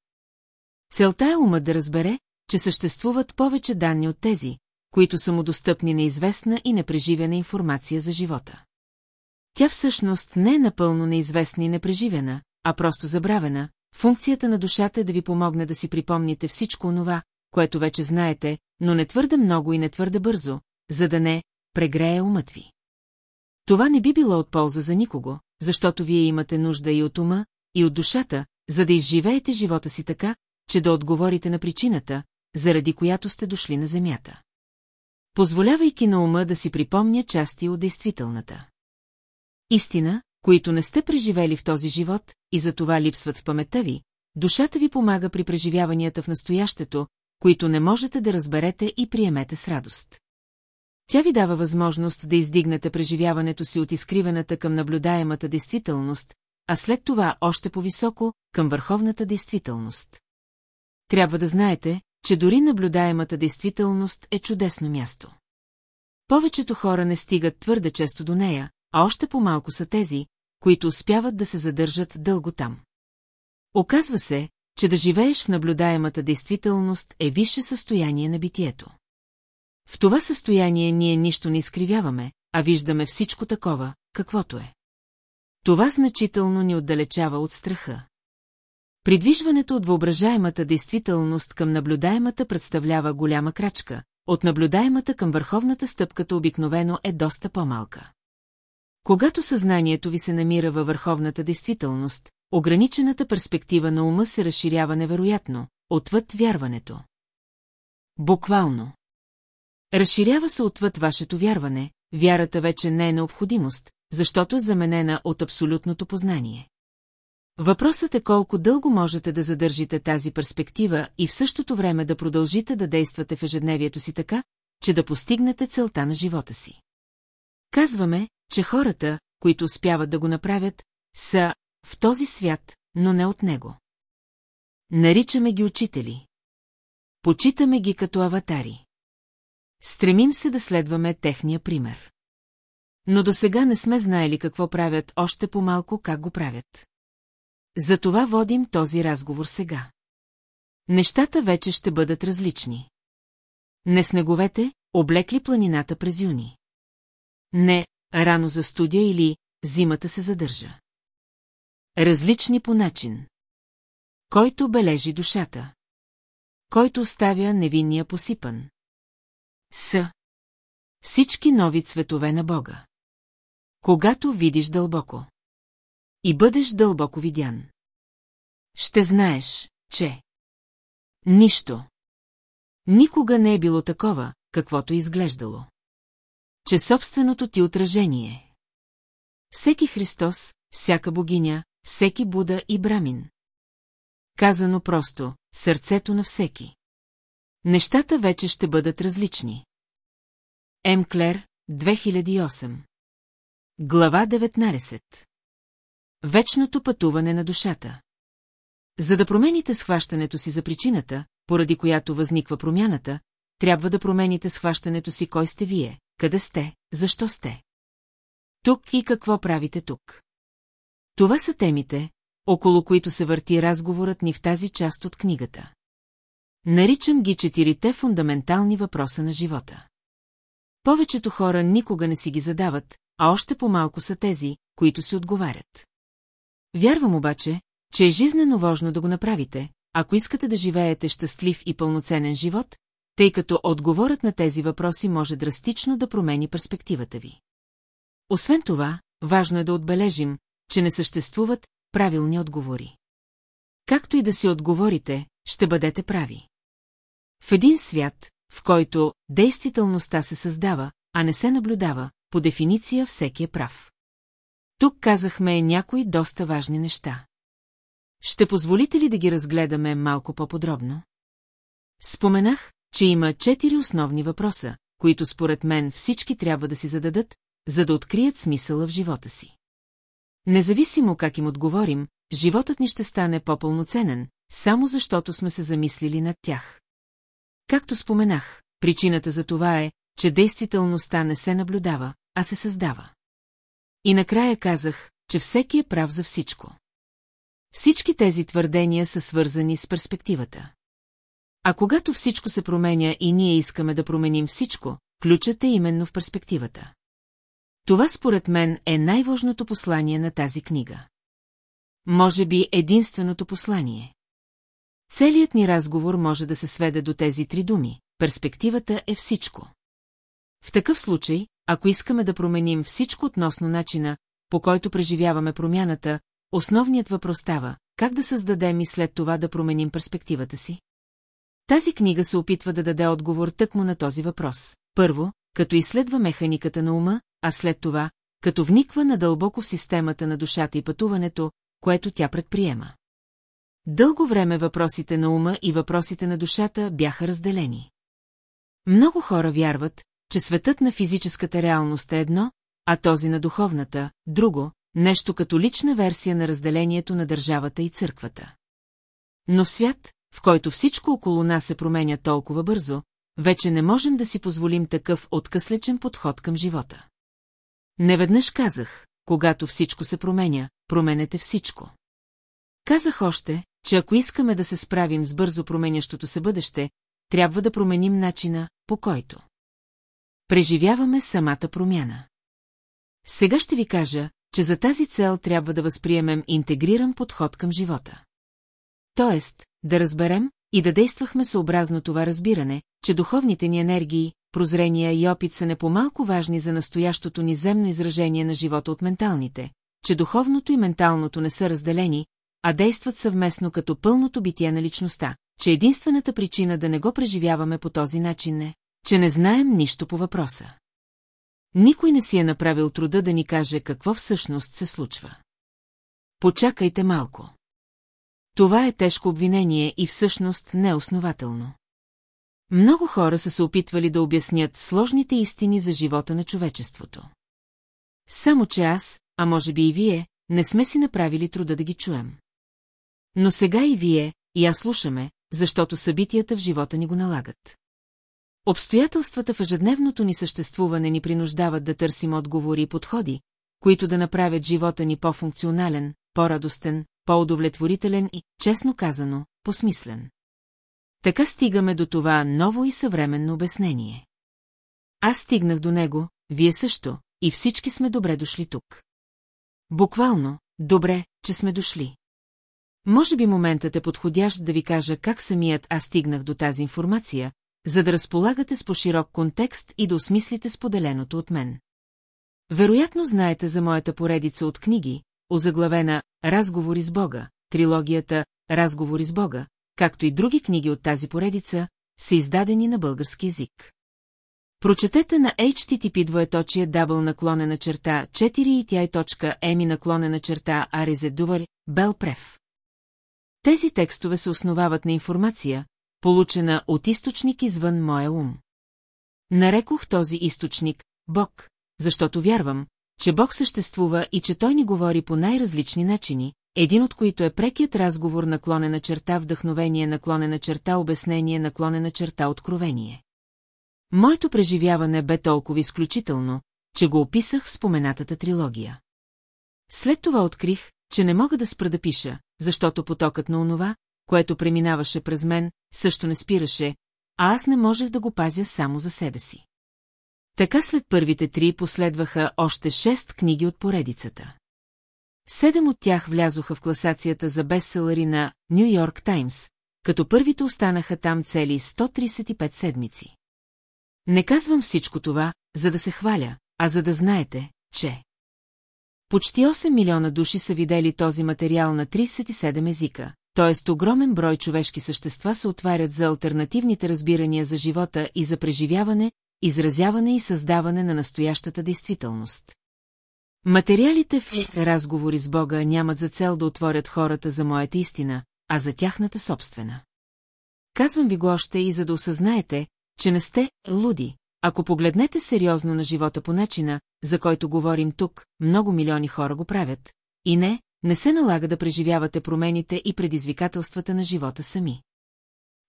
Целта е умът да разбере, че съществуват повече данни от тези, които са му достъпни на известна и непреживена информация за живота. Тя всъщност не е напълно неизвестна и непреживена, а просто забравена, функцията на душата е да ви помогне да си припомните всичко онова, което вече знаете, но не твърде много и не твърде бързо, за да не прегрее умът ви. Това не би било от полза за никого, защото вие имате нужда и от ума, и от душата, за да изживеете живота си така, че да отговорите на причината, заради която сте дошли на земята. Позволявайки на ума да си припомня части от действителната. Истина, които не сте преживели в този живот и за това липсват в паметта ви, душата ви помага при преживяванията в настоящето, които не можете да разберете и приемете с радост. Тя ви дава възможност да издигнете преживяването си от изкривената към наблюдаемата действителност, а след това още по-високо към върховната действителност. Трябва да знаете, че дори наблюдаемата действителност е чудесно място. Повечето хора не стигат твърде често до нея, а още по-малко са тези, които успяват да се задържат дълго там. Оказва се, че да живееш в наблюдаемата действителност е висше състояние на битието. В това състояние ние нищо не изкривяваме, а виждаме всичко такова, каквото е. Това значително ни отдалечава от страха. Придвижването от въображаемата действителност към наблюдаемата представлява голяма крачка, от наблюдаемата към върховната стъпката обикновено е доста по-малка. Когато съзнанието ви се намира във върховната действителност, ограничената перспектива на ума се разширява невероятно, отвъд вярването. Буквално. Разширява се отвъд вашето вярване, вярата вече не е необходимост, защото е заменена от абсолютното познание. Въпросът е колко дълго можете да задържите тази перспектива и в същото време да продължите да действате в ежедневието си така, че да постигнете целта на живота си. Казваме, че хората, които успяват да го направят, са в този свят, но не от него. Наричаме ги учители. Почитаме ги като аватари. Стремим се да следваме техния пример. Но до сега не сме знаели какво правят, още по-малко как го правят. Затова водим този разговор сега. Нещата вече ще бъдат различни. Не снеговете, облекли планината през юни. Не, рано за студия или зимата се задържа. Различни по начин. Който бележи душата. Който оставя невинния посипан. С. Всички нови цветове на Бога. Когато видиш дълбоко. И бъдеш дълбоко видян. Ще знаеш, че... Нищо. Никога не е било такова, каквото е изглеждало. Че собственото ти отражение. Всеки Христос, всяка богиня, всеки Буда и Брамин. Казано просто, сърцето на всеки. Нещата вече ще бъдат различни. М. Клер, 2008 Глава 19 Вечното пътуване на душата За да промените схващането си за причината, поради която възниква промяната, трябва да промените схващането си кой сте вие, къде сте, защо сте. Тук и какво правите тук. Това са темите, около които се върти разговорът ни в тази част от книгата. Наричам ги четирите фундаментални въпроса на живота. Повечето хора никога не си ги задават, а още по-малко са тези, които си отговарят. Вярвам обаче, че е жизнено важно да го направите, ако искате да живеете щастлив и пълноценен живот, тъй като отговорът на тези въпроси може драстично да промени перспективата ви. Освен това, важно е да отбележим, че не съществуват правилни отговори. Както и да си отговорите, ще бъдете прави. В един свят, в който действителността се създава, а не се наблюдава, по дефиниция всеки е прав. Тук казахме някои доста важни неща. Ще позволите ли да ги разгледаме малко по-подробно? Споменах, че има четири основни въпроса, които според мен всички трябва да си зададат, за да открият смисъла в живота си. Независимо как им отговорим, животът ни ще стане по-пълноценен, само защото сме се замислили над тях. Както споменах, причината за това е, че действителността не се наблюдава, а се създава. И накрая казах, че всеки е прав за всичко. Всички тези твърдения са свързани с перспективата. А когато всичко се променя и ние искаме да променим всичко, ключът е именно в перспективата. Това според мен е най-важното послание на тази книга. Може би единственото послание. Целият ни разговор може да се сведе до тези три думи. Перспективата е всичко. В такъв случай, ако искаме да променим всичко относно начина, по който преживяваме промяната, основният въпрос става, как да създадем и след това да променим перспективата си? Тази книга се опитва да даде отговор тъкмо на този въпрос. Първо, като изследва механиката на ума, а след това, като вниква надълбоко в системата на душата и пътуването, което тя предприема. Дълго време въпросите на ума и въпросите на душата бяха разделени. Много хора вярват, че светът на физическата реалност е едно, а този на духовната – друго, нещо като лична версия на разделението на държавата и църквата. Но свят, в който всичко около нас се променя толкова бързо, вече не можем да си позволим такъв откъслечен подход към живота. Неведнъж казах, когато всичко се променя, променете всичко. Казах още, че ако искаме да се справим с бързо променящото се бъдеще, трябва да променим начина, по който. Преживяваме самата промяна. Сега ще ви кажа, че за тази цел трябва да възприемем интегриран подход към живота. Тоест, да разберем и да действахме съобразно това разбиране, че духовните ни енергии, прозрения и опит са не по-малко важни за настоящото ни земно изражение на живота от менталните, че духовното и менталното не са разделени, а действат съвместно като пълното битие на личността, че единствената причина да не го преживяваме по този начин е, че не знаем нищо по въпроса. Никой не си е направил труда да ни каже какво всъщност се случва. Почакайте малко. Това е тежко обвинение и всъщност неоснователно. Много хора са се опитвали да обяснят сложните истини за живота на човечеството. Само че аз, а може би и вие, не сме си направили труда да ги чуем. Но сега и вие, и аз слушаме, защото събитията в живота ни го налагат. Обстоятелствата в ежедневното ни съществуване ни принуждават да търсим отговори и подходи, които да направят живота ни по-функционален, по-радостен, по-удовлетворителен и, честно казано, посмислен. Така стигаме до това ново и съвременно обяснение. Аз стигнах до него, вие също, и всички сме добре дошли тук. Буквално, добре, че сме дошли. Може би моментът е подходящ да ви кажа как самият аз стигнах до тази информация, за да разполагате с по-широк контекст и да осмислите споделеното от мен. Вероятно знаете за моята поредица от книги, озаглавена «Разговори с Бога», трилогията «Разговори с Бога», както и други книги от тази поредица, са издадени на български язик. Прочетете на HTTP двоеточие дабл наклонена черта 4 и тя е точка еми наклонена черта Арезедувар Белпрев. Тези текстове се основават на информация, получена от източник извън моя ум. Нарекох този източник Бог, защото вярвам, че Бог съществува и че Той ни говори по най-различни начини, един от които е прекият разговор наклонена черта вдъхновение наклонена черта обяснение наклонена черта откровение. Моето преживяване бе толкова изключително, че го описах в споменатата трилогия. След това открих, че не мога да спра да пиша, защото потокът на онова, което преминаваше през мен, също не спираше, а аз не можех да го пазя само за себе си. Така след първите три последваха още шест книги от поредицата. Седем от тях влязоха в класацията за бестселери на Нью Йорк Таймс, като първите останаха там цели 135 седмици. Не казвам всичко това, за да се хваля, а за да знаете, че... Почти 8 милиона души са видели този материал на 37 езика, т.е. огромен брой човешки същества се отварят за альтернативните разбирания за живота и за преживяване, изразяване и създаване на настоящата действителност. Материалите в разговори с Бога нямат за цел да отворят хората за моята истина, а за тяхната собствена. Казвам ви го още и за да осъзнаете, че не сте луди. Ако погледнете сериозно на живота по начина, за който говорим тук, много милиони хора го правят. И не, не се налага да преживявате промените и предизвикателствата на живота сами.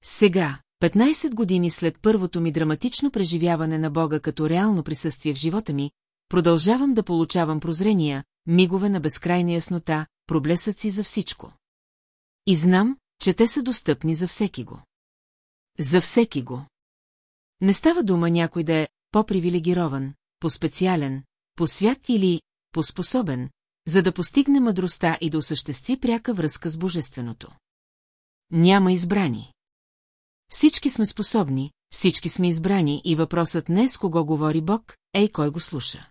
Сега, 15 години след първото ми драматично преживяване на Бога като реално присъствие в живота ми, продължавам да получавам прозрения, мигове на безкрайна яснота, проблесъци за всичко. И знам, че те са достъпни за всеки го. За всеки го. Не става дума някой да е по-привилегирован, по-специален, по-свят или по-способен, за да постигне мъдростта и да осъществи пряка връзка с Божественото. Няма избрани. Всички сме способни, всички сме избрани и въпросът не е с кого говори Бог, е кой го слуша.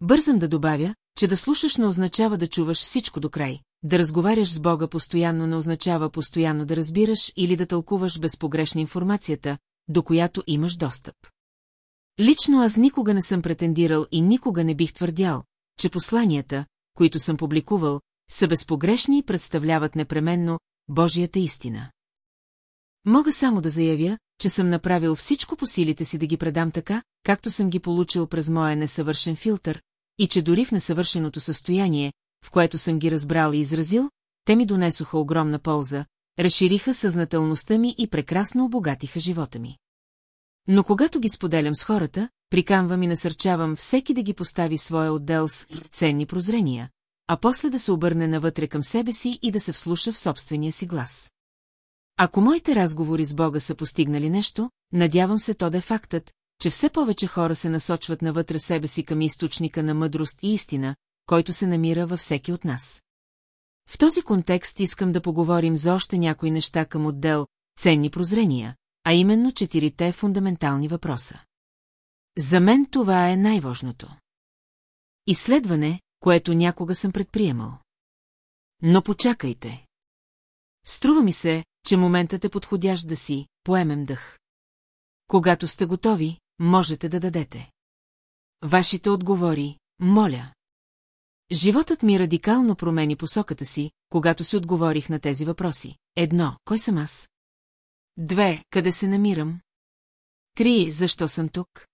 Бързам да добавя, че да слушаш не означава да чуваш всичко до край, да разговаряш с Бога постоянно не означава постоянно да разбираш или да тълкуваш безпогрешна информацията, до която имаш достъп. Лично аз никога не съм претендирал и никога не бих твърдял, че посланията, които съм публикувал, са безпогрешни и представляват непременно Божията истина. Мога само да заявя, че съм направил всичко по силите си да ги предам така, както съм ги получил през моя несъвършен филтър, и че дори в несъвършеното състояние, в което съм ги разбрал и изразил, те ми донесоха огромна полза, разшириха съзнателността ми и прекрасно обогатиха живота ми. Но когато ги споделям с хората, приканвам и насърчавам всеки да ги постави своя отдел с ценни прозрения, а после да се обърне навътре към себе си и да се вслуша в собствения си глас. Ако моите разговори с Бога са постигнали нещо, надявам се то да е фактът, че все повече хора се насочват навътре себе си към източника на мъдрост и истина, който се намира във всеки от нас. В този контекст искам да поговорим за още някои неща към отдел «Ценни прозрения», а именно четирите фундаментални въпроса. За мен това е най-важното. Изследване, което някога съм предприемал. Но почакайте. Струва ми се, че моментът е подходящ да си поемем дъх. Когато сте готови, можете да дадете. Вашите отговори, моля. Животът ми радикално промени посоката си, когато си отговорих на тези въпроси. Едно, кой съм аз? Две, къде се намирам? Три, защо съм тук?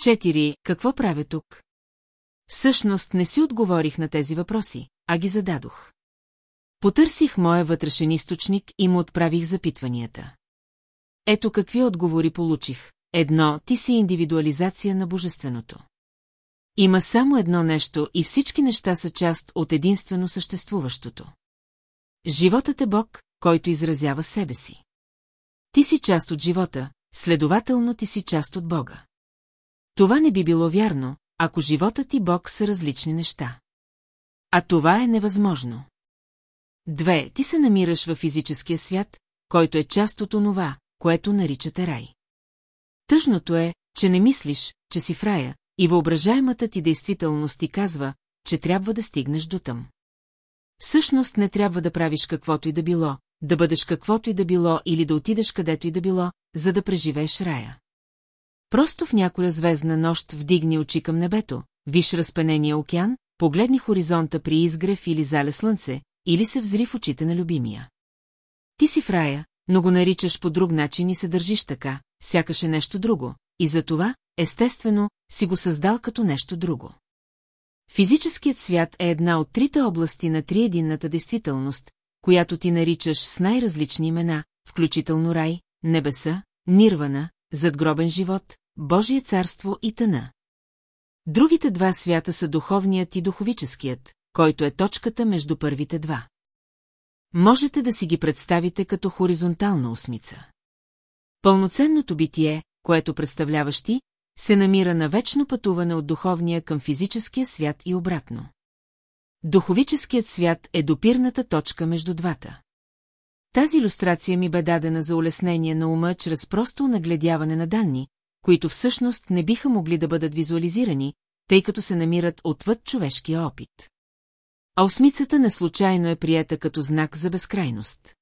Четири, какво правя тук? Всъщност не си отговорих на тези въпроси, а ги зададох. Потърсих моя вътрешен източник и му отправих запитванията. Ето какви отговори получих. Едно, ти си индивидуализация на божественото. Има само едно нещо и всички неща са част от единствено съществуващото. Животът е Бог, който изразява себе си. Ти си част от живота, следователно ти си част от Бога. Това не би било вярно, ако животът и Бог са различни неща. А това е невъзможно. Две, ти се намираш във физическия свят, който е част от онова, което наричате рай. Тъжното е, че не мислиш, че си в рая, и въображаемата ти действителност ти казва, че трябва да стигнеш до там. Всъщност не трябва да правиш каквото и да било, да бъдеш каквото и да било или да отидеш където и да било, за да преживееш рая. Просто в някоя звездна нощ вдигни очи към небето, виж разпенения океан, погледни хоризонта при изгрев или зале слънце, или се взри в очите на любимия. Ти си в рая, но го наричаш по друг начин и се държиш така, сякаш е нещо друго, и за това, естествено, си го създал като нещо друго. Физическият свят е една от трите области на триединната действителност, която ти наричаш с най-различни имена, включително рай, небеса, нирвана, задгробен живот, Божие царство и тъна. Другите два свята са духовният и духовическият, който е точката между първите два. Можете да си ги представите като хоризонтална осмица. Пълноценното битие, което представляваш ти, се намира на вечно пътуване от духовния към физическия свят и обратно. Духовическият свят е допирната точка между двата. Тази иллюстрация ми бе дадена за улеснение на ума чрез просто нагледяване на данни, които всъщност не биха могли да бъдат визуализирани, тъй като се намират отвъд човешкия опит. А осмицата неслучайно е приета като знак за безкрайност.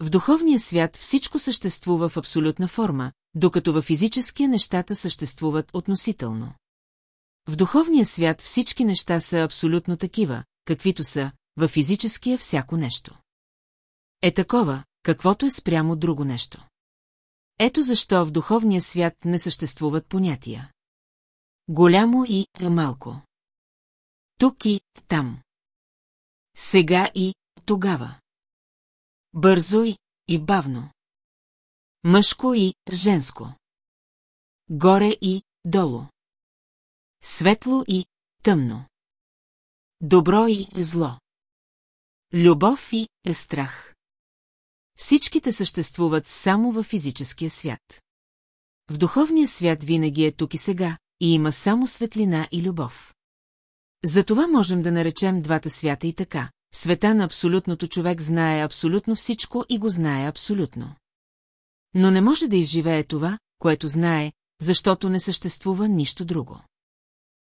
В духовния свят всичко съществува в абсолютна форма, докато във физическия нещата съществуват относително. В духовния свят всички неща са абсолютно такива, каквито са, във физическия всяко нещо. Е такова, каквото е спрямо друго нещо. Ето защо в духовния свят не съществуват понятия. Голямо и малко. Тук и там. Сега и тогава. Бързо и, и бавно. Мъжко и женско. Горе и долу. Светло и тъмно. Добро и зло. Любов и страх. Всичките съществуват само във физическия свят. В духовния свят винаги е тук и сега, и има само светлина и любов. Затова можем да наречем двата свята и така. Света на абсолютното човек знае абсолютно всичко и го знае абсолютно. Но не може да изживее това, което знае, защото не съществува нищо друго.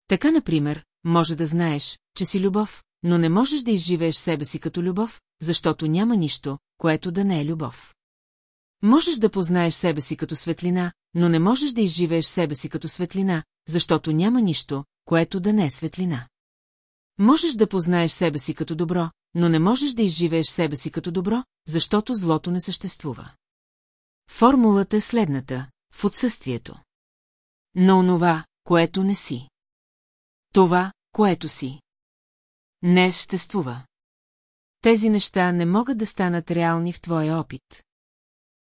Така, например, може да знаеш, че си любов, но не можеш да изживееш себе си като любов, защото няма нищо, което да не е любов. Можеш да познаеш себе си като светлина, но не можеш да изживееш себе си като светлина, защото няма нищо, което да не е светлина. Можеш да познаеш себе си като добро, но не можеш да изживееш себе си като добро, защото злото не съществува. Формулата е следната – в отсъствието. На онова, което не си. Това, което си. Не съществува. Тези неща не могат да станат реални в твоя опит.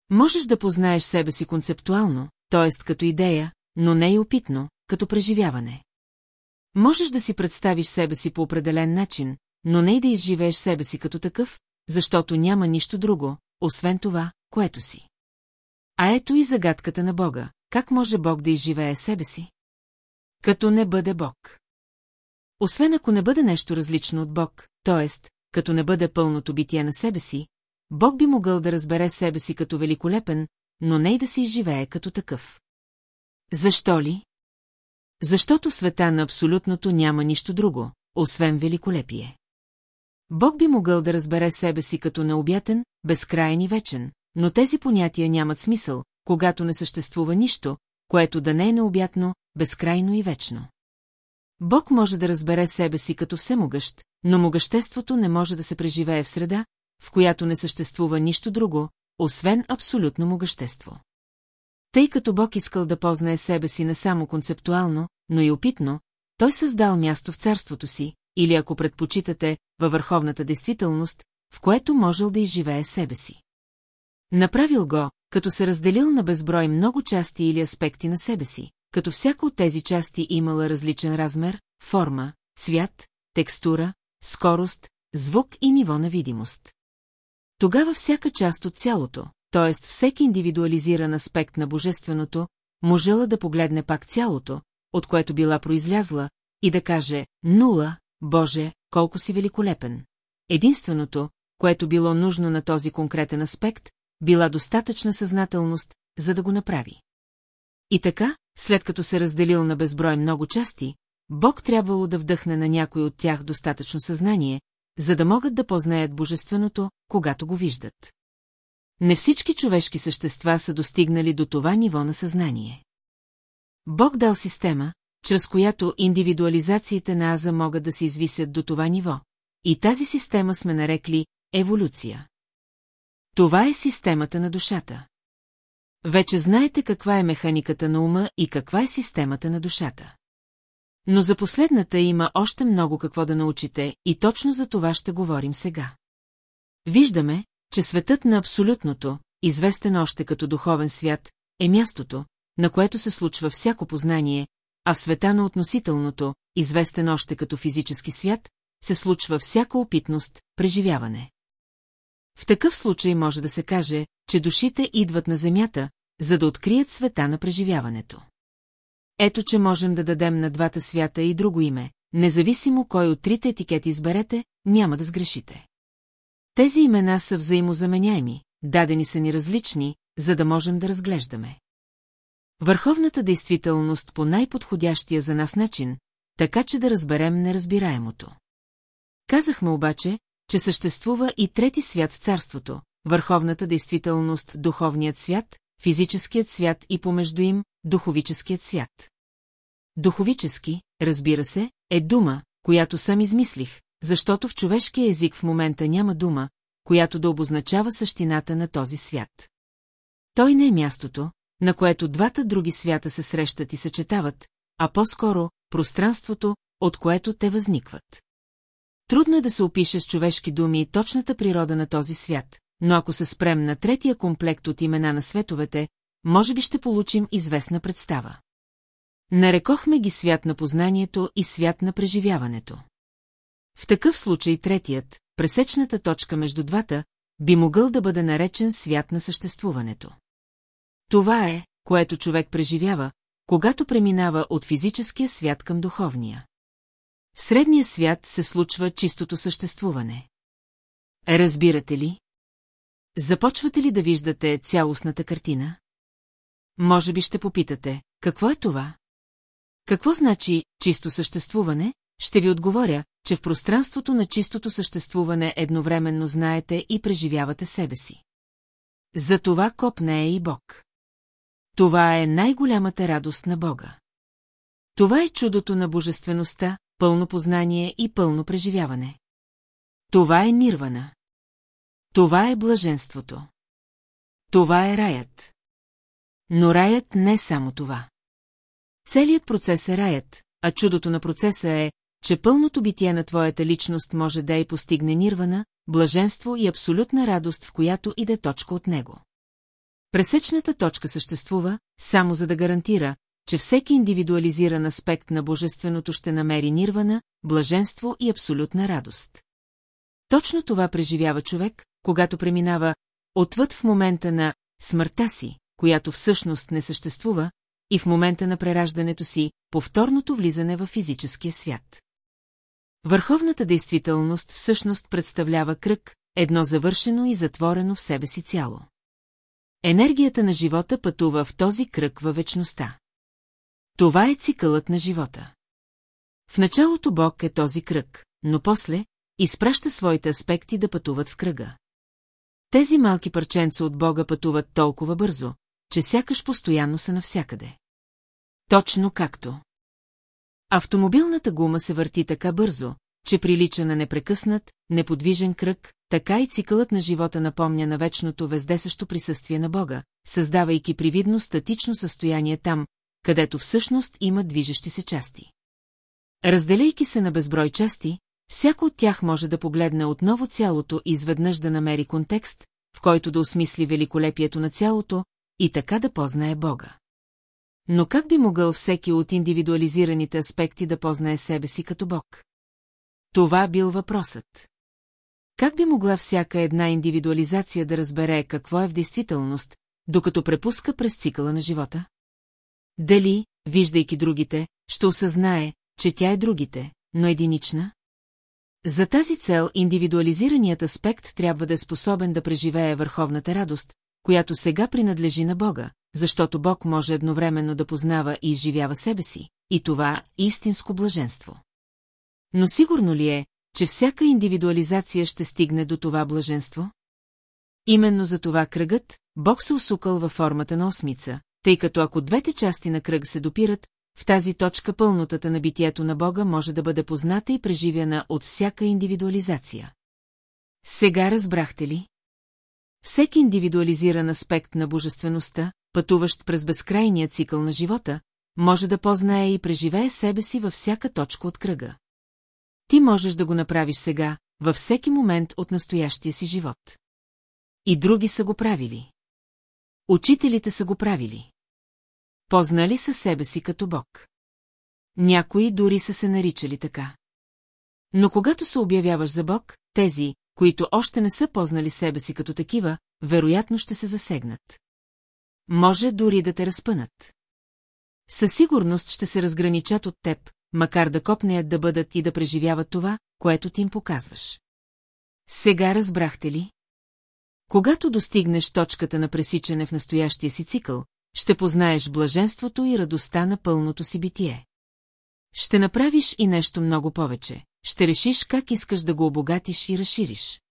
Можеш да познаеш себе си концептуално, т.е. като идея, но не и опитно, като преживяване. Можеш да си представиш себе си по определен начин, но не и да изживееш себе си като такъв, защото няма нищо друго, освен това, което си. А ето и загадката на Бога. Как може Бог да изживее себе си? Като не бъде Бог. Освен ако не бъде нещо различно от Бог, т.е. като не бъде пълното битие на себе си, Бог би могъл да разбере себе си като великолепен, но не и да се изживее като такъв. Защо ли? Защото в света на абсолютното няма нищо друго, освен великолепие. Бог би могъл да разбере себе си като необятен, безкрайен и вечен, но тези понятия нямат смисъл, когато не съществува нищо, което да не е необятно, безкрайно и вечно. Бог може да разбере себе си като всемогъщ, но могъществото не може да се преживее в среда, в която не съществува нищо друго, освен абсолютно могъщество. Тъй като Бог искал да познае себе си не само концептуално, но и опитно, той създал място в царството си, или ако предпочитате, във върховната действителност, в което можел да изживее себе си. Направил го, като се разделил на безброй много части или аспекти на себе си, като всяко от тези части имала различен размер, форма, цвят, текстура, скорост, звук и ниво на видимост. Тогава всяка част от цялото, т.е. всеки индивидуализиран аспект на божественото, можела да погледне пак цялото, от което била произлязла, и да каже «Нула, Боже, колко си великолепен!» Единственото, което било нужно на този конкретен аспект, била достатъчна съзнателност, за да го направи. И така, след като се разделил на безброй много части, Бог трябвало да вдъхне на някой от тях достатъчно съзнание, за да могат да познаят божественото, когато го виждат. Не всички човешки същества са достигнали до това ниво на съзнание. Бог дал система, чрез която индивидуализациите на Аза могат да се извисят до това ниво, и тази система сме нарекли еволюция. Това е системата на душата. Вече знаете каква е механиката на ума и каква е системата на душата. Но за последната има още много какво да научите и точно за това ще говорим сега. Виждаме, че светът на абсолютното, известен още като духовен свят, е мястото, на което се случва всяко познание, а в света на относителното, известен още като физически свят, се случва всяка опитност, преживяване. В такъв случай може да се каже, че душите идват на Земята, за да открият света на преживяването. Ето, че можем да дадем на двата свята и друго име, независимо кой от трите етикети изберете, няма да сгрешите. Тези имена са взаимозаменяеми, дадени са ни различни, за да можем да разглеждаме. Върховната действителност по най-подходящия за нас начин, така че да разберем неразбираемото. Казахме обаче, че съществува и трети свят царството, върховната действителност, духовният свят, физическият свят и помежду им, духовическият свят. Духовически, разбира се, е дума, която сам измислих, защото в човешкия език в момента няма дума, която да обозначава същината на този свят. Той не е мястото, на което двата други свята се срещат и съчетават, а по-скоро пространството, от което те възникват. Трудно е да се опише с човешки думи точната природа на този свят, но ако се спрем на третия комплект от имена на световете, може би ще получим известна представа. Нарекохме ги свят на познанието и свят на преживяването. В такъв случай третият, пресечната точка между двата, би могъл да бъде наречен свят на съществуването. Това е, което човек преживява, когато преминава от физическия свят към духовния. В средния свят се случва чистото съществуване. Разбирате ли? Започвате ли да виждате цялостната картина? Може би ще попитате, какво е това? Какво значи чисто съществуване? Ще ви отговоря, че в пространството на чистото съществуване едновременно знаете и преживявате себе си. За това коп не е и Бог. Това е най-голямата радост на Бога. Това е чудото на божествеността, пълно познание и пълно преживяване. Това е нирвана. Това е блаженството. Това е раят. Но раят не е само това. Целият процес е раят, а чудото на процеса е, че пълното битие на твоята личност може да и постигне нирвана, блаженство и абсолютна радост, в която иде точка от него. Пресечната точка съществува, само за да гарантира, че всеки индивидуализиран аспект на божественото ще намери нирвана, блаженство и абсолютна радост. Точно това преживява човек, когато преминава отвъд в момента на смъртта си, която всъщност не съществува, и в момента на прераждането си, повторното влизане в физическия свят. Върховната действителност всъщност представлява кръг, едно завършено и затворено в себе си цяло. Енергията на живота пътува в този кръг във вечността. Това е цикълът на живота. В началото Бог е този кръг, но после изпраща своите аспекти да пътуват в кръга. Тези малки парченца от Бога пътуват толкова бързо, че сякаш постоянно са навсякъде. Точно както. Автомобилната гума се върти така бързо, че прилича на непрекъснат, неподвижен кръг, така и цикълът на живота напомня на вечното вездесъщо присъствие на Бога, създавайки привидно статично състояние там, където всъщност има движещи се части. Разделяйки се на безброй части, всяко от тях може да погледне отново цялото и изведнъж да намери контекст, в който да осмисли великолепието на цялото и така да познае Бога. Но как би могъл всеки от индивидуализираните аспекти да познае себе си като Бог? Това бил въпросът. Как би могла всяка една индивидуализация да разбере какво е в действителност, докато препуска през цикъла на живота? Дали, виждайки другите, ще осъзнае, че тя е другите, но единична? За тази цел индивидуализираният аспект трябва да е способен да преживее върховната радост, която сега принадлежи на Бога, защото Бог може едновременно да познава и изживява себе си, и това – истинско блаженство. Но сигурно ли е, че всяка индивидуализация ще стигне до това блаженство? Именно за това кръгът, Бог се усукал във формата на осмица, тъй като ако двете части на кръг се допират, в тази точка пълнотата на битието на Бога може да бъде позната и преживяна от всяка индивидуализация. Сега разбрахте ли? Всеки индивидуализиран аспект на божествеността, пътуващ през безкрайния цикъл на живота, може да познае и преживее себе си във всяка точка от кръга. Ти можеш да го направиш сега, във всеки момент от настоящия си живот. И други са го правили. Учителите са го правили. Познали са себе си като Бог. Някои дори са се наричали така. Но когато се обявяваш за Бог, тези, които още не са познали себе си като такива, вероятно ще се засегнат. Може дори да те разпънат. Със сигурност ще се разграничат от теб, макар да копнеят да бъдат и да преживяват това, което ти им показваш. Сега разбрахте ли? Когато достигнеш точката на пресичане в настоящия си цикъл, ще познаеш блаженството и радостта на пълното си битие. Ще направиш и нещо много повече. Ще решиш как искаш да го обогатиш и разшириш.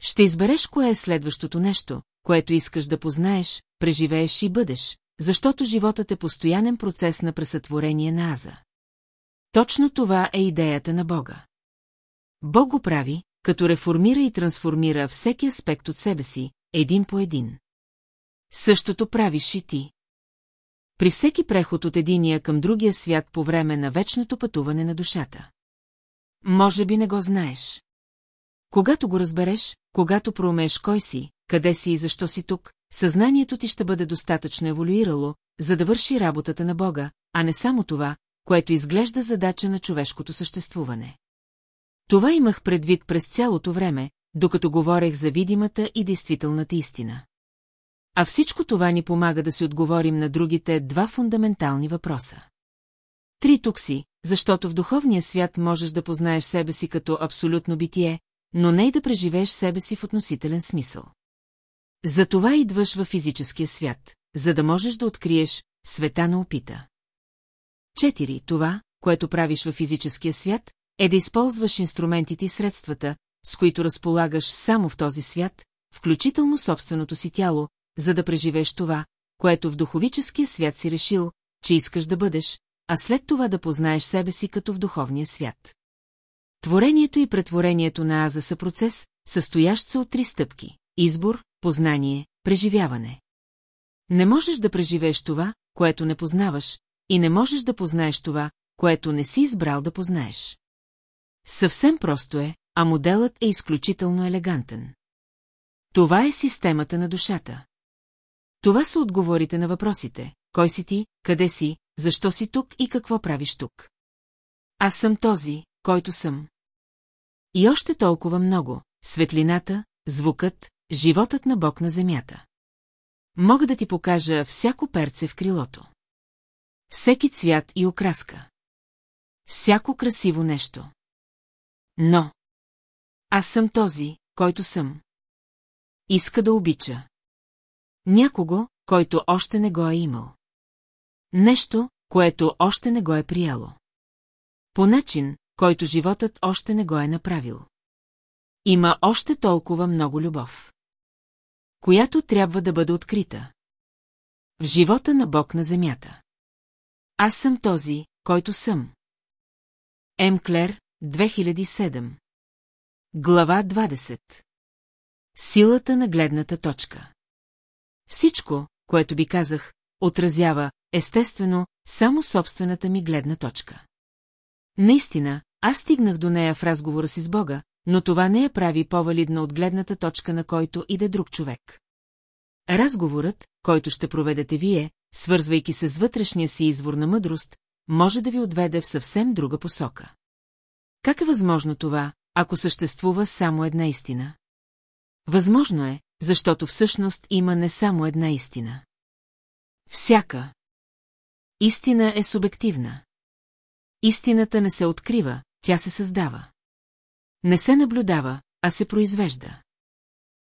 Ще избереш кое е следващото нещо, което искаш да познаеш, преживееш и бъдеш, защото животът е постоянен процес на пресътворение на Аза. Точно това е идеята на Бога. Бог го прави, като реформира и трансформира всеки аспект от себе си, един по един. Същото правиш и ти. При всеки преход от единия към другия свят по време на вечното пътуване на душата. Може би не го знаеш. Когато го разбереш, когато проумееш кой си, къде си и защо си тук, съзнанието ти ще бъде достатъчно еволюирало, за да върши работата на Бога, а не само това, което изглежда задача на човешкото съществуване. Това имах предвид през цялото време, докато говорех за видимата и действителната истина. А всичко това ни помага да си отговорим на другите два фундаментални въпроса. Три тук си, защото в духовния свят можеш да познаеш себе си като абсолютно битие, но не и да преживееш себе си в относителен смисъл. Затова идваш във физическия свят, за да можеш да откриеш света на опита. Четири, това, което правиш във физическия свят, е да използваш инструментите и средствата, с които разполагаш само в този свят, включително собственото си тяло, за да преживееш това, което в духовическия свят си решил, че искаш да бъдеш, а след това да познаеш себе си като в духовния свят. Творението и претворението на Аза са процес, състоящ се от три стъпки – избор, познание, преживяване. Не можеш да преживееш това, което не познаваш, и не можеш да познаеш това, което не си избрал да познаеш. Съвсем просто е, а моделът е изключително елегантен. Това е системата на душата. Това са отговорите на въпросите. Кой си ти, къде си, защо си тук и какво правиш тук? Аз съм този, който съм. И още толкова много. Светлината, звукът, животът на Бог на земята. Мога да ти покажа всяко перце в крилото. Всеки цвят и окраска. Всяко красиво нещо. Но. Аз съм този, който съм. Иска да обича. Някого, който още не го е имал. Нещо, което още не го е приело. По начин, който животът още не го е направил. Има още толкова много любов. Която трябва да бъде открита. В живота на Бог на земята. Аз съм този, който съм. М. Клер, 2007. Глава 20. Силата на гледната точка. Всичко, което би казах, отразява, естествено, само собствената ми гледна точка. Наистина, аз стигнах до нея в разговора си с Бога, но това не я прави по-валидна от гледната точка на който и да друг човек. Разговорът, който ще проведете вие, свързвайки се с вътрешния си извор на мъдрост, може да ви отведе в съвсем друга посока. Как е възможно това, ако съществува само една истина? Възможно е, защото всъщност има не само една истина. Всяка. Истина е субективна. Истината не се открива, тя се създава. Не се наблюдава, а се произвежда.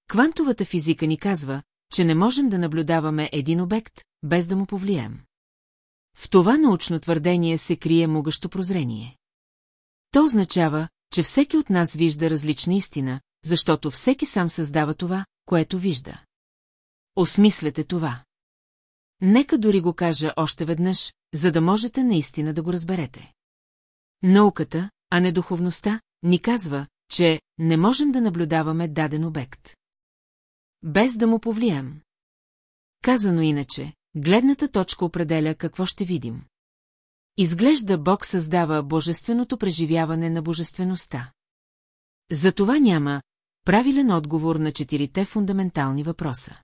Квантовата физика ни казва, че не можем да наблюдаваме един обект, без да му повлияем. В това научно твърдение се крие могъщо прозрение. То означава, че всеки от нас вижда различна истина, защото всеки сам създава това, което вижда. Осмислете това. Нека дори го кажа още веднъж, за да можете наистина да го разберете. Науката, а не духовността, ни казва, че не можем да наблюдаваме даден обект. Без да му повлиям. Казано иначе, гледната точка определя какво ще видим. Изглежда Бог създава божественото преживяване на божествеността. За това няма правилен отговор на четирите фундаментални въпроса.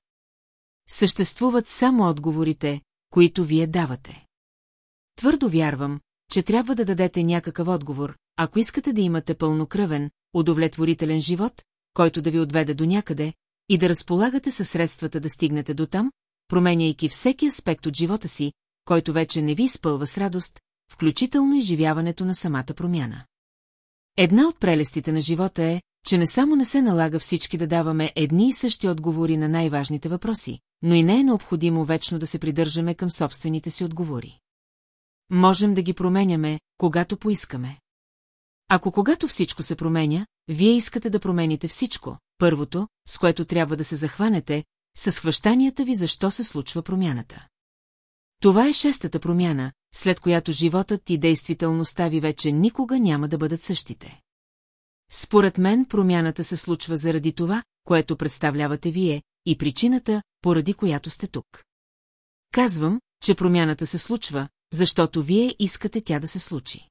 Съществуват само отговорите, които вие давате. Твърдо вярвам, че трябва да дадете някакъв отговор, ако искате да имате пълнокръвен, удовлетворителен живот, който да ви отведе до някъде, и да разполагате със средствата да стигнете до там, променяйки всеки аспект от живота си, който вече не ви изпълва с радост, включително и живяването на самата промяна. Една от прелестите на живота е, че не само не се налага всички да даваме едни и същи отговори на най-важните въпроси, но и не е необходимо вечно да се придържаме към собствените си отговори. Можем да ги променяме, когато поискаме. Ако когато всичко се променя, вие искате да промените всичко, първото, с което трябва да се захванете, с хващанията ви защо се случва промяната. Това е шестата промяна, след която животът и действителността ви вече никога няма да бъдат същите. Според мен промяната се случва заради това, което представлявате вие, и причината, поради която сте тук. Казвам, че промяната се случва, защото вие искате тя да се случи.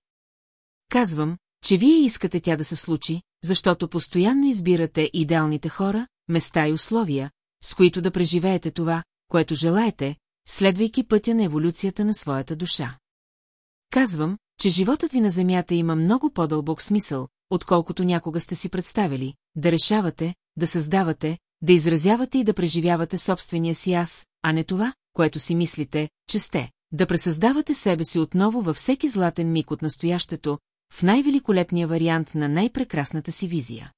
Казвам, че вие искате тя да се случи, защото постоянно избирате идеалните хора, места и условия, с които да преживеете това, което желаете, следвайки пътя на еволюцията на своята душа. Казвам, че животът ви на Земята има много по-дълбок смисъл, отколкото някога сте си представили, да решавате, да създавате, да изразявате и да преживявате собствения си аз, а не това, което си мислите, че сте, да пресъздавате себе си отново във всеки златен миг от настоящето, в най-великолепния вариант на най-прекрасната си визия.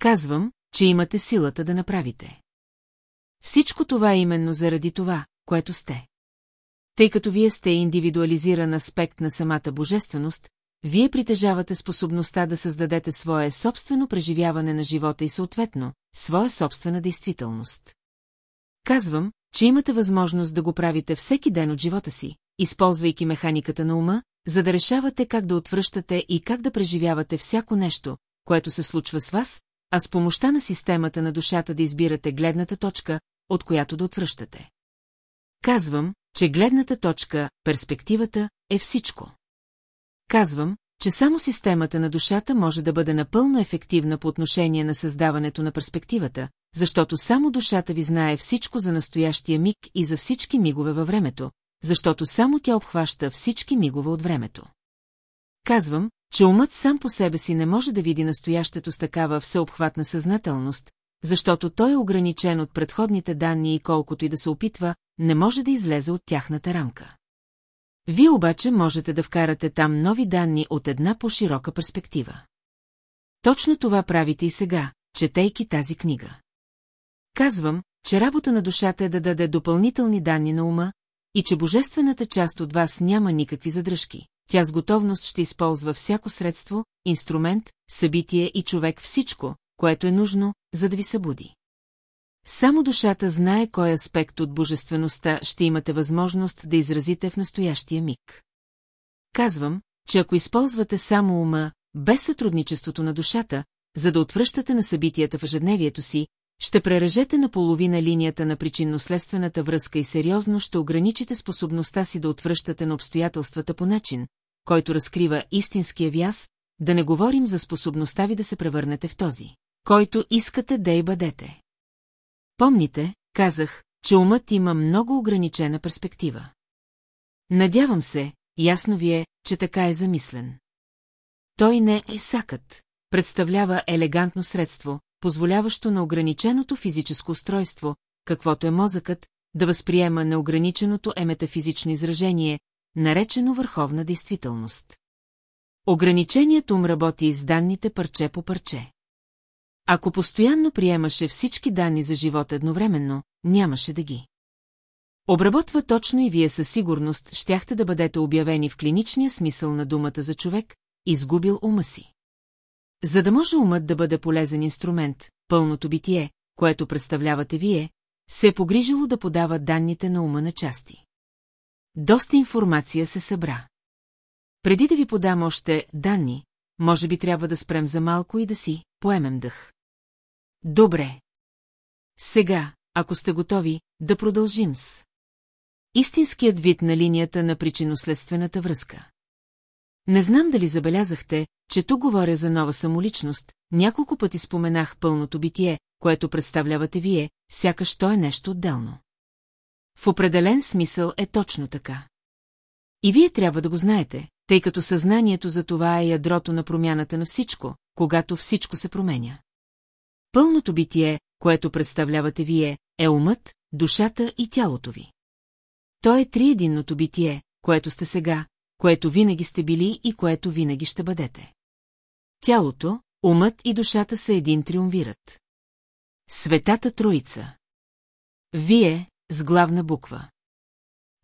Казвам, че имате силата да направите. Всичко това е именно заради това, което сте. Тъй като вие сте индивидуализиран аспект на самата божественост, вие притежавате способността да създадете свое собствено преживяване на живота и съответно, своя собствена действителност. Казвам, че имате възможност да го правите всеки ден от живота си, използвайки механиката на ума, за да решавате как да отвръщате и как да преживявате всяко нещо, което се случва с вас, а с помощта на системата на душата да избирате гледната точка, от която да отвръщате. Казвам, че гледната точка, перспективата, е всичко. Казвам, че само системата на душата може да бъде напълно ефективна по отношение на създаването на перспективата, защото само душата ви знае всичко за настоящия миг и за всички мигове във времето, защото само тя обхваща всички мигове от времето. Казвам, че умът сам по себе си не може да види настоящето с такава всеобхватна съзнателност, защото той е ограничен от предходните данни и колкото и да се опитва, не може да излезе от тяхната рамка. Вие обаче можете да вкарате там нови данни от една по-широка перспектива. Точно това правите и сега, четейки тази книга. Казвам, че работа на душата е да даде допълнителни данни на ума и че божествената част от вас няма никакви задръжки. Тя с готовност ще използва всяко средство, инструмент, събитие и човек всичко, което е нужно, за да ви събуди. Само душата знае кой аспект от божествеността ще имате възможност да изразите в настоящия миг. Казвам, че ако използвате само ума, без сътрудничеството на душата, за да отвръщате на събитията в ежедневието си, ще прережете наполовина линията на причинно-следствената връзка и сериозно ще ограничите способността си да отвръщате на обстоятелствата по начин, който разкрива истинския вяз, да не говорим за способността ви да се превърнете в този, който искате да и бъдете. Помните, казах, че умът има много ограничена перспектива. Надявам се, ясно ви е, че така е замислен. Той не е сакът, представлява елегантно средство, позволяващо на ограниченото физическо устройство, каквото е мозъкът, да възприема неограниченото е метафизично изражение, наречено върховна действителност. Ограниченият ум работи с данните парче по парче. Ако постоянно приемаше всички данни за живота едновременно, нямаше да ги. Обработва точно и вие със сигурност щяхте да бъдете обявени в клиничния смисъл на думата за човек, изгубил ума си. За да може умът да бъде полезен инструмент, пълното битие, което представлявате вие, се е погрижило да подава данните на ума на части. Доста информация се събра. Преди да ви подам още данни, може би трябва да спрем за малко и да си поемем дъх. Добре. Сега, ако сте готови, да продължим с истинският вид на линията на причинно-следствената връзка. Не знам дали забелязахте, че тук говоря за нова самоличност, няколко пъти споменах пълното битие, което представлявате вие, сякаш то е нещо отделно. В определен смисъл е точно така. И вие трябва да го знаете, тъй като съзнанието за това е ядрото на промяната на всичко, когато всичко се променя. Пълното битие, което представлявате вие, е умът, душата и тялото ви. То е триединното битие, което сте сега, което винаги сте били и което винаги ще бъдете. Тялото, умът и душата са един триумвират. Светата Троица. Вие, с главна буква.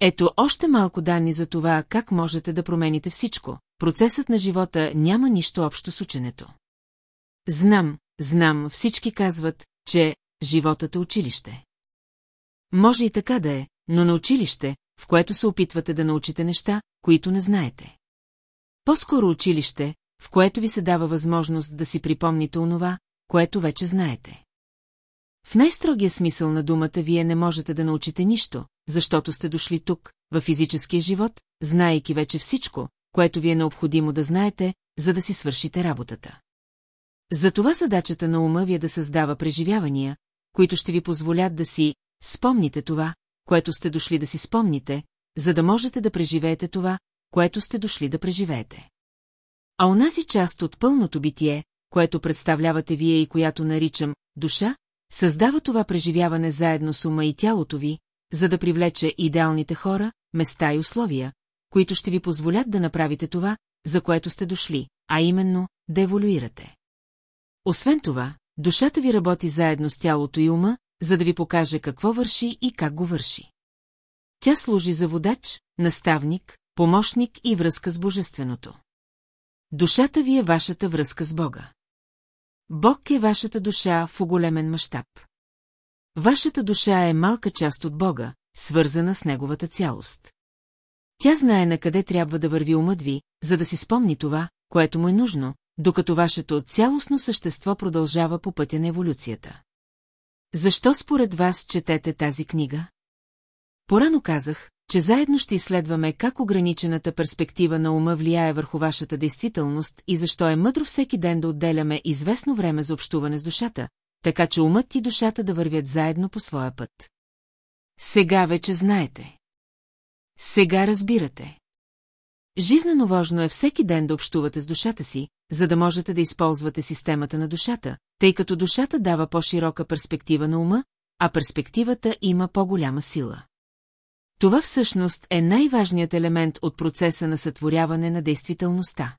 Ето още малко данни за това, как можете да промените всичко. Процесът на живота няма нищо общо с ученето. Знам, знам, всички казват, че животът е училище. Може и така да е, но на училище, в което се опитвате да научите неща, които не знаете. По-скоро училище, в което ви се дава възможност да си припомните онова, което вече знаете. В най-строгия смисъл на думата вие не можете да научите нищо, защото сте дошли тук, във физическия живот, знаейки вече всичко, което ви е необходимо да знаете, за да си свършите работата. Затова задачата на ума ви е да създава преживявания, които ще ви позволят да си спомните това, което сте дошли да си спомните, за да можете да преживеете това, което сте дошли да преживеете. А унази част от пълното битие, което представлявате вие и която наричам душа, създава това преживяване заедно с ума и тялото ви, за да привлече идеалните хора, места и условия, които ще ви позволят да направите това, за което сте дошли, а именно да еволюирате. Освен това, душата ви работи заедно с тялото и ума, за да ви покаже какво върши и как го върши. Тя служи за водач, наставник, помощник и връзка с Божественото. Душата ви е вашата връзка с Бога. Бог е вашата душа в оголемен мащаб. Вашата душа е малка част от Бога, свързана с Неговата цялост. Тя знае на къде трябва да върви умът ви, за да си спомни това, което му е нужно, докато вашето цялостно същество продължава по пътя на еволюцията. Защо според вас четете тази книга? Порано казах, че заедно ще изследваме как ограничената перспектива на ума влияе върху вашата действителност и защо е мъдро всеки ден да отделяме известно време за общуване с душата, така че умът и душата да вървят заедно по своя път. Сега вече знаете. Сега разбирате. Жизнено важно е всеки ден да общувате с душата си, за да можете да използвате системата на душата, тъй като душата дава по-широка перспектива на ума, а перспективата има по-голяма сила. Това всъщност е най-важният елемент от процеса на сътворяване на действителността.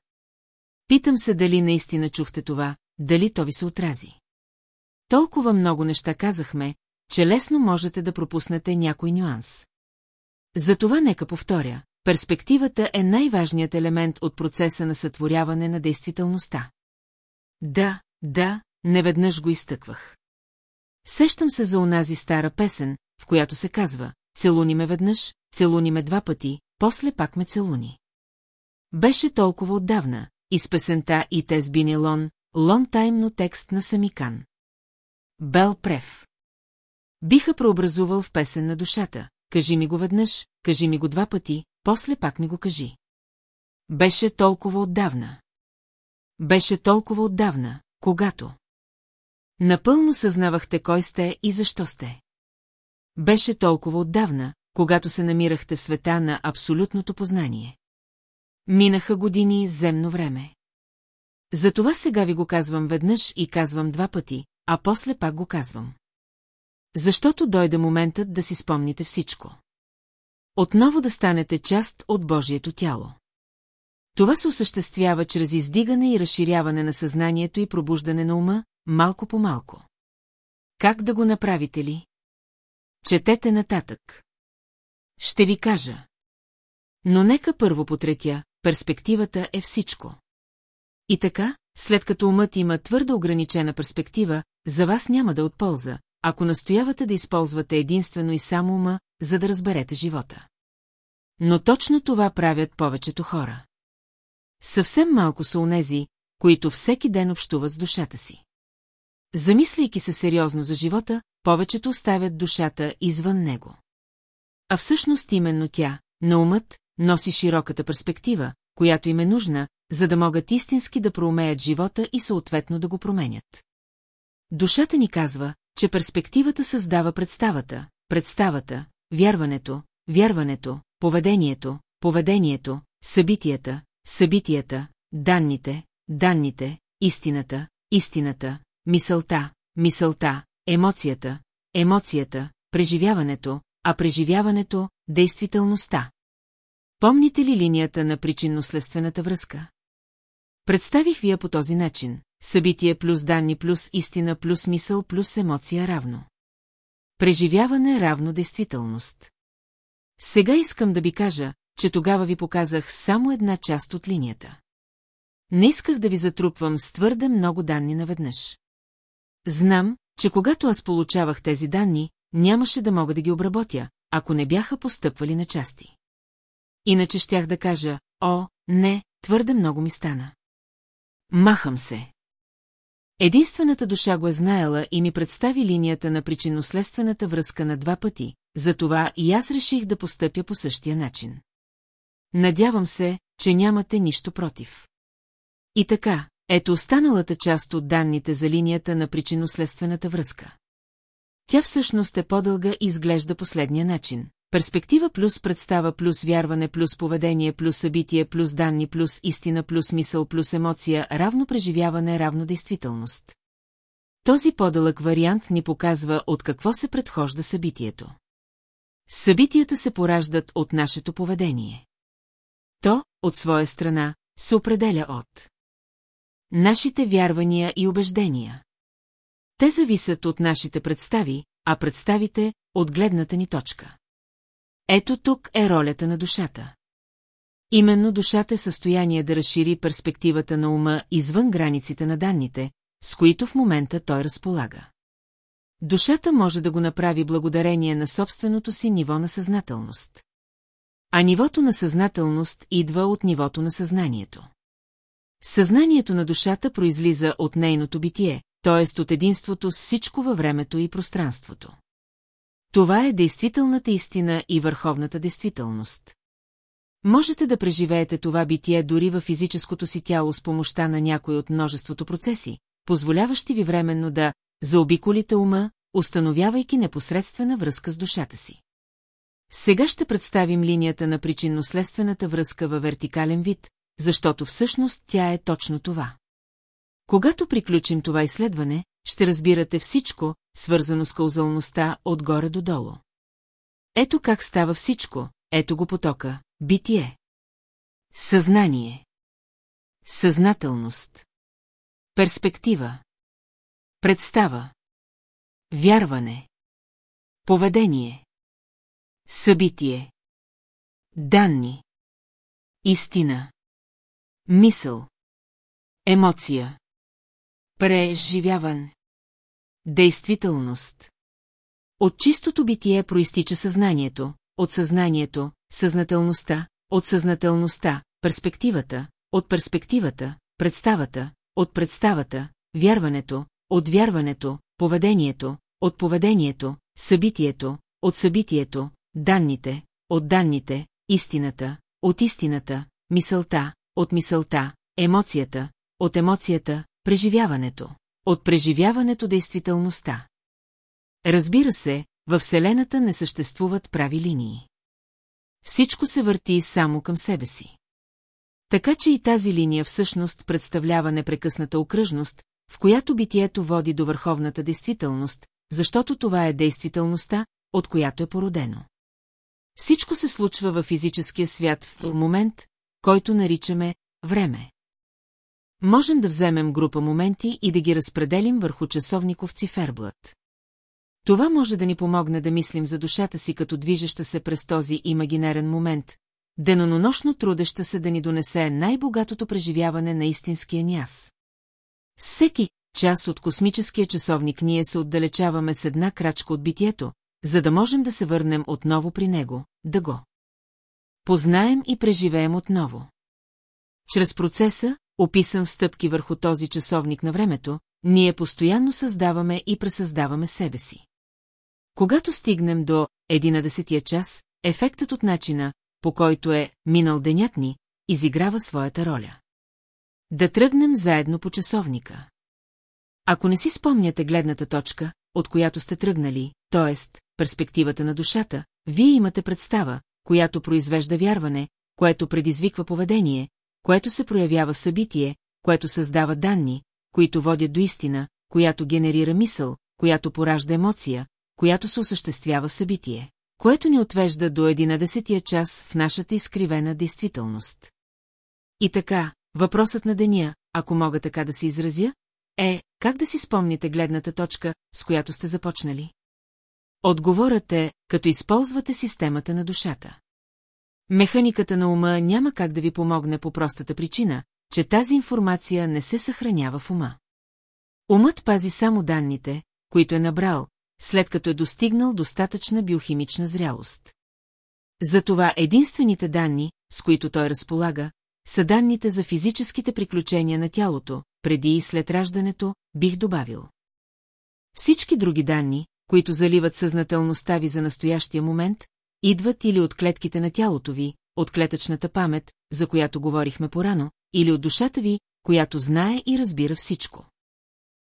Питам се дали наистина чухте това, дали то ви се отрази. Толкова много неща казахме, че лесно можете да пропуснете някой нюанс. Затова нека повторя, перспективата е най-важният елемент от процеса на сътворяване на действителността. Да, да, неведнъж го изтъквах. Сещам се за онази стара песен, в която се казва «Целуни ме веднъж, целуни ме два пъти, после пак ме целуни». Беше толкова отдавна, и с песента и тез бинилон, лон таймно текст на Самикан. Бел Прев. Биха преобразувал в песен на душата. Кажи ми го веднъж, кажи ми го два пъти, после пак ми го кажи. Беше толкова отдавна. Беше толкова отдавна, когато. Напълно съзнавахте кой сте и защо сте. Беше толкова отдавна, когато се намирахте в света на абсолютното познание. Минаха години земно време. Затова сега ви го казвам веднъж и казвам два пъти, а после пак го казвам. Защото дойде моментът да си спомните всичко. Отново да станете част от Божието тяло. Това се осъществява чрез издигане и разширяване на съзнанието и пробуждане на ума, малко по малко. Как да го направите ли? Четете нататък. Ще ви кажа. Но нека първо потретя, перспективата е всичко. И така, след като умът има твърдо ограничена перспектива, за вас няма да е от полза, ако настоявате да използвате единствено и само ума, за да разберете живота. Но точно това правят повечето хора. Съвсем малко са онези, които всеки ден общуват с душата си. Замисляйки се сериозно за живота, повечето оставят душата извън него. А всъщност именно тя, на умът, носи широката перспектива, която им е нужна, за да могат истински да проумеят живота и съответно да го променят. Душата ни казва, че перспективата създава представата, представата, вярването, вярването, поведението, поведението, събитията, събитията, данните, данните, истината, истината, мисълта, мисълта, емоцията, емоцията, преживяването, а преживяването – действителността. Помните ли линията на причинно-следствената връзка? Представих ви я по този начин. Събитие плюс данни плюс истина плюс мисъл плюс емоция равно. Преживяване равно действителност. Сега искам да ви кажа, че тогава ви показах само една част от линията. Не исках да ви затрупвам с твърде много данни наведнъж. Знам, че когато аз получавах тези данни, нямаше да мога да ги обработя, ако не бяха постъпвали на части. Иначе щях да кажа, о, не, твърде много ми стана. Махам се. Единствената душа го е знаела и ми представи линията на причинно-следствената връзка на два пъти, затова и аз реших да постъпя по същия начин. Надявам се, че нямате нищо против. И така, ето останалата част от данните за линията на причинно-следствената връзка. Тя всъщност е по-дълга и изглежда последния начин. Перспектива плюс представа плюс вярване плюс поведение плюс събитие плюс данни плюс истина плюс мисъл плюс емоция равно преживяване равно действителност. Този по-дълъг вариант ни показва от какво се предхожда събитието. Събитията се пораждат от нашето поведение. То, от своя страна, се определя от нашите вярвания и убеждения. Те зависят от нашите представи, а представите – от гледната ни точка. Ето тук е ролята на душата. Именно душата е състояние да разшири перспективата на ума извън границите на данните, с които в момента той разполага. Душата може да го направи благодарение на собственото си ниво на съзнателност. А нивото на съзнателност идва от нивото на съзнанието. Съзнанието на душата произлиза от нейното битие, т.е. от единството с всичко във времето и пространството. Това е действителната истина и върховната действителност. Можете да преживеете това битие дори във физическото си тяло с помощта на някой от множеството процеси, позволяващи ви временно да заобиколите ума, установявайки непосредствена връзка с душата си. Сега ще представим линията на причинно-следствената връзка във вертикален вид, защото всъщност тя е точно това. Когато приключим това изследване, ще разбирате всичко, свързано с каузалността отгоре до долу. Ето как става всичко, ето го потока, битие. Съзнание. Съзнателност. Перспектива. Представа. Вярване. Поведение. Събитие. Данни. Истина. Мисъл. Емоция. Преживяван. Действителност. От чистото битие проистича съзнанието, от съзнанието – съзнателността, от съзнателността перспективата, от перспективата, представата, от представата, вярването, от вярването, поведението, от поведението, събитието, от събитието, данните, от данните, истината, от истината, мисълта, от мисълта, емоцията, от емоцията, преживяването, от преживяването действителността. Разбира се, във Вселената не съществуват прави линии. Всичко се върти само към себе си. Така че и тази линия всъщност представлява непрекъсната окръжност, в която битието води до върховната действителност, защото това е действителността, от която е породено. Всичко се случва във физическия свят в момент, който наричаме време. Можем да вземем група моменти и да ги разпределим върху часовников циферблат. Това може да ни помогне да мислим за душата си като движеща се през този имагинерен момент, денононощно трудеща се да ни донесе най-богатото преживяване на истинския ни. Всеки час от космическия часовник ние се отдалечаваме с една крачка от битието, за да можем да се върнем отново при него, да го познаем и преживеем отново. Чрез процеса, описан в стъпки върху този часовник на времето, ние постоянно създаваме и пресъздаваме себе си. Когато стигнем до 11 час, ефектът от начина, по който е минал денят ни, изиграва своята роля. Да тръгнем заедно по часовника. Ако не си спомняте гледната точка, от която сте тръгнали, т.е. перспективата на душата, вие имате представа, която произвежда вярване, което предизвиква поведение, което се проявява събитие, което създава данни, които водят до истина, която генерира мисъл, която поражда емоция, която се осъществява събитие, което ни отвежда до 11 час в нашата изкривена действителност. И така, въпросът на деня, ако мога така да се изразя, е, как да си спомните гледната точка, с която сте започнали? Отговорът е, като използвате системата на душата. Механиката на ума няма как да ви помогне по простата причина, че тази информация не се съхранява в ума. Умът пази само данните, които е набрал, след като е достигнал достатъчна биохимична зрялост. Затова единствените данни, с които той разполага, са данните за физическите приключения на тялото, преди и след раждането, бих добавил. Всички други данни, които заливат съзнателността ви за настоящия момент, идват или от клетките на тялото ви, от клетъчната памет, за която говорихме порано, или от душата ви, която знае и разбира всичко.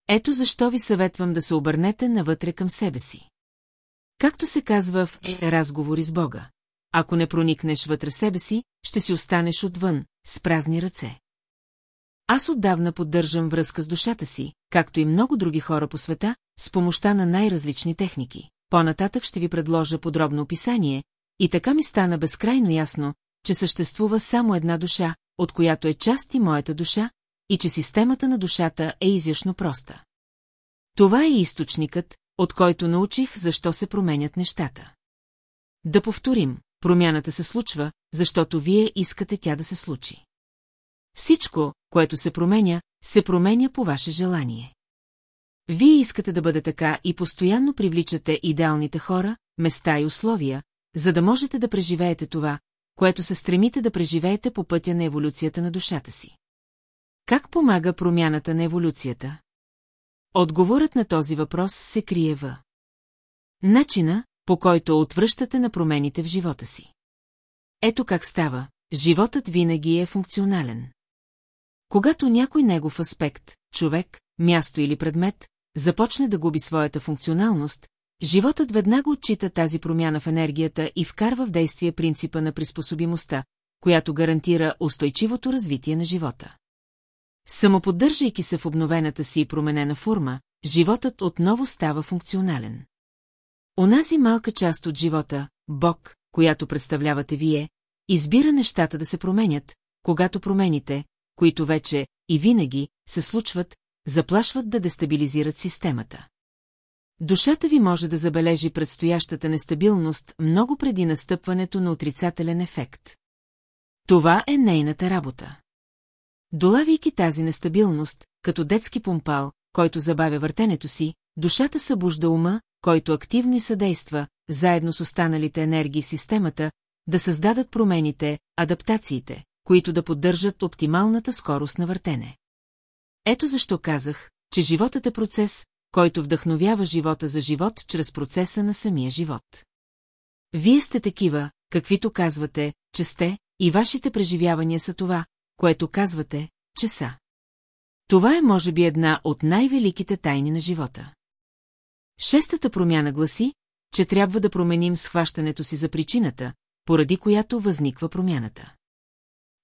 Ето защо ви съветвам да се обърнете навътре към себе си. Както се казва в разговори с Бога. Ако не проникнеш вътре себе си, ще си останеш отвън, с празни ръце. Аз отдавна поддържам връзка с душата си, както и много други хора по света, с помощта на най-различни техники. По-нататък ще ви предложа подробно описание, и така ми стана безкрайно ясно, че съществува само една душа, от която е част и моята душа, и че системата на душата е изящно проста. Това е източникът, от който научих защо се променят нещата. Да повторим, промяната се случва, защото вие искате тя да се случи. Всичко, което се променя, се променя по ваше желание. Вие искате да бъде така и постоянно привличате идеалните хора, места и условия, за да можете да преживеете това, което се стремите да преживеете по пътя на еволюцията на душата си. Как помага промяната на еволюцията? Отговорът на този въпрос се крие в начина, по който отвръщате на промените в живота си. Ето как става, животът винаги е функционален. Когато някой негов аспект, човек, място или предмет, започне да губи своята функционалност, животът веднага отчита тази промяна в енергията и вкарва в действие принципа на приспособимостта, която гарантира устойчивото развитие на живота. Самоподдържайки се в обновената си и променена форма, животът отново става функционален. Онази малка част от живота, Бог, която представлявате вие, избира нещата да се променят, когато промените, които вече и винаги се случват, заплашват да дестабилизират системата. Душата ви може да забележи предстоящата нестабилност много преди настъпването на отрицателен ефект. Това е нейната работа. Долавяйки тази нестабилност, като детски помпал, който забавя въртенето си, душата събужда ума, който активно съдейства, заедно с останалите енергии в системата, да създадат промените, адаптациите, които да поддържат оптималната скорост на въртене. Ето защо казах, че животът е процес, който вдъхновява живота за живот чрез процеса на самия живот. Вие сте такива, каквито казвате, че сте, и вашите преживявания са това, което казвате, че са. Това е може би една от най-великите тайни на живота. Шестата промяна гласи, че трябва да променим схващането си за причината, поради която възниква промяната.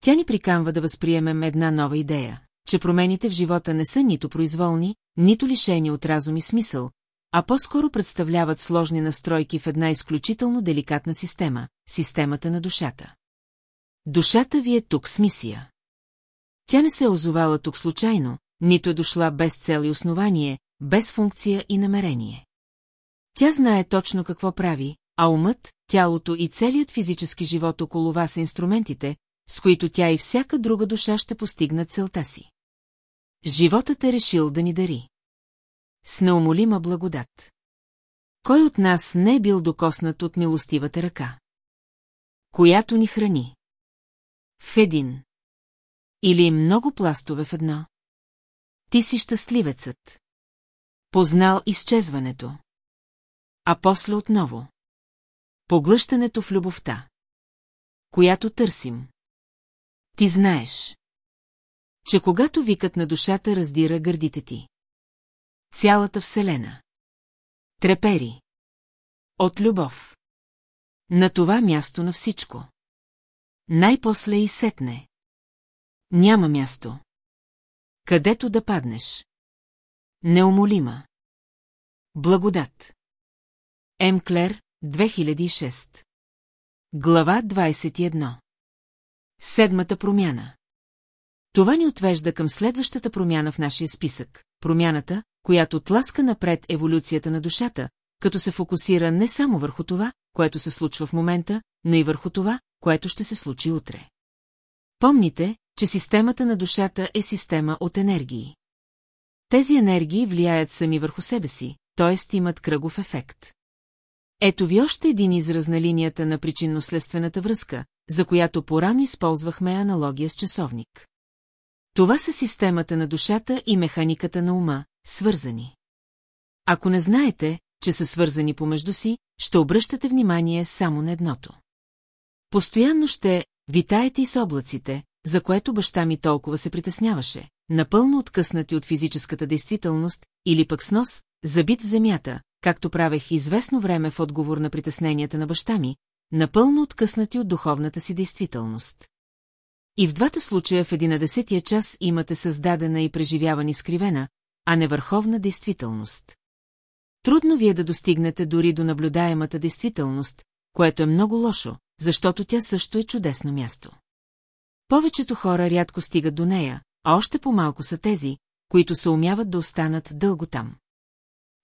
Тя ни приканва да възприемем една нова идея, че промените в живота не са нито произволни, нито лишени от разум и смисъл, а по-скоро представляват сложни настройки в една изключително деликатна система – системата на душата. Душата ви е тук с мисия. Тя не се е озовала тук случайно, нито е дошла без цел и основание, без функция и намерение. Тя знае точно какво прави, а умът, тялото и целият физически живот около вас са инструментите, с които тя и всяка друга душа ще постигнат целта си. Животът е решил да ни дари. С неумолима благодат. Кой от нас не е бил докоснат от милостивата ръка? Която ни храни. В един. Или много пластове в едно. Ти си щастливецът. Познал изчезването. А после отново. Поглъщането в любовта. Която търсим. Ти знаеш. Че когато викът на душата раздира гърдите ти. Цялата вселена. Трепери. От любов. На това място на всичко. Най-после и сетне. Няма място. Където да паднеш. Неумолима. Благодат. М. Клер, 2006. Глава 21. Седмата промяна. Това ни отвежда към следващата промяна в нашия списък. Промяната, която тласка напред еволюцията на душата, като се фокусира не само върху това, което се случва в момента, но и върху това, което ще се случи утре. Помните, че системата на душата е система от енергии. Тези енергии влияят сами върху себе си, т.е. имат кръгов ефект. Ето ви още един израз на линията на причинно-следствената връзка, за която порано използвахме аналогия с часовник. Това са системата на душата и механиката на ума, свързани. Ако не знаете, че са свързани помежду си, ще обръщате внимание само на едното. Постоянно ще витаете и с облаците, за което баща ми толкова се притесняваше, напълно откъснати от физическата действителност, или пък с нос, забит в земята, както правех известно време в отговор на притесненията на баща ми, напълно откъснати от духовната си действителност. И в двата случая в единадесетия час имате създадена и преживявани скривена, а не върховна действителност. Трудно ви е да достигнете дори до наблюдаемата действителност, което е много лошо, защото тя също е чудесно място. Повечето хора рядко стигат до нея, а още по-малко са тези, които се умяват да останат дълго там.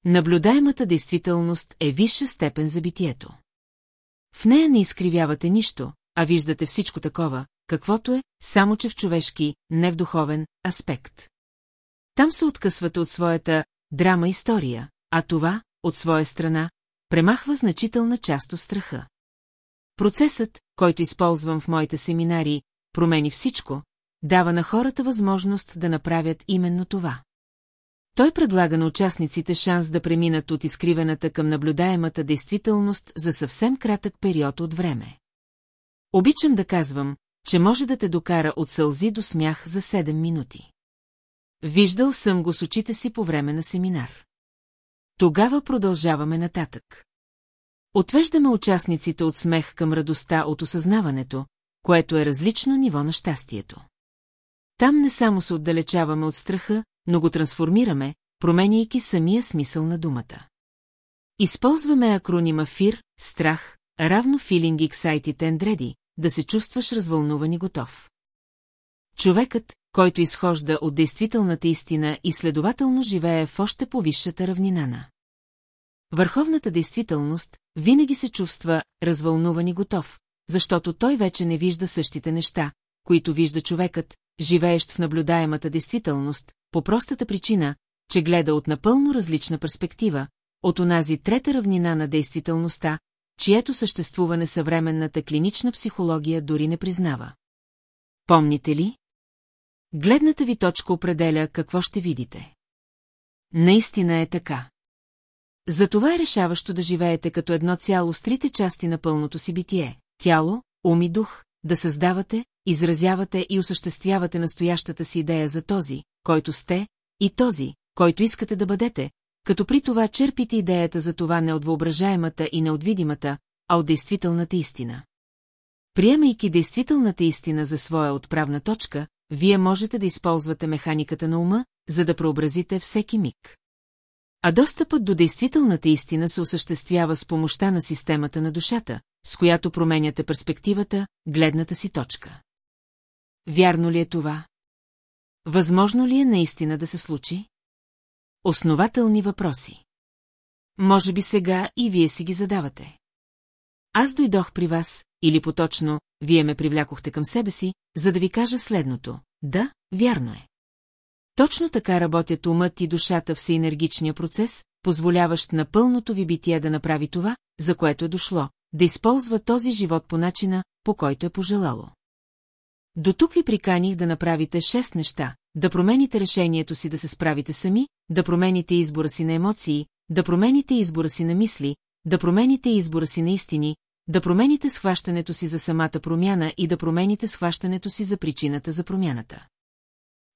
Наблюдаемата действителност е висша степен за битието. В нея не изкривявате нищо, а виждате всичко такова, каквото е, само че в човешки, не в духовен, аспект. Там се откъсвате от своята драма-история, а това, от своя страна, премахва значителна част от страха. Процесът, който използвам в моите семинари, промени всичко, дава на хората възможност да направят именно това. Той предлага на участниците шанс да преминат от изкривената към наблюдаемата действителност за съвсем кратък период от време. Обичам да казвам, че може да те докара от сълзи до смях за 7 минути. Виждал съм го с очите си по време на семинар. Тогава продължаваме нататък. Отвеждаме участниците от смех към радостта от осъзнаването, което е различно ниво на щастието. Там не само се отдалечаваме от страха, но го трансформираме, променяйки самия смисъл на думата. Използваме акронима FIR, страх, равно Feeling Excited and Ready, да се чувстваш развълнуван и готов. Човекът, който изхожда от действителната истина и следователно живее в още по-висшата равнина на. Върховната действителност винаги се чувства развълнуван и готов, защото той вече не вижда същите неща, които вижда човекът, живеещ в наблюдаемата действителност, по простата причина, че гледа от напълно различна перспектива, от онази трета равнина на действителността, чието съществуване съвременната клинична психология дори не признава. помните ли? Гледната ви точка определя какво ще видите. Наистина е така. Затова е решаващо да живеете като едно цяло с трите части на пълното си битие – тяло, ум и дух, да създавате, изразявате и осъществявате настоящата си идея за този, който сте, и този, който искате да бъдете, като при това черпите идеята за това не от въображаемата и не от видимата, а от действителната истина. Приемайки действителната истина за своя отправна точка, вие можете да използвате механиката на ума, за да преобразите всеки миг. А достъпът до действителната истина се осъществява с помощта на системата на душата, с която променяте перспективата, гледната си точка. Вярно ли е това? Възможно ли е наистина да се случи? Основателни въпроси. Може би сега и вие си ги задавате. Аз дойдох при вас, или поточно, вие ме привлякохте към себе си, за да ви кажа следното. Да, вярно е. Точно така работят умът и душата в всеенергичния процес, позволяващ на пълното ви битие да направи това, за което е дошло, да използва този живот по начина, по който е пожелало. До тук ви приканих да направите шест неща, да промените решението си да се справите сами, да промените избора си на емоции, да промените избора си на мисли, да промените избора си на истини, да промените схващането си за самата промяна и да промените схващането си за причината за промяната.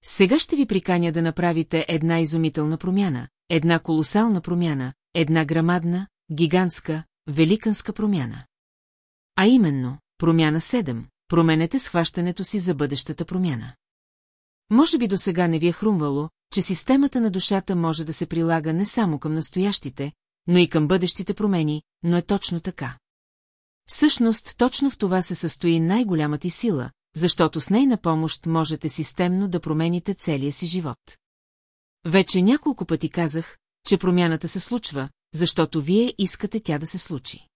Сега ще ви приканя да направите една изумителна промяна, една колосална промяна, една грамадна, гигантска, великанска промяна. А именно, промяна 7, променете схващането си за бъдещата промяна. Може би до сега не ви е хрумвало, че системата на душата може да се прилага не само към настоящите, но и към бъдещите промени, но е точно така. Всъщност, точно в това се състои най-голямата сила, защото с нейна помощ можете системно да промените целия си живот. Вече няколко пъти казах, че промяната се случва, защото вие искате тя да се случи.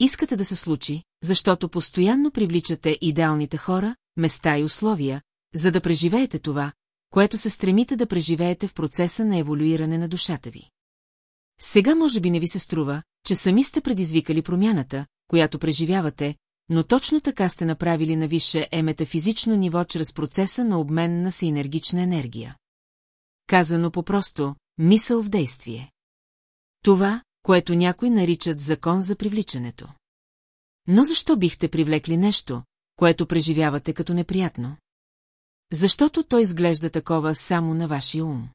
Искате да се случи, защото постоянно привличате идеалните хора, места и условия, за да преживеете това, което се стремите да преживеете в процеса на еволюиране на душата ви. Сега може би не ви се струва, че сами сте предизвикали промяната, която преживявате, но точно така сте направили на висше е метафизично ниво чрез процеса на обмен на синергична енергия. Казано по-просто, мисъл в действие. Това, което някои наричат закон за привличането. Но защо бихте привлекли нещо, което преживявате като неприятно? Защото то изглежда такова само на вашия ум.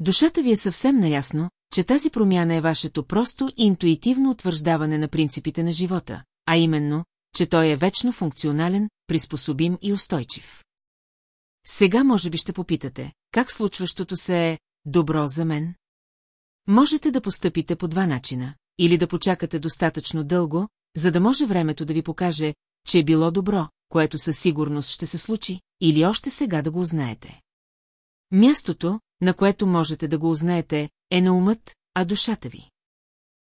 Душата ви е съвсем наясно, че тази промяна е вашето просто интуитивно утвърждаване на принципите на живота, а именно, че той е вечно функционален, приспособим и устойчив. Сега може би ще попитате, как случващото се е добро за мен? Можете да постъпите по два начина, или да почакате достатъчно дълго, за да може времето да ви покаже, че е било добро, което със сигурност ще се случи, или още сега да го узнаете. Мястото, на което можете да го узнаете, е на умът, а душата ви.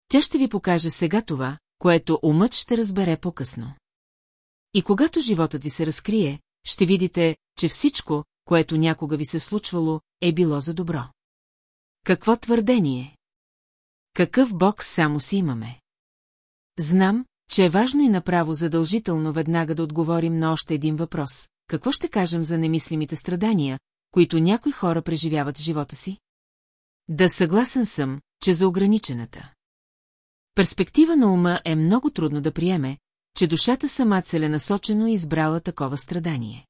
Тя ще ви покаже сега това, което умът ще разбере по-късно. И когато животът ви се разкрие, ще видите, че всичко, което някога ви се случвало, е било за добро. Какво твърдение? Какъв бог само си имаме? Знам, че е важно и направо задължително веднага да отговорим на още един въпрос. Какво ще кажем за немислимите страдания, които някои хора преживяват в живота си? Да съгласен съм, че за ограничената. Перспектива на ума е много трудно да приеме, че душата сама целенасочено избрала такова страдание.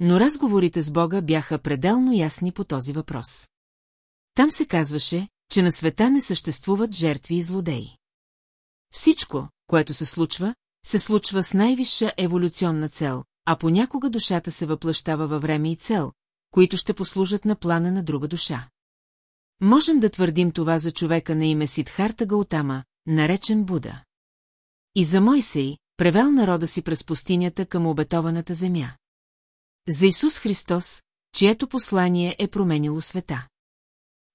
Но разговорите с Бога бяха пределно ясни по този въпрос. Там се казваше, че на света не съществуват жертви и злодеи. Всичко, което се случва, се случва с най-висша еволюционна цел, а понякога душата се въплъщава във време и цел, които ще послужат на плана на друга душа. Можем да твърдим това за човека на име Сидхарта Гаутама, наречен Буда. И за Мойсей, превел народа си през пустинята към обетованата земя. За Исус Христос, чието послание е променило света.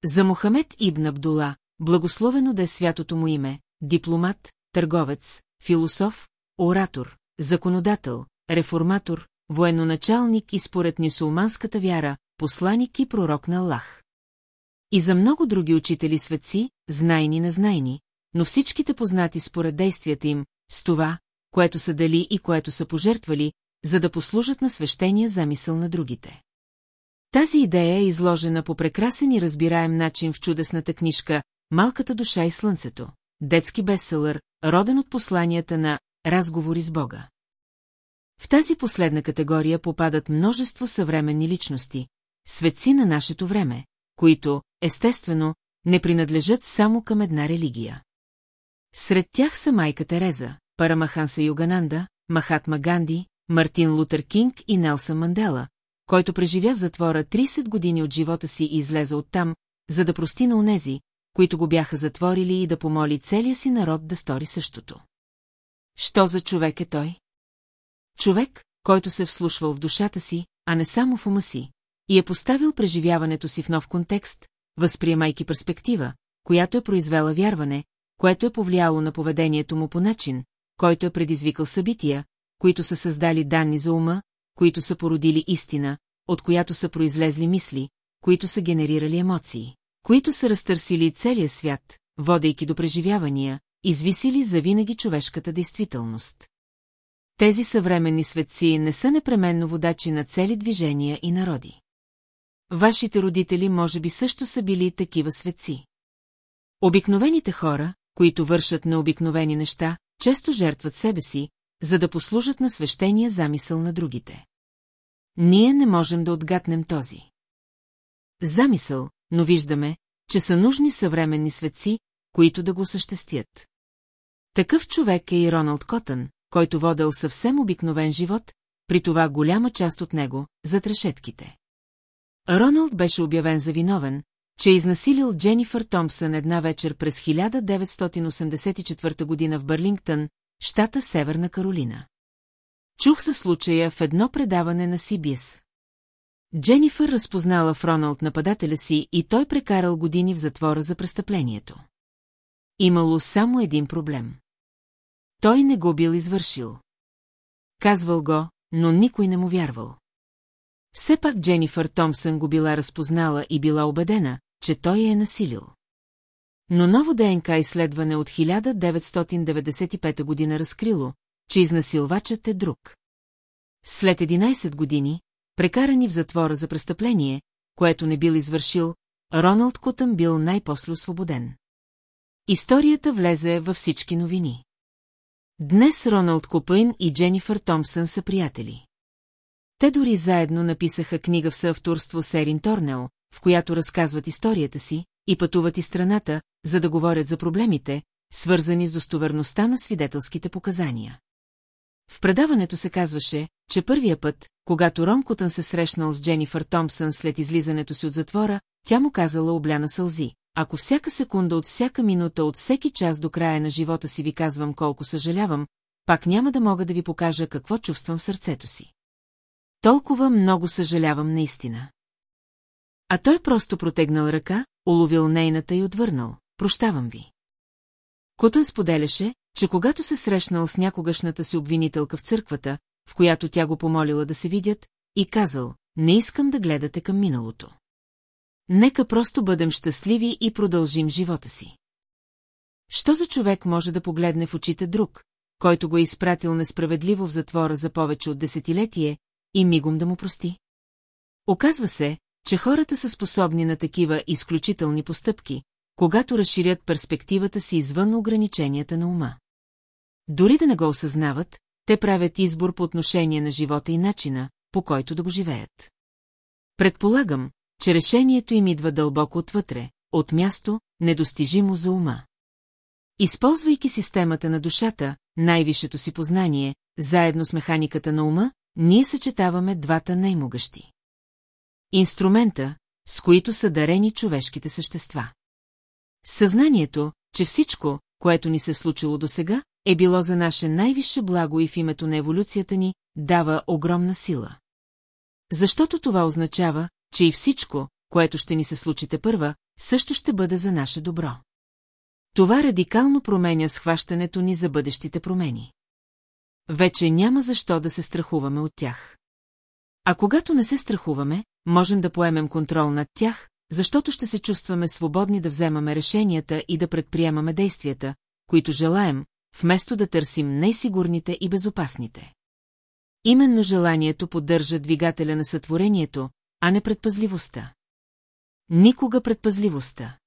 За Мохамед Ибн Абдула, благословено да е святото му име, дипломат, търговец, философ, оратор, законодател, реформатор, военноначалник и според мюсулманската вяра, посланик и пророк на Аллах. И за много други учители светци, знайни незнайни, но всичките познати според действията им, с това, което са дали и което са пожертвали, за да послужат на свещения замисъл на другите. Тази идея е изложена по прекрасен и разбираем начин в чудесната книжка «Малката душа и слънцето», детски бестселър, роден от посланията на «Разговори с Бога». В тази последна категория попадат множество съвременни личности, светци на нашето време, които, естествено, не принадлежат само към една религия. Сред тях са майка Тереза, Парамаханса Югананда, Махатма Ганди, Мартин Лутер Кинг и Нелсън Мандела, който преживя в затвора 30 години от живота си и излезе оттам, за да прости на онези, които го бяха затворили и да помоли целия си народ да стори същото. Що за човек е той? Човек, който се вслушвал в душата си, а не само в ума си, и е поставил преживяването си в нов контекст, възприемайки перспектива, която е произвела вярване, което е повлияло на поведението му по начин, който е предизвикал събития, които са създали данни за ума, които са породили истина, от която са произлезли мисли, които са генерирали емоции, които са разтърсили целия свят, водейки до преживявания, извисили завинаги човешката действителност. Тези съвременни светци не са непременно водачи на цели движения и народи. Вашите родители може би също са били такива светци. Обикновените хора, които вършат необикновени неща, често жертват себе си, за да послужат на свещения замисъл на другите. Ние не можем да отгатнем този. Замисъл, но виждаме, че са нужни съвременни светци, които да го съществят. Такъв човек е и Роналд Котън, който водел съвсем обикновен живот, при това голяма част от него, за трешетките. Роналд беше обявен за виновен, че е изнасилил Дженифър Томпсън една вечер през 1984 година в Бърлингтън, щата Северна Каролина. Чух за случая в едно предаване на CBS. Дженифър разпознала в Роналд нападателя си и той прекарал години в затвора за престъплението. Имало само един проблем. Той не го бил извършил. Казвал го, но никой не му вярвал. Все пак Дженифър Томпсън го била разпознала и била убедена, че той е насилил. Но ново ДНК изследване от 1995 година разкрило, че изнасилвачът е друг. След 11 години, прекарани в затвора за престъпление, което не бил извършил, Роналд Кутън бил най-после освободен. Историята влезе във всички новини. Днес Роналд Купън и Дженифър Томпсън са приятели. Те дори заедно написаха книга в съавторство с Ерин Торнео, в която разказват историята си и пътуват из страната, за да говорят за проблемите, свързани с достоверността на свидетелските показания. В предаването се казваше, че първия път, когато Рон Кутън се срещнал с Дженифър Томпсън след излизането си от затвора, тя му казала обляна сълзи. Ако всяка секунда от всяка минута от всеки час до края на живота си ви казвам колко съжалявам, пак няма да мога да ви покажа какво чувствам в сърцето си. Толкова много съжалявам наистина. А той просто протегнал ръка, уловил нейната и отвърнал. Прощавам ви. Кутън споделяше, че когато се срещнал с някогашната си обвинителка в църквата, в която тя го помолила да се видят, и казал, не искам да гледате към миналото. Нека просто бъдем щастливи и продължим живота си. Що за човек може да погледне в очите друг, който го е изпратил несправедливо в затвора за повече от десетилетие, и мигом да му прости? Оказва се, че хората са способни на такива изключителни постъпки, когато разширят перспективата си извън ограниченията на ума. Дори да не го осъзнават, те правят избор по отношение на живота и начина, по който да го живеят. Предполагам, че решението им идва дълбоко отвътре, от място, недостижимо за ума. Използвайки системата на душата, най-висшето си познание, заедно с механиката на ума, ние съчетаваме двата най-могъщи. Инструмента, с които са дарени човешките същества. Съзнанието, че всичко, което ни се случило досега, е било за наше най-висше благо и в името на еволюцията ни, дава огромна сила. Защото това означава, че и всичко, което ще ни се случите първа, също ще бъде за наше добро. Това радикално променя схващането ни за бъдещите промени. Вече няма защо да се страхуваме от тях. А когато не се страхуваме, можем да поемем контрол над тях, защото ще се чувстваме свободни да вземаме решенията и да предприемаме действията, които желаем, вместо да търсим най-сигурните и безопасните. именно желанието поддържа двигателя на сътворението, а не предпазливостта. Никога предпазливостта.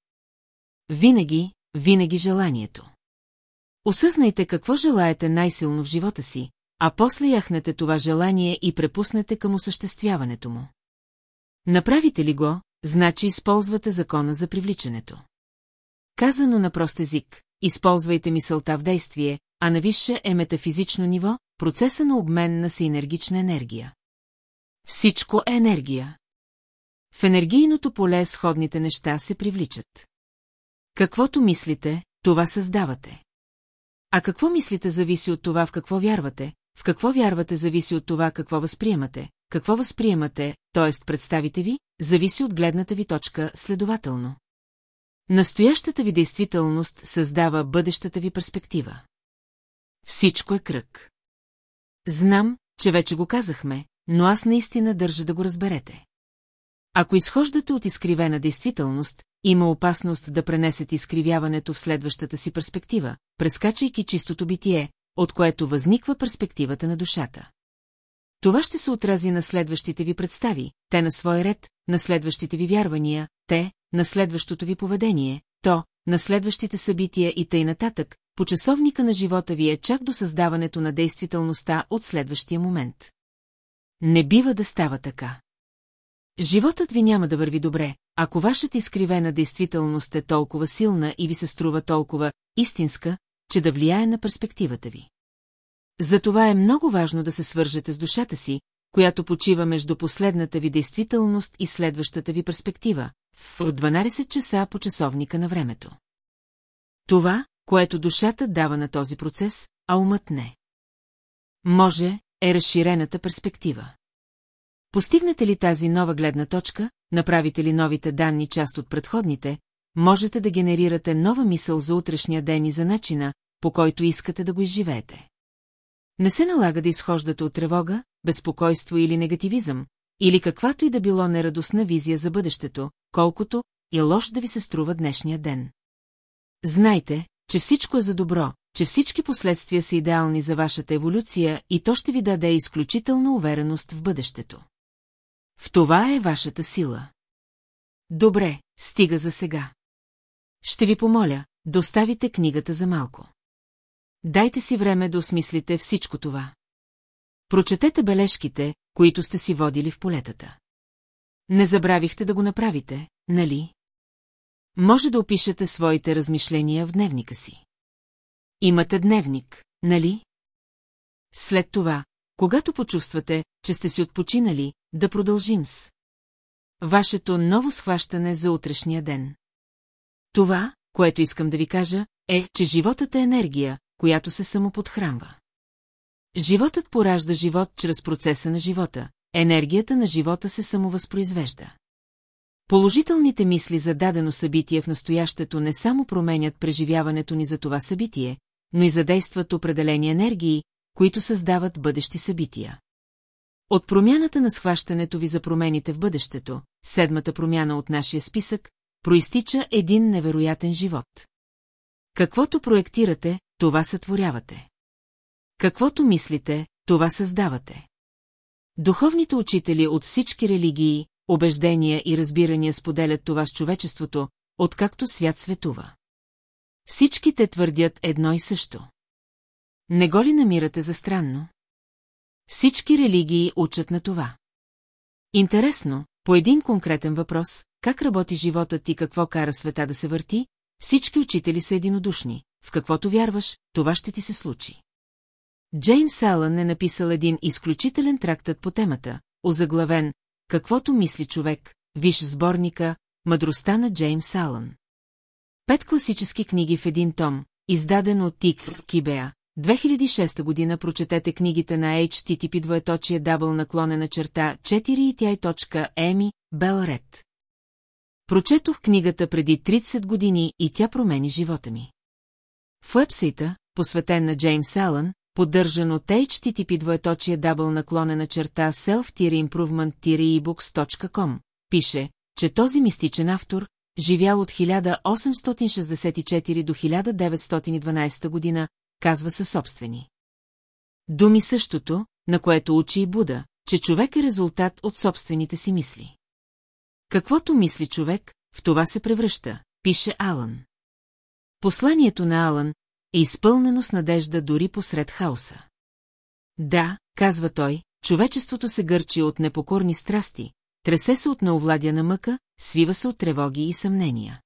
Винаги, винаги желанието. Осъзнайте какво желаете най-силно в живота си, а после яхнете това желание и препуснете към осъществяването му. Направите ли го, значи използвате закона за привличането. Казано на прост език, използвайте мисълта в действие, а на висше е метафизично ниво, процеса на обмен на синергична енергия. Всичко е енергия. В енергийното поле сходните неща се привличат. Каквото мислите, това създавате. А какво мислите зависи от това в какво вярвате, в какво вярвате зависи от това какво възприемате, какво възприемате, т.е. представите ви, зависи от гледната ви точка следователно. Настоящата ви действителност създава бъдещата ви перспектива. Всичко е кръг. Знам, че вече го казахме, но аз наистина държа да го разберете. Ако изхождате от изкривена действителност, има опасност да пренесете изкривяването в следващата си перспектива, прескачайки чистото битие, от което възниква перспективата на душата. Това ще се отрази на следващите ви представи, те на свой ред, на следващите ви вярвания, те, на следващото ви поведение, то, на следващите събития и тъй нататък, по часовника на живота ви е чак до създаването на действителността от следващия момент. Не бива да става така. Животът ви няма да върви добре, ако вашата изкривена действителност е толкова силна и ви се струва толкова истинска, че да влияе на перспективата ви. Затова е много важно да се свържете с душата си, която почива между последната ви действителност и следващата ви перспектива, в 12 часа по часовника на времето. Това, което душата дава на този процес, а умът не. Може, е разширената перспектива. Постигнете ли тази нова гледна точка, направите ли новите данни част от предходните, можете да генерирате нова мисъл за утрешния ден и за начина, по който искате да го изживеете. Не се налага да изхождате от тревога, безпокойство или негативизъм, или каквато и да било нерадостна визия за бъдещето, колкото и лош да ви се струва днешния ден. Знайте, че всичко е за добро, че всички последствия са идеални за вашата еволюция и то ще ви даде изключителна увереност в бъдещето. В това е вашата сила. Добре, стига за сега. Ще ви помоля, доставите книгата за малко. Дайте си време да осмислите всичко това. Прочетете бележките, които сте си водили в полетата. Не забравихте да го направите, нали? Може да опишете своите размишления в дневника си. Имате дневник, нали? След това, когато почувствате, че сте си отпочинали, да продължим с. Вашето ново схващане за утрешния ден. Това, което искам да ви кажа, е, че животът е енергия, която се самоподхранва. Животът поражда живот чрез процеса на живота, енергията на живота се самовъзпроизвежда. Положителните мисли за дадено събитие в настоящето не само променят преживяването ни за това събитие, но и задействат определени енергии, които създават бъдещи събития. От промяната на схващането ви за промените в бъдещето, седмата промяна от нашия списък, проистича един невероятен живот. Каквото проектирате, това сътворявате. Каквото мислите, това създавате. Духовните учители от всички религии, убеждения и разбирания споделят това с човечеството, откакто свят светува. Всички те твърдят едно и също. Не го ли намирате за странно? Всички религии учат на това. Интересно, по един конкретен въпрос, как работи животът и какво кара света да се върти, всички учители са единодушни. В каквото вярваш, това ще ти се случи. Джеймс Алън е написал един изключителен трактат по темата, озаглавен «Каквото мисли човек», виж в сборника «Мъдростта на Джеймс Алън». Пет класически книги в един том, издаден от Тик Кибеа. 2006 година прочетете книгите на HTTP двоеточие дабл наклонена черта 4 и тя точка Еми Белред. Прочетох книгата преди 30 години и тя промени живота ми. В уебсайта, посветен на Джеймс Алън, поддържан от HTTP двоеточие дабл наклонена черта self-improvement-ebooks.com, пише, че този мистичен автор, живял от 1864 до 1912 година, казва със собствени. Думи същото, на което учи и Буда, че човек е резултат от собствените си мисли. Каквото мисли човек, в това се превръща, пише Алън. Посланието на Алън е изпълнено с надежда дори посред хаоса. Да, казва той, човечеството се гърчи от непокорни страсти, тресе се от неовладяна мъка, свива се от тревоги и съмнения.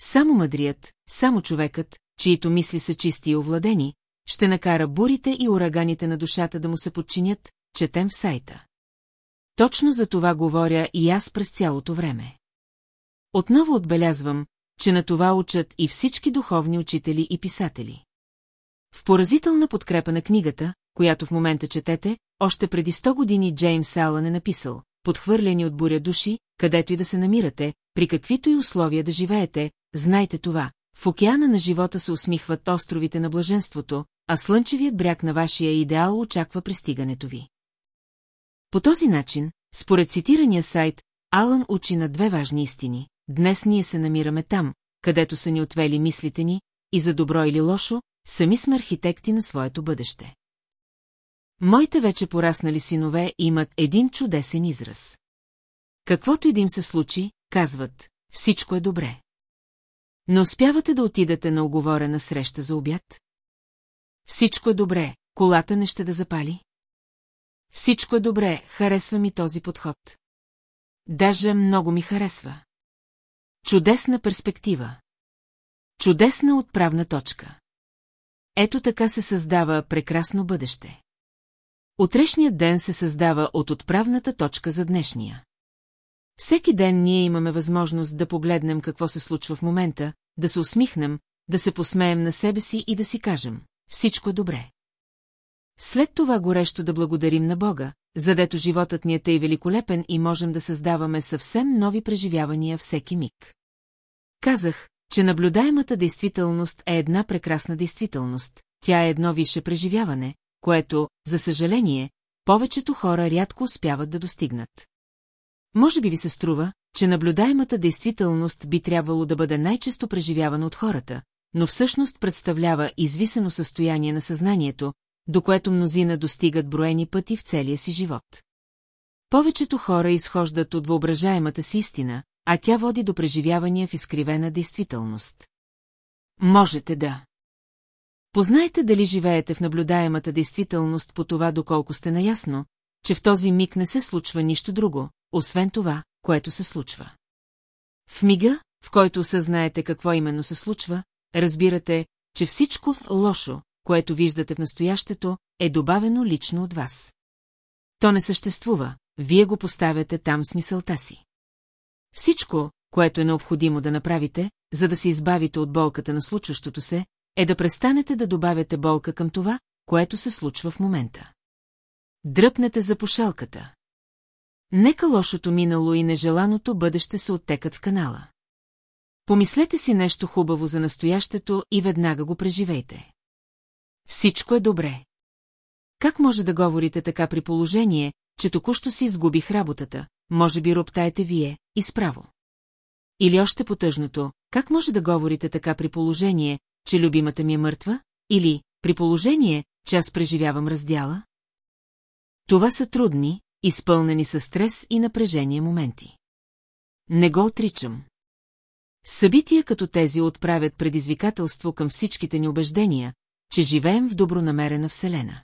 Само мъдрият, само човекът, чието мисли са чисти и овладени, ще накара бурите и ураганите на душата да му се подчинят, четем в сайта. Точно за това говоря и аз през цялото време. Отново отбелязвам, че на това учат и всички духовни учители и писатели. В поразителна подкрепа на книгата, която в момента четете, още преди 100 години Джеймс Алън е написал, подхвърляни от буря души, където и да се намирате, при каквито и условия да живеете, знайте това. В океана на живота се усмихват островите на блаженството, а слънчевият бряг на вашия идеал очаква пристигането ви. По този начин, според цитирания сайт, Алън учи на две важни истини. Днес ние се намираме там, където са ни отвели мислите ни, и за добро или лошо, сами сме архитекти на своето бъдеще. Моите вече пораснали синове имат един чудесен израз. Каквото и да им се случи, казват, всичко е добре. Не успявате да отидете на оговорена среща за обяд? Всичко е добре, колата не ще да запали? Всичко е добре, харесва ми този подход. Даже много ми харесва. Чудесна перспектива. Чудесна отправна точка. Ето така се създава прекрасно бъдеще. Утрешният ден се създава от отправната точка за днешния. Всеки ден ние имаме възможност да погледнем какво се случва в момента, да се усмихнем, да се посмеем на себе си и да си кажем «Всичко е добре». След това горещо да благодарим на Бога, задето животът ни е тъй великолепен и можем да създаваме съвсем нови преживявания всеки миг. Казах, че наблюдаемата действителност е една прекрасна действителност, тя е едно висше преживяване, което, за съжаление, повечето хора рядко успяват да достигнат. Може би ви се струва, че наблюдаемата действителност би трябвало да бъде най-често преживявана от хората, но всъщност представлява извисено състояние на съзнанието, до което мнозина достигат броени пъти в целия си живот. Повечето хора изхождат от въображаемата си истина, а тя води до преживявания в изкривена действителност. Можете да. Познайте дали живеете в наблюдаемата действителност по това, доколко сте наясно, че в този миг не се случва нищо друго, освен това, което се случва. В мига, в който осъзнаете какво именно се случва, разбирате, че всичко лошо, което виждате в настоящето, е добавено лично от вас. То не съществува, вие го поставяте там с мисълта си. Всичко, което е необходимо да направите, за да се избавите от болката на случващото се, е да престанете да добавяте болка към това, което се случва в момента. Дръпнете за пошалката. Нека лошото минало и нежеланото бъдеще се оттекат в канала. Помислете си нещо хубаво за настоящето и веднага го преживейте. Всичко е добре. Как може да говорите така при положение, че току-що си изгубих работата, може би роптаете вие, изправо. Или още потъжното, как може да говорите така при положение, че любимата ми е мъртва? Или, при положение, че аз преживявам раздяла? Това са трудни, изпълнени със стрес и напрежение моменти. Не го отричам. Събития като тези отправят предизвикателство към всичките ни убеждения, че живеем в добронамерена вселена.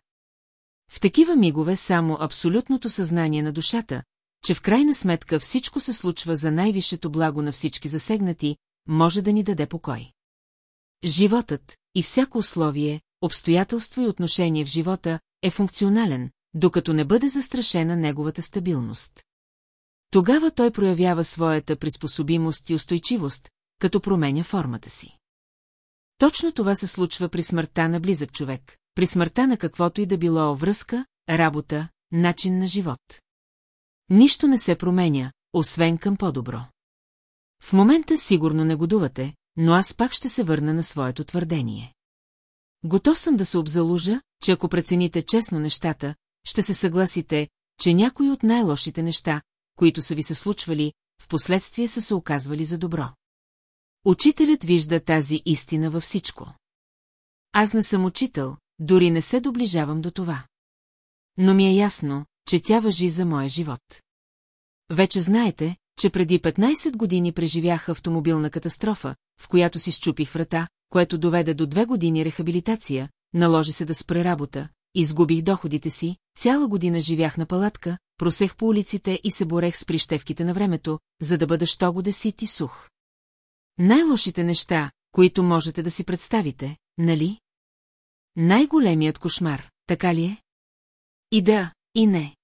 В такива мигове само абсолютното съзнание на душата, че в крайна сметка всичко се случва за най-висшето благо на всички засегнати, може да ни даде покой. Животът и всяко условие, обстоятелство и отношение в живота е функционален, докато не бъде застрашена неговата стабилност. Тогава той проявява своята приспособимост и устойчивост, като променя формата си. Точно това се случва при смъртта на близък човек, при смъртта на каквото и да било връзка, работа, начин на живот. Нищо не се променя, освен към по-добро. В момента сигурно не годувате, но аз пак ще се върна на своето твърдение. Готов съм да се обзалужа, че ако прецените честно нещата, ще се съгласите, че някои от най-лошите неща, които са ви се случвали, в последствие са се оказвали за добро. Учителят вижда тази истина във всичко. Аз не съм учител, дори не се доближавам до това. но ми е ясно, че тя въжи за моя живот. Вече знаете, че преди 15 години преживях автомобилна катастрофа, в която си щупих врата, което доведе до две години рехабилитация, наложи се да спре работа, изгубих доходите си, цяла година живях на палатка, просех по улиците и се борех с прищевките на времето, за да бъда щогоде сит и сух. Най-лошите неща, които можете да си представите, нали? Най-големият кошмар, така ли е? И да, и не.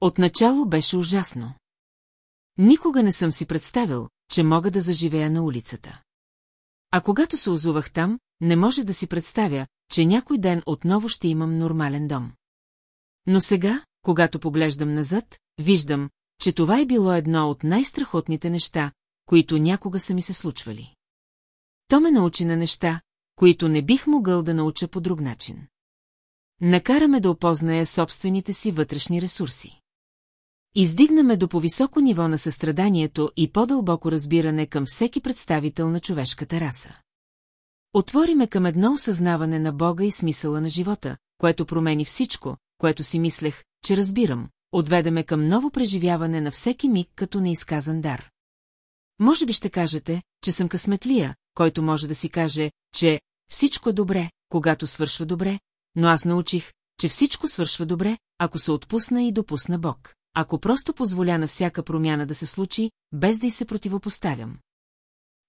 Отначало беше ужасно. Никога не съм си представил, че мога да заживея на улицата. А когато се озувах там, не може да си представя, че някой ден отново ще имам нормален дом. Но сега, когато поглеждам назад, виждам, че това е било едно от най-страхотните неща, които някога са ми се случвали. То ме научи на неща, които не бих могъл да науча по друг начин. Накараме да опозная собствените си вътрешни ресурси. Издигнаме до по-високо ниво на състраданието и по-дълбоко разбиране към всеки представител на човешката раса. Отвориме към едно осъзнаване на Бога и смисъла на живота, което промени всичко, което си мислех, че разбирам, отведеме към ново преживяване на всеки миг като неизказан дар. Може би ще кажете, че съм късметлия, който може да си каже, че всичко е добре, когато свършва добре, но аз научих, че всичко свършва добре, ако се отпусна и допусна Бог, ако просто позволя на всяка промяна да се случи, без да й се противопоставям.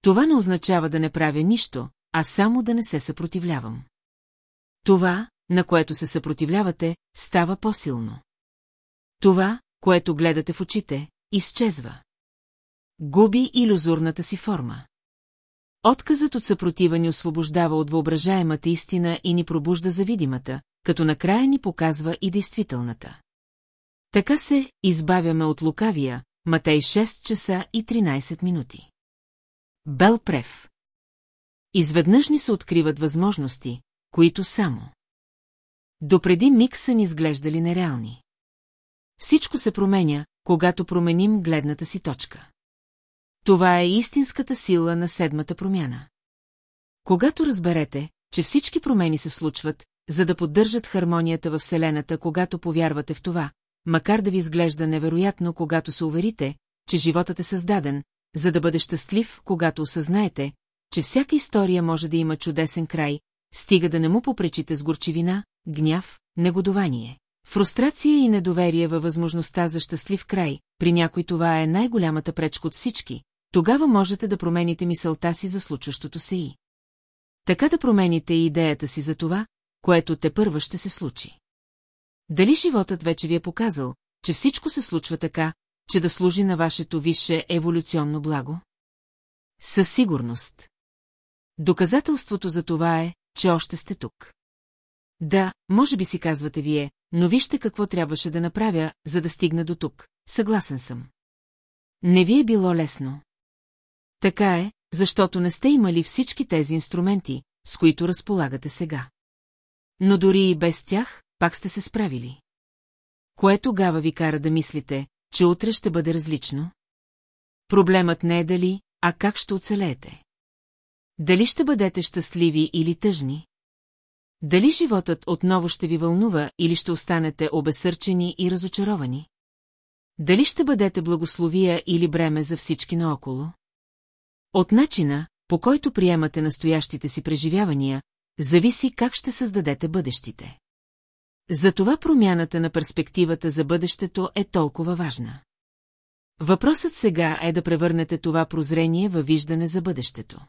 Това не означава да не правя нищо, а само да не се съпротивлявам. Това, на което се съпротивлявате, става по-силно. Това, което гледате в очите, изчезва. Губи иллюзорната си форма. Отказът от съпротива ни освобождава от въображаемата истина и ни пробужда за видимата, като накрая ни показва и действителната. Така се избавяме от лукавия, Матей 6 часа и 13 минути. Бел Прев Изведнъж ни се откриват възможности, които само. Допреди миг са ни изглеждали нереални. Всичко се променя, когато променим гледната си точка. Това е истинската сила на седмата промяна. Когато разберете, че всички промени се случват, за да поддържат хармонията във Вселената, когато повярвате в това, макар да ви изглежда невероятно, когато се уверите, че животът е създаден, за да бъде щастлив, когато осъзнаете, че всяка история може да има чудесен край, стига да не му попречите с горчивина, гняв, негодование. Фрустрация и недоверие във възможността за щастлив край, при някой това е най-голямата пречка от всички, тогава можете да промените мисълта си за случващото се и. Така да промените и идеята си за това, което те първа ще се случи. Дали животът вече ви е показал, че всичко се случва така, че да служи на вашето висше еволюционно благо? Със сигурност. Доказателството за това е, че още сте тук. Да, може би си казвате вие, но вижте какво трябваше да направя, за да стигна до тук. Съгласен съм. Не ви е било лесно. Така е, защото не сте имали всички тези инструменти, с които разполагате сега. Но дори и без тях, пак сте се справили. Кое тогава ви кара да мислите, че утре ще бъде различно? Проблемът не е дали, а как ще оцелеете. Дали ще бъдете щастливи или тъжни? Дали животът отново ще ви вълнува или ще останете обесърчени и разочаровани? Дали ще бъдете благословия или бреме за всички наоколо? От начина, по който приемате настоящите си преживявания, зависи как ще създадете бъдещите. Затова промяната на перспективата за бъдещето е толкова важна. Въпросът сега е да превърнете това прозрение във виждане за бъдещето.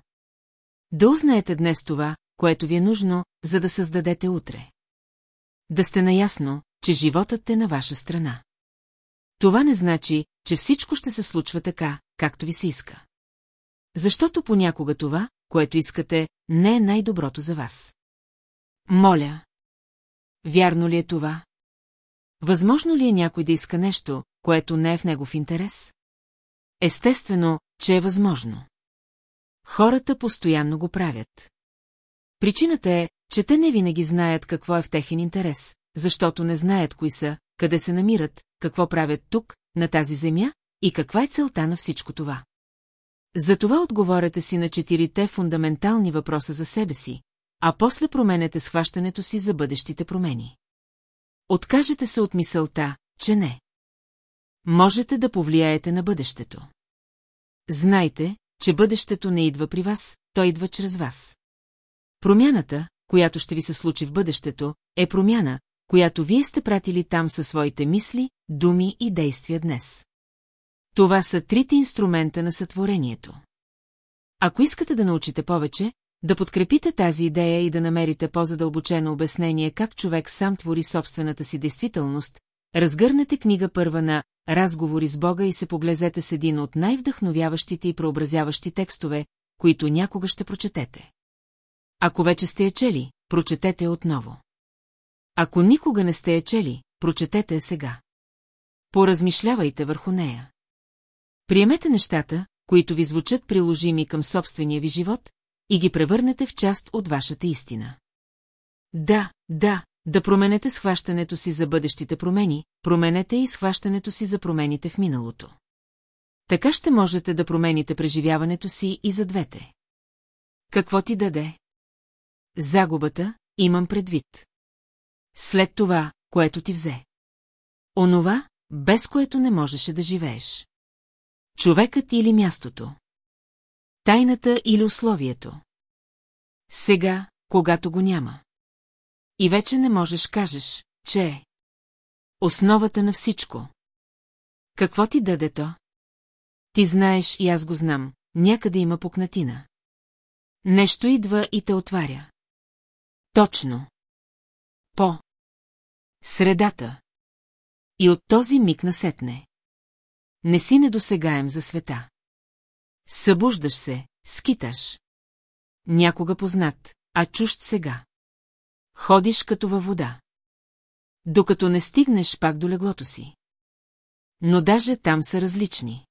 Да узнаете днес това, което ви е нужно, за да създадете утре. Да сте наясно, че животът е на ваша страна. Това не значи, че всичко ще се случва така, както ви се иска. Защото понякога това, което искате, не е най-доброто за вас. Моля. Вярно ли е това? Възможно ли е някой да иска нещо, което не е в негов интерес? Естествено, че е възможно. Хората постоянно го правят. Причината е, че те не винаги знаят какво е в техен интерес, защото не знаят кои са, къде се намират, какво правят тук, на тази земя и каква е целта на всичко това. Затова отговорете си на четирите фундаментални въпроса за себе си, а после променете схващането си за бъдещите промени. Откажете се от мисълта, че не. Можете да повлияете на бъдещето. Знайте, че бъдещето не идва при вас, то идва чрез вас. Промяната, която ще ви се случи в бъдещето, е промяна, която вие сте пратили там със своите мисли, думи и действия днес. Това са трите инструмента на сътворението. Ако искате да научите повече, да подкрепите тази идея и да намерите по-задълбочено обяснение как човек сам твори собствената си действителност, разгърнете книга първа на «Разговори с Бога» и се поглезете с един от най-вдъхновяващите и преобразяващи текстове, които някога ще прочетете. Ако вече сте я чели, прочетете отново. Ако никога не сте я чели, прочетете я сега. Поразмишлявайте върху нея. Приемете нещата, които ви звучат приложими към собствения ви живот, и ги превърнете в част от вашата истина. Да, да, да променете схващането си за бъдещите промени, променете и схващането си за промените в миналото. Така ще можете да промените преживяването си и за двете. Какво ти даде? Загубата, имам предвид. След това, което ти взе. Онова, без което не можеше да живееш. Човекът или мястото. Тайната или условието. Сега, когато го няма. И вече не можеш кажеш, че е. Основата на всичко. Какво ти даде то? Ти знаеш и аз го знам, някъде има пукнатина. Нещо идва и те отваря. Точно. По. Средата. И от този миг насетне. Не си недосегаем за света. Събуждаш се, скиташ. Някога познат, а чужд сега. Ходиш като във вода. Докато не стигнеш пак до леглото си. Но даже там са различни.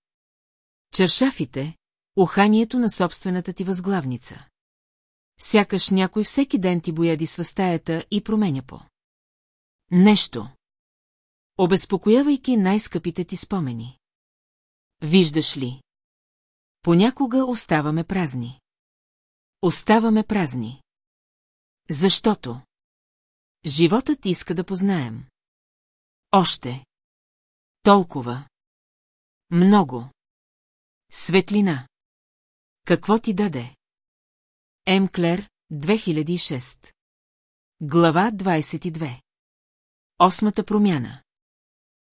Чершафите, уханието на собствената ти възглавница. Сякаш някой всеки ден ти боядисва стаята и променя по. Нещо. Обезпокоявайки най-скъпите ти спомени. Виждаш ли? Понякога оставаме празни. Оставаме празни. Защото. Животът иска да познаем. Още. Толкова. Много. Светлина. Какво ти даде? М. Клер, 2006. Глава 22. Осмата промяна.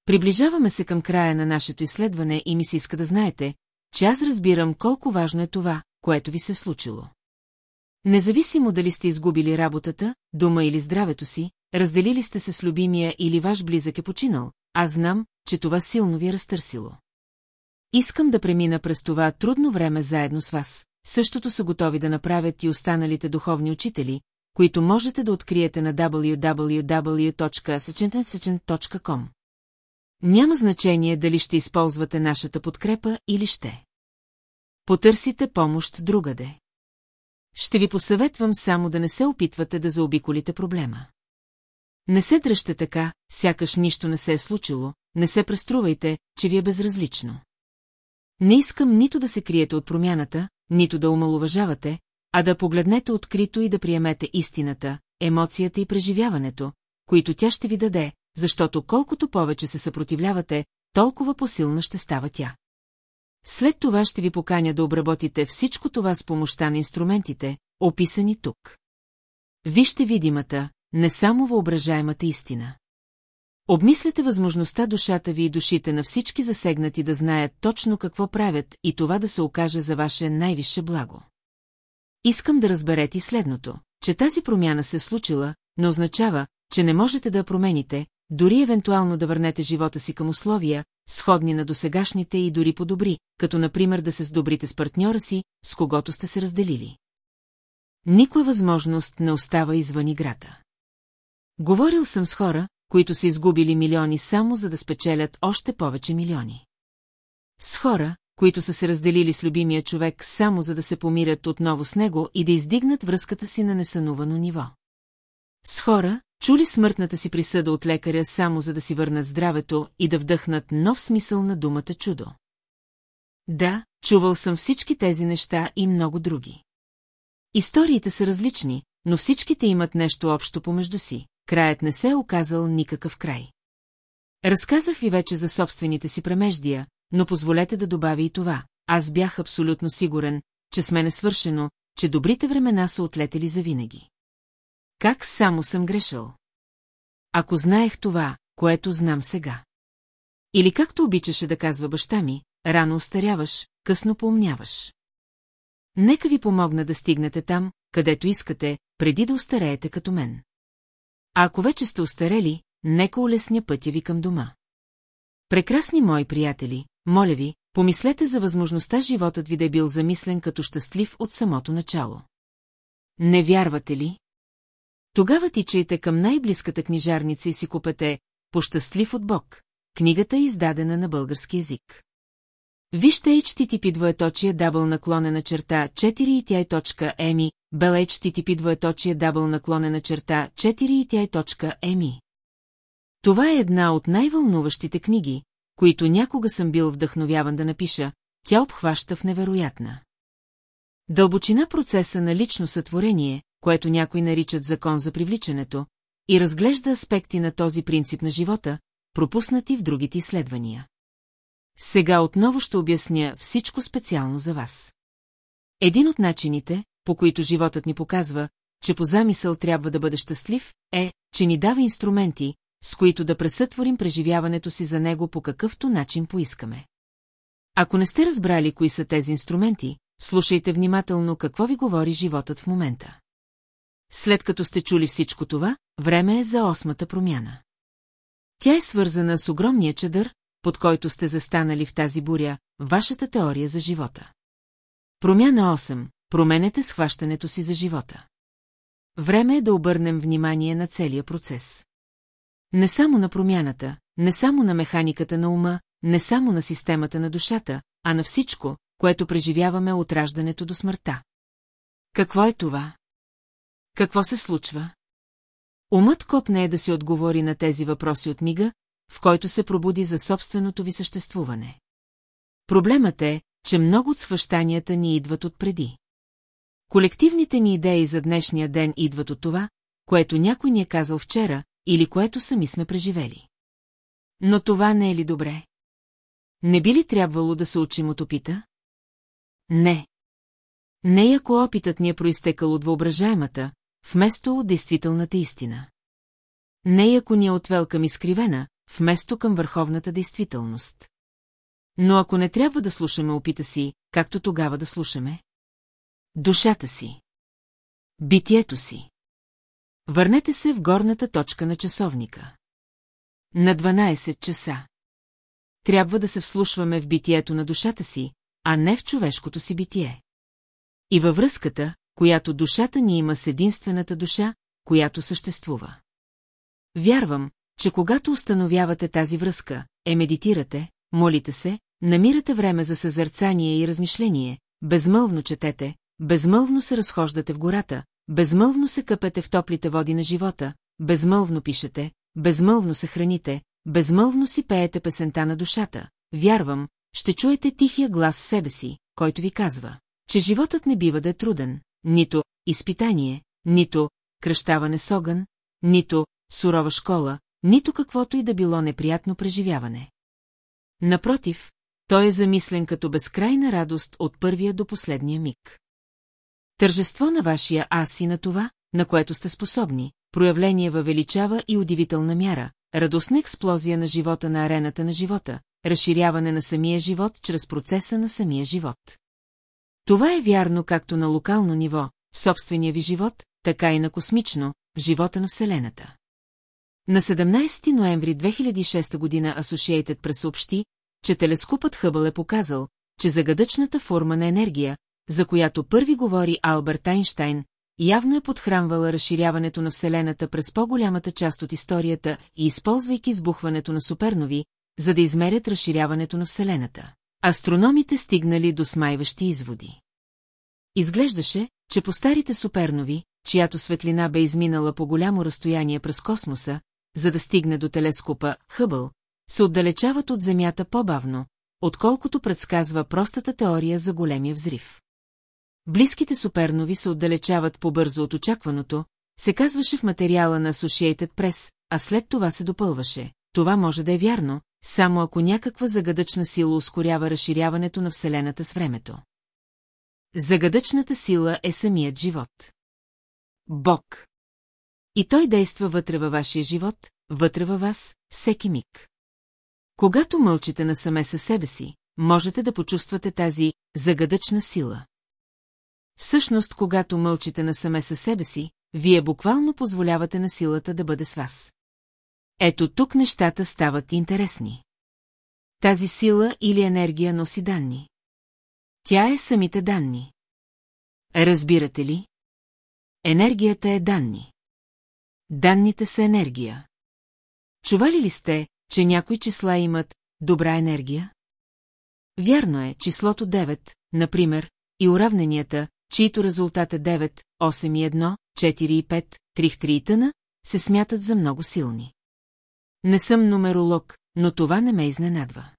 Приближаваме се към края на нашето изследване и ми се иска да знаете, че аз разбирам колко важно е това, което ви се случило. Независимо дали сте изгубили работата, дома или здравето си, разделили сте се с любимия или ваш близък е починал, аз знам, че това силно ви е разтърсило. Искам да премина през това трудно време заедно с вас. Същото са готови да направят и останалите духовни учители, които можете да откриете на www.sechentensechen.com. Няма значение дали ще използвате нашата подкрепа или ще. Потърсите помощ другаде. Ще ви посъветвам само да не се опитвате да заобиколите проблема. Не се дръжте така, сякаш нищо не се е случило, не се преструвайте, че ви е безразлично. Не искам нито да се криете от промяната, нито да омалуважавате, а да погледнете открито и да приемете истината, емоцията и преживяването, които тя ще ви даде, защото колкото повече се съпротивлявате, толкова посилна ще става тя. След това ще ви поканя да обработите всичко това с помощта на инструментите, описани тук. Вижте видимата, не само въображаемата истина. Обмислете възможността душата ви и душите на всички засегнати да знаят точно какво правят и това да се окаже за ваше най-висше благо. Искам да разберете следното, че тази промяна се случила, не означава, че не можете да я промените, дори евентуално да върнете живота си към условия, сходни на досегашните и дори по-добри, като например да се сдобрите с партньора си, с когото сте се разделили. Никоя възможност не остава извън играта. Говорил съм с хора, които са изгубили милиони само за да спечелят още повече милиони. С хора, които са се разделили с любимия човек само за да се помирят отново с него и да издигнат връзката си на несънувано ниво. С хора, чули смъртната си присъда от лекаря само за да си върнат здравето и да вдъхнат нов смисъл на думата чудо. Да, чувал съм всички тези неща и много други. Историите са различни, но всичките имат нещо общо помежду си. краят не се е оказал никакъв край. Разказах ви вече за собствените си премеждия, но позволете да добавя и това. Аз бях абсолютно сигурен, че с мене свършено, че добрите времена са отлетели завинаги. Как само съм грешал? Ако знаех това, което знам сега. Или както обичаше да казва баща ми, рано остаряваш, късно поумняваш. Нека ви помогна да стигнете там, където искате, преди да остареете като мен. А ако вече сте остарели, нека улесня пътя ви към дома. Прекрасни мои приятели, моля ви, помислете за възможността животът ви да е бил замислен като щастлив от самото начало. Не вярвате ли? Тогава тичайте към най-близката книжарница и си купете «Пощастлив от Бог». Книгата е издадена на български язик. Вижте HTTP двоеточие дабл наклонена черта 4 и тя е точка еми, бел HTTP двоеточие дабл наклонена черта 4 и тя е точка еми. Това е една от най-вълнуващите книги, които някога съм бил вдъхновяван да напиша, тя обхваща в невероятна. Дълбочина процеса на лично сътворение, което някои наричат закон за привличането, и разглежда аспекти на този принцип на живота, пропуснати в другите изследвания. Сега отново ще обясня всичко специално за вас. Един от начините, по които животът ни показва, че по замисъл трябва да бъде щастлив, е, че ни дава инструменти, с които да пресътворим преживяването си за него по какъвто начин поискаме. Ако не сте разбрали кои са тези инструменти, слушайте внимателно какво ви говори животът в момента. След като сте чули всичко това, време е за осмата промяна. Тя е свързана с огромния чадър, под който сте застанали в тази буря, вашата теория за живота. Промяна 8. Променете схващането си за живота. Време е да обърнем внимание на целия процес. Не само на промяната, не само на механиката на ума, не само на системата на душата, а на всичко, което преживяваме от раждането до смъртта. Какво е това? Какво се случва? Умът копне е да си отговори на тези въпроси от мига, в който се пробуди за собственото ви съществуване. Проблемът е, че много от свъщанията ни идват отпреди. Колективните ни идеи за днешния ден идват от това, което някой ни е казал вчера или което сами сме преживели. Но това не е ли добре? Не би ли трябвало да се учим от опита? Не. Не ако опитът ни е проистекал от въображаемата, вместо действителната истина. Не ако ни е отвел към изкривена, вместо към върховната действителност. Но ако не трябва да слушаме опита си, както тогава да слушаме? Душата си. Битието си. Върнете се в горната точка на часовника. На 12 часа. Трябва да се вслушваме в битието на душата си, а не в човешкото си битие. И във връзката, която душата ни има с единствената душа, която съществува. Вярвам, че когато установявате тази връзка, е медитирате, молите се, намирате време за съзърцание и размишление, безмълвно четете, безмълвно се разхождате в гората, безмълвно се къпете в топлите води на живота, безмълвно пишете, безмълвно се храните, безмълвно си пеете песента на душата. Вярвам, ще чуете тихия глас себе си, който ви казва, че животът не бива да е труден, нито изпитание, нито кръщаване с огън, нито сурова школа, нито каквото и да било неприятно преживяване. Напротив, той е замислен като безкрайна радост от първия до последния миг. Тържество на вашия аз и на това, на което сте способни, проявление във величава и удивителна мяра, радостна експлозия на живота на арената на живота, разширяване на самия живот чрез процеса на самия живот. Това е вярно както на локално ниво, в собствения ви живот, така и на космично, в живота на Вселената. На 17 ноември 2006 година Associated пресъобщи, че телескопът Хъбъл е показал, че загадъчната форма на енергия, за която първи говори Алберт Айнштайн, явно е подхранвала разширяването на Вселената през по-голямата част от историята и използвайки сбухването на супернови, за да измерят разширяването на Вселената. Астрономите стигнали до смайващи изводи. Изглеждаше, че по старите супернови, чиято светлина бе изминала по голямо разстояние през космоса, за да стигне до телескопа Хъбъл, се отдалечават от Земята по-бавно, отколкото предсказва простата теория за големия взрив. Близките супернови се отдалечават по-бързо от очакваното, се казваше в материала на Associated Press, а след това се допълваше. Това може да е вярно, само ако някаква загадъчна сила ускорява разширяването на Вселената с времето. Загадъчната сила е самият живот. Бог. И той действа вътре във вашия живот, вътре във вас, всеки миг. Когато мълчите насаме със себе си, можете да почувствате тази загадъчна сила. Всъщност, когато мълчите насаме със себе си, вие буквално позволявате на силата да бъде с вас. Ето тук нещата стават интересни. Тази сила или енергия носи данни. Тя е самите данни. Разбирате ли? Енергията е данни. Данните са енергия. Чували ли сте, че някои числа имат добра енергия? Вярно е, числото 9, например, и уравненията, чието резултат е 9, 8 и 1, 4 и 5, 3 3 и тъна, се смятат за много силни. Не съм нумеролог, но това не ме изненадва.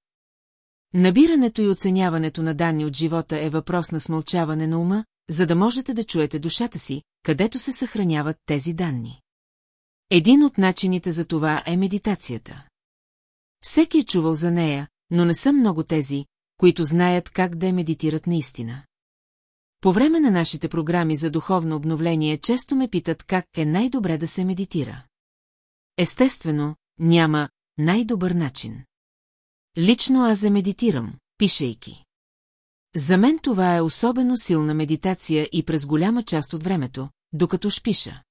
Набирането и оценяването на данни от живота е въпрос на смълчаване на ума, за да можете да чуете душата си, където се съхраняват тези данни. Един от начините за това е медитацията. Всеки е чувал за нея, но не са много тези, които знаят как да я медитират наистина. По време на нашите програми за духовно обновление често ме питат как е най-добре да се медитира. Естествено, няма най-добър начин. Лично аз за медитирам, пишейки. За мен това е особено силна медитация и през голяма част от времето, докато шпиша.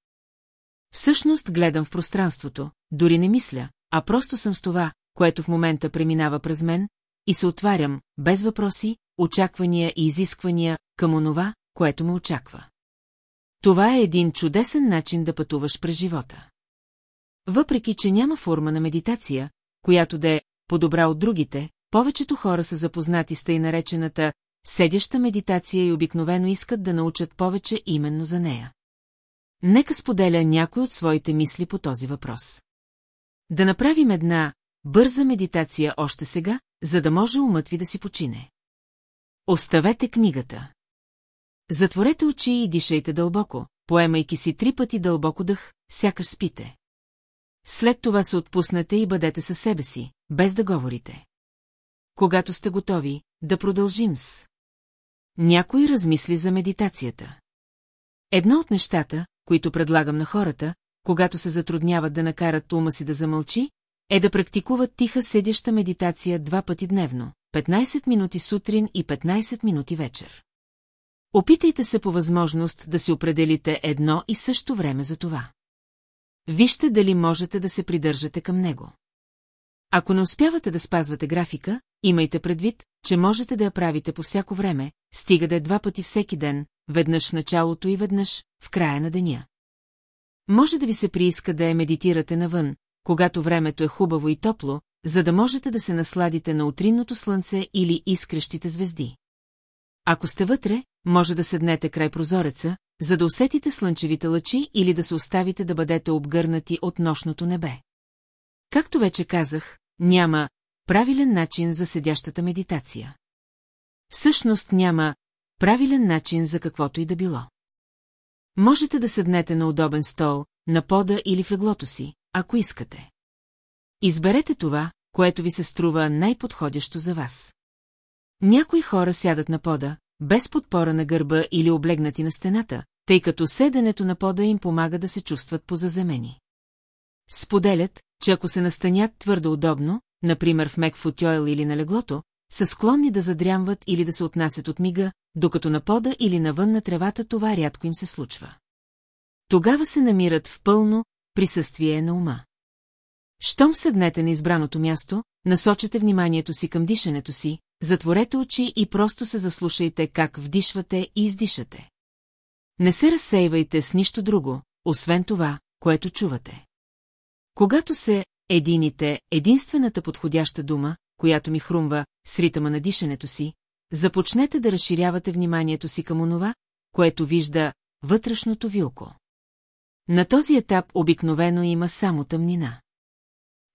Всъщност гледам в пространството, дори не мисля, а просто съм с това, което в момента преминава през мен, и се отварям, без въпроси, очаквания и изисквания, към онова, което ме очаква. Това е един чудесен начин да пътуваш през живота. Въпреки, че няма форма на медитация, която да е по-добра от другите, повечето хора са запознати с тъй наречената седяща медитация и обикновено искат да научат повече именно за нея. Нека споделя някой от своите мисли по този въпрос. Да направим една бърза медитация още сега, за да може умът ви да си почине. Оставете книгата. Затворете очи и дишайте дълбоко, поемайки си три пъти дълбоко дъх, сякаш спите. След това се отпуснете и бъдете със себе си, без да говорите. Когато сте готови, да продължим с... Някой размисли за медитацията. Едно от нещата, които предлагам на хората, когато се затрудняват да накарат ума си да замълчи, е да практикуват тиха седяща медитация два пъти дневно, 15 минути сутрин и 15 минути вечер. Опитайте се по възможност да си определите едно и също време за това. Вижте дали можете да се придържате към него. Ако не успявате да спазвате графика, имайте предвид, че можете да я правите по всяко време, стига да е два пъти всеки ден, веднъж в началото и веднъж в края на деня. Може да ви се прииска да я медитирате навън, когато времето е хубаво и топло, за да можете да се насладите на утринното слънце или изкрещите звезди. Ако сте вътре, може да седнете край прозореца, за да усетите слънчевите лъчи или да се оставите да бъдете обгърнати от нощното небе. Както вече казах, няма правилен начин за седящата медитация. Всъщност няма правилен начин за каквото и да било. Можете да седнете на удобен стол, на пода или в леглото си, ако искате. Изберете това, което ви се струва най-подходящо за вас. Някои хора сядат на пода, без подпора на гърба или облегнати на стената, тъй като седенето на пода им помага да се чувстват позаземени. Споделят, че ако се настанят твърдо удобно, например в мек футьойл или на леглото, са склонни да задрямват или да се отнасят от мига, докато на пода или навън на тревата това рядко им се случва. Тогава се намират в пълно присъствие на ума. Щом седнете на избраното място, насочете вниманието си към дишането си, затворете очи и просто се заслушайте как вдишвате и издишате. Не се разсейвайте с нищо друго, освен това, което чувате. Когато се едините, единствената подходяща дума, която ми хрумва с ритъма на дишането си, започнете да разширявате вниманието си към онова, което вижда вътрешното ви око. На този етап обикновено има само тъмнина.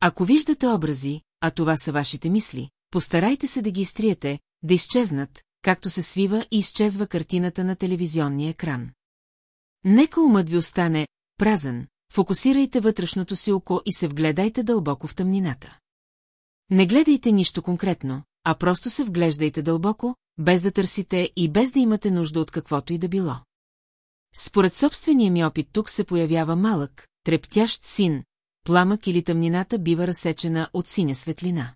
Ако виждате образи, а това са вашите мисли, постарайте се да ги изтриете, да изчезнат, както се свива и изчезва картината на телевизионния екран. Нека умът ви остане празен, фокусирайте вътрешното си око и се вгледайте дълбоко в тъмнината. Не гледайте нищо конкретно, а просто се вглеждайте дълбоко, без да търсите и без да имате нужда от каквото и да било. Според собствения ми опит тук се появява малък, трептящ син, пламък или тъмнината бива разсечена от синя светлина.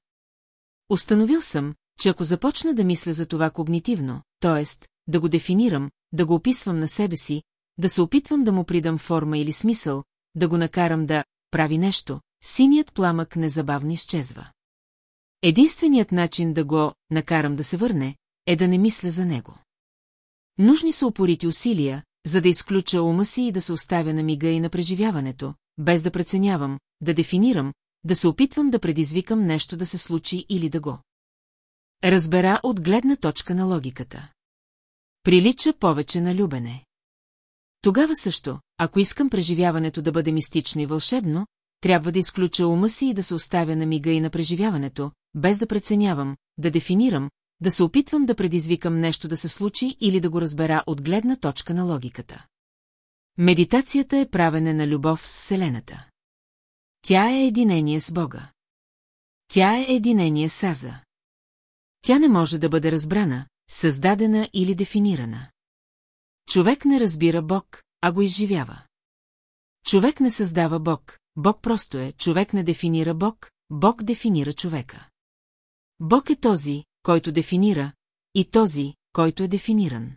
Установил съм, че ако започна да мисля за това когнитивно, т.е. да го дефинирам, да го описвам на себе си, да се опитвам да му придам форма или смисъл, да го накарам да прави нещо, синият пламък незабавно изчезва. Единственият начин да го накарам да се върне, е да не мисля за него. Нужни са упорити усилия, за да изключа ума си и да се оставя на мига и на преживяването, без да преценявам, да дефинирам, да се опитвам да предизвикам нещо да се случи или да го. Разбера от гледна точка на логиката. Прилича повече на любене. Тогава също, ако искам преживяването да бъде мистично и вълшебно, трябва да изключа ума си и да се оставя на мига и на преживяването, без да преценявам, да дефинирам, да се опитвам да предизвикам нещо да се случи или да го разбера от гледна точка на логиката. Медитацията е правене на любов с Вселената. Тя е единение с Бога. Тя е единение с Аза. Тя не може да бъде разбрана, създадена или дефинирана. Човек не разбира Бог, а го изживява. Човек не създава Бог, Бог просто е, човек не дефинира Бог, Бог дефинира човека. Бог е този, който дефинира, и този, който е дефиниран.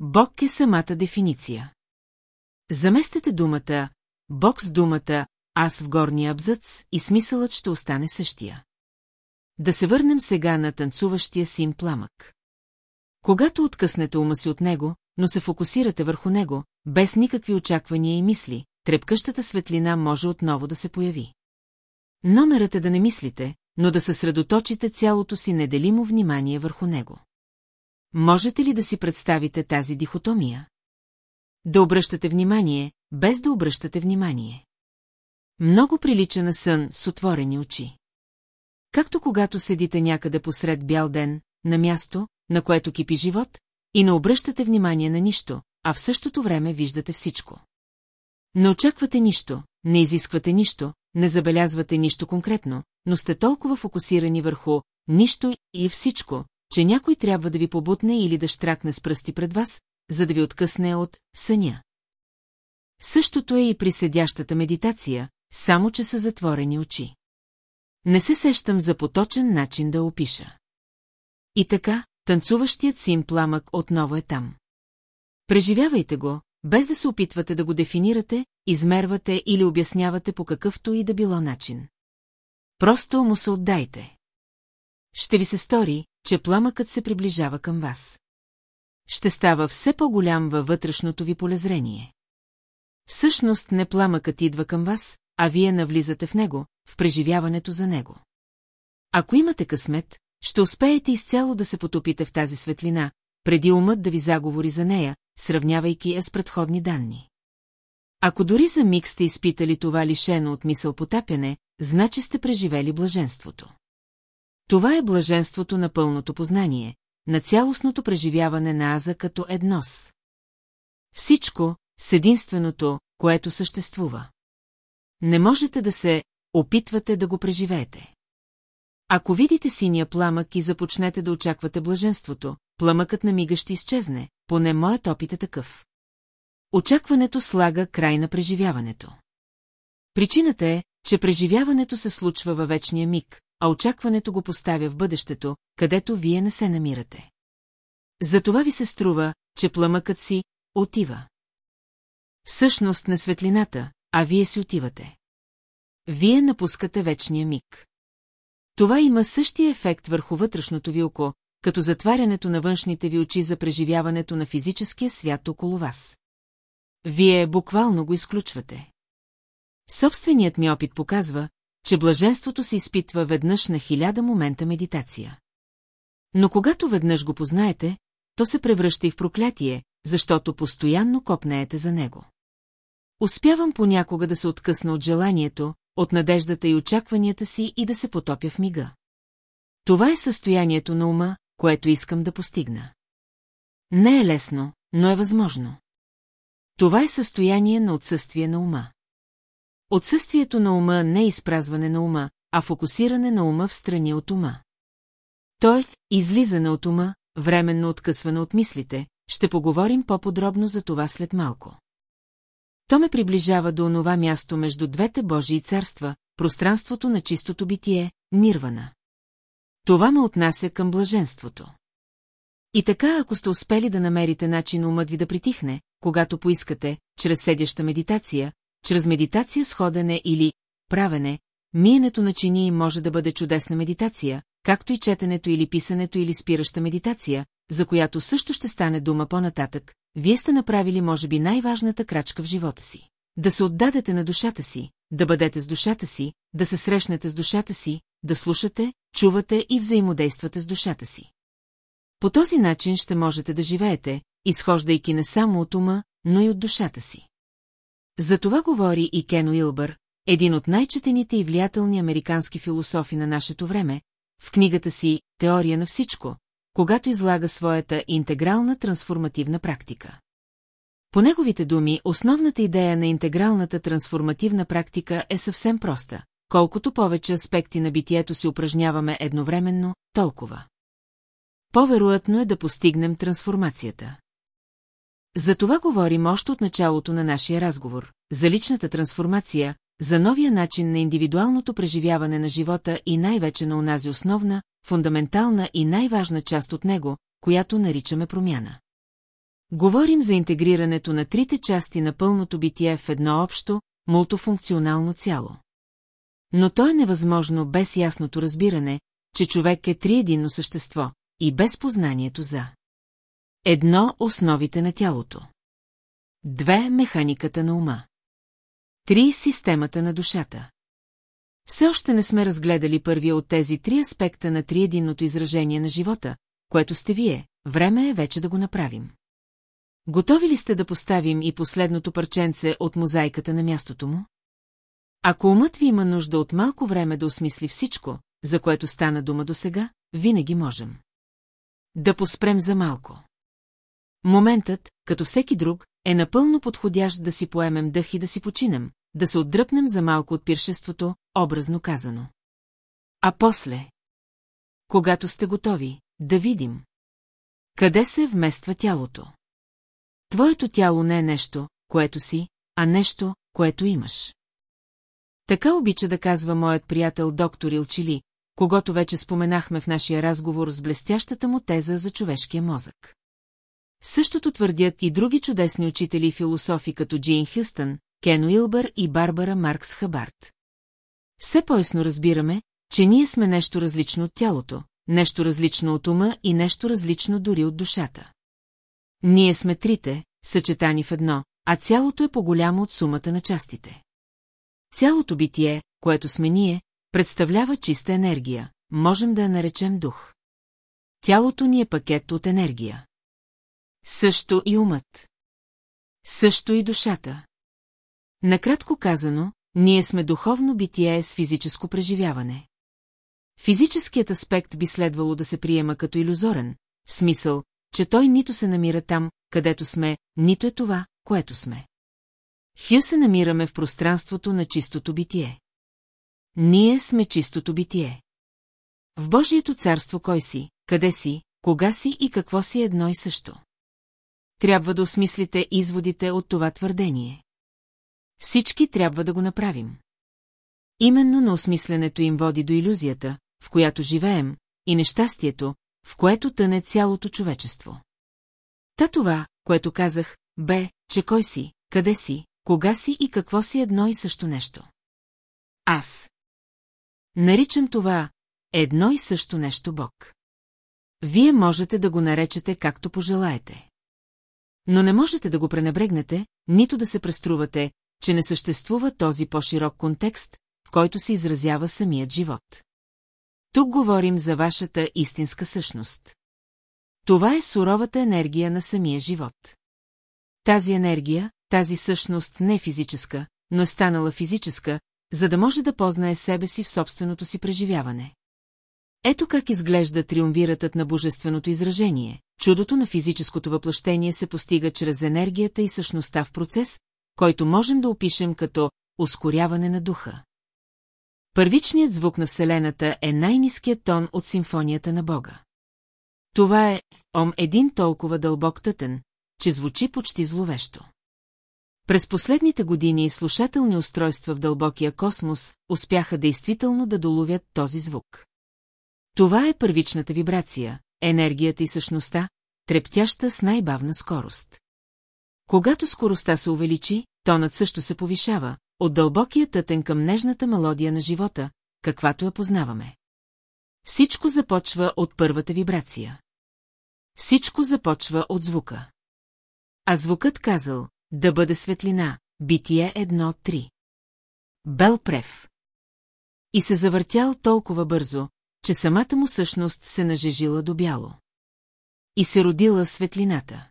Бог е самата дефиниция. Заместете думата Бог с думата аз в горния абзац и смисълът ще остане същия. Да се върнем сега на танцуващия син пламък. Когато откъснете ума си от него, но се фокусирате върху него, без никакви очаквания и мисли, трепкащата светлина може отново да се появи. Номерът е да не мислите, но да съсредоточите цялото си неделимо внимание върху него. Можете ли да си представите тази дихотомия? Да обръщате внимание, без да обръщате внимание. Много прилича на сън с отворени очи. Както когато седите някъде посред бял ден, на място, на което кипи живот, и не обръщате внимание на нищо, а в същото време виждате всичко. Не очаквате нищо, не изисквате нищо, не забелязвате нищо конкретно, но сте толкова фокусирани върху нищо и всичко, че някой трябва да ви побутне или да штракне с пръсти пред вас, за да ви откъсне от съня. Същото е и при седящата медитация, само че са затворени очи. Не се сещам за поточен начин да опиша. И така, танцуващият син пламък отново е там. Преживявайте го, без да се опитвате да го дефинирате, измервате или обяснявате по какъвто и да било начин. Просто му се отдайте. Ще ви се стори, че пламъкът се приближава към вас. Ще става все по-голям във вътрешното ви полезрение. Всъщност не пламъкът идва към вас, а вие навлизате в него, в преживяването за него. Ако имате късмет, ще успеете изцяло да се потопите в тази светлина, преди умът да ви заговори за нея, сравнявайки я с предходни данни. Ако дори за миг сте изпитали това лишено от мисъл потапяне, значи сте преживели блаженството. Това е блаженството на пълното познание, на цялостното преживяване на Аза като еднос. Всичко с единственото, което съществува. Не можете да се опитвате да го преживеете. Ако видите синия пламък и започнете да очаквате блаженството, пламъкът на мига ще изчезне, поне моят опит е такъв. Очакването слага край на преживяването. Причината е, че преживяването се случва във вечния миг, а очакването го поставя в бъдещето, където вие не се намирате. Затова ви се струва, че пламъкът си отива. Всъщност на светлината, а вие си отивате. Вие напускате вечния миг. Това има същия ефект върху вътрешното ви око, като затварянето на външните ви очи за преживяването на физическия свят около вас. Вие буквално го изключвате. Собственият ми опит показва, че блаженството се изпитва веднъж на хиляда момента медитация. Но когато веднъж го познаете, то се превръща и в проклятие, защото постоянно копнеете за него. Успявам понякога да се откъсна от желанието, от надеждата и очакванията си и да се потопя в мига. Това е състоянието на ума, което искам да постигна. Не е лесно, но е възможно. Това е състояние на отсъствие на ума. Отсъствието на ума не е изпразване на ума, а фокусиране на ума в страни от ума. Той е излизане от ума, временно откъсване от мислите, ще поговорим по-подробно за това след малко. То ме приближава до онова място между двете Божии царства, пространството на чистото битие, нирвана. Това ме отнася към блаженството. И така, ако сте успели да намерите начин умът ви да притихне, когато поискате, чрез седяща медитация, чрез медитация с ходене или правене, миенето на чини може да бъде чудесна медитация, както и четенето или писането или спираща медитация, за която също ще стане дума по-нататък, вие сте направили може би най-важната крачка в живота си. Да се отдадете на душата си, да бъдете с душата си, да се срещнете с душата си, да слушате, чувате и взаимодействате с душата си. По този начин ще можете да живеете, изхождайки не само от ума, но и от душата си. За това говори и Кен Уилбър, един от най-четените и влиятелни американски философи на нашето време, в книгата си «Теория на всичко», когато излага своята интегрална трансформативна практика. По неговите думи, основната идея на интегралната трансформативна практика е съвсем проста. Колкото повече аспекти на битието си упражняваме едновременно, толкова. По-вероятно е да постигнем трансформацията. За това говорим още от началото на нашия разговор, за личната трансформация, за новия начин на индивидуалното преживяване на живота и най-вече на онази основна, фундаментална и най-важна част от него, която наричаме промяна. Говорим за интегрирането на трите части на пълното битие в едно общо, мултофункционално цяло. Но то е невъзможно без ясното разбиране, че човек е триединно същество и без познанието за Едно – основите на тялото. Две – механиката на ума. Три – системата на душата. Все още не сме разгледали първия от тези три аспекта на триединното изражение на живота, което сте вие, време е вече да го направим. Готови ли сте да поставим и последното парченце от мозайката на мястото му? Ако умът ви има нужда от малко време да осмисли всичко, за което стана дума до сега, винаги можем. Да поспрем за малко. Моментът, като всеки друг, е напълно подходящ да си поемем дъх и да си починем, да се отдръпнем за малко от пиршеството, образно казано. А после, когато сте готови, да видим. Къде се вмества тялото? Твоето тяло не е нещо, което си, а нещо, което имаш. Така обича да казва моят приятел доктор Илчили, когато вече споменахме в нашия разговор с блестящата му теза за човешкия мозък. Същото твърдят и други чудесни учители и философи като Джин Хюстън, Кен Уилбър и Барбара Маркс Хабарт. Все по-ясно разбираме, че ние сме нещо различно от тялото, нещо различно от ума и нещо различно дори от душата. Ние сме трите, съчетани в едно, а цялото е по-голямо от сумата на частите. Цялото битие, което сме ние, представлява чиста енергия, можем да я наречем дух. Тялото ни е пакет от енергия. Също и умът. Също и душата. Накратко казано, ние сме духовно битие с физическо преживяване. Физическият аспект би следвало да се приема като иллюзорен, в смисъл, че той нито се намира там, където сме, нито е това, което сме. Хю се намираме в пространството на чистото битие. Ние сме чистото битие. В Божието царство кой си, къде си, кога си и какво си едно и също. Трябва да осмислите изводите от това твърдение. Всички трябва да го направим. Именно на осмисленето им води до иллюзията, в която живеем, и нещастието, в което тъне цялото човечество. Та това, което казах, бе, че кой си, къде си, кога си и какво си едно и също нещо. Аз. Наричам това едно и също нещо Бог. Вие можете да го наречете както пожелаете. Но не можете да го пренебрегнете, нито да се преструвате, че не съществува този по-широк контекст, в който се изразява самият живот. Тук говорим за вашата истинска същност. Това е суровата енергия на самия живот. Тази енергия, тази същност не е физическа, но е станала физическа, за да може да познае себе си в собственото си преживяване. Ето как изглежда триумвиратът на божественото изражение. Чудото на физическото въплъщение се постига чрез енергията и същността в процес, който можем да опишем като ускоряване на духа. Първичният звук на Вселената е най-низкият тон от симфонията на Бога. Това е ом един толкова дълбок тътен, че звучи почти зловещо. През последните години слушателни устройства в дълбокия космос успяха действително да доловят този звук. Това е първичната вибрация, енергията и същността, трептяща с най-бавна скорост. Когато скоростта се увеличи, тонът също се повишава, от дълбокия тътен към нежната мелодия на живота, каквато я познаваме. Всичко започва от първата вибрация. Всичко започва от звука. А звукът казал, да бъде светлина, битие едно-три. Бел Прев. И се завъртял толкова бързо, че самата му същност се нажежила до бяло. И се родила светлината.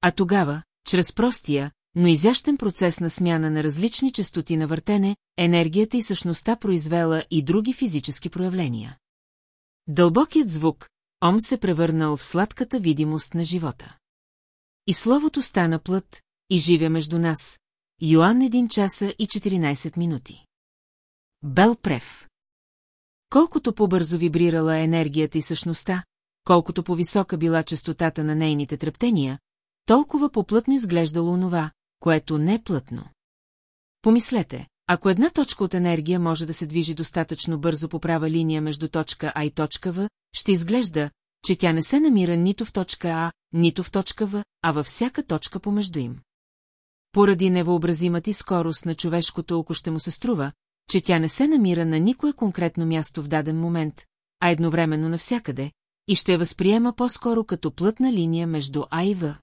А тогава, чрез простия, но изящен процес на смяна на различни частоти на въртене, енергията и същността произвела и други физически проявления. Дълбокият звук, ом се превърнал в сладката видимост на живота. И словото стана плът, и живя между нас. Йоан един часа и 14 минути. Бел Прев Колкото по-бързо вибрирала енергията и същността, колкото по-висока била частотата на нейните трептения, толкова по-плътно изглеждало онова, което не е плътно. Помислете, ако една точка от енергия може да се движи достатъчно бързо по права линия между точка А и точка В, ще изглежда, че тя не се намира нито в точка А, нито в точка В, а във всяка точка помежду им. Поради невъобразимата и скорост на човешкото око ще му се струва, че тя не се намира на никое конкретно място в даден момент, а едновременно навсякъде, и ще я възприема по-скоро като плътна линия между А и В.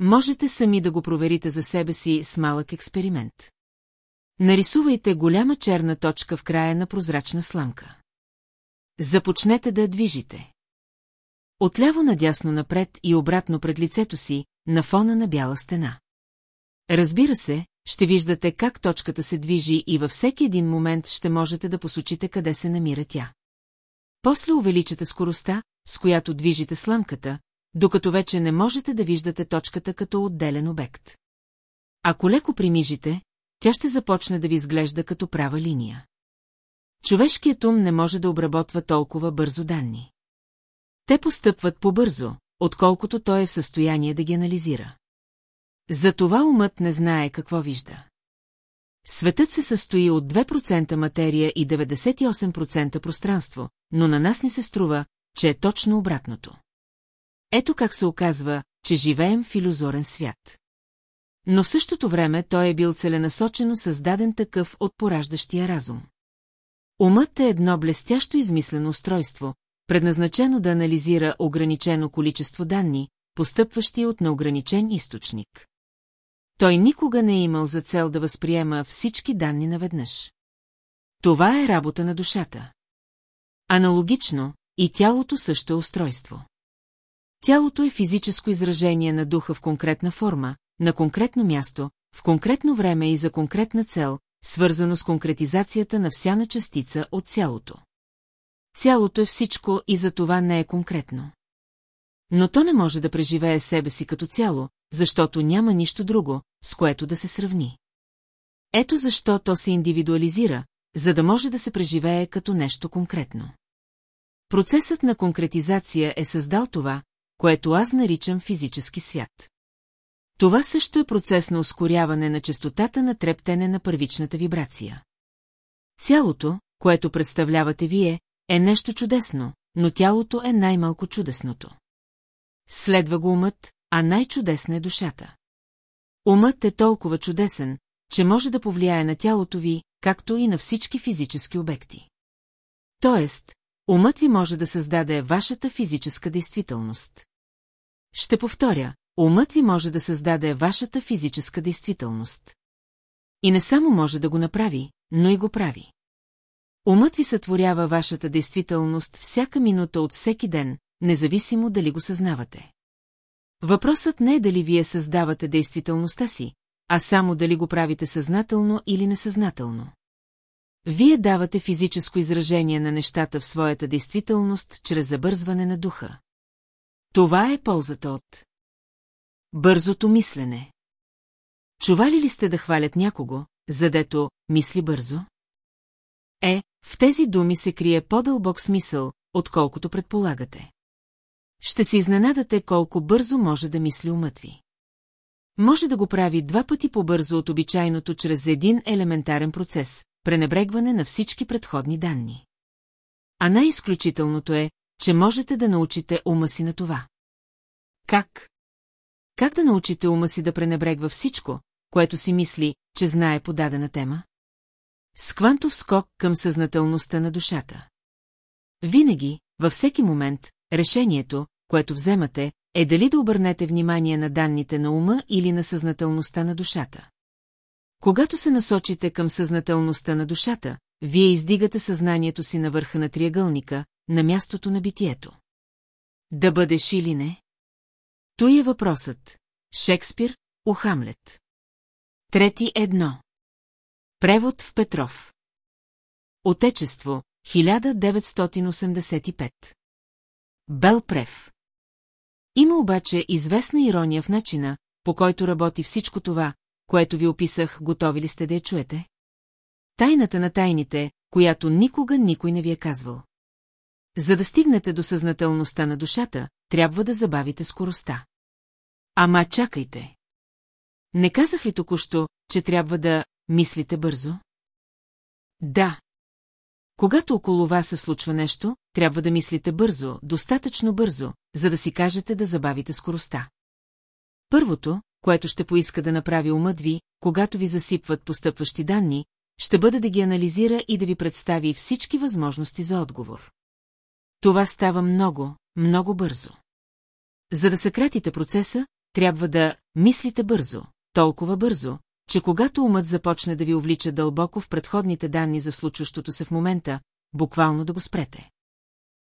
Можете сами да го проверите за себе си с малък експеримент. Нарисувайте голяма черна точка в края на прозрачна сламка. Започнете да я движите. Отляво надясно напред и обратно пред лицето си, на фона на бяла стена. Разбира се, ще виждате как точката се движи и във всеки един момент ще можете да посочите къде се намира тя. После увеличате скоростта, с която движите сламката, докато вече не можете да виждате точката като отделен обект. Ако леко примижите, тя ще започне да ви изглежда като права линия. Човешкият ум не може да обработва толкова бързо данни. Те постъпват по-бързо, отколкото той е в състояние да ги анализира. Затова умът не знае какво вижда. Светът се състои от 2% материя и 98% пространство, но на нас ни се струва, че е точно обратното. Ето как се оказва, че живеем в иллюзорен свят. Но в същото време той е бил целенасочено създаден такъв от пораждащия разум. Умът е едно блестящо измислено устройство, предназначено да анализира ограничено количество данни, постъпващи от неограничен източник. Той никога не е имал за цел да възприема всички данни наведнъж. Това е работа на душата. Аналогично, и тялото също е устройство. Тялото е физическо изражение на духа в конкретна форма, на конкретно място, в конкретно време и за конкретна цел, свързано с конкретизацията на всяна частица от цялото. Цялото е всичко и за това не е конкретно. Но то не може да преживее себе си като цяло, защото няма нищо друго, с което да се сравни. Ето защо то се индивидуализира, за да може да се преживее като нещо конкретно. Процесът на конкретизация е създал това, което аз наричам физически свят. Това също е процес на ускоряване на частотата на трептене на първичната вибрация. Цялото, което представлявате вие, е нещо чудесно, но тялото е най-малко чудесното. Следва го умът, а най-чудесна е душата. Умът е толкова чудесен, че може да повлияе на тялото ви, както и на всички физически обекти. Тоест, умът ви може да създаде вашата физическа действителност. Ще повторя, умът ви може да създаде вашата физическа действителност. И не само може да го направи, но и го прави. Умът ви сътворява вашата действителност всяка минута от всеки ден, независимо дали го съзнавате. Въпросът не е дали вие създавате действителността си, а само дали го правите съзнателно или несъзнателно. Вие давате физическо изражение на нещата в своята действителност чрез забързване на духа. Това е ползата от бързото мислене. Чували ли сте да хвалят някого, задето мисли бързо? Е, в тези думи се крие по-дълбок смисъл, отколкото предполагате. Ще се изненадате колко бързо може да мисли умът ви. Може да го прави два пъти по-бързо от обичайното чрез един елементарен процес – пренебрегване на всички предходни данни. А най-изключителното е, че можете да научите ума си на това. Как? Как да научите ума си да пренебрегва всичко, което си мисли, че знае по дадена тема? С квантов скок към съзнателността на душата. Винаги, във всеки момент, решението, което вземате, е дали да обърнете внимание на данните на ума или на съзнателността на душата. Когато се насочите към съзнателността на душата, вие издигате съзнанието си на върха на триъгълника, на мястото на битието. Да бъдеш или не? Той е въпросът. Шекспир, у Хамлет. Трети едно. Превод в Петров. Отечество, 1985. Белпрев. Има обаче известна ирония в начина, по който работи всичко това, което ви описах, готови ли сте да я чуете? Тайната на тайните, която никога никой не ви е казвал. За да стигнете до съзнателността на душата, трябва да забавите скоростта. Ама чакайте. Не казах ли току-що, че трябва да мислите бързо? Да. Когато около вас се случва нещо, трябва да мислите бързо, достатъчно бързо, за да си кажете да забавите скоростта. Първото, което ще поиска да направи умът ви, когато ви засипват постъпващи данни, ще бъде да ги анализира и да ви представи всички възможности за отговор. Това става много, много бързо. За да съкратите процеса, трябва да мислите бързо, толкова бързо, че когато умът започне да ви увлича дълбоко в предходните данни за случващото се в момента, буквално да го спрете.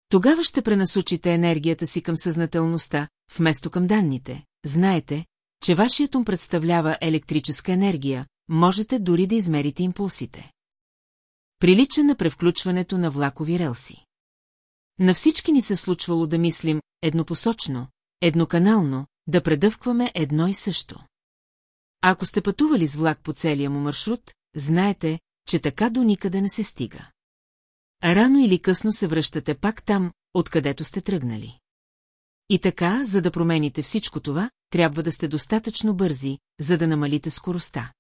Тогава ще пренасочите енергията си към съзнателността, вместо към данните. Знаете, че вашият ум представлява електрическа енергия, можете дори да измерите импулсите. Прилича на превключването на влакови релси. На всички ни се случвало да мислим еднопосочно, едноканално, да предъвкваме едно и също. Ако сте пътували с влак по целия му маршрут, знаете, че така до никъде не се стига. Рано или късно се връщате пак там, откъдето сте тръгнали. И така, за да промените всичко това, трябва да сте достатъчно бързи, за да намалите скоростта.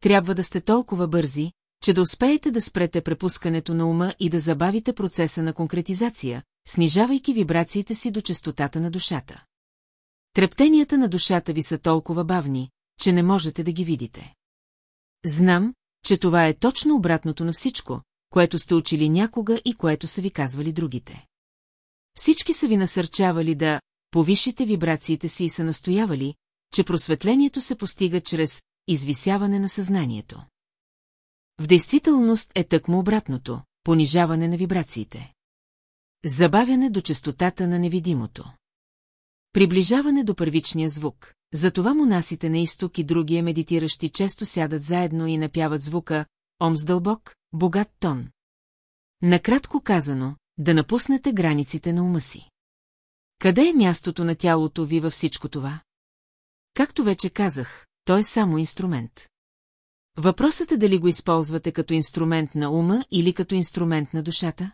Трябва да сте толкова бързи, че да успеете да спрете препускането на ума и да забавите процеса на конкретизация, снижавайки вибрациите си до частотата на душата. Трептенията на душата ви са толкова бавни, че не можете да ги видите. Знам, че това е точно обратното на всичко, което сте учили някога и което са ви казвали другите. Всички са ви насърчавали да повишите вибрациите си и са настоявали, че просветлението се постига чрез извисяване на съзнанието. В действителност е тъкмо обратното – понижаване на вибрациите. Забавяне до частотата на невидимото. Приближаване до първичния звук. Затова монасите на изток и другия медитиращи често сядат заедно и напяват звука «Ом с дълбок, богат тон». Накратко казано, да напуснете границите на ума си. Къде е мястото на тялото ви във всичко това? Както вече казах, то е само инструмент. Въпросът е дали го използвате като инструмент на ума или като инструмент на душата?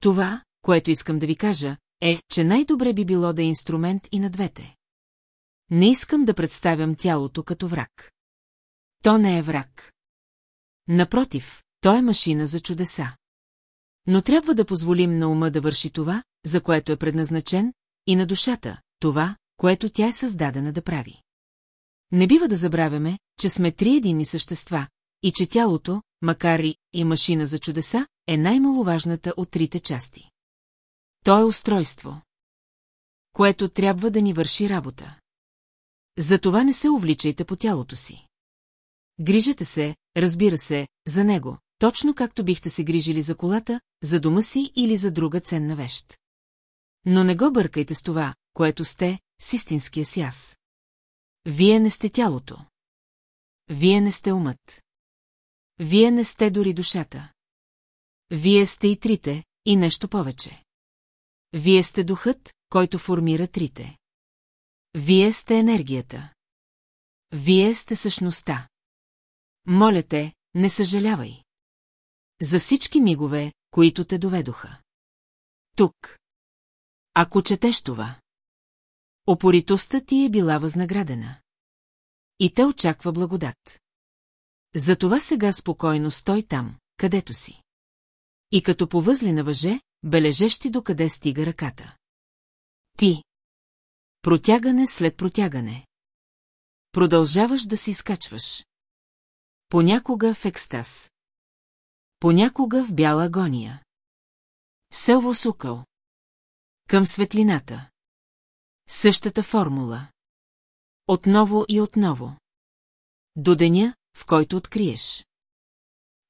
Това, което искам да ви кажа, е, че най-добре би било да е инструмент и на двете. Не искам да представям тялото като враг. То не е враг. Напротив, то е машина за чудеса. Но трябва да позволим на ума да върши това, за което е предназначен, и на душата, това, което тя е създадена да прави. Не бива да забравяме, че сме три единни същества и че тялото, макар и, и машина за чудеса, е най-маловажната от трите части. То е устройство, което трябва да ни върши работа. Затова не се увличайте по тялото си. Грижете се, разбира се, за него, точно както бихте се грижили за колата, за дома си или за друга ценна вещ. Но не го бъркайте с това, което сте, с истинския си аз. Вие не сте тялото. Вие не сте умът. Вие не сте дори душата. Вие сте и трите, и нещо повече. Вие сте духът, който формира трите. Вие сте енергията. Вие сте същността. Моля те, не съжалявай. За всички мигове, които те доведоха. Тук. Ако четеш това. Опоритостта ти е била възнаградена. И те очаква благодат. Затова сега спокойно стой там, където си. И като повъзли на въже, бележеш ти докъде стига ръката. Ти. Протягане след протягане. Продължаваш да се изкачваш. Понякога в екстаз. Понякога в бяла агония. Селво сукъл. Към светлината. Същата формула. Отново и отново. До деня, в който откриеш.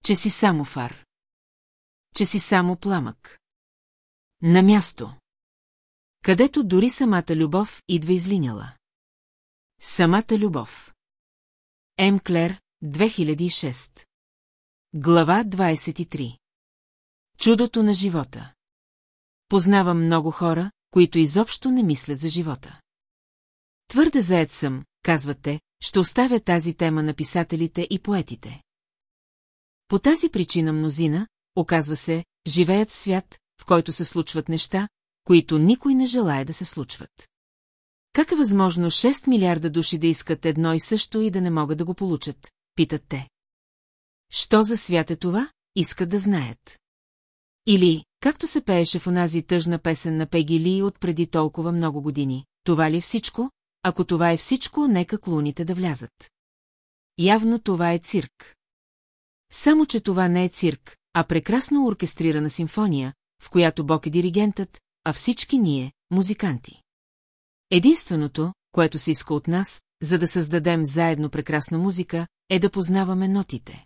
Че си само фар. Че си само пламък. На място. Където дори самата любов идва излиняла. Самата любов. М. Клер, 2006. Глава 23. Чудото на живота. Познавам много хора, които изобщо не мислят за живота. Твърде заед съм, казвате, ще оставя тази тема на писателите и поетите. По тази причина мнозина, оказва се, живеят в свят, в който се случват неща, които никой не желая да се случват. Как е възможно 6 милиарда души да искат едно и също и да не могат да го получат, питат те. Що за свят е това, искат да знаят. Или, както се пееше в онази тъжна песен на Пеги Ли от преди толкова много години, това ли е всичко? Ако това е всичко, нека клоните да влязат. Явно това е цирк. Само, че това не е цирк, а прекрасно оркестрирана симфония, в която Бог е диригентът, а всички ние – музиканти. Единственото, което се иска от нас, за да създадем заедно прекрасна музика, е да познаваме нотите.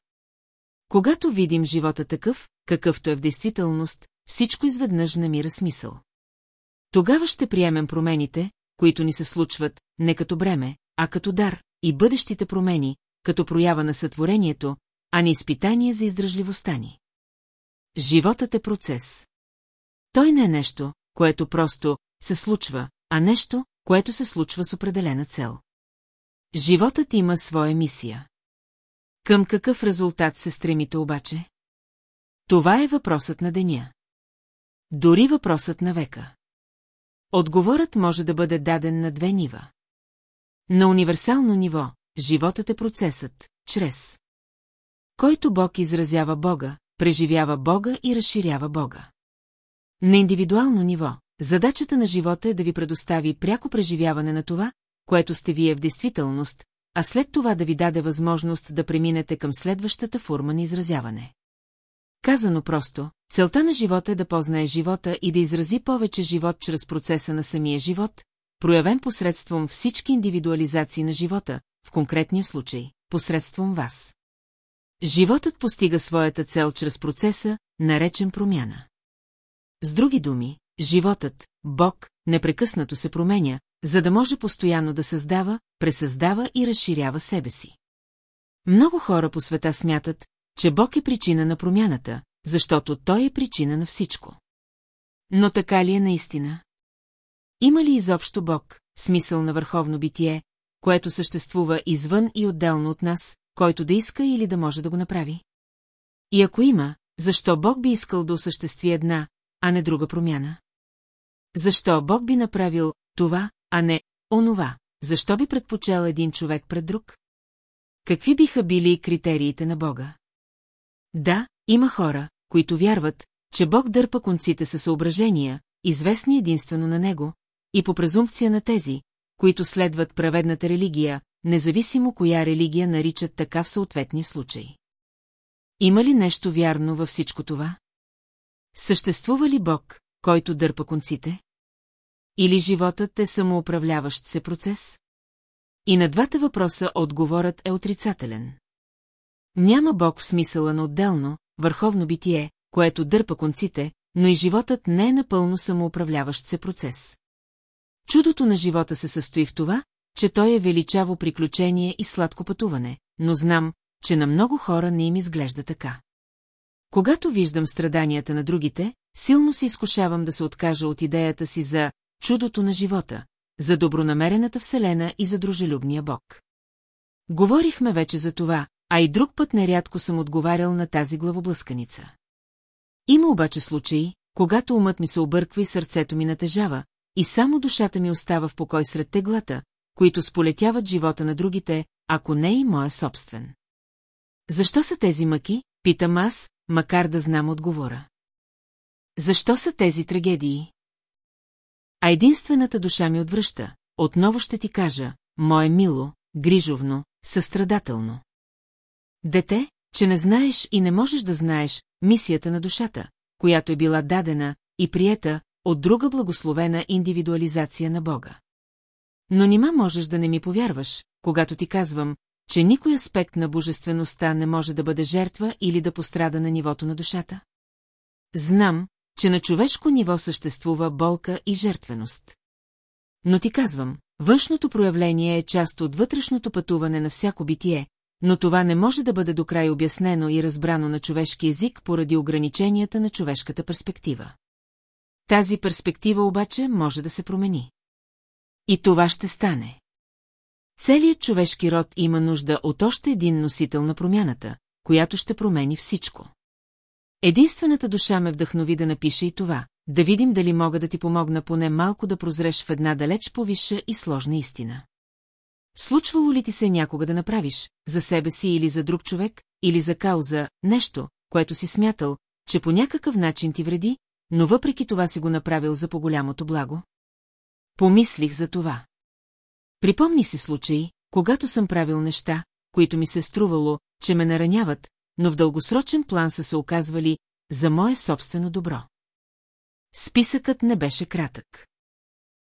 Когато видим живота такъв, какъвто е в действителност, всичко изведнъж намира смисъл. Тогава ще приемем промените, които ни се случват, не като бреме, а като дар, и бъдещите промени, като проява на сътворението, а не изпитание за издръжливостта ни. Животът е процес. Той не е нещо, което просто се случва, а нещо, което се случва с определена цел. Животът има своя мисия. Към какъв резултат се стремите обаче? Това е въпросът на деня. Дори въпросът на века. Отговорът може да бъде даден на две нива. На универсално ниво, животът е процесът, чрез който Бог изразява Бога, преживява Бога и разширява Бога. На индивидуално ниво, задачата на живота е да ви предостави пряко преживяване на това, което сте вие в действителност, а след това да ви даде възможност да преминете към следващата форма на изразяване. Казано просто, целта на живота е да познае живота и да изрази повече живот чрез процеса на самия живот, проявен посредством всички индивидуализации на живота, в конкретния случай, посредством вас. Животът постига своята цел чрез процеса, наречен промяна. С други думи, животът, Бог, непрекъснато се променя, за да може постоянно да създава, пресъздава и разширява себе си. Много хора по света смятат, че Бог е причина на промяната, защото Той е причина на всичко. Но така ли е наистина? Има ли изобщо Бог, смисъл на върховно битие, което съществува извън и отделно от нас, който да иска или да може да го направи? И ако има, защо Бог би искал да осъществи една, а не друга промяна? Защо Бог би направил това, а не онова? Защо би предпочел един човек пред друг? Какви биха били критериите на Бога? Да, има хора, които вярват, че Бог дърпа конците със съображения, известни единствено на Него, и по презумпция на тези, които следват праведната религия, независимо коя религия наричат така в съответни случаи. Има ли нещо вярно във всичко това? Съществува ли Бог, който дърпа конците? Или животът е самоуправляващ се процес? И на двата въпроса отговорът е отрицателен. Няма Бог в смисъла на отделно, върховно битие, което дърпа конците, но и животът не е напълно самоуправляващ се процес. Чудото на живота се състои в това, че той е величаво приключение и сладко пътуване, но знам, че на много хора не им изглежда така. Когато виждам страданията на другите, силно се изкушавам да се откажа от идеята си за чудото на живота, за добронамерената вселена и за дружелюбния Бог. Говорихме вече за това, а и друг път нерядко съм отговарял на тази главоблъсканица. Има обаче случаи, когато умът ми се обърква и сърцето ми натежава, и само душата ми остава в покой сред теглата, които сполетяват живота на другите, ако не и моя собствен. Защо са тези мъки, питам аз, макар да знам отговора. Защо са тези трагедии? А единствената душа ми отвръща, отново ще ти кажа, мое мило, грижовно, състрадателно. Дете, че не знаеш и не можеш да знаеш мисията на душата, която е била дадена и приета от друга благословена индивидуализация на Бога. Но нима можеш да не ми повярваш, когато ти казвам, че никой аспект на божествеността не може да бъде жертва или да пострада на нивото на душата? Знам, че на човешко ниво съществува болка и жертвеност. Но ти казвам, външното проявление е част от вътрешното пътуване на всяко битие, но това не може да бъде докрай обяснено и разбрано на човешки език поради ограниченията на човешката перспектива. Тази перспектива обаче може да се промени. И това ще стане. Целият човешки род има нужда от още един носител на промяната, която ще промени всичко. Единствената душа ме вдъхнови да напише и това, да видим дали мога да ти помогна поне малко да прозреш в една далеч повисша и сложна истина. Случвало ли ти се някога да направиш, за себе си или за друг човек, или за кауза, нещо, което си смятал, че по някакъв начин ти вреди, но въпреки това си го направил за по-голямото благо? Помислих за това. Припомних си случаи, когато съм правил неща, които ми се струвало, че ме нараняват, но в дългосрочен план са се оказвали за мое собствено добро. Списъкът не беше кратък.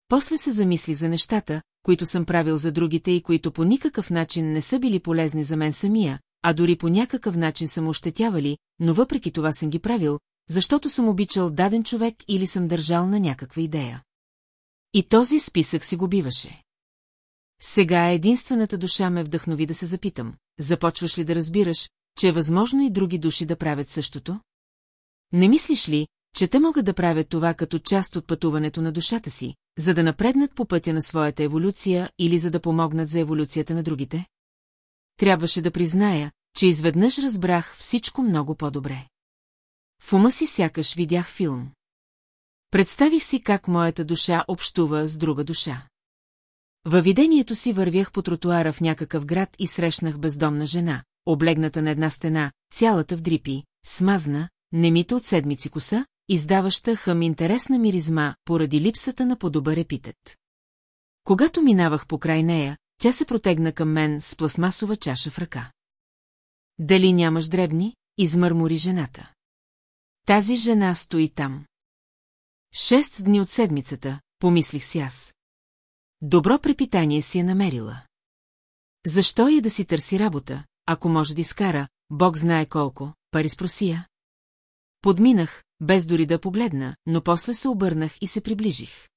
После се замисли за нещата, които съм правил за другите и които по никакъв начин не са били полезни за мен самия, а дори по някакъв начин съм ощетявали, но въпреки това съм ги правил, защото съм обичал даден човек или съм държал на някаква идея. И този списък си го биваше. Сега единствената душа ме вдъхнови да се запитам. Започваш ли да разбираш, че е възможно и други души да правят същото? Не мислиш ли, че те могат да правят това като част от пътуването на душата си, за да напреднат по пътя на своята еволюция или за да помогнат за еволюцията на другите? Трябваше да призная, че изведнъж разбрах всичко много по-добре. В ума си сякаш видях филм. Представих си как моята душа общува с друга душа. Във видението си вървях по тротуара в някакъв град и срещнах бездомна жена, облегната на една стена, цялата в дрипи, смазна, немита от седмици коса, издаваща хъм интересна миризма поради липсата на по-добър епитет. Когато минавах покрай нея, тя се протегна към мен с пластмасова чаша в ръка. Дали нямаш дребни? Измърмори жената. Тази жена стои там. Шест дни от седмицата, помислих си аз. Добро препитание си е намерила. Защо е да си търси работа, ако може да изкара, Бог знае колко, пари спросия? Подминах, без дори да погледна, но после се обърнах и се приближих.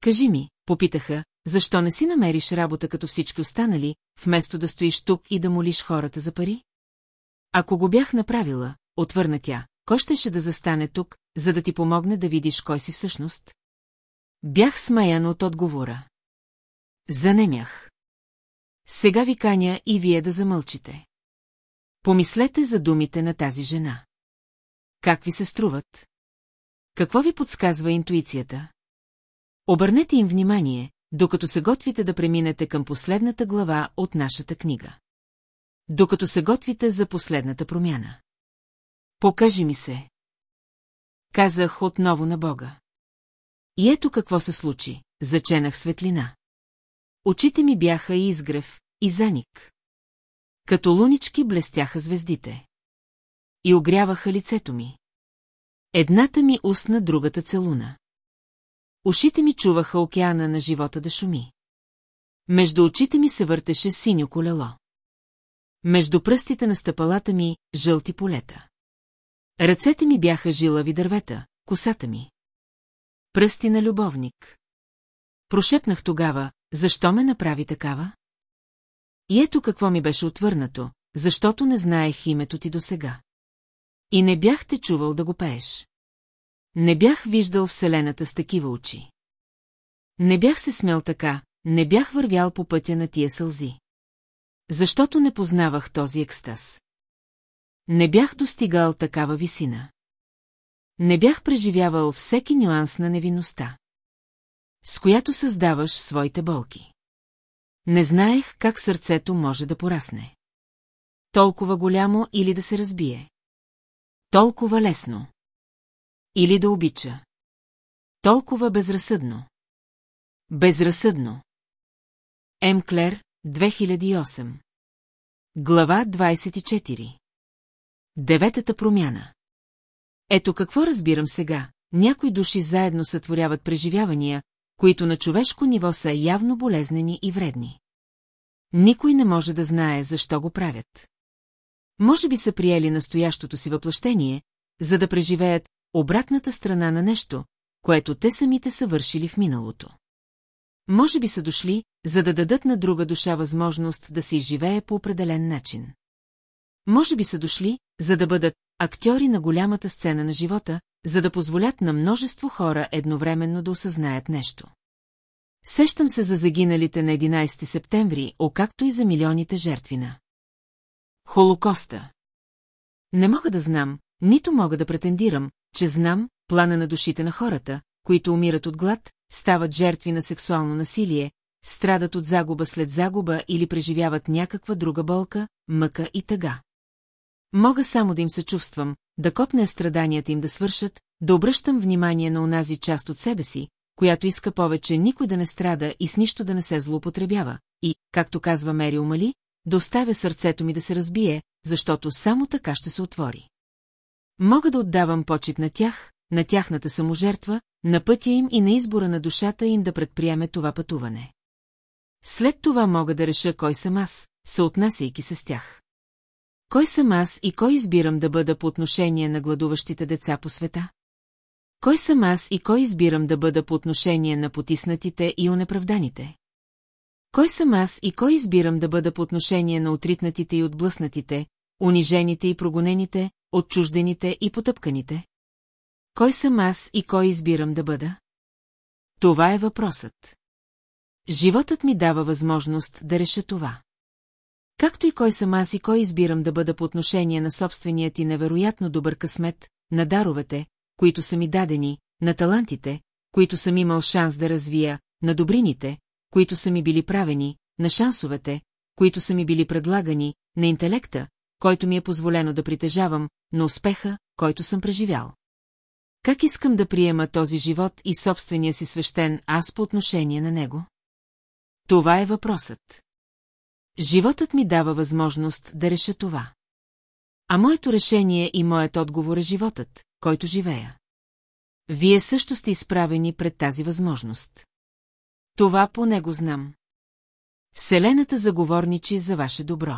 Кажи ми, попитаха, защо не си намериш работа като всички останали, вместо да стоиш тук и да молиш хората за пари? Ако го бях направила, отвърна тя, кой щеше да застане тук, за да ти помогне да видиш кой си всъщност? Бях смаян от отговора. Занемях. Сега ви каня и вие да замълчите. Помислете за думите на тази жена. Как ви се струват? Какво ви подсказва интуицията? Обърнете им внимание, докато се готвите да преминете към последната глава от нашата книга. Докато се готвите за последната промяна. Покажи ми се. Казах отново на Бога. И ето какво се случи. Заченах светлина. Очите ми бяха и изгрев, и заник. Като лунички блестяха звездите. И огряваха лицето ми. Едната ми устна, другата целуна. Ушите ми чуваха океана на живота да шуми. Между очите ми се въртеше синьо колело. Между пръстите на стъпалата ми – жълти полета. Ръцете ми бяха жилави дървета, косата ми. Пръсти на любовник. Прошепнах тогава, защо ме направи такава? И ето какво ми беше отвърнато, защото не знаех името ти досега. И не бях те чувал да го пееш. Не бях виждал Вселената с такива очи. Не бях се смел така, не бях вървял по пътя на тия сълзи. Защото не познавах този екстаз. Не бях достигал такава висина. Не бях преживявал всеки нюанс на невинността. С която създаваш своите болки. Не знаех как сърцето може да порасне. Толкова голямо или да се разбие. Толкова лесно. Или да обича. Толкова безразсъдно. Безразсъдно. М. Клер, 2008. Глава 24. Деветата промяна. Ето какво разбирам сега. Някои души заедно сътворяват преживявания, които на човешко ниво са явно болезнени и вредни. Никой не може да знае защо го правят. Може би са приели настоящото си въплъщение, за да преживеят обратната страна на нещо, което те самите са вършили в миналото. Може би са дошли, за да дадат на друга душа възможност да се изживее по определен начин. Може би са дошли, за да бъдат актьори на голямата сцена на живота, за да позволят на множество хора едновременно да осъзнаят нещо. Сещам се за загиналите на 11 септември, о както и за милионите жертвина. Холокоста. Не мога да знам, нито мога да претендирам, че знам плана на душите на хората, които умират от глад, стават жертви на сексуално насилие, страдат от загуба след загуба или преживяват някаква друга болка, мъка и тъга. Мога само да им се чувствам, да копне страданията им да свършат, да обръщам внимание на онази част от себе си, която иска повече никой да не страда и с нищо да не се злоупотребява, и, както казва Мери Омали, да оставя сърцето ми да се разбие, защото само така ще се отвори. Мога да отдавам почет на тях, на тяхната саможертва, на пътя им и на избора на душата им да предприеме това пътуване. След това мога да реша кой съм аз, съотнасяйки се с тях. Кой съм аз и кой избирам да бъда по отношение на гладуващите деца по света? Кой съм аз и кой избирам да бъда по отношение на потиснатите и онеправданите? Кой съм аз и кой избирам да бъда по отношение на отритнатите и отблъснатите, унижените и прогонените, отчуждените и потъпканите? Кой съм аз и кой избирам да бъда? Това е въпросът. Животът ми дава възможност да реша това. Както и кой съм аз и кой избирам да бъда по отношение на собственият и невероятно добър късмет, на даровете, които са ми дадени, на талантите, които съм имал шанс да развия, на добрините, които са ми били правени, на шансовете, които са ми били предлагани, на интелекта, който ми е позволено да притежавам, на успеха, който съм преживял. Как искам да приема този живот и собствения си свещен аз по отношение на него? Това е въпросът. Животът ми дава възможност да реша това. А моето решение и моят отговор е животът, който живея. Вие също сте изправени пред тази възможност. Това по него знам. Вселената заговорничи за ваше добро.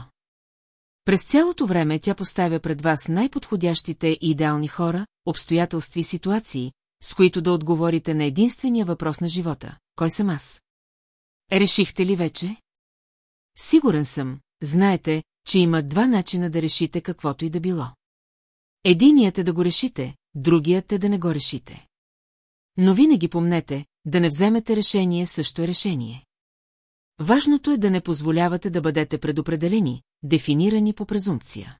През цялото време тя поставя пред вас най-подходящите и идеални хора, обстоятелства и ситуации, с които да отговорите на единствения въпрос на живота – кой съм аз? Решихте ли вече? Сигурен съм, знаете, че има два начина да решите каквото и да било. Единият е да го решите, другият е да не го решите. Но винаги помнете, да не вземете решение също е решение. Важното е да не позволявате да бъдете предопределени, дефинирани по презумпция.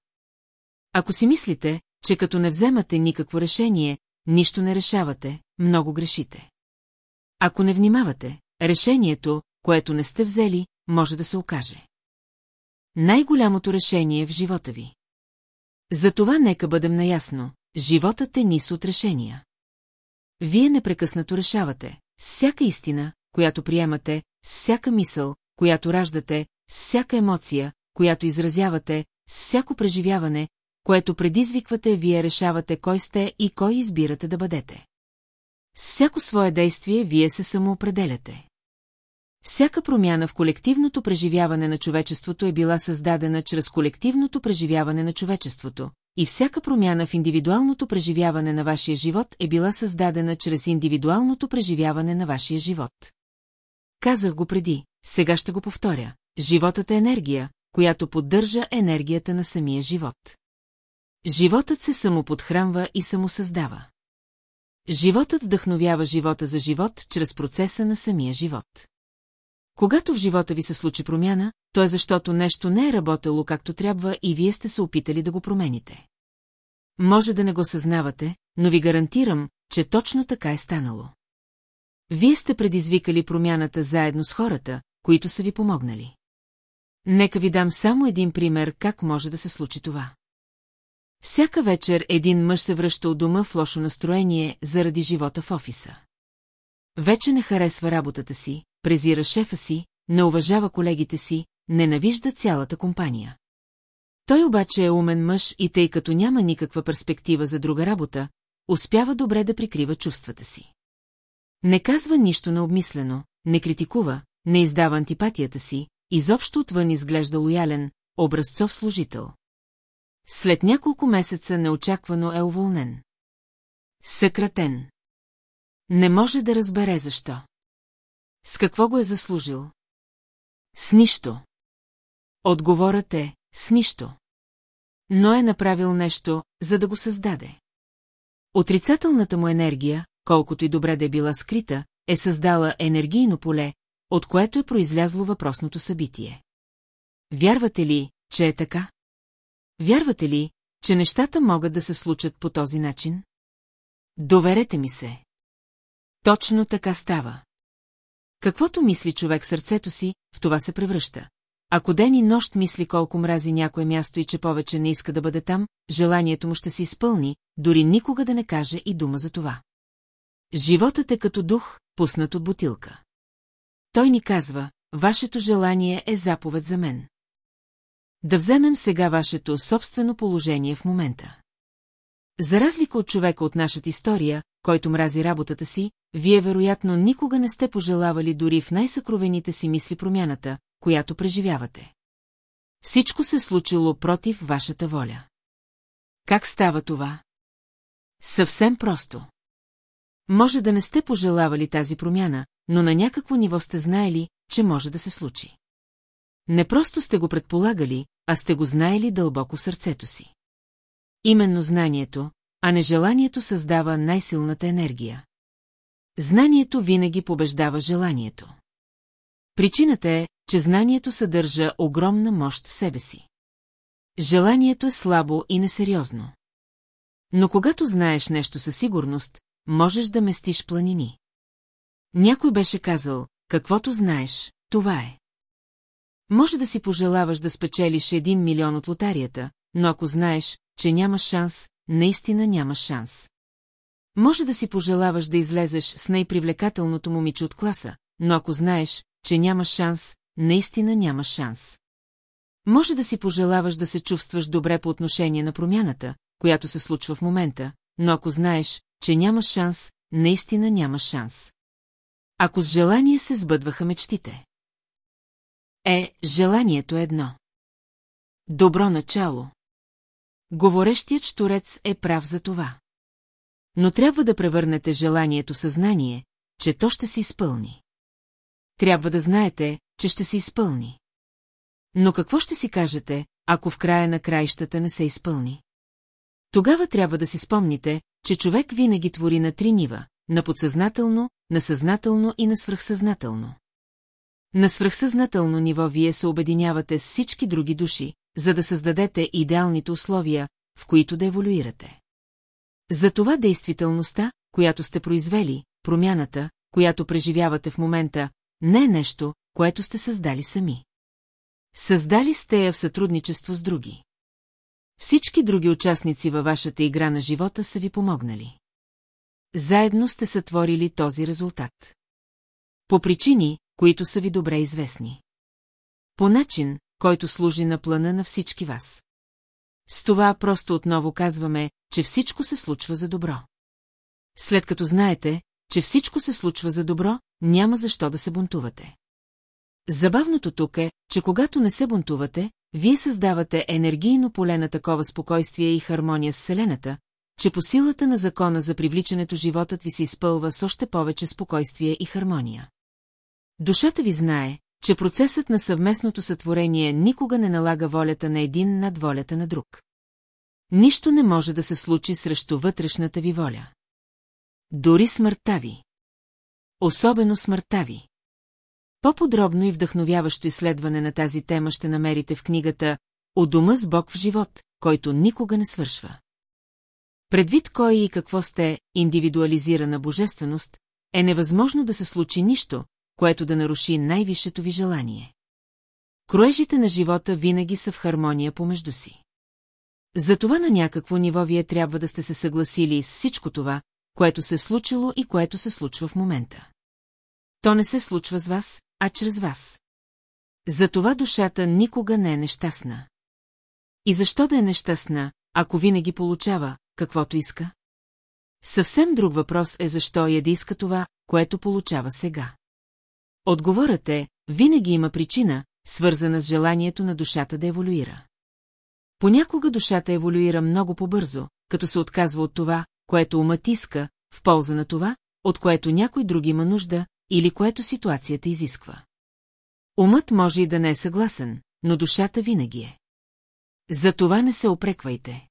Ако си мислите, че като не вземате никакво решение, нищо не решавате, много грешите. Ако не внимавате, решението, което не сте взели, може да се окаже. Най-голямото решение в живота ви. Затова нека бъдем наясно, животът е нис от решения. Вие непрекъснато решавате, всяка истина, която приемате, всяка мисъл, която раждате, всяка емоция, която изразявате, всяко преживяване, което предизвиквате, вие решавате кой сте и кой избирате да бъдете. С всяко свое действие вие се самоопределяте. Всяка промяна в колективното преживяване на човечеството е била създадена чрез колективното преживяване на човечеството, и всяка промяна в индивидуалното преживяване на вашия живот е била създадена чрез индивидуалното преживяване на вашия живот. Казах го преди, сега ще го повторя. Животът е енергия, която поддържа енергията на самия живот. Животът се самоподхранва и самосъздава. Животът вдъхновява живота за живот чрез процеса на самия живот. Когато в живота ви се случи промяна, то е защото нещо не е работело както трябва и вие сте се опитали да го промените. Може да не го съзнавате, но ви гарантирам, че точно така е станало. Вие сте предизвикали промяната заедно с хората, които са ви помогнали. Нека ви дам само един пример как може да се случи това. Всяка вечер един мъж се връща от дома в лошо настроение заради живота в офиса. Вече не харесва работата си, презира шефа си, не уважава колегите си, ненавижда цялата компания. Той обаче е умен мъж и тъй като няма никаква перспектива за друга работа, успява добре да прикрива чувствата си. Не казва нищо необмислено, не критикува, не издава антипатията си, изобщо отвън изглежда лоялен, образцов служител. След няколко месеца неочаквано е уволнен. Съкратен. Не може да разбере защо. С какво го е заслужил? С нищо. Отговорът е с нищо. Но е направил нещо, за да го създаде. Отрицателната му енергия, колкото и добре да е била скрита, е създала енергийно поле, от което е произлязло въпросното събитие. Вярвате ли, че е така? Вярвате ли, че нещата могат да се случат по този начин? Доверете ми се. Точно така става. Каквото мисли човек сърцето си, в това се превръща. Ако ден и нощ мисли колко мрази някое място и че повече не иска да бъде там, желанието му ще се изпълни, дори никога да не каже и дума за това. Животът е като дух, пуснат от бутилка. Той ни казва, вашето желание е заповед за мен. Да вземем сега вашето собствено положение в момента. За разлика от човека от нашата история, който мрази работата си, вие вероятно никога не сте пожелавали дори в най-съкровените си мисли промяната, която преживявате. Всичко се случило против вашата воля. Как става това? Съвсем просто. Може да не сте пожелавали тази промяна, но на някакво ниво сте знаели, че може да се случи. Не просто сте го предполагали, а сте го знаели дълбоко сърцето си. Именно знанието, а не желанието създава най-силната енергия. Знанието винаги побеждава желанието. Причината е, че знанието съдържа огромна мощ в себе си. Желанието е слабо и несериозно. Но когато знаеш нещо със сигурност, можеш да местиш планини. Някой беше казал, каквото знаеш, това е. Може да си пожелаваш да спечелиш един милион от лотарията, но ако знаеш, че нямаш шанс, наистина нямаш шанс. Може да си пожелаваш да излезеш с най-привлекателното момиче от класа, но ако знаеш, че нямаш шанс, наистина нямаш шанс. Може да си пожелаваш да се чувстваш добре по отношение на промяната, която се случва в момента, но ако знаеш, че нямаш шанс, наистина нямаш шанс. Ако с желание се сбъдваха мечтите. Е, желанието е едно. Добро начало. Говорещият штурец е прав за това. Но трябва да превърнете желанието в съзнание, че то ще се изпълни. Трябва да знаете, че ще се изпълни. Но какво ще си кажете, ако в края на краищата не се изпълни? Тогава трябва да си спомните, че човек винаги твори на три нива – на подсъзнателно, на съзнателно и на свръхсъзнателно. На свръхсъзнателно ниво вие се обединявате с всички други души, за да създадете идеалните условия, в които да еволюирате. Затова действителността, която сте произвели, промяната, която преживявате в момента, не е нещо, което сте създали сами. Създали сте я в сътрудничество с други. Всички други участници във вашата игра на живота са ви помогнали. Заедно сте сътворили този резултат. По причини, които са ви добре известни. По начин, който служи на плана на всички вас. С това просто отново казваме, че всичко се случва за добро. След като знаете, че всичко се случва за добро, няма защо да се бунтувате. Забавното тук е, че когато не се бунтувате, вие създавате енергийно поле на такова спокойствие и хармония с Вселената, че по силата на закона за привличането животът ви се изпълва с още повече спокойствие и хармония. Душата ви знае, че процесът на съвместното сътворение никога не налага волята на един над волята на друг. Нищо не може да се случи срещу вътрешната ви воля. Дори смъртта ви. Особено смъртта ви. По-подробно и вдъхновяващо изследване на тази тема ще намерите в книгата «О дома с Бог в живот», който никога не свършва. Предвид кой и какво сте, индивидуализирана божественост, е невъзможно да се случи нищо, което да наруши най-висшето ви желание. Кроежите на живота винаги са в хармония помежду си. Затова на някакво ниво вие трябва да сте се съгласили с всичко това, което се случило и което се случва в момента. То не се случва с вас, а чрез вас. Затова душата никога не е нещастна. И защо да е нещастна, ако винаги получава, каквото иска? Съвсем друг въпрос е защо я да иска това, което получава сега. Отговорът е, винаги има причина, свързана с желанието на душата да еволюира. Понякога душата еволюира много по-бързо, като се отказва от това, което умът иска, в полза на това, от което някой друг има нужда или което ситуацията изисква. Умът може и да не е съгласен, но душата винаги е. За това не се опреквайте.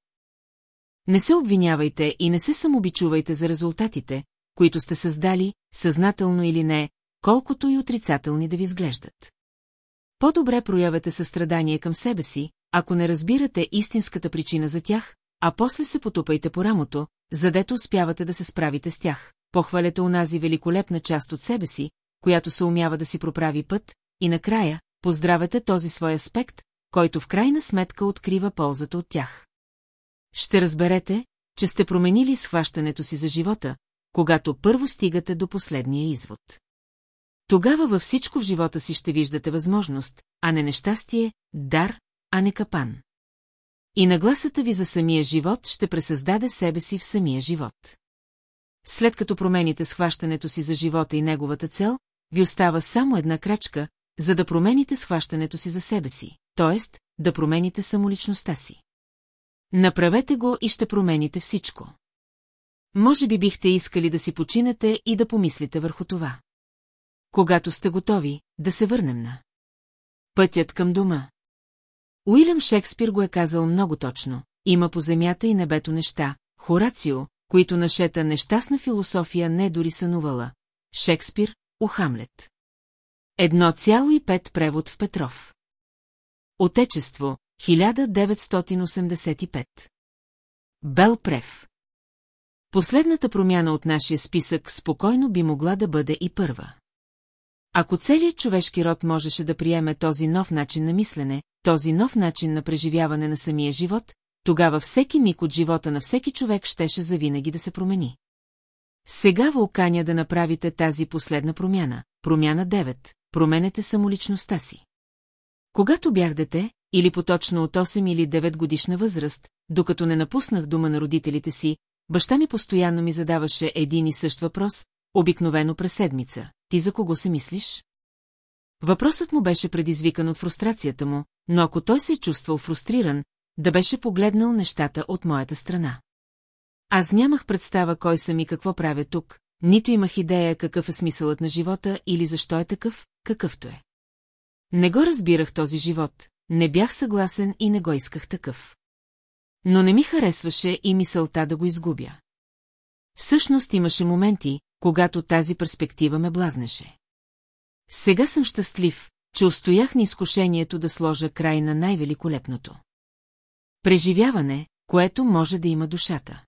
Не се обвинявайте и не се самобичувайте за резултатите, които сте създали, съзнателно или не, колкото и отрицателни да ви изглеждат. По-добре проявете състрадание към себе си, ако не разбирате истинската причина за тях, а после се потупайте по рамото, задето успявате да се справите с тях, похвалете унази великолепна част от себе си, която се умява да си проправи път, и накрая, поздравете този свой аспект, който в крайна сметка открива ползата от тях. Ще разберете, че сте променили схващането си за живота, когато първо стигате до последния извод. Тогава във всичко в живота си ще виждате възможност, а не нещастие, дар, а не капан. И нагласата ви за самия живот ще пресъздаде себе си в самия живот. След като промените схващането си за живота и неговата цел, ви остава само една крачка, за да промените схващането си за себе си, т.е. да промените самоличността си. Направете го и ще промените всичко. Може би бихте искали да си починете и да помислите върху това. Когато сте готови, да се върнем на. Пътят към дома. Уилям Шекспир го е казал много точно. Има по земята и небето неща, Хорацио, които нашета нещастна философия не дори сънувала. Шекспир, у Хамлет. Едно цяло и пет превод в Петров. Отечество, 1985. Бел Прев. Последната промяна от нашия списък спокойно би могла да бъде и първа. Ако целият човешки род можеше да приеме този нов начин на мислене, този нов начин на преживяване на самия живот, тогава всеки миг от живота на всеки човек щеше завинаги да се промени. Сега вълканя да направите тази последна промяна, промяна 9, променете самоличността си. Когато бях дете, или поточно от 8 или 9 годишна възраст, докато не напуснах дома на родителите си, баща ми постоянно ми задаваше един и същ въпрос, обикновено през седмица. Ти за кого се мислиш? Въпросът му беше предизвикан от фрустрацията му, но ако той се е чувствал фрустриран, да беше погледнал нещата от моята страна. Аз нямах представа кой съм и какво правя тук, нито имах идея какъв е смисълът на живота или защо е такъв, какъвто е. Не го разбирах този живот, не бях съгласен и не го исках такъв. Но не ми харесваше и мисълта да го изгубя. Всъщност имаше моменти, когато тази перспектива ме блазнеше. Сега съм щастлив, че устоях на изкушението да сложа край на най-великолепното. Преживяване, което може да има душата.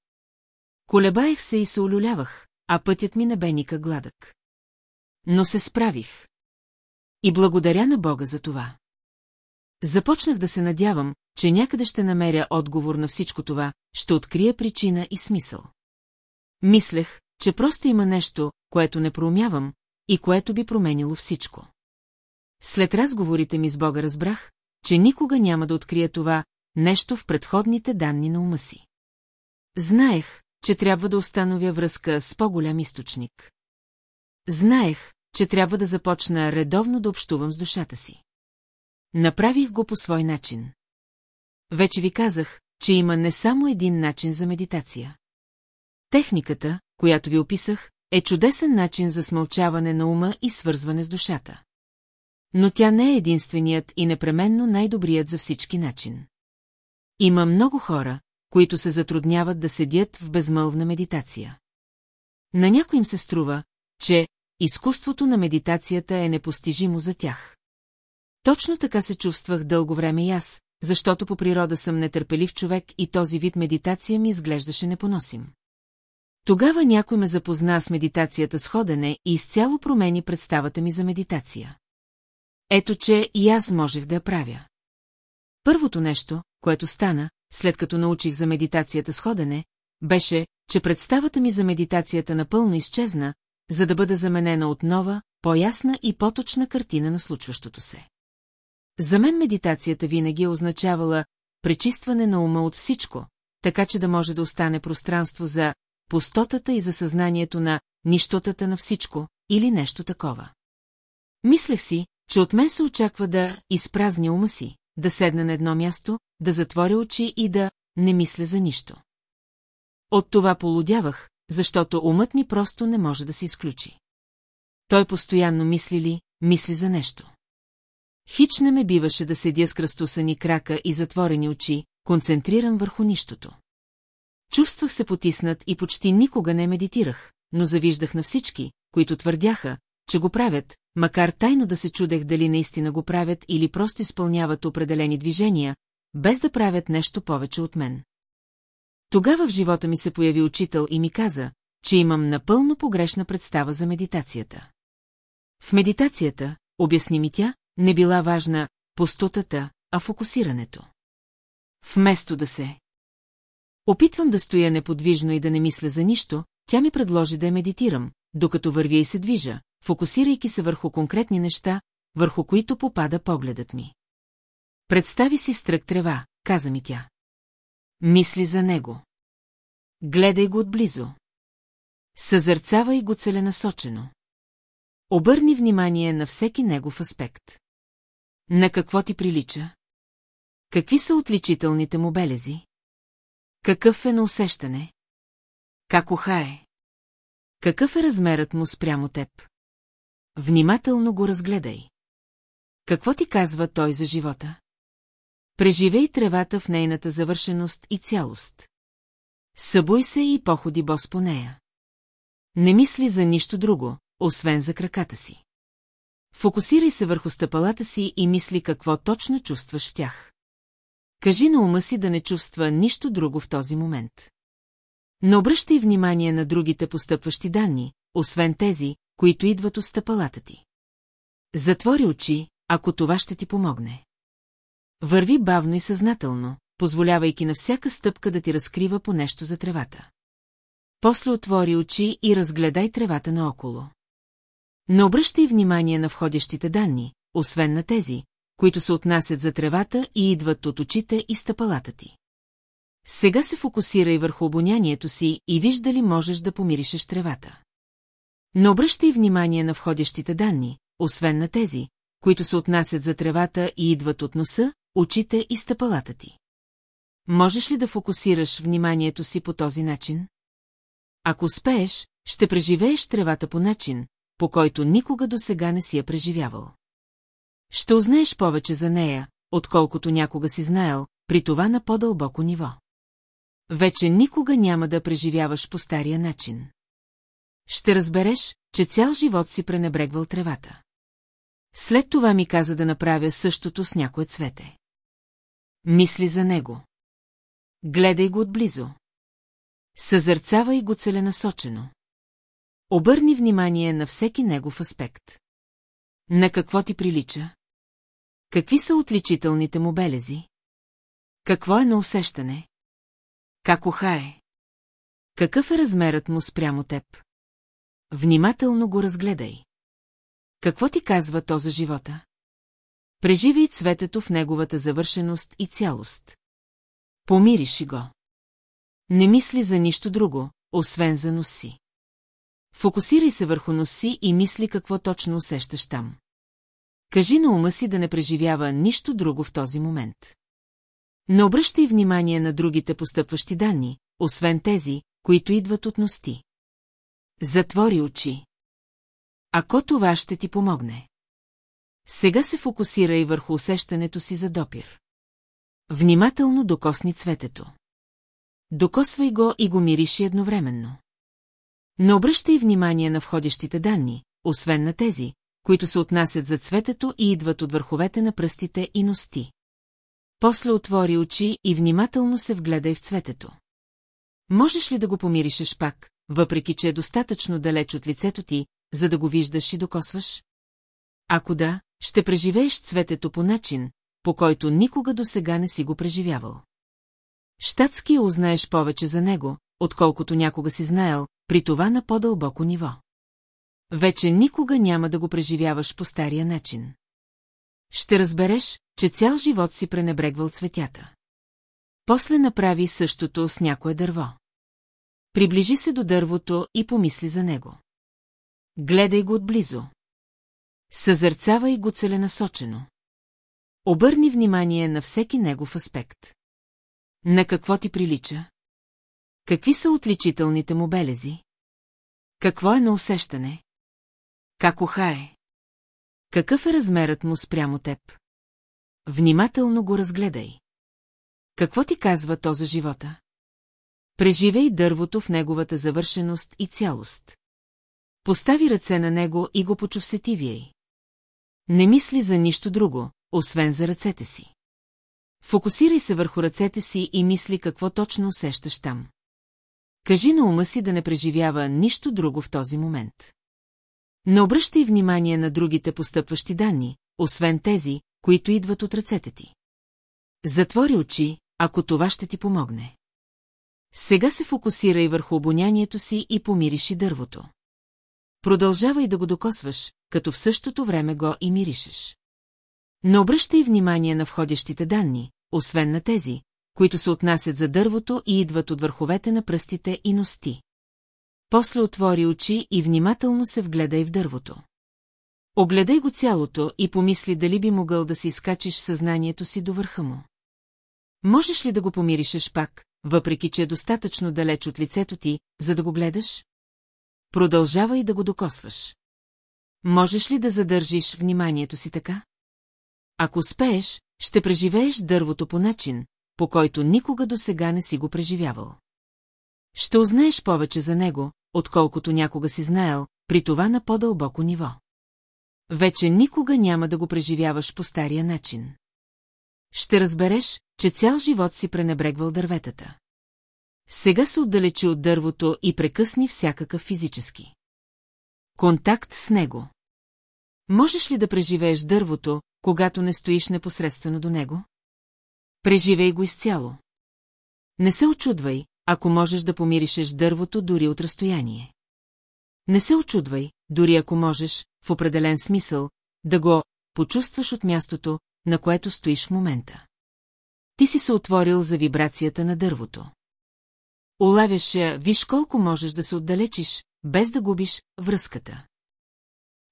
Колебаех се и се олюлявах, а пътят ми не бе никак гладък. Но се справих. И благодаря на Бога за това. Започнах да се надявам, че някъде ще намеря отговор на всичко това, ще открия причина и смисъл. Мислех, че просто има нещо, което не проумявам и което би променило всичко. След разговорите ми с Бога разбрах, че никога няма да открия това нещо в предходните данни на ума си. Знаех, че трябва да установя връзка с по-голям източник. Знаех, че трябва да започна редовно да общувам с душата си. Направих го по свой начин. Вече ви казах, че има не само един начин за медитация. Техниката, която ви описах, е чудесен начин за смълчаване на ума и свързване с душата. но тя не е единственият и непременно най-добрият за всички начин. Има много хора, които се затрудняват да седят в безмълвна медитация. На някой им се струва, че изкуството на медитацията е непостижимо за тях. Точно така се чувствах дълго време и аз, защото по природа съм нетърпелив човек и този вид медитация ми изглеждаше непоносим. Тогава някой ме запозна с медитацията с ходене и изцяло промени представата ми за медитация. Ето, че и аз можех да я правя. Първото нещо, което стана, след като научих за медитацията с ходене, беше, че представата ми за медитацията напълно изчезна, за да бъде заменена от нова, по-ясна и по-точна картина на случващото се. За мен медитацията винаги е означавала пречистване на ума от всичко, така че да може да остане пространство за пустотата и за съзнанието на нищотата на всичко или нещо такова. Мислех си, че от мен се очаква да изпразня ума си, да седна на едно място, да затворя очи и да не мисля за нищо. От това полудявах, защото умът ми просто не може да се изключи. Той постоянно мисли ли, мисли за нещо. Хич не ме биваше да седя с кръстосани крака и затворени очи, концентриран върху нищото. Чувствах се потиснат и почти никога не медитирах, но завиждах на всички, които твърдяха, че го правят, макар тайно да се чудех дали наистина го правят или просто изпълняват определени движения, без да правят нещо повече от мен. Тогава в живота ми се появи учител и ми каза, че имам напълно погрешна представа за медитацията. В медитацията, обясни ми тя, не била важна пустотата, а фокусирането. Вместо да се Опитвам да стоя неподвижно и да не мисля за нищо, тя ми предложи да я медитирам, докато вървя и се движа, фокусирайки се върху конкретни неща, върху които попада погледът ми. Представи си стрък трева, каза ми тя. Мисли за него. Гледай го отблизо. Съзърцавай го целенасочено. Обърни внимание на всеки негов аспект. На какво ти прилича? Какви са отличителните му белези? Какъв е на усещане? Как ухае? Какъв е размерът му спрямо теб? Внимателно го разгледай. Какво ти казва той за живота? Преживей тревата в нейната завършеност и цялост. Събуй се и походи бос по нея. Не мисли за нищо друго, освен за краката си. Фокусирай се върху стъпалата си и мисли какво точно чувстваш в тях. Кажи на ума си да не чувства нищо друго в този момент. Не обръщай внимание на другите постъпващи данни, освен тези, които идват от стъпалата ти. Затвори очи, ако това ще ти помогне. Върви бавно и съзнателно, позволявайки на всяка стъпка да ти разкрива по нещо за тревата. После отвори очи и разгледай тревата наоколо. Не обръщай внимание на входящите данни, освен на тези, които се отнасят за тревата и идват от очите и стъпалата ти. Сега се фокусирай върху обонянието си и вижда ли можеш да помиришеш тревата. Не обръщай внимание на входящите данни, освен на тези, които се отнасят за тревата и идват от носа, очите и стъпалата ти. Можеш ли да фокусираш вниманието си по този начин? Ако успееш, ще преживееш тревата по начин, по който никога до сега не си я преживявал. Ще узнаеш повече за нея, отколкото някога си знаел, при това на по-дълбоко ниво. Вече никога няма да преживяваш по стария начин. Ще разбереш, че цял живот си пренебрегвал тревата. След това ми каза да направя същото с някое цвете. Мисли за него. Гледай го отблизо. Съзърцавай го целенасочено. Обърни внимание на всеки негов аспект. На какво ти прилича? Какви са отличителните му белези? Какво е на усещане? Как ухае? Какъв е размерът му спрямо теб? Внимателно го разгледай. Какво ти казва то за живота? Преживей цветето в неговата завършеност и цялост. Помириши го. Не мисли за нищо друго, освен за носи. Фокусирай се върху носи и мисли какво точно усещаш там. Кажи на ума си да не преживява нищо друго в този момент. Не обръщай внимание на другите постъпващи данни, освен тези, които идват от ности. Затвори очи. Ако това ще ти помогне. Сега се фокусира и върху усещането си за допир. Внимателно докосни цветето. Докосвай го и го мириши едновременно. Не обръщай внимание на входящите данни, освен на тези, които се отнасят за цветето и идват от върховете на пръстите и ности. После отвори очи и внимателно се вгледай в цветето. Можеш ли да го помиришеш пак, въпреки че е достатъчно далеч от лицето ти, за да го виждаш и докосваш? Ако да, ще преживееш цветето по начин, по който никога до сега не си го преживявал. Штатски узнаеш повече за него, отколкото някога си знаел, при това на по-дълбоко ниво. Вече никога няма да го преживяваш по стария начин. Ще разбереш, че цял живот си пренебрегвал цветята. После направи същото с някое дърво. Приближи се до дървото и помисли за него. Гледай го отблизо. Съзърцавай го целенасочено. Обърни внимание на всеки негов аспект. На какво ти прилича? Какви са отличителните му белези? Какво е на усещане? Как ухае? Какъв е размерът му спрямо теб? Внимателно го разгледай. Какво ти казва то за живота? Преживей дървото в неговата завършеност и цялост. Постави ръце на него и го почувстветивяй. Не мисли за нищо друго, освен за ръцете си. Фокусирай се върху ръцете си и мисли какво точно усещаш там. Кажи на ума си да не преживява нищо друго в този момент. Не обръщай внимание на другите постъпващи данни, освен тези, които идват от ръцете ти. Затвори очи, ако това ще ти помогне. Сега се фокусирай върху обонянието си и помириши дървото. Продължавай да го докосваш, като в същото време го и миришеш. Не обръщай внимание на входящите данни, освен на тези, които се отнасят за дървото и идват от върховете на пръстите и ности. После отвори очи и внимателно се вгледай в дървото. Огледай го цялото и помисли дали би могъл да си изкачиш съзнанието си до върха му. Можеш ли да го помиришеш пак, въпреки че е достатъчно далеч от лицето ти, за да го гледаш? Продължавай да го докосваш. Можеш ли да задържиш вниманието си така? Ако успееш, ще преживееш дървото по начин, по който никога до сега не си го преживявал. Ще узнаеш повече за него, отколкото някога си знаел, при това на по-дълбоко ниво. Вече никога няма да го преживяваш по стария начин. Ще разбереш, че цял живот си пренебрегвал дърветата. Сега се отдалечи от дървото и прекъсни всякакъв физически. Контакт с него. Можеш ли да преживееш дървото, когато не стоиш непосредствено до него? Преживей го изцяло. Не се очудвай, ако можеш да помиришеш дървото дори от разстояние. Не се очудвай, дори ако можеш, в определен смисъл, да го почувстваш от мястото, на което стоиш в момента. Ти си се отворил за вибрацията на дървото. Улавяш я, виж колко можеш да се отдалечиш, без да губиш връзката.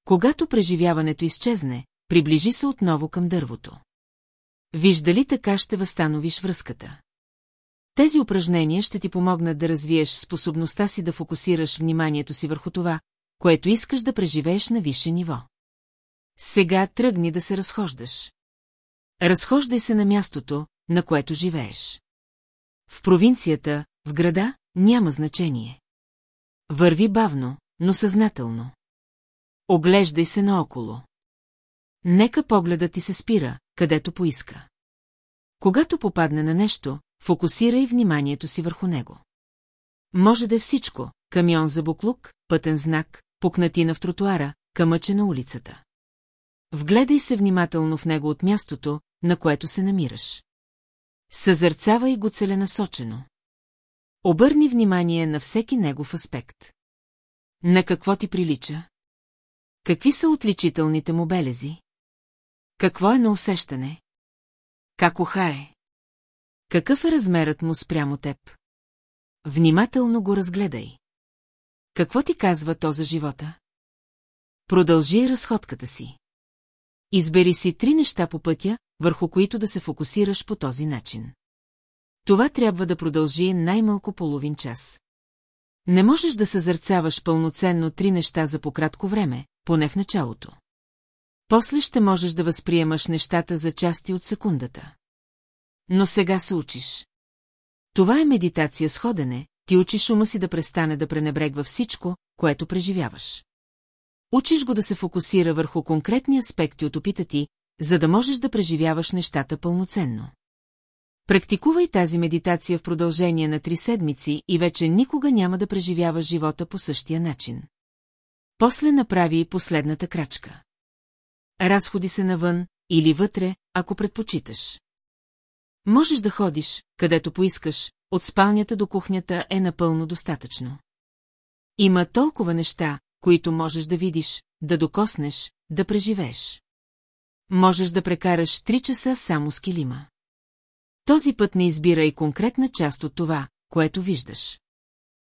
Когато преживяването изчезне, приближи се отново към дървото. Виж дали така ще възстановиш връзката. Тези упражнения ще ти помогнат да развиеш способността си да фокусираш вниманието си върху това, което искаш да преживееш на висше ниво. Сега тръгни да се разхождаш. Разхождай се на мястото, на което живееш. В провинцията, в града, няма значение. Върви бавно, но съзнателно. Оглеждай се наоколо. Нека погледът ти се спира, където поиска. Когато попадне на нещо, фокусирай вниманието си върху него. Може да е всичко – камион за буклук, пътен знак, пукнатина в тротуара, камъче на улицата. Вгледай се внимателно в него от мястото, на което се намираш. Съзърцавай го целенасочено. Обърни внимание на всеки негов аспект. На какво ти прилича? Какви са отличителните му белези? Какво е на усещане? Как ухае? Какъв е размерът му спрямо теб? Внимателно го разгледай. Какво ти казва то за живота? Продължи разходката си. Избери си три неща по пътя, върху които да се фокусираш по този начин. Това трябва да продължи най-малко половин час. Не можеш да съзърцаваш пълноценно три неща за пократко време, поне в началото. После ще можеш да възприемаш нещата за части от секундата. Но сега се учиш. Това е медитация с ходене, ти учиш ума си да престане да пренебрегва всичко, което преживяваш. Учиш го да се фокусира върху конкретни аспекти от опита ти, за да можеш да преживяваш нещата пълноценно. Практикувай тази медитация в продължение на три седмици и вече никога няма да преживяваш живота по същия начин. После направи и последната крачка. Разходи се навън или вътре, ако предпочиташ. Можеш да ходиш, където поискаш, от спалнята до кухнята е напълно достатъчно. Има толкова неща, които можеш да видиш, да докоснеш, да преживееш. Можеш да прекараш три часа само с килима. Този път не избира и конкретна част от това, което виждаш.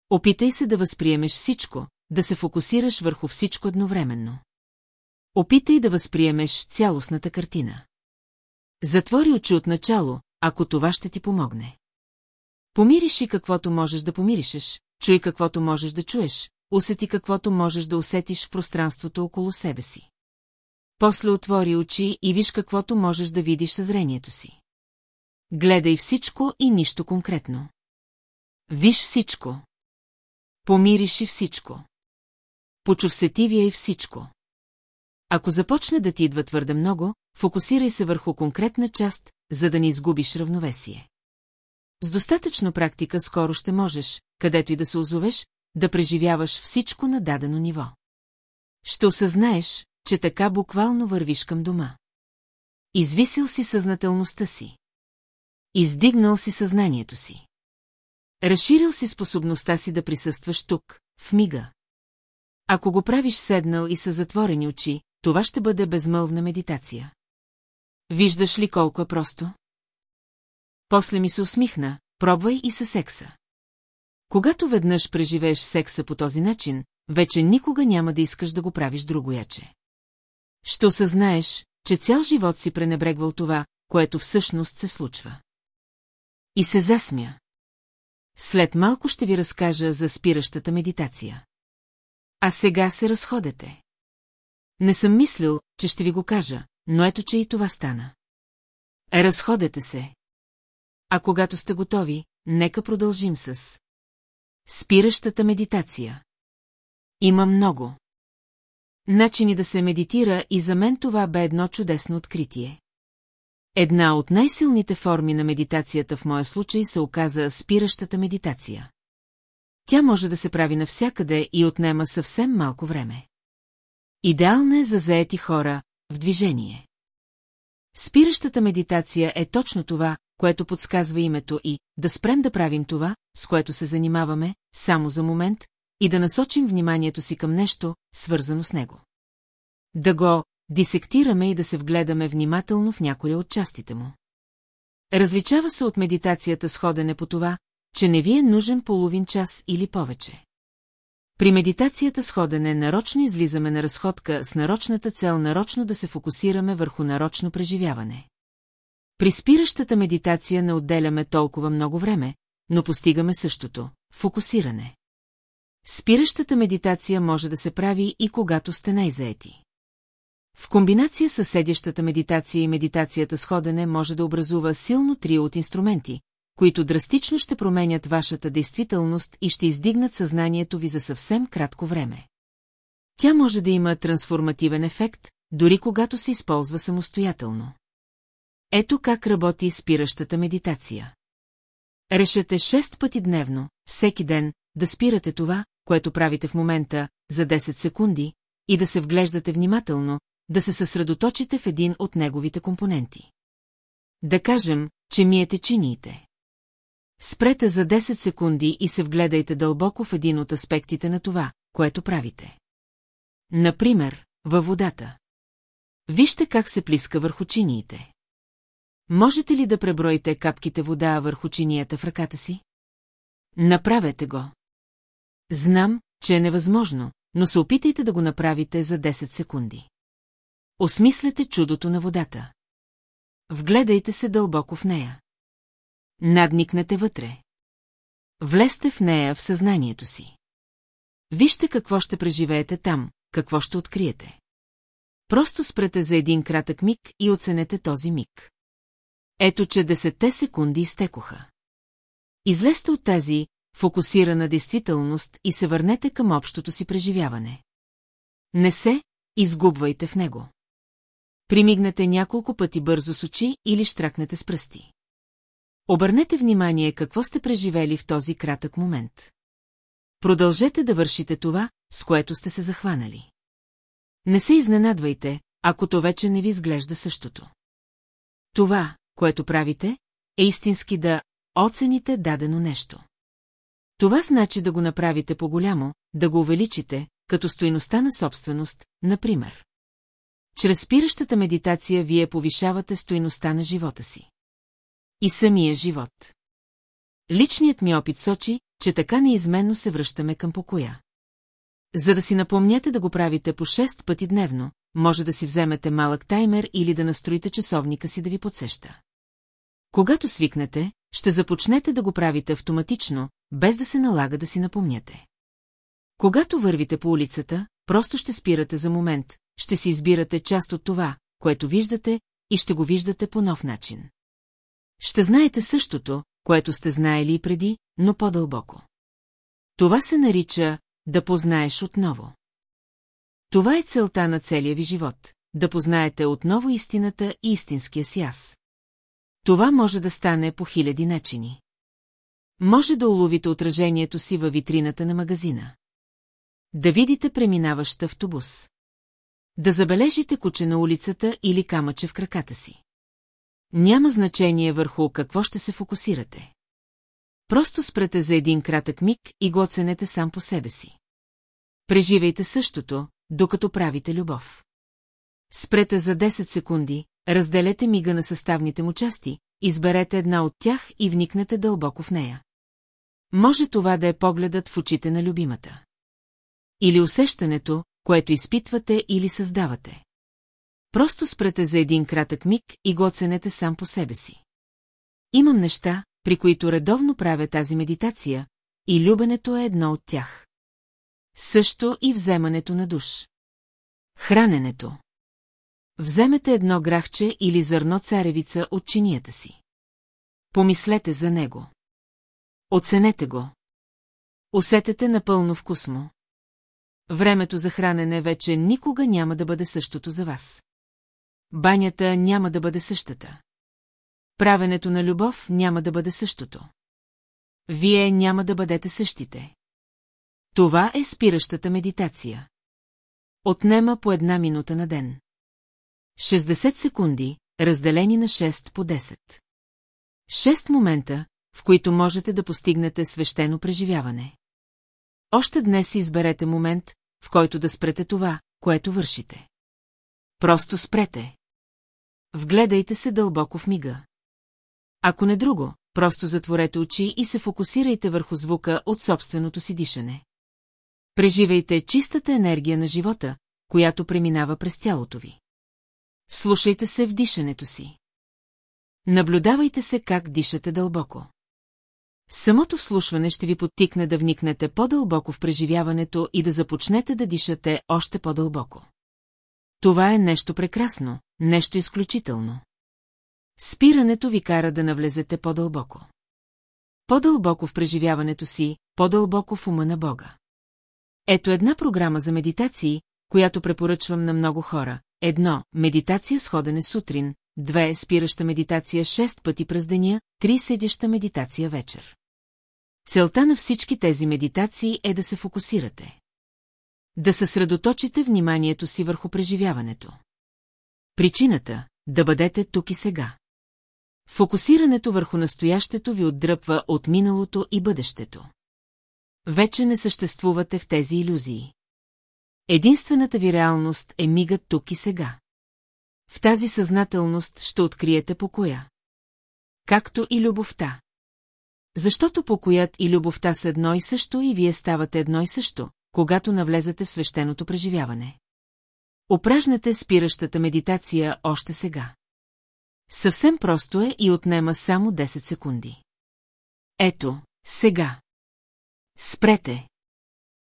Опитай се да възприемеш всичко, да се фокусираш върху всичко едновременно. Опитай да възприемеш цялостната картина. Затвори очи от начало, ако това ще ти помогне. Помириши каквото можеш да помиришеш, чуй каквото можеш да чуеш, усети каквото можеш да усетиш в пространството около себе си. После отвори очи и виж каквото можеш да видиш със зрението си. Гледай всичко и нищо конкретно. Виж всичко. Помириши всичко. Почув сетивия и всичко. Ако започне да ти идва твърде много, фокусирай се върху конкретна част, за да не изгубиш равновесие. С достатъчно практика скоро ще можеш, където и да се озовеш, да преживяваш всичко на дадено ниво. Ще осъзнаеш, че така буквално вървиш към дома. Извисил си съзнателността си. Издигнал си съзнанието си. Разширил си способността си да присъстваш тук, в мига. Ако го правиш седнал и с затворени очи, това ще бъде безмълвна медитация. Виждаш ли колко е просто? После ми се усмихна, пробвай и със секса. Когато веднъж преживееш секса по този начин, вече никога няма да искаш да го правиш другояче. Ще осъзнаеш, че цял живот си пренебрегвал това, което всъщност се случва. И се засмя. След малко ще ви разкажа за спиращата медитация. А сега се разходете. Не съм мислил, че ще ви го кажа, но ето, че и това стана. Разходете се. А когато сте готови, нека продължим с... Спиращата медитация. Има много. Начини да се медитира и за мен това бе едно чудесно откритие. Една от най-силните форми на медитацията в моя случай се оказа спиращата медитация. Тя може да се прави навсякъде и отнема съвсем малко време. Идеална е за заети хора в движение. Спиращата медитация е точно това, което подсказва името и да спрем да правим това, с което се занимаваме, само за момент, и да насочим вниманието си към нещо, свързано с него. Да го дисектираме и да се вгледаме внимателно в някоя от частите му. Различава се от медитацията с ходене по това, че не ви е нужен половин час или повече. При медитацията с ходене нарочно излизаме на разходка с нарочната цел нарочно да се фокусираме върху нарочно преживяване. При спиращата медитация не отделяме толкова много време, но постигаме същото – фокусиране. Спиращата медитация може да се прави и когато сте най-заети. В комбинация с седящата медитация и медитацията с ходене може да образува силно трио от инструменти, които драстично ще променят вашата действителност и ще издигнат съзнанието ви за съвсем кратко време. Тя може да има трансформативен ефект, дори когато се използва самостоятелно. Ето как работи спиращата медитация. Решете 6 пъти дневно, всеки ден, да спирате това, което правите в момента, за 10 секунди, и да се вглеждате внимателно, да се съсредоточите в един от неговите компоненти. Да кажем, че миете чиниите. Спрете за 10 секунди и се вгледайте дълбоко в един от аспектите на това, което правите. Например, във водата. Вижте как се плиска върху чиниите. Можете ли да преброите капките вода върху чинията в ръката си? Направете го. Знам, че е невъзможно, но се опитайте да го направите за 10 секунди. Осмислете чудото на водата. Вгледайте се дълбоко в нея. Надникнете вътре. Влезте в нея в съзнанието си. Вижте какво ще преживеете там, какво ще откриете. Просто спрете за един кратък миг и оценете този миг. Ето, че десетте секунди изтекоха. Излезте от тази фокусирана действителност и се върнете към общото си преживяване. Не се изгубвайте в него. Примигнете няколко пъти бързо с очи или штракнете с пръсти. Обърнете внимание какво сте преживели в този кратък момент. Продължете да вършите това, с което сте се захванали. Не се изненадвайте, ако то вече не ви изглежда същото. Това, което правите, е истински да оцените дадено нещо. Това значи да го направите по-голямо, да го увеличите, като стоиността на собственост, например. Чрез спиращата медитация вие повишавате стоиността на живота си. И самия живот. Личният ми опит сочи, че така неизменно се връщаме към покоя. За да си напомняте да го правите по 6 пъти дневно, може да си вземете малък таймер или да настроите часовника си да ви подсеща. Когато свикнете, ще започнете да го правите автоматично, без да се налага да си напомняте. Когато вървите по улицата, просто ще спирате за момент, ще си избирате част от това, което виждате, и ще го виждате по нов начин. Ще знаете същото, което сте знаели и преди, но по-дълбоко. Това се нарича да познаеш отново. Това е целта на целия ви живот – да познаете отново истината и истинския си аз. Това може да стане по хиляди начини. Може да уловите отражението си във витрината на магазина. Да видите преминаващ автобус. Да забележите куче на улицата или камъче в краката си. Няма значение върху какво ще се фокусирате. Просто спрете за един кратък миг и го оценете сам по себе си. Преживейте същото, докато правите любов. Спрете за 10 секунди, разделете мига на съставните му части, изберете една от тях и вникнете дълбоко в нея. Може това да е погледът в очите на любимата. Или усещането, което изпитвате или създавате. Просто спрете за един кратък миг и го оценете сам по себе си. Имам неща, при които редовно правя тази медитация, и любенето е едно от тях. Също и вземането на душ. Храненето. Вземете едно грахче или зърно царевица от чинията си. Помислете за него. Оценете го. Усетете напълно вкус му. Времето за хранене вече никога няма да бъде същото за вас. Банята няма да бъде същата. Правенето на любов няма да бъде същото. Вие няма да бъдете същите. Това е спиращата медитация. Отнема по една минута на ден. 60 секунди, разделени на 6 по 10. Шест момента, в които можете да постигнете свещено преживяване. Още днес изберете момент, в който да спрете това, което вършите. Просто спрете. Вгледайте се дълбоко в мига. Ако не друго, просто затворете очи и се фокусирайте върху звука от собственото си дишане. Преживейте чистата енергия на живота, която преминава през тялото ви. Слушайте се в дишането си. Наблюдавайте се как дишате дълбоко. Самото вслушване ще ви подтикне да вникнете по-дълбоко в преживяването и да започнете да дишате още по-дълбоко. Това е нещо прекрасно, нещо изключително. Спирането ви кара да навлезете по-дълбоко. По-дълбоко в преживяването си, по-дълбоко в ума на Бога. Ето една програма за медитации, която препоръчвам на много хора. Едно – медитация с ходене сутрин, две – спираща медитация 6 пъти през деня, три – седяща медитация вечер. Целта на всички тези медитации е да се фокусирате. Да съсредоточите вниманието си върху преживяването. Причината – да бъдете тук и сега. Фокусирането върху настоящето ви отдръпва от миналото и бъдещето. Вече не съществувате в тези иллюзии. Единствената ви реалност е мигът тук и сега. В тази съзнателност ще откриете покоя. Както и любовта. Защото покоят и любовта са едно и също и вие ставате едно и също, когато навлезете в свещеното преживяване. Опражнете спиращата медитация още сега. Съвсем просто е и отнема само 10 секунди. Ето, сега. Спрете.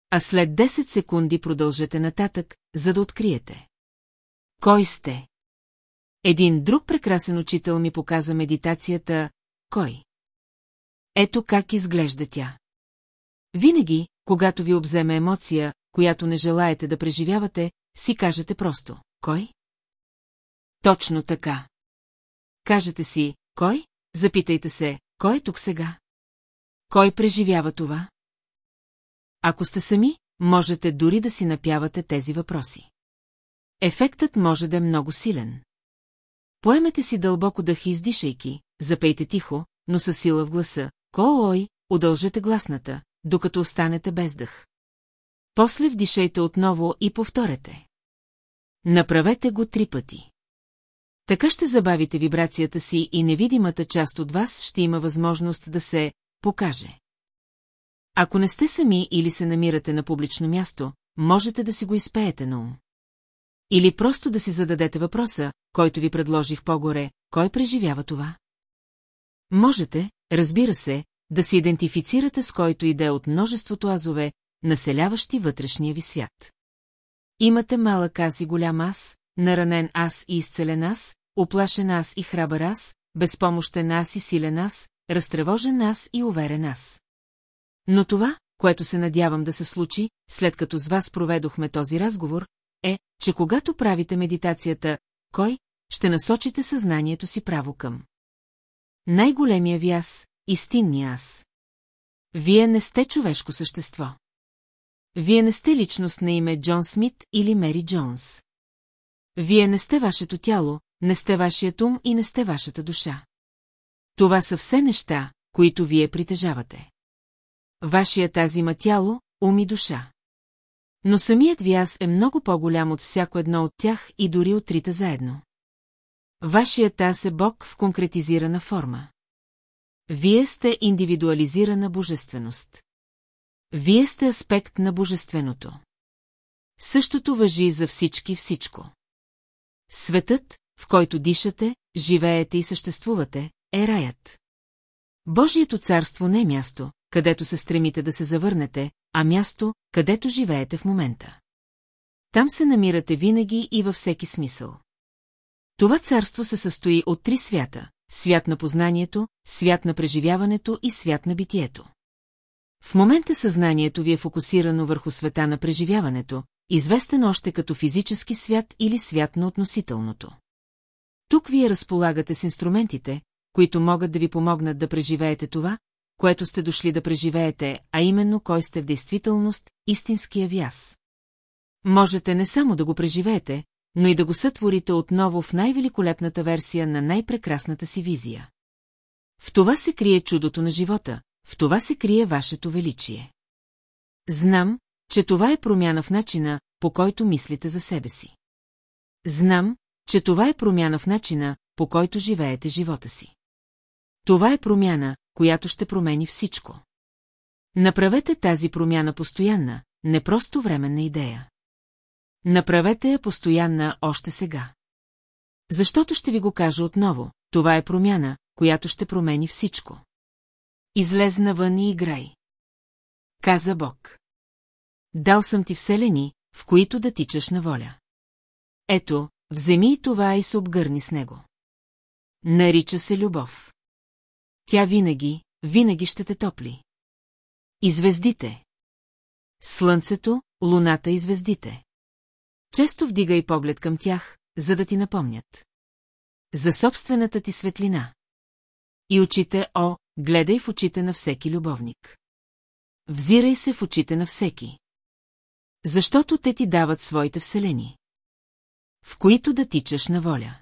А след 10 секунди продължете нататък, за да откриете. Кой сте? Един друг прекрасен учител ми показа медитацията «Кой?». Ето как изглежда тя. Винаги, когато ви обземе емоция, която не желаете да преживявате, си кажете просто «Кой?». Точно така. Кажете си «Кой?», запитайте се «Кой е тук сега?». Кой преживява това? Ако сте сами, можете дори да си напявате тези въпроси. Ефектът може да е много силен. Поемете си дълбоко дъх издишайки, запейте тихо, но със сила в гласа. Ко-ой, удължете гласната, докато останете без дъх. После вдишайте отново и повторете. Направете го три пъти. Така ще забавите вибрацията си и невидимата част от вас ще има възможност да се покаже. Ако не сте сами или се намирате на публично място, можете да си го изпеете на ум. Или просто да си зададете въпроса, който ви предложих по-горе, кой преживява това? Можете, разбира се, да се идентифицирате с който иде от множеството азове, населяващи вътрешния ви свят. Имате малък аз и голям аз, наранен аз и изцелен аз, оплашен аз и храбър аз, безпомощен аз и силен аз, разтревожен аз и уверен аз. Но това, което се надявам да се случи, след като с вас проведохме този разговор, е, че когато правите медитацията, кой, ще насочите съзнанието си право към. Най-големия ви аз, истинния аз. Вие не сте човешко същество. Вие не сте личност на име Джон Смит или Мери Джонс. Вие не сте вашето тяло, не сте вашият ум и не сте вашата душа. Това са все неща, които вие притежавате. Вашият аз има тяло, ум и душа. Но самият ви аз е много по-голям от всяко едно от тях и дори от трите заедно. Вашият аз е Бог в конкретизирана форма. Вие сте индивидуализирана божественост. Вие сте аспект на божественото. Същото въжи за всички всичко. Светът, в който дишате, живеете и съществувате, е раят. Божието царство не е място, където се стремите да се завърнете, а място, където живеете в момента. Там се намирате винаги и във всеки смисъл. Това царство се състои от три свята – свят на познанието, свят на преживяването и свят на битието. В момента съзнанието ви е фокусирано върху света на преживяването, известен още като физически свят или свят на относителното. Тук вие разполагате с инструментите, които могат да ви помогнат да преживеете това, което сте дошли да преживеете, а именно кой сте в действителност, истинския вяз. Можете не само да го преживеете, но и да го сътворите отново в най-великолепната версия на най-прекрасната си визия. В това се крие чудото на живота, в това се крие вашето величие. Знам, че това е промяна в начина, по който мислите за себе си. Знам, че това е промяна в начина, по който живеете живота си. Това е промяна, която ще промени всичко. Направете тази промяна постоянна, не просто временна идея. Направете я постоянна още сега. Защото ще ви го кажа отново, това е промяна, която ще промени всичко. Излез навън и играй. Каза Бог. Дал съм ти вселени, в които да тичаш на воля. Ето, вземи и това и се обгърни с него. Нарича се любов. Тя винаги, винаги ще те топли. И звездите. Слънцето, луната и звездите. Често вдигай поглед към тях, за да ти напомнят. За собствената ти светлина. И очите, о, гледай в очите на всеки любовник. Взирай се в очите на всеки. Защото те ти дават своите вселени. В които да тичаш на воля.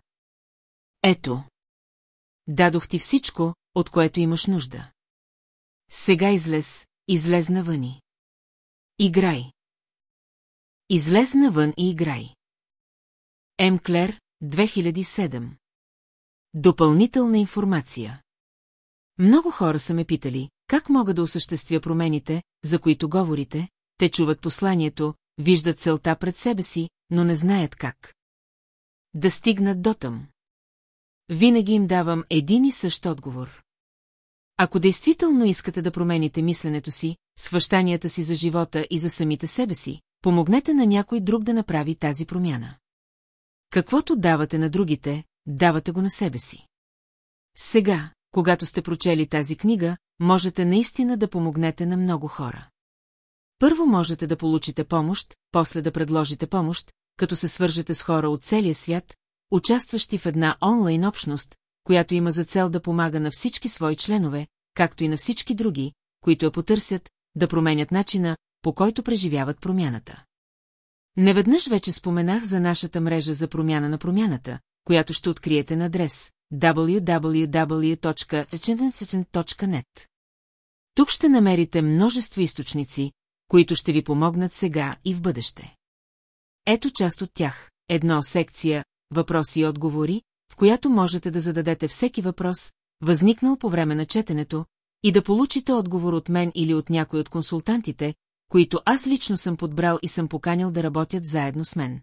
Ето. Дадох ти всичко, от което имаш нужда. Сега излез, излез навъни. Играй. Излез навън и играй. М. Клер, 2007 Допълнителна информация Много хора са ме питали, как мога да осъществя промените, за които говорите, те чуват посланието, виждат целта пред себе си, но не знаят как. Да стигнат дотъм. Винаги им давам един и същ отговор. Ако действително искате да промените мисленето си, схващанията си за живота и за самите себе си, помогнете на някой друг да направи тази промяна. Каквото давате на другите, давате го на себе си. Сега, когато сте прочели тази книга, можете наистина да помогнете на много хора. Първо можете да получите помощ, после да предложите помощ, като се свържете с хора от целия свят, участващи в една онлайн общност, която има за цел да помага на всички свои членове, както и на всички други, които я потърсят, да променят начина, по който преживяват промяната. Неведнъж вече споменах за нашата мрежа за промяна на промяната, която ще откриете на адрес www.net. Тук ще намерите множество източници, които ще ви помогнат сега и в бъдеще. Ето част от тях. Едно секция «Въпроси и отговори», в която можете да зададете всеки въпрос, възникнал по време на четенето, и да получите отговор от мен или от някой от консултантите, които аз лично съм подбрал и съм поканил да работят заедно с мен.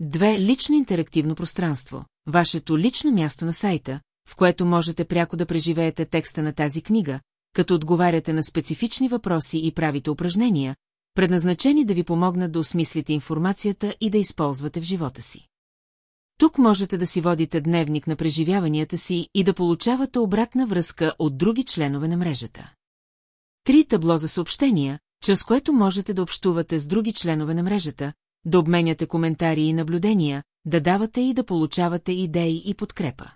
Две лично интерактивно пространство, вашето лично място на сайта, в което можете пряко да преживеете текста на тази книга, като отговаряте на специфични въпроси и правите упражнения, предназначени да ви помогнат да осмислите информацията и да използвате в живота си. Тук можете да си водите дневник на преживяванията си и да получавате обратна връзка от други членове на мрежата. Три табло за съобщения, чрез което можете да общувате с други членове на мрежата, да обменяте коментари и наблюдения, да давате и да получавате идеи и подкрепа.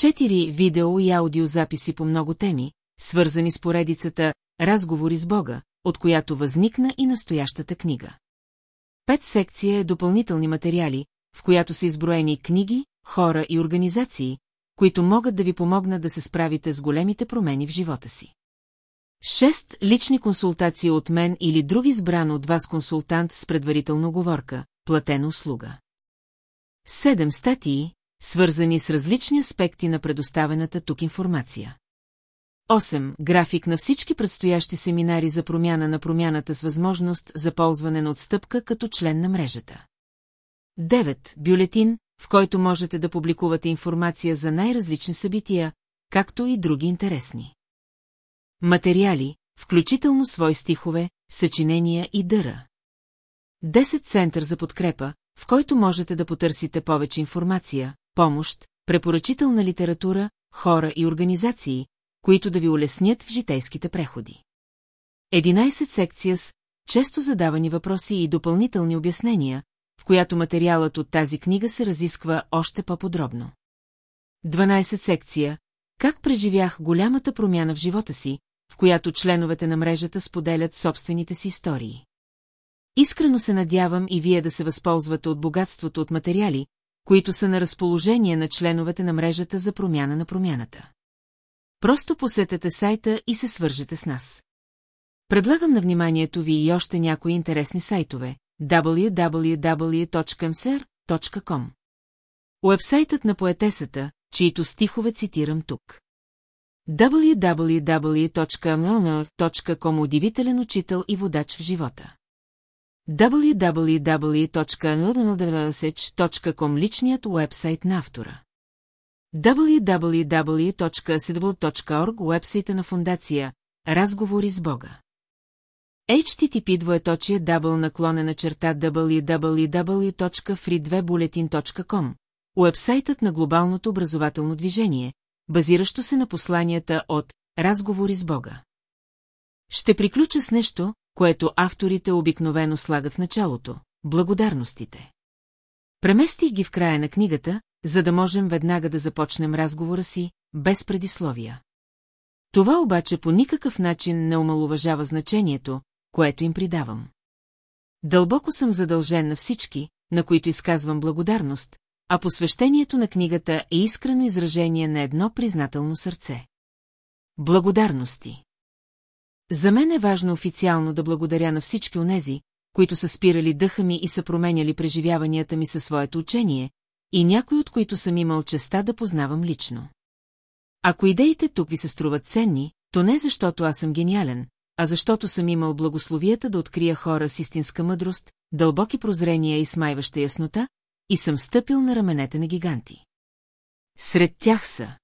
Четири видео и аудиозаписи по много теми, свързани с поредицата «Разговори с Бога», от която възникна и настоящата книга. Пет секция е допълнителни материали, в която са изброени книги, хора и организации, които могат да ви помогнат да се справите с големите промени в живота си. Шест лични консултации от мен или друг избран от вас консултант с предварителна оговорка, платена услуга. Седем статии, свързани с различни аспекти на предоставената тук информация. 8. График на всички предстоящи семинари за промяна на промяната с възможност за ползване на отстъпка като член на мрежата. 9. Бюлетин, в който можете да публикувате информация за най-различни събития, както и други интересни. Материали, включително свои стихове, съчинения и дъра. 10 център за подкрепа, в който можете да потърсите повече информация, помощ, препоръчителна литература, хора и организации, които да ви улеснят в житейските преходи. 11 секция с често задавани въпроси и допълнителни обяснения, в която материалът от тази книга се разисква още по-подробно. 12 секция Как преживях голямата промяна в живота си, в която членовете на мрежата споделят собствените си истории. Искрено се надявам и вие да се възползвате от богатството от материали, които са на разположение на членовете на мрежата за промяна на промяната. Просто посетете сайта и се свържете с нас. Предлагам на вниманието ви и още някои интересни сайтове www.mser.com Уебсайтът на поетесата, чието стихове цитирам тук www.mlml.com Удивителен учител и водач в живота. www.nldvsech.com Личният уебсайт на автора. www.sedable.org Уебсайта на фундация Разговори с Бога http двоеточие дабл наклонена черта www.free2bulletin.com Уебсайтът на глобалното образователно движение, базиращо се на посланията от «Разговори с Бога». Ще приключа с нещо, което авторите обикновено слагат в началото – благодарностите. Преместих ги в края на книгата, за да можем веднага да започнем разговора си, без предисловия. Това обаче по никакъв начин не омалуважава значението, което им придавам. Дълбоко съм задължен на всички, на които изказвам благодарност, а посвещението на книгата е искрено изражение на едно признателно сърце. Благодарности За мен е важно официално да благодаря на всички онези, които са спирали дъха ми и са променяли преживяванията ми със своето учение, и някой от които съм имал честа да познавам лично. Ако идеите тук ви се струват ценни, то не защото аз съм гениален, а защото съм имал благословията да открия хора с истинска мъдрост, дълбоки прозрения и смайваща яснота, и съм стъпил на раменете на гиганти. Сред тях са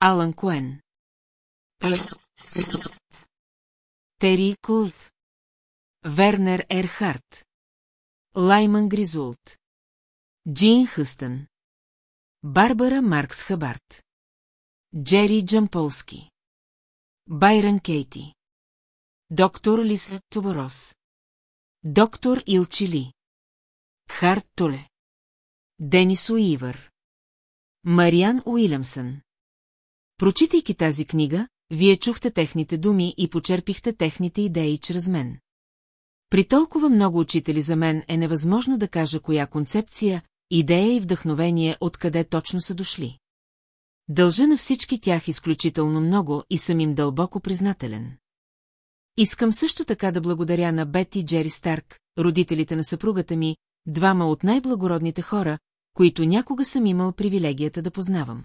Алан Куен Тери Кулф Вернер Ерхарт Лайман Гризулт Джин Хъстън. Барбара Маркс Хабарт. Джери Джамполски. Байран Кейти. Доктор Лиса Тоборос. Доктор Илчили. Харт Толе. Денис Уивър. Мариан Уилямсън. Прочитайки тази книга, вие чухте техните думи и почерпихте техните идеи чрез мен. При толкова много учители за мен е невъзможно да кажа коя концепция, идея и вдъхновение откъде точно са дошли. Дължа на всички тях изключително много и съм им дълбоко признателен. Искам също така да благодаря на Бет и Джери Старк, родителите на съпругата ми, двама от най-благородните хора, които някога съм имал привилегията да познавам.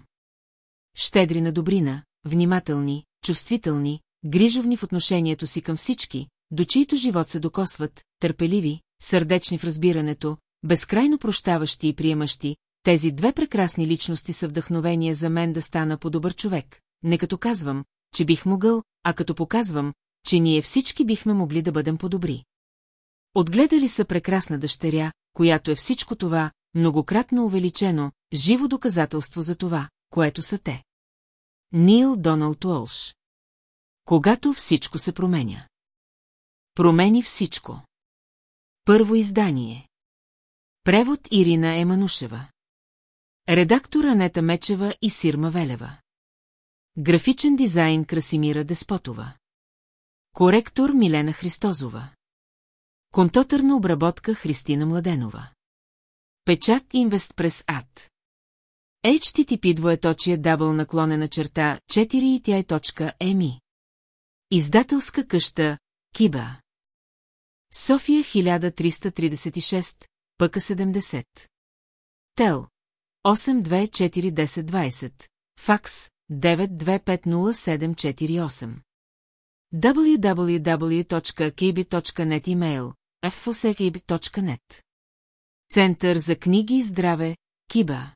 Щедри на добрина, внимателни, чувствителни, грижовни в отношението си към всички, до чието живот се докосват, търпеливи, сърдечни в разбирането, безкрайно прощаващи и приемащи, тези две прекрасни личности са вдъхновение за мен да стана по-добър човек, не като казвам, че бих могъл, а като показвам, че ние всички бихме могли да бъдем по-добри. Отгледали са прекрасна дъщеря, която е всичко това, многократно увеличено, живо доказателство за това, което са те. Нил Доналд Уолш Когато всичко се променя. Промени всичко. Първо издание. Превод Ирина Еманушева. Редактор Анета Мечева и Сирма Велева. Графичен дизайн Красимира Деспотова. Коректор Милена Христозова. Контотърна обработка Христина Младенова. Печат Инвестпрес Ад. HTTP двоеточие дабл наклонена черта 4 и тя е точка еми. Издателска къща Киба. София 1336, пъка 70. Тел 8241020, факс 9250748. www.kb.net имейл fosekib.net Център за книги и здраве, Киба